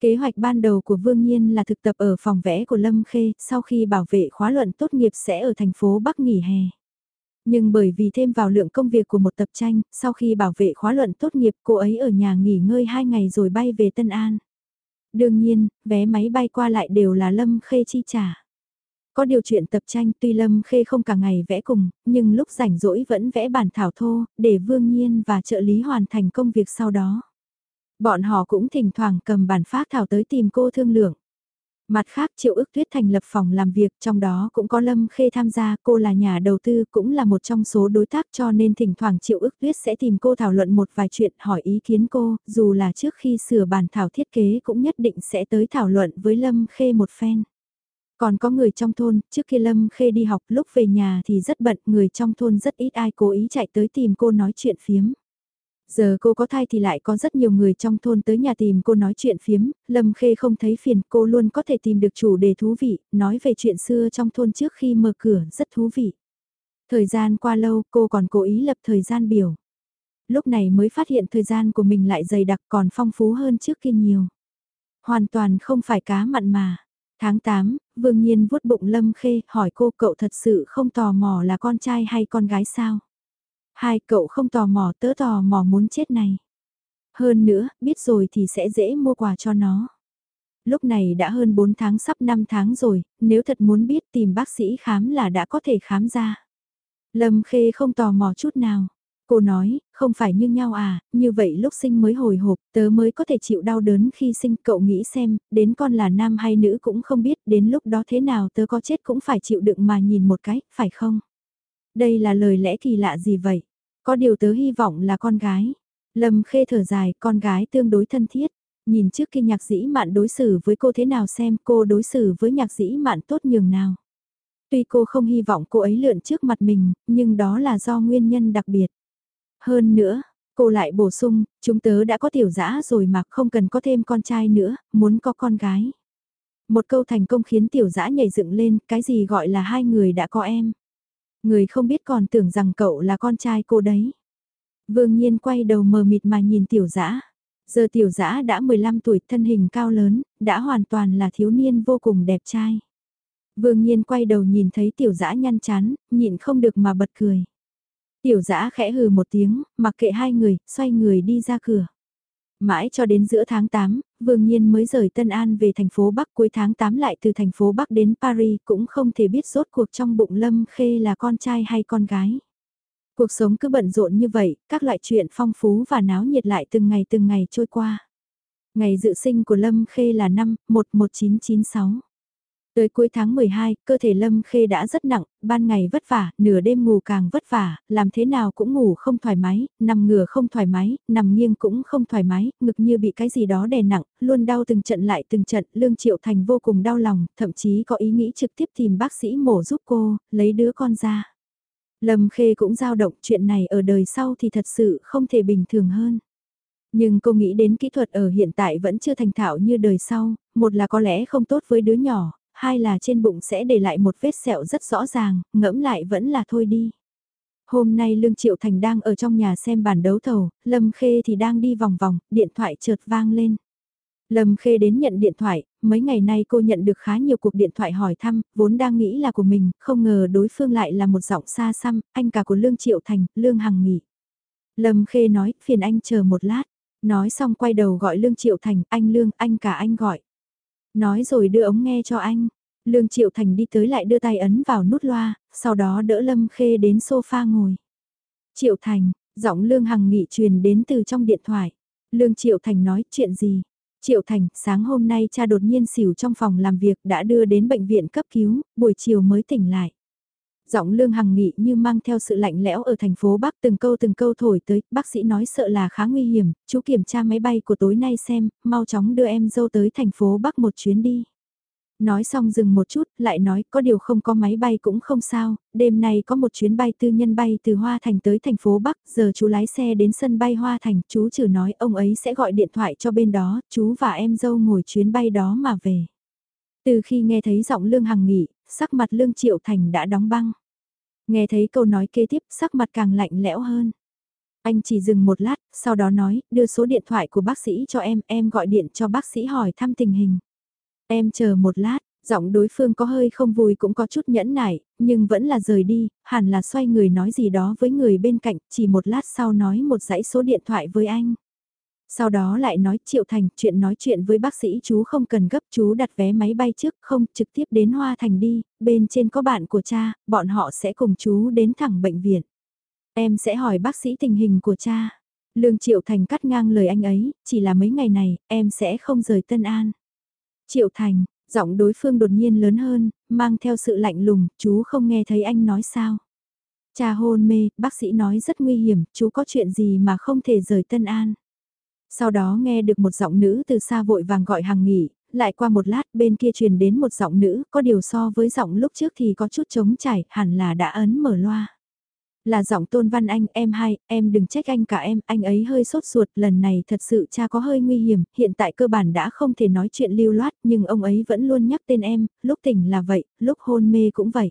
Kế hoạch ban đầu của Vương Nhiên là thực tập ở phòng vẽ của Lâm Khê, sau khi bảo vệ khóa luận tốt nghiệp sẽ ở thành phố Bắc nghỉ hè. Nhưng bởi vì thêm vào lượng công việc của một tập tranh, sau khi bảo vệ khóa luận tốt nghiệp cô ấy ở nhà nghỉ ngơi 2 ngày rồi bay về Tân An. Đương nhiên, vé máy bay qua lại đều là Lâm Khê chi trả. Có điều chuyện tập tranh tuy Lâm Khê không cả ngày vẽ cùng, nhưng lúc rảnh rỗi vẫn vẽ bản thảo thô, để Vương Nhiên và trợ lý hoàn thành công việc sau đó. Bọn họ cũng thỉnh thoảng cầm bản phát thảo tới tìm cô thương lượng. Mặt khác Triệu ước tuyết thành lập phòng làm việc trong đó cũng có Lâm Khê tham gia, cô là nhà đầu tư cũng là một trong số đối tác cho nên thỉnh thoảng Triệu ước tuyết sẽ tìm cô thảo luận một vài chuyện hỏi ý kiến cô, dù là trước khi sửa bản thảo thiết kế cũng nhất định sẽ tới thảo luận với Lâm Khê một phen. Còn có người trong thôn, trước khi Lâm Khê đi học lúc về nhà thì rất bận, người trong thôn rất ít ai cố ý chạy tới tìm cô nói chuyện phiếm. Giờ cô có thai thì lại có rất nhiều người trong thôn tới nhà tìm cô nói chuyện phiếm, Lâm Khê không thấy phiền, cô luôn có thể tìm được chủ đề thú vị, nói về chuyện xưa trong thôn trước khi mở cửa, rất thú vị. Thời gian qua lâu, cô còn cố ý lập thời gian biểu. Lúc này mới phát hiện thời gian của mình lại dày đặc còn phong phú hơn trước kia nhiều. Hoàn toàn không phải cá mặn mà. Tháng 8, Vương Nhiên vuốt bụng Lâm Khê hỏi cô cậu thật sự không tò mò là con trai hay con gái sao? Hai cậu không tò mò tớ tò mò muốn chết này. Hơn nữa, biết rồi thì sẽ dễ mua quà cho nó. Lúc này đã hơn 4 tháng sắp 5 tháng rồi, nếu thật muốn biết tìm bác sĩ khám là đã có thể khám ra. Lâm Khê không tò mò chút nào. Cô nói, không phải như nhau à, như vậy lúc sinh mới hồi hộp, tớ mới có thể chịu đau đớn khi sinh, cậu nghĩ xem, đến con là nam hay nữ cũng không biết, đến lúc đó thế nào tớ có chết cũng phải chịu đựng mà nhìn một cái, phải không? Đây là lời lẽ kỳ lạ gì vậy? Có điều tớ hy vọng là con gái. Lâm khê thở dài, con gái tương đối thân thiết. Nhìn trước khi nhạc dĩ mạn đối xử với cô thế nào xem cô đối xử với nhạc dĩ mạn tốt nhường nào. Tuy cô không hy vọng cô ấy lượn trước mặt mình, nhưng đó là do nguyên nhân đặc biệt. Hơn nữa, cô lại bổ sung, chúng tớ đã có tiểu dã rồi mà không cần có thêm con trai nữa, muốn có con gái. Một câu thành công khiến tiểu dã nhảy dựng lên, cái gì gọi là hai người đã có em. Người không biết còn tưởng rằng cậu là con trai cô đấy. Vương Nhiên quay đầu mờ mịt mà nhìn tiểu dã Giờ tiểu dã đã 15 tuổi thân hình cao lớn, đã hoàn toàn là thiếu niên vô cùng đẹp trai. Vương Nhiên quay đầu nhìn thấy tiểu dã nhăn chán, nhịn không được mà bật cười. Tiểu dã khẽ hừ một tiếng, mặc kệ hai người, xoay người đi ra cửa. Mãi cho đến giữa tháng 8, Vương Nhiên mới rời Tân An về thành phố Bắc cuối tháng 8 lại từ thành phố Bắc đến Paris cũng không thể biết rốt cuộc trong bụng Lâm Khê là con trai hay con gái. Cuộc sống cứ bận rộn như vậy, các loại chuyện phong phú và náo nhiệt lại từng ngày từng ngày trôi qua. Ngày dự sinh của Lâm Khê là năm 11996. Tới cuối tháng 12, cơ thể Lâm Khê đã rất nặng, ban ngày vất vả, nửa đêm ngủ càng vất vả, làm thế nào cũng ngủ không thoải mái, nằm ngửa không thoải mái, nằm nghiêng cũng không thoải mái, ngực như bị cái gì đó đè nặng, luôn đau từng trận lại từng trận, Lương Triệu Thành vô cùng đau lòng, thậm chí có ý nghĩ trực tiếp tìm bác sĩ mổ giúp cô, lấy đứa con ra. Lâm Khê cũng dao động chuyện này ở đời sau thì thật sự không thể bình thường hơn. Nhưng cô nghĩ đến kỹ thuật ở hiện tại vẫn chưa thành thạo như đời sau, một là có lẽ không tốt với đứa nhỏ, hai là trên bụng sẽ để lại một vết sẹo rất rõ ràng, ngẫm lại vẫn là thôi đi. Hôm nay Lương Triệu Thành đang ở trong nhà xem bản đấu thầu, Lâm Khê thì đang đi vòng vòng, điện thoại chợt vang lên. Lâm Khê đến nhận điện thoại, mấy ngày nay cô nhận được khá nhiều cuộc điện thoại hỏi thăm, vốn đang nghĩ là của mình, không ngờ đối phương lại là một giọng xa xăm, anh cả của Lương Triệu Thành, Lương Hằng nghỉ. Lâm Khê nói, phiền anh chờ một lát, nói xong quay đầu gọi Lương Triệu Thành, anh Lương, anh cả anh gọi. Nói rồi đưa ống nghe cho anh. Lương Triệu Thành đi tới lại đưa tay ấn vào nút loa, sau đó đỡ Lâm Khê đến sofa ngồi. Triệu Thành, giọng Lương Hằng nghị truyền đến từ trong điện thoại. Lương Triệu Thành nói chuyện gì? Triệu Thành, sáng hôm nay cha đột nhiên xỉu trong phòng làm việc đã đưa đến bệnh viện cấp cứu, buổi chiều mới tỉnh lại. Giọng lương hằng nghị như mang theo sự lạnh lẽo ở thành phố Bắc từng câu từng câu thổi tới, bác sĩ nói sợ là khá nguy hiểm, chú kiểm tra máy bay của tối nay xem, mau chóng đưa em dâu tới thành phố Bắc một chuyến đi. Nói xong dừng một chút, lại nói có điều không có máy bay cũng không sao, đêm nay có một chuyến bay tư nhân bay từ Hoa Thành tới thành phố Bắc, giờ chú lái xe đến sân bay Hoa Thành, chú trừ nói ông ấy sẽ gọi điện thoại cho bên đó, chú và em dâu ngồi chuyến bay đó mà về. Từ khi nghe thấy giọng Lương Hằng nghỉ, sắc mặt Lương Triệu Thành đã đóng băng. Nghe thấy câu nói kế tiếp, sắc mặt càng lạnh lẽo hơn. Anh chỉ dừng một lát, sau đó nói, đưa số điện thoại của bác sĩ cho em, em gọi điện cho bác sĩ hỏi thăm tình hình. Em chờ một lát, giọng đối phương có hơi không vui cũng có chút nhẫn nại, nhưng vẫn là rời đi, hẳn là xoay người nói gì đó với người bên cạnh, chỉ một lát sau nói một dãy số điện thoại với anh. Sau đó lại nói Triệu Thành chuyện nói chuyện với bác sĩ chú không cần gấp chú đặt vé máy bay trước không trực tiếp đến Hoa Thành đi, bên trên có bạn của cha, bọn họ sẽ cùng chú đến thẳng bệnh viện. Em sẽ hỏi bác sĩ tình hình của cha. Lương Triệu Thành cắt ngang lời anh ấy, chỉ là mấy ngày này, em sẽ không rời Tân An. Triệu Thành, giọng đối phương đột nhiên lớn hơn, mang theo sự lạnh lùng, chú không nghe thấy anh nói sao. Cha hôn mê, bác sĩ nói rất nguy hiểm, chú có chuyện gì mà không thể rời Tân An. Sau đó nghe được một giọng nữ từ xa vội vàng gọi hàng nghỉ, lại qua một lát bên kia truyền đến một giọng nữ, có điều so với giọng lúc trước thì có chút trống chảy, hẳn là đã ấn mở loa. Là giọng tôn văn anh, em hai, em đừng trách anh cả em, anh ấy hơi sốt ruột, lần này thật sự cha có hơi nguy hiểm, hiện tại cơ bản đã không thể nói chuyện lưu loát, nhưng ông ấy vẫn luôn nhắc tên em, lúc tỉnh là vậy, lúc hôn mê cũng vậy.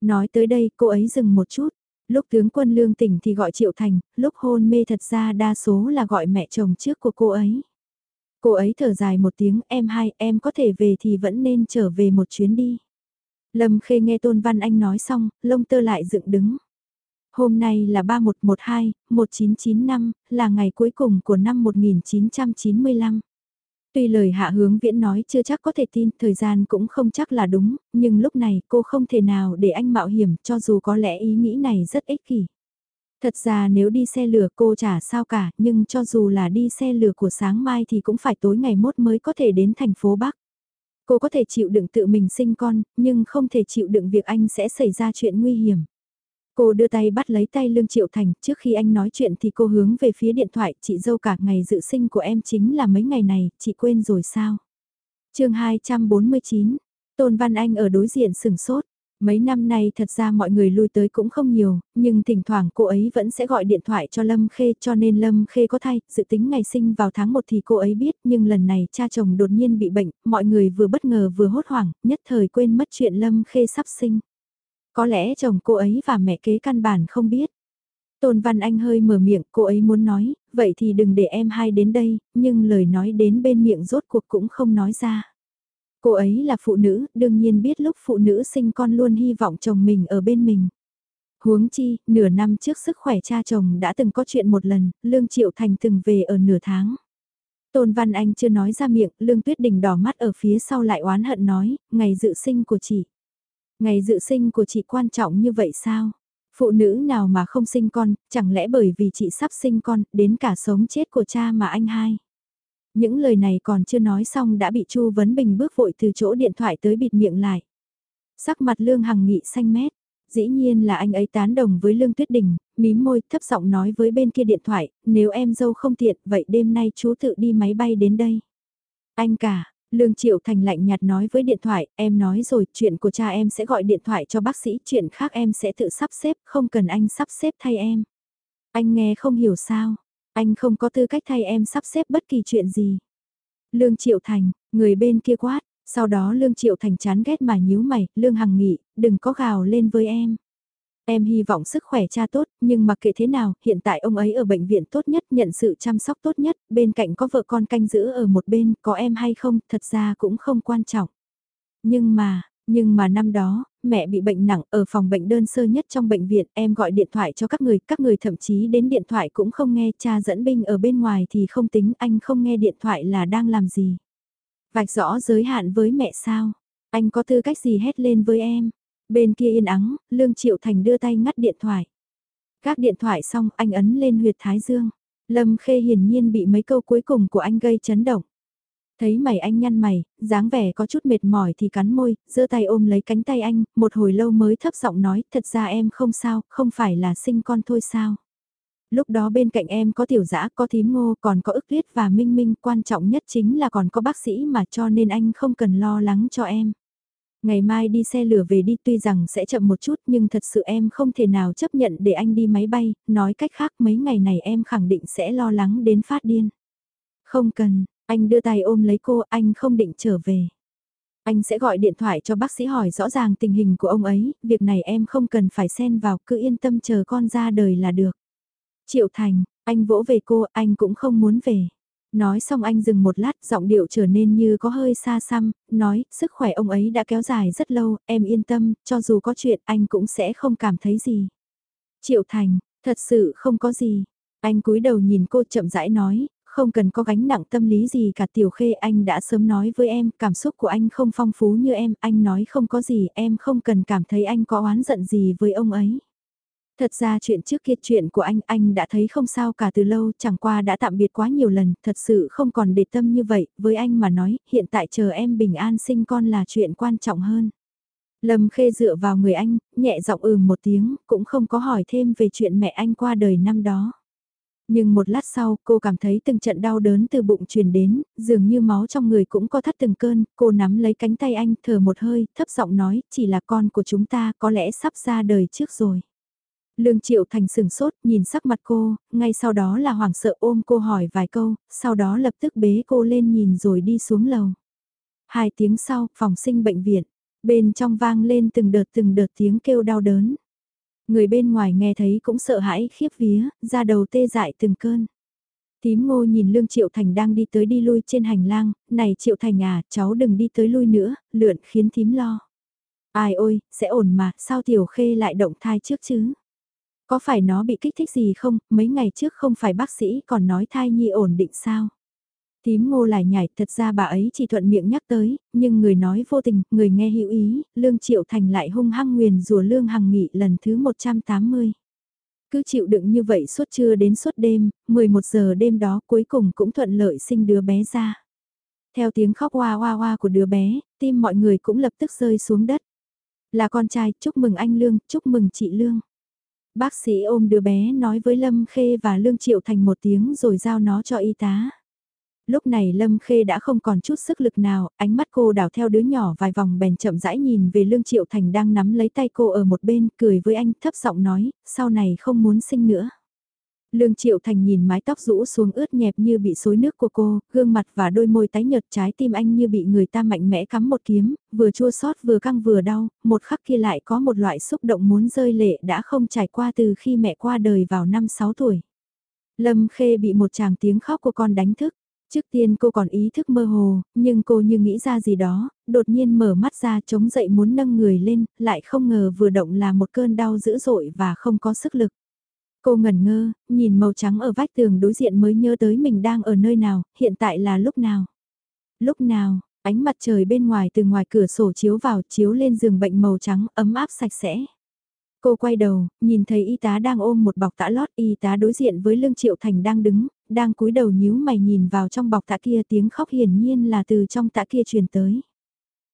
Nói tới đây, cô ấy dừng một chút, lúc tướng quân lương tỉnh thì gọi Triệu Thành, lúc hôn mê thật ra đa số là gọi mẹ chồng trước của cô ấy. Cô ấy thở dài một tiếng, em hai, em có thể về thì vẫn nên trở về một chuyến đi. Lâm Khê nghe Tôn Văn Anh nói xong, lông tơ lại dựng đứng. Hôm nay là 3112, 1995, là ngày cuối cùng của năm 1995. Tuy lời hạ hướng viễn nói chưa chắc có thể tin, thời gian cũng không chắc là đúng, nhưng lúc này cô không thể nào để anh mạo hiểm cho dù có lẽ ý nghĩ này rất ích kỷ. Thật ra nếu đi xe lửa cô chả sao cả, nhưng cho dù là đi xe lửa của sáng mai thì cũng phải tối ngày mốt mới có thể đến thành phố Bắc. Cô có thể chịu đựng tự mình sinh con, nhưng không thể chịu đựng việc anh sẽ xảy ra chuyện nguy hiểm. Cô đưa tay bắt lấy tay Lương Triệu Thành, trước khi anh nói chuyện thì cô hướng về phía điện thoại, chị dâu cả ngày dự sinh của em chính là mấy ngày này, chị quên rồi sao? chương 249, Tôn Văn Anh ở đối diện sừng sốt. Mấy năm nay thật ra mọi người lui tới cũng không nhiều, nhưng thỉnh thoảng cô ấy vẫn sẽ gọi điện thoại cho Lâm Khê cho nên Lâm Khê có thay, dự tính ngày sinh vào tháng 1 thì cô ấy biết nhưng lần này cha chồng đột nhiên bị bệnh, mọi người vừa bất ngờ vừa hốt hoảng, nhất thời quên mất chuyện Lâm Khê sắp sinh. Có lẽ chồng cô ấy và mẹ kế căn bản không biết. Tôn Văn Anh hơi mở miệng, cô ấy muốn nói, vậy thì đừng để em hai đến đây, nhưng lời nói đến bên miệng rốt cuộc cũng không nói ra. Cô ấy là phụ nữ, đương nhiên biết lúc phụ nữ sinh con luôn hy vọng chồng mình ở bên mình. Huống chi, nửa năm trước sức khỏe cha chồng đã từng có chuyện một lần, Lương Triệu Thành từng về ở nửa tháng. Tôn Văn Anh chưa nói ra miệng, Lương Tuyết Đình đỏ mắt ở phía sau lại oán hận nói, ngày dự sinh của chị. Ngày dự sinh của chị quan trọng như vậy sao? Phụ nữ nào mà không sinh con, chẳng lẽ bởi vì chị sắp sinh con, đến cả sống chết của cha mà anh hai. Những lời này còn chưa nói xong đã bị Chu Vấn Bình bước vội từ chỗ điện thoại tới bịt miệng lại. Sắc mặt Lương Hằng Nghị xanh mét, dĩ nhiên là anh ấy tán đồng với Lương Tuyết Đình, mím môi thấp giọng nói với bên kia điện thoại, nếu em dâu không tiện vậy đêm nay chú tự đi máy bay đến đây. Anh cả, Lương Triệu Thành lạnh nhạt nói với điện thoại, em nói rồi, chuyện của cha em sẽ gọi điện thoại cho bác sĩ, chuyện khác em sẽ tự sắp xếp, không cần anh sắp xếp thay em. Anh nghe không hiểu sao, anh không có tư cách thay em sắp xếp bất kỳ chuyện gì. Lương Triệu Thành, người bên kia quát, sau đó Lương Triệu Thành chán ghét mà nhíu mày, Lương Hằng Nghị, đừng có gào lên với em. Em hy vọng sức khỏe cha tốt, nhưng mặc kệ thế nào, hiện tại ông ấy ở bệnh viện tốt nhất, nhận sự chăm sóc tốt nhất, bên cạnh có vợ con canh giữ ở một bên, có em hay không, thật ra cũng không quan trọng. Nhưng mà, nhưng mà năm đó, mẹ bị bệnh nặng ở phòng bệnh đơn sơ nhất trong bệnh viện, em gọi điện thoại cho các người, các người thậm chí đến điện thoại cũng không nghe, cha dẫn binh ở bên ngoài thì không tính, anh không nghe điện thoại là đang làm gì. Vạch rõ giới hạn với mẹ sao, anh có tư cách gì hét lên với em. Bên kia yên ắng, Lương Triệu Thành đưa tay ngắt điện thoại. Các điện thoại xong, anh ấn lên huyệt thái dương. Lâm Khê hiển nhiên bị mấy câu cuối cùng của anh gây chấn động. Thấy mày anh nhăn mày, dáng vẻ có chút mệt mỏi thì cắn môi, giơ tay ôm lấy cánh tay anh, một hồi lâu mới thấp giọng nói, thật ra em không sao, không phải là sinh con thôi sao. Lúc đó bên cạnh em có tiểu dã, có thím ngô, còn có ức tuyết và minh minh, quan trọng nhất chính là còn có bác sĩ mà cho nên anh không cần lo lắng cho em. Ngày mai đi xe lửa về đi tuy rằng sẽ chậm một chút nhưng thật sự em không thể nào chấp nhận để anh đi máy bay, nói cách khác mấy ngày này em khẳng định sẽ lo lắng đến phát điên. Không cần, anh đưa tay ôm lấy cô, anh không định trở về. Anh sẽ gọi điện thoại cho bác sĩ hỏi rõ ràng tình hình của ông ấy, việc này em không cần phải xen vào, cứ yên tâm chờ con ra đời là được. Triệu Thành, anh vỗ về cô, anh cũng không muốn về. Nói xong anh dừng một lát, giọng điệu trở nên như có hơi xa xăm, nói, sức khỏe ông ấy đã kéo dài rất lâu, em yên tâm, cho dù có chuyện anh cũng sẽ không cảm thấy gì. Triệu Thành, thật sự không có gì. Anh cúi đầu nhìn cô chậm rãi nói, không cần có gánh nặng tâm lý gì cả tiểu khê anh đã sớm nói với em, cảm xúc của anh không phong phú như em, anh nói không có gì, em không cần cảm thấy anh có oán giận gì với ông ấy. Thật ra chuyện trước kia chuyện của anh, anh đã thấy không sao cả từ lâu, chẳng qua đã tạm biệt quá nhiều lần, thật sự không còn để tâm như vậy, với anh mà nói, hiện tại chờ em bình an sinh con là chuyện quan trọng hơn. Lâm Khê dựa vào người anh, nhẹ giọng ừ một tiếng, cũng không có hỏi thêm về chuyện mẹ anh qua đời năm đó. Nhưng một lát sau, cô cảm thấy từng trận đau đớn từ bụng truyền đến, dường như máu trong người cũng có thắt từng cơn, cô nắm lấy cánh tay anh, thở một hơi, thấp giọng nói, chỉ là con của chúng ta có lẽ sắp ra đời trước rồi. Lương Triệu Thành sừng sốt, nhìn sắc mặt cô, ngay sau đó là hoảng sợ ôm cô hỏi vài câu, sau đó lập tức bế cô lên nhìn rồi đi xuống lầu. Hai tiếng sau, phòng sinh bệnh viện, bên trong vang lên từng đợt từng đợt tiếng kêu đau đớn. Người bên ngoài nghe thấy cũng sợ hãi khiếp vía, ra đầu tê dại từng cơn. Tím ngô nhìn Lương Triệu Thành đang đi tới đi lui trên hành lang, này Triệu Thành à, cháu đừng đi tới lui nữa, lượn khiến Tím lo. Ai ôi, sẽ ổn mà, sao Tiểu Khê lại động thai trước chứ? Có phải nó bị kích thích gì không, mấy ngày trước không phải bác sĩ còn nói thai nhi ổn định sao? Tím ngô lại nhảy, thật ra bà ấy chỉ thuận miệng nhắc tới, nhưng người nói vô tình, người nghe hữu ý, Lương Triệu Thành lại hung hăng nguyền rùa Lương Hằng Nghị lần thứ 180. Cứ chịu đựng như vậy suốt trưa đến suốt đêm, 11 giờ đêm đó cuối cùng cũng thuận lợi sinh đứa bé ra. Theo tiếng khóc hoa hoa hoa của đứa bé, tim mọi người cũng lập tức rơi xuống đất. Là con trai, chúc mừng anh Lương, chúc mừng chị Lương. Bác sĩ ôm đứa bé nói với Lâm Khê và Lương Triệu Thành một tiếng rồi giao nó cho y tá. Lúc này Lâm Khê đã không còn chút sức lực nào, ánh mắt cô đảo theo đứa nhỏ vài vòng bèn chậm rãi nhìn về Lương Triệu Thành đang nắm lấy tay cô ở một bên, cười với anh thấp giọng nói, sau này không muốn sinh nữa. Lương Triệu Thành nhìn mái tóc rũ xuống ướt nhẹp như bị xối nước của cô, gương mặt và đôi môi tái nhợt trái tim anh như bị người ta mạnh mẽ cắm một kiếm, vừa chua xót vừa căng vừa đau, một khắc kia lại có một loại xúc động muốn rơi lệ đã không trải qua từ khi mẹ qua đời vào năm 6 tuổi. Lâm Khê bị một chàng tiếng khóc của con đánh thức. Trước tiên cô còn ý thức mơ hồ, nhưng cô như nghĩ ra gì đó, đột nhiên mở mắt ra chống dậy muốn nâng người lên, lại không ngờ vừa động là một cơn đau dữ dội và không có sức lực. Cô ngẩn ngơ, nhìn màu trắng ở vách tường đối diện mới nhớ tới mình đang ở nơi nào, hiện tại là lúc nào. Lúc nào, ánh mặt trời bên ngoài từ ngoài cửa sổ chiếu vào chiếu lên giường bệnh màu trắng ấm áp sạch sẽ. Cô quay đầu, nhìn thấy y tá đang ôm một bọc tã lót, y tá đối diện với Lương Triệu Thành đang đứng, đang cúi đầu nhíu mày nhìn vào trong bọc tã kia tiếng khóc hiển nhiên là từ trong tã kia truyền tới.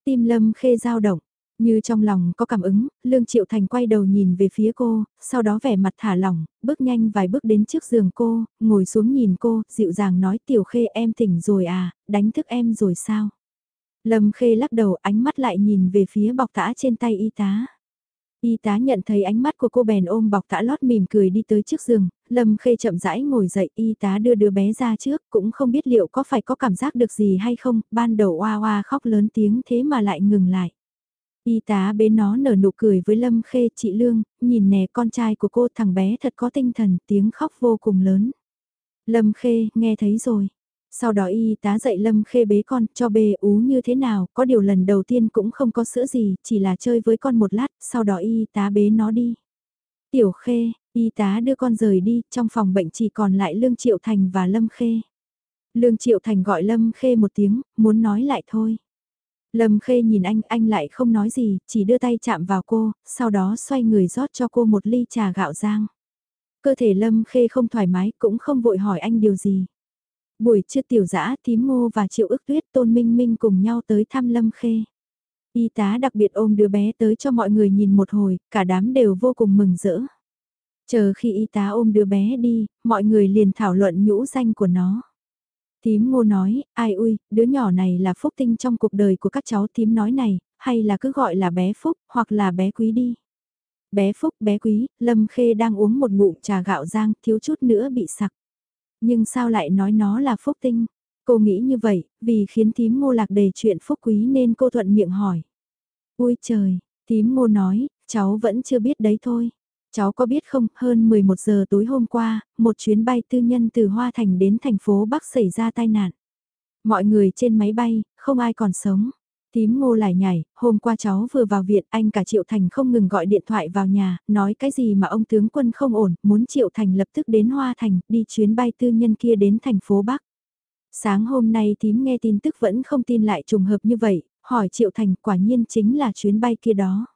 Tim Lâm Khê dao động, như trong lòng có cảm ứng, Lương Triệu Thành quay đầu nhìn về phía cô, sau đó vẻ mặt thả lỏng, bước nhanh vài bước đến trước giường cô, ngồi xuống nhìn cô, dịu dàng nói Tiểu Khê em tỉnh rồi à, đánh thức em rồi sao? Lâm Khê lắc đầu ánh mắt lại nhìn về phía bọc tã trên tay y tá. Y tá nhận thấy ánh mắt của cô bèn ôm bọc tã lót mỉm cười đi tới trước giường, Lâm Khê chậm rãi ngồi dậy y tá đưa đứa bé ra trước cũng không biết liệu có phải có cảm giác được gì hay không, ban đầu oa oa khóc lớn tiếng thế mà lại ngừng lại. Y tá bế nó nở nụ cười với Lâm Khê chị Lương, nhìn nè con trai của cô thằng bé thật có tinh thần tiếng khóc vô cùng lớn. Lâm Khê nghe thấy rồi, sau đó y tá dạy Lâm Khê bế con cho bê ú như thế nào, có điều lần đầu tiên cũng không có sữa gì, chỉ là chơi với con một lát, sau đó y tá bế nó đi. Tiểu Khê, y tá đưa con rời đi, trong phòng bệnh chỉ còn lại Lương Triệu Thành và Lâm Khê. Lương Triệu Thành gọi Lâm Khê một tiếng, muốn nói lại thôi. Lâm Khê nhìn anh, anh lại không nói gì, chỉ đưa tay chạm vào cô, sau đó xoay người rót cho cô một ly trà gạo rang. Cơ thể Lâm Khê không thoải mái, cũng không vội hỏi anh điều gì. Buổi trưa tiểu dã tím ngô và triệu ức tuyết tôn minh minh cùng nhau tới thăm Lâm Khê. Y tá đặc biệt ôm đứa bé tới cho mọi người nhìn một hồi, cả đám đều vô cùng mừng rỡ. Chờ khi y tá ôm đứa bé đi, mọi người liền thảo luận nhũ danh của nó. Tím ngô nói, ai ui, đứa nhỏ này là phúc tinh trong cuộc đời của các cháu tím nói này, hay là cứ gọi là bé phúc, hoặc là bé quý đi. Bé phúc, bé quý, Lâm Khê đang uống một ngụm trà gạo rang, thiếu chút nữa bị sặc. Nhưng sao lại nói nó là phúc tinh? Cô nghĩ như vậy, vì khiến tím ngô lạc đề chuyện phúc quý nên cô thuận miệng hỏi. Ui trời, tím ngô nói, cháu vẫn chưa biết đấy thôi. Cháu có biết không, hơn 11 giờ tối hôm qua, một chuyến bay tư nhân từ Hoa Thành đến thành phố Bắc xảy ra tai nạn. Mọi người trên máy bay, không ai còn sống. Tím ngô lại nhảy, hôm qua cháu vừa vào viện, anh cả Triệu Thành không ngừng gọi điện thoại vào nhà, nói cái gì mà ông tướng quân không ổn, muốn Triệu Thành lập tức đến Hoa Thành, đi chuyến bay tư nhân kia đến thành phố Bắc. Sáng hôm nay tím nghe tin tức vẫn không tin lại trùng hợp như vậy, hỏi Triệu Thành quả nhiên chính là chuyến bay kia đó.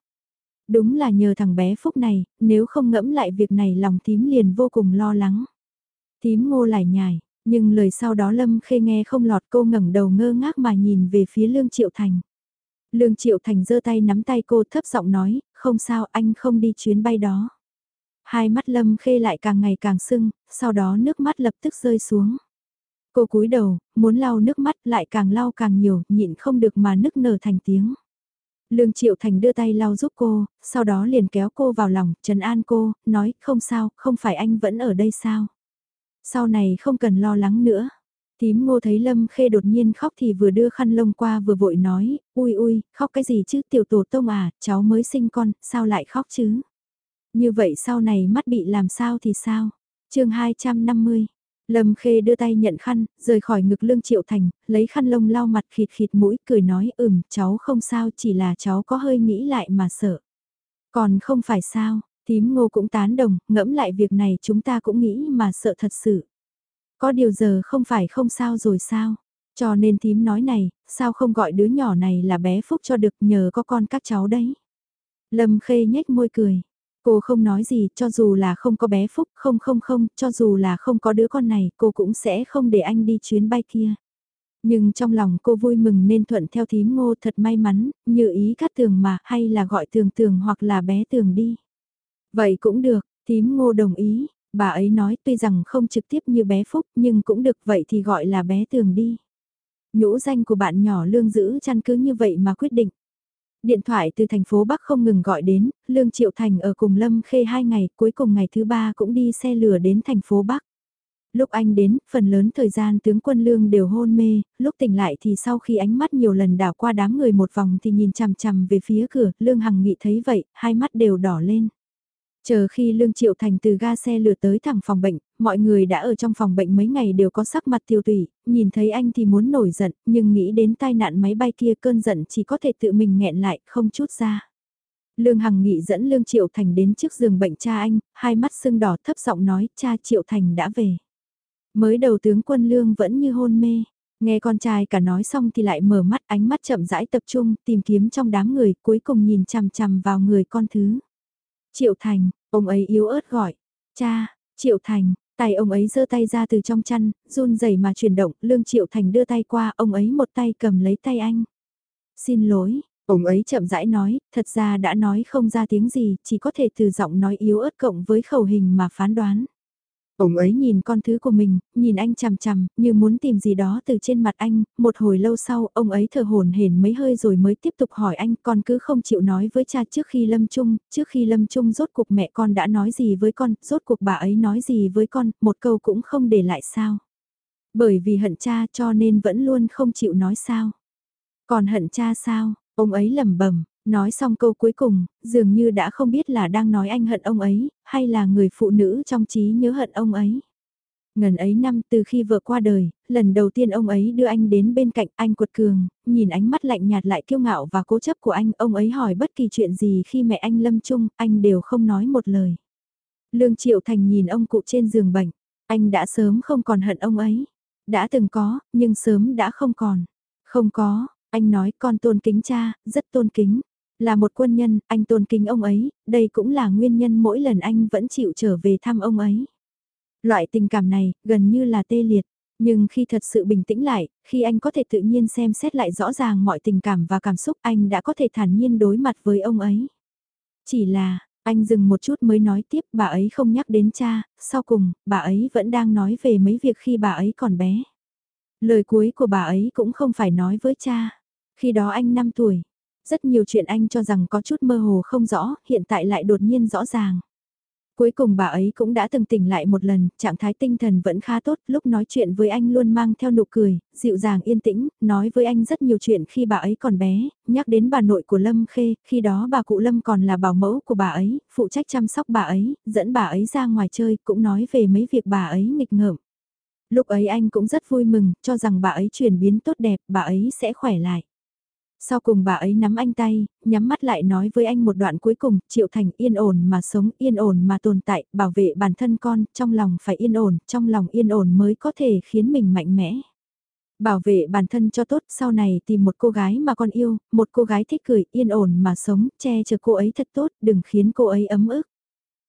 Đúng là nhờ thằng bé Phúc này, nếu không ngẫm lại việc này lòng tím liền vô cùng lo lắng. Tím ngô lại nhài, nhưng lời sau đó Lâm Khê nghe không lọt cô ngẩng đầu ngơ ngác mà nhìn về phía Lương Triệu Thành. Lương Triệu Thành giơ tay nắm tay cô thấp giọng nói, không sao anh không đi chuyến bay đó. Hai mắt Lâm Khê lại càng ngày càng sưng, sau đó nước mắt lập tức rơi xuống. Cô cúi đầu, muốn lau nước mắt lại càng lau càng nhiều, nhịn không được mà nức nở thành tiếng. Lương Triệu Thành đưa tay lau giúp cô, sau đó liền kéo cô vào lòng, trấn an cô, nói không sao, không phải anh vẫn ở đây sao. Sau này không cần lo lắng nữa. Tím ngô thấy Lâm Khê đột nhiên khóc thì vừa đưa khăn lông qua vừa vội nói, ui ui, khóc cái gì chứ tiểu tổ tông à, cháu mới sinh con, sao lại khóc chứ? Như vậy sau này mắt bị làm sao thì sao? chương 250 Lâm Khê đưa tay nhận khăn, rời khỏi ngực lương triệu thành, lấy khăn lông lau mặt khịt khịt mũi cười nói ừm cháu không sao chỉ là cháu có hơi nghĩ lại mà sợ. Còn không phải sao, tím ngô cũng tán đồng, ngẫm lại việc này chúng ta cũng nghĩ mà sợ thật sự. Có điều giờ không phải không sao rồi sao? Cho nên Tím nói này, sao không gọi đứa nhỏ này là bé Phúc cho được nhờ có con các cháu đấy. Lâm Khê nhếch môi cười. Cô không nói gì, cho dù là không có bé Phúc, không không không, cho dù là không có đứa con này, cô cũng sẽ không để anh đi chuyến bay kia. Nhưng trong lòng cô vui mừng nên thuận theo thím ngô thật may mắn, như ý cắt tường mà, hay là gọi tường tường hoặc là bé tường đi. Vậy cũng được, thím ngô đồng ý, Bà ấy nói tuy rằng không trực tiếp như bé Phúc nhưng cũng được vậy thì gọi là bé Tường đi. Nhũ danh của bạn nhỏ Lương giữ chăn cứ như vậy mà quyết định. Điện thoại từ thành phố Bắc không ngừng gọi đến, Lương Triệu Thành ở cùng Lâm Khê hai ngày, cuối cùng ngày thứ ba cũng đi xe lửa đến thành phố Bắc. Lúc anh đến, phần lớn thời gian tướng quân Lương đều hôn mê, lúc tỉnh lại thì sau khi ánh mắt nhiều lần đảo qua đám người một vòng thì nhìn chằm chằm về phía cửa, Lương Hằng Nghị thấy vậy, hai mắt đều đỏ lên. Chờ khi Lương Triệu Thành từ ga xe lửa tới thẳng phòng bệnh, mọi người đã ở trong phòng bệnh mấy ngày đều có sắc mặt tiêu tủy, nhìn thấy anh thì muốn nổi giận, nhưng nghĩ đến tai nạn máy bay kia cơn giận chỉ có thể tự mình nghẹn lại, không chút ra. Lương Hằng Nghị dẫn Lương Triệu Thành đến trước giường bệnh cha anh, hai mắt sưng đỏ thấp giọng nói cha Triệu Thành đã về. Mới đầu tướng quân Lương vẫn như hôn mê, nghe con trai cả nói xong thì lại mở mắt ánh mắt chậm rãi tập trung tìm kiếm trong đám người cuối cùng nhìn chằm chằm vào người con thứ. Triệu Thành, ông ấy yếu ớt gọi. Cha, Triệu Thành, tay ông ấy giơ tay ra từ trong chăn, run rẩy mà chuyển động, Lương Triệu Thành đưa tay qua, ông ấy một tay cầm lấy tay anh. Xin lỗi, ông ấy chậm rãi nói, thật ra đã nói không ra tiếng gì, chỉ có thể từ giọng nói yếu ớt cộng với khẩu hình mà phán đoán. Ông ấy nhìn con thứ của mình, nhìn anh chằm chằm, như muốn tìm gì đó từ trên mặt anh, một hồi lâu sau, ông ấy thở hồn hển mấy hơi rồi mới tiếp tục hỏi anh, con cứ không chịu nói với cha trước khi lâm chung, trước khi lâm chung rốt cuộc mẹ con đã nói gì với con, rốt cuộc bà ấy nói gì với con, một câu cũng không để lại sao. Bởi vì hận cha cho nên vẫn luôn không chịu nói sao. Còn hận cha sao, ông ấy lẩm bẩm Nói xong câu cuối cùng, dường như đã không biết là đang nói anh hận ông ấy, hay là người phụ nữ trong trí nhớ hận ông ấy. Ngần ấy năm từ khi vợ qua đời, lần đầu tiên ông ấy đưa anh đến bên cạnh anh quật cường, nhìn ánh mắt lạnh nhạt lại kiêu ngạo và cố chấp của anh, ông ấy hỏi bất kỳ chuyện gì khi mẹ anh lâm chung, anh đều không nói một lời. Lương Triệu Thành nhìn ông cụ trên giường bệnh, anh đã sớm không còn hận ông ấy. Đã từng có, nhưng sớm đã không còn. Không có, anh nói con tôn kính cha, rất tôn kính. Là một quân nhân, anh tôn kính ông ấy, đây cũng là nguyên nhân mỗi lần anh vẫn chịu trở về thăm ông ấy. Loại tình cảm này, gần như là tê liệt. Nhưng khi thật sự bình tĩnh lại, khi anh có thể tự nhiên xem xét lại rõ ràng mọi tình cảm và cảm xúc anh đã có thể thản nhiên đối mặt với ông ấy. Chỉ là, anh dừng một chút mới nói tiếp bà ấy không nhắc đến cha, sau cùng, bà ấy vẫn đang nói về mấy việc khi bà ấy còn bé. Lời cuối của bà ấy cũng không phải nói với cha. Khi đó anh 5 tuổi, rất nhiều chuyện anh cho rằng có chút mơ hồ không rõ, hiện tại lại đột nhiên rõ ràng. Cuối cùng bà ấy cũng đã từng tỉnh lại một lần, trạng thái tinh thần vẫn khá tốt, lúc nói chuyện với anh luôn mang theo nụ cười, dịu dàng yên tĩnh, nói với anh rất nhiều chuyện khi bà ấy còn bé, nhắc đến bà nội của Lâm Khê, khi đó bà cụ Lâm còn là bảo mẫu của bà ấy, phụ trách chăm sóc bà ấy, dẫn bà ấy ra ngoài chơi, cũng nói về mấy việc bà ấy nghịch ngợm. Lúc ấy anh cũng rất vui mừng, cho rằng bà ấy chuyển biến tốt đẹp, bà ấy sẽ khỏe lại. Sau cùng bà ấy nắm anh tay, nhắm mắt lại nói với anh một đoạn cuối cùng, Triệu Thành yên ổn mà sống, yên ổn mà tồn tại, bảo vệ bản thân con, trong lòng phải yên ổn, trong lòng yên ổn mới có thể khiến mình mạnh mẽ. Bảo vệ bản thân cho tốt, sau này tìm một cô gái mà con yêu, một cô gái thích cười, yên ổn mà sống, che chở cô ấy thật tốt, đừng khiến cô ấy ấm ức.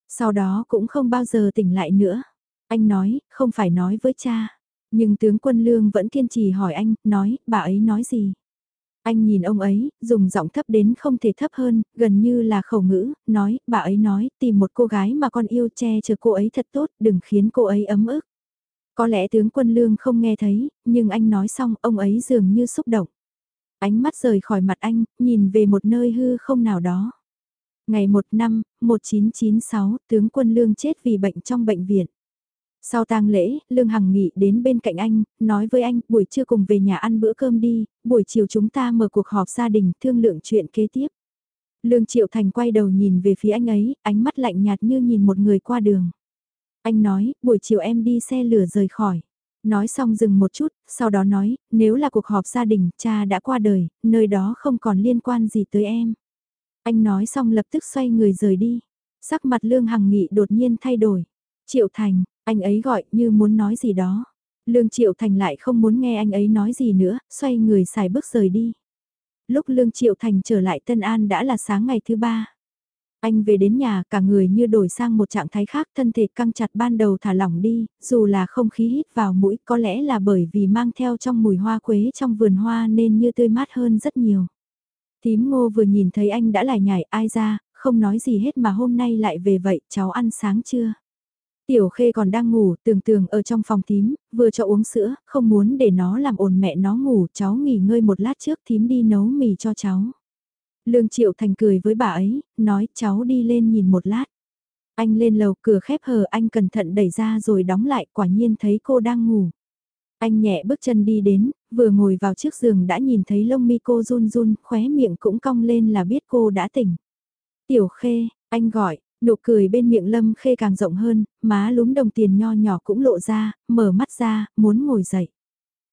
Sau đó cũng không bao giờ tỉnh lại nữa. Anh nói, không phải nói với cha. Nhưng tướng quân lương vẫn kiên trì hỏi anh, nói, bà ấy nói gì? Anh nhìn ông ấy, dùng giọng thấp đến không thể thấp hơn, gần như là khẩu ngữ, nói, bà ấy nói, tìm một cô gái mà con yêu che chở cô ấy thật tốt, đừng khiến cô ấy ấm ức. Có lẽ tướng quân lương không nghe thấy, nhưng anh nói xong, ông ấy dường như xúc động. Ánh mắt rời khỏi mặt anh, nhìn về một nơi hư không nào đó. Ngày 1 năm, 1996, tướng quân lương chết vì bệnh trong bệnh viện. Sau tang lễ, Lương Hằng nghỉ đến bên cạnh anh, nói với anh, buổi trưa cùng về nhà ăn bữa cơm đi, buổi chiều chúng ta mở cuộc họp gia đình thương lượng chuyện kế tiếp. Lương Triệu Thành quay đầu nhìn về phía anh ấy, ánh mắt lạnh nhạt như nhìn một người qua đường. Anh nói, buổi chiều em đi xe lửa rời khỏi. Nói xong dừng một chút, sau đó nói, nếu là cuộc họp gia đình, cha đã qua đời, nơi đó không còn liên quan gì tới em. Anh nói xong lập tức xoay người rời đi. Sắc mặt Lương Hằng Nghị đột nhiên thay đổi. Triệu Thành, anh ấy gọi như muốn nói gì đó. Lương Triệu Thành lại không muốn nghe anh ấy nói gì nữa, xoay người xài bước rời đi. Lúc Lương Triệu Thành trở lại Tân An đã là sáng ngày thứ ba. Anh về đến nhà cả người như đổi sang một trạng thái khác thân thể căng chặt ban đầu thả lỏng đi, dù là không khí hít vào mũi có lẽ là bởi vì mang theo trong mùi hoa quế trong vườn hoa nên như tươi mát hơn rất nhiều. Tím ngô vừa nhìn thấy anh đã lại nhảy ai ra, không nói gì hết mà hôm nay lại về vậy cháu ăn sáng chưa? Tiểu khê còn đang ngủ, tường tường ở trong phòng tím, vừa cho uống sữa, không muốn để nó làm ồn mẹ nó ngủ, cháu nghỉ ngơi một lát trước thím đi nấu mì cho cháu. Lương Triệu Thành cười với bà ấy, nói cháu đi lên nhìn một lát. Anh lên lầu cửa khép hờ anh cẩn thận đẩy ra rồi đóng lại quả nhiên thấy cô đang ngủ. Anh nhẹ bước chân đi đến, vừa ngồi vào chiếc giường đã nhìn thấy lông mi cô run run, khóe miệng cũng cong lên là biết cô đã tỉnh. Tiểu khê, anh gọi, Nụ cười bên miệng Lâm Khê càng rộng hơn, má lúm đồng tiền nho nhỏ cũng lộ ra, mở mắt ra, muốn ngồi dậy.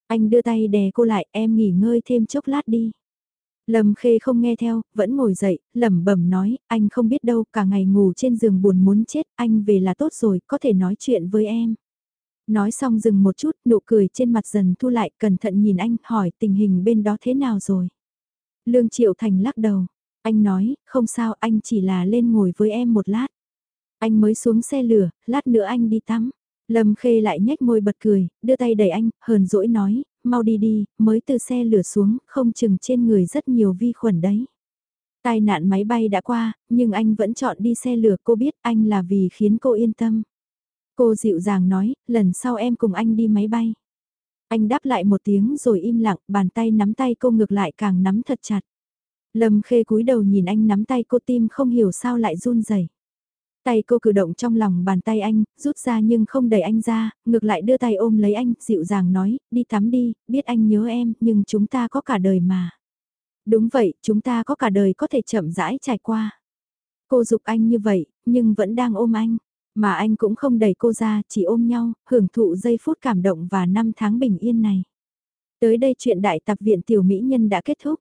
Anh đưa tay đè cô lại, em nghỉ ngơi thêm chốc lát đi. Lâm Khê không nghe theo, vẫn ngồi dậy, lẩm bẩm nói, anh không biết đâu, cả ngày ngủ trên giường buồn muốn chết, anh về là tốt rồi, có thể nói chuyện với em. Nói xong dừng một chút, nụ cười trên mặt dần thu lại, cẩn thận nhìn anh, hỏi tình hình bên đó thế nào rồi. Lương Triệu Thành lắc đầu, anh nói, không sao anh chỉ là lên ngồi với em một lát. Anh mới xuống xe lửa, lát nữa anh đi tắm. Lâm Khê lại nhếch môi bật cười, đưa tay đẩy anh, hờn dỗi nói, mau đi đi, mới từ xe lửa xuống, không chừng trên người rất nhiều vi khuẩn đấy. Tai nạn máy bay đã qua, nhưng anh vẫn chọn đi xe lửa cô biết anh là vì khiến cô yên tâm. Cô dịu dàng nói, lần sau em cùng anh đi máy bay. Anh đáp lại một tiếng rồi im lặng, bàn tay nắm tay cô ngược lại càng nắm thật chặt. Lâm khê cúi đầu nhìn anh nắm tay cô tim không hiểu sao lại run rẩy. Tay cô cử động trong lòng bàn tay anh, rút ra nhưng không đẩy anh ra, ngược lại đưa tay ôm lấy anh, dịu dàng nói, đi tắm đi, biết anh nhớ em, nhưng chúng ta có cả đời mà. Đúng vậy, chúng ta có cả đời có thể chậm rãi trải qua. Cô dục anh như vậy, nhưng vẫn đang ôm anh. Mà anh cũng không đẩy cô ra, chỉ ôm nhau, hưởng thụ giây phút cảm động và năm tháng bình yên này. Tới đây chuyện đại tập viện tiểu mỹ nhân đã kết thúc.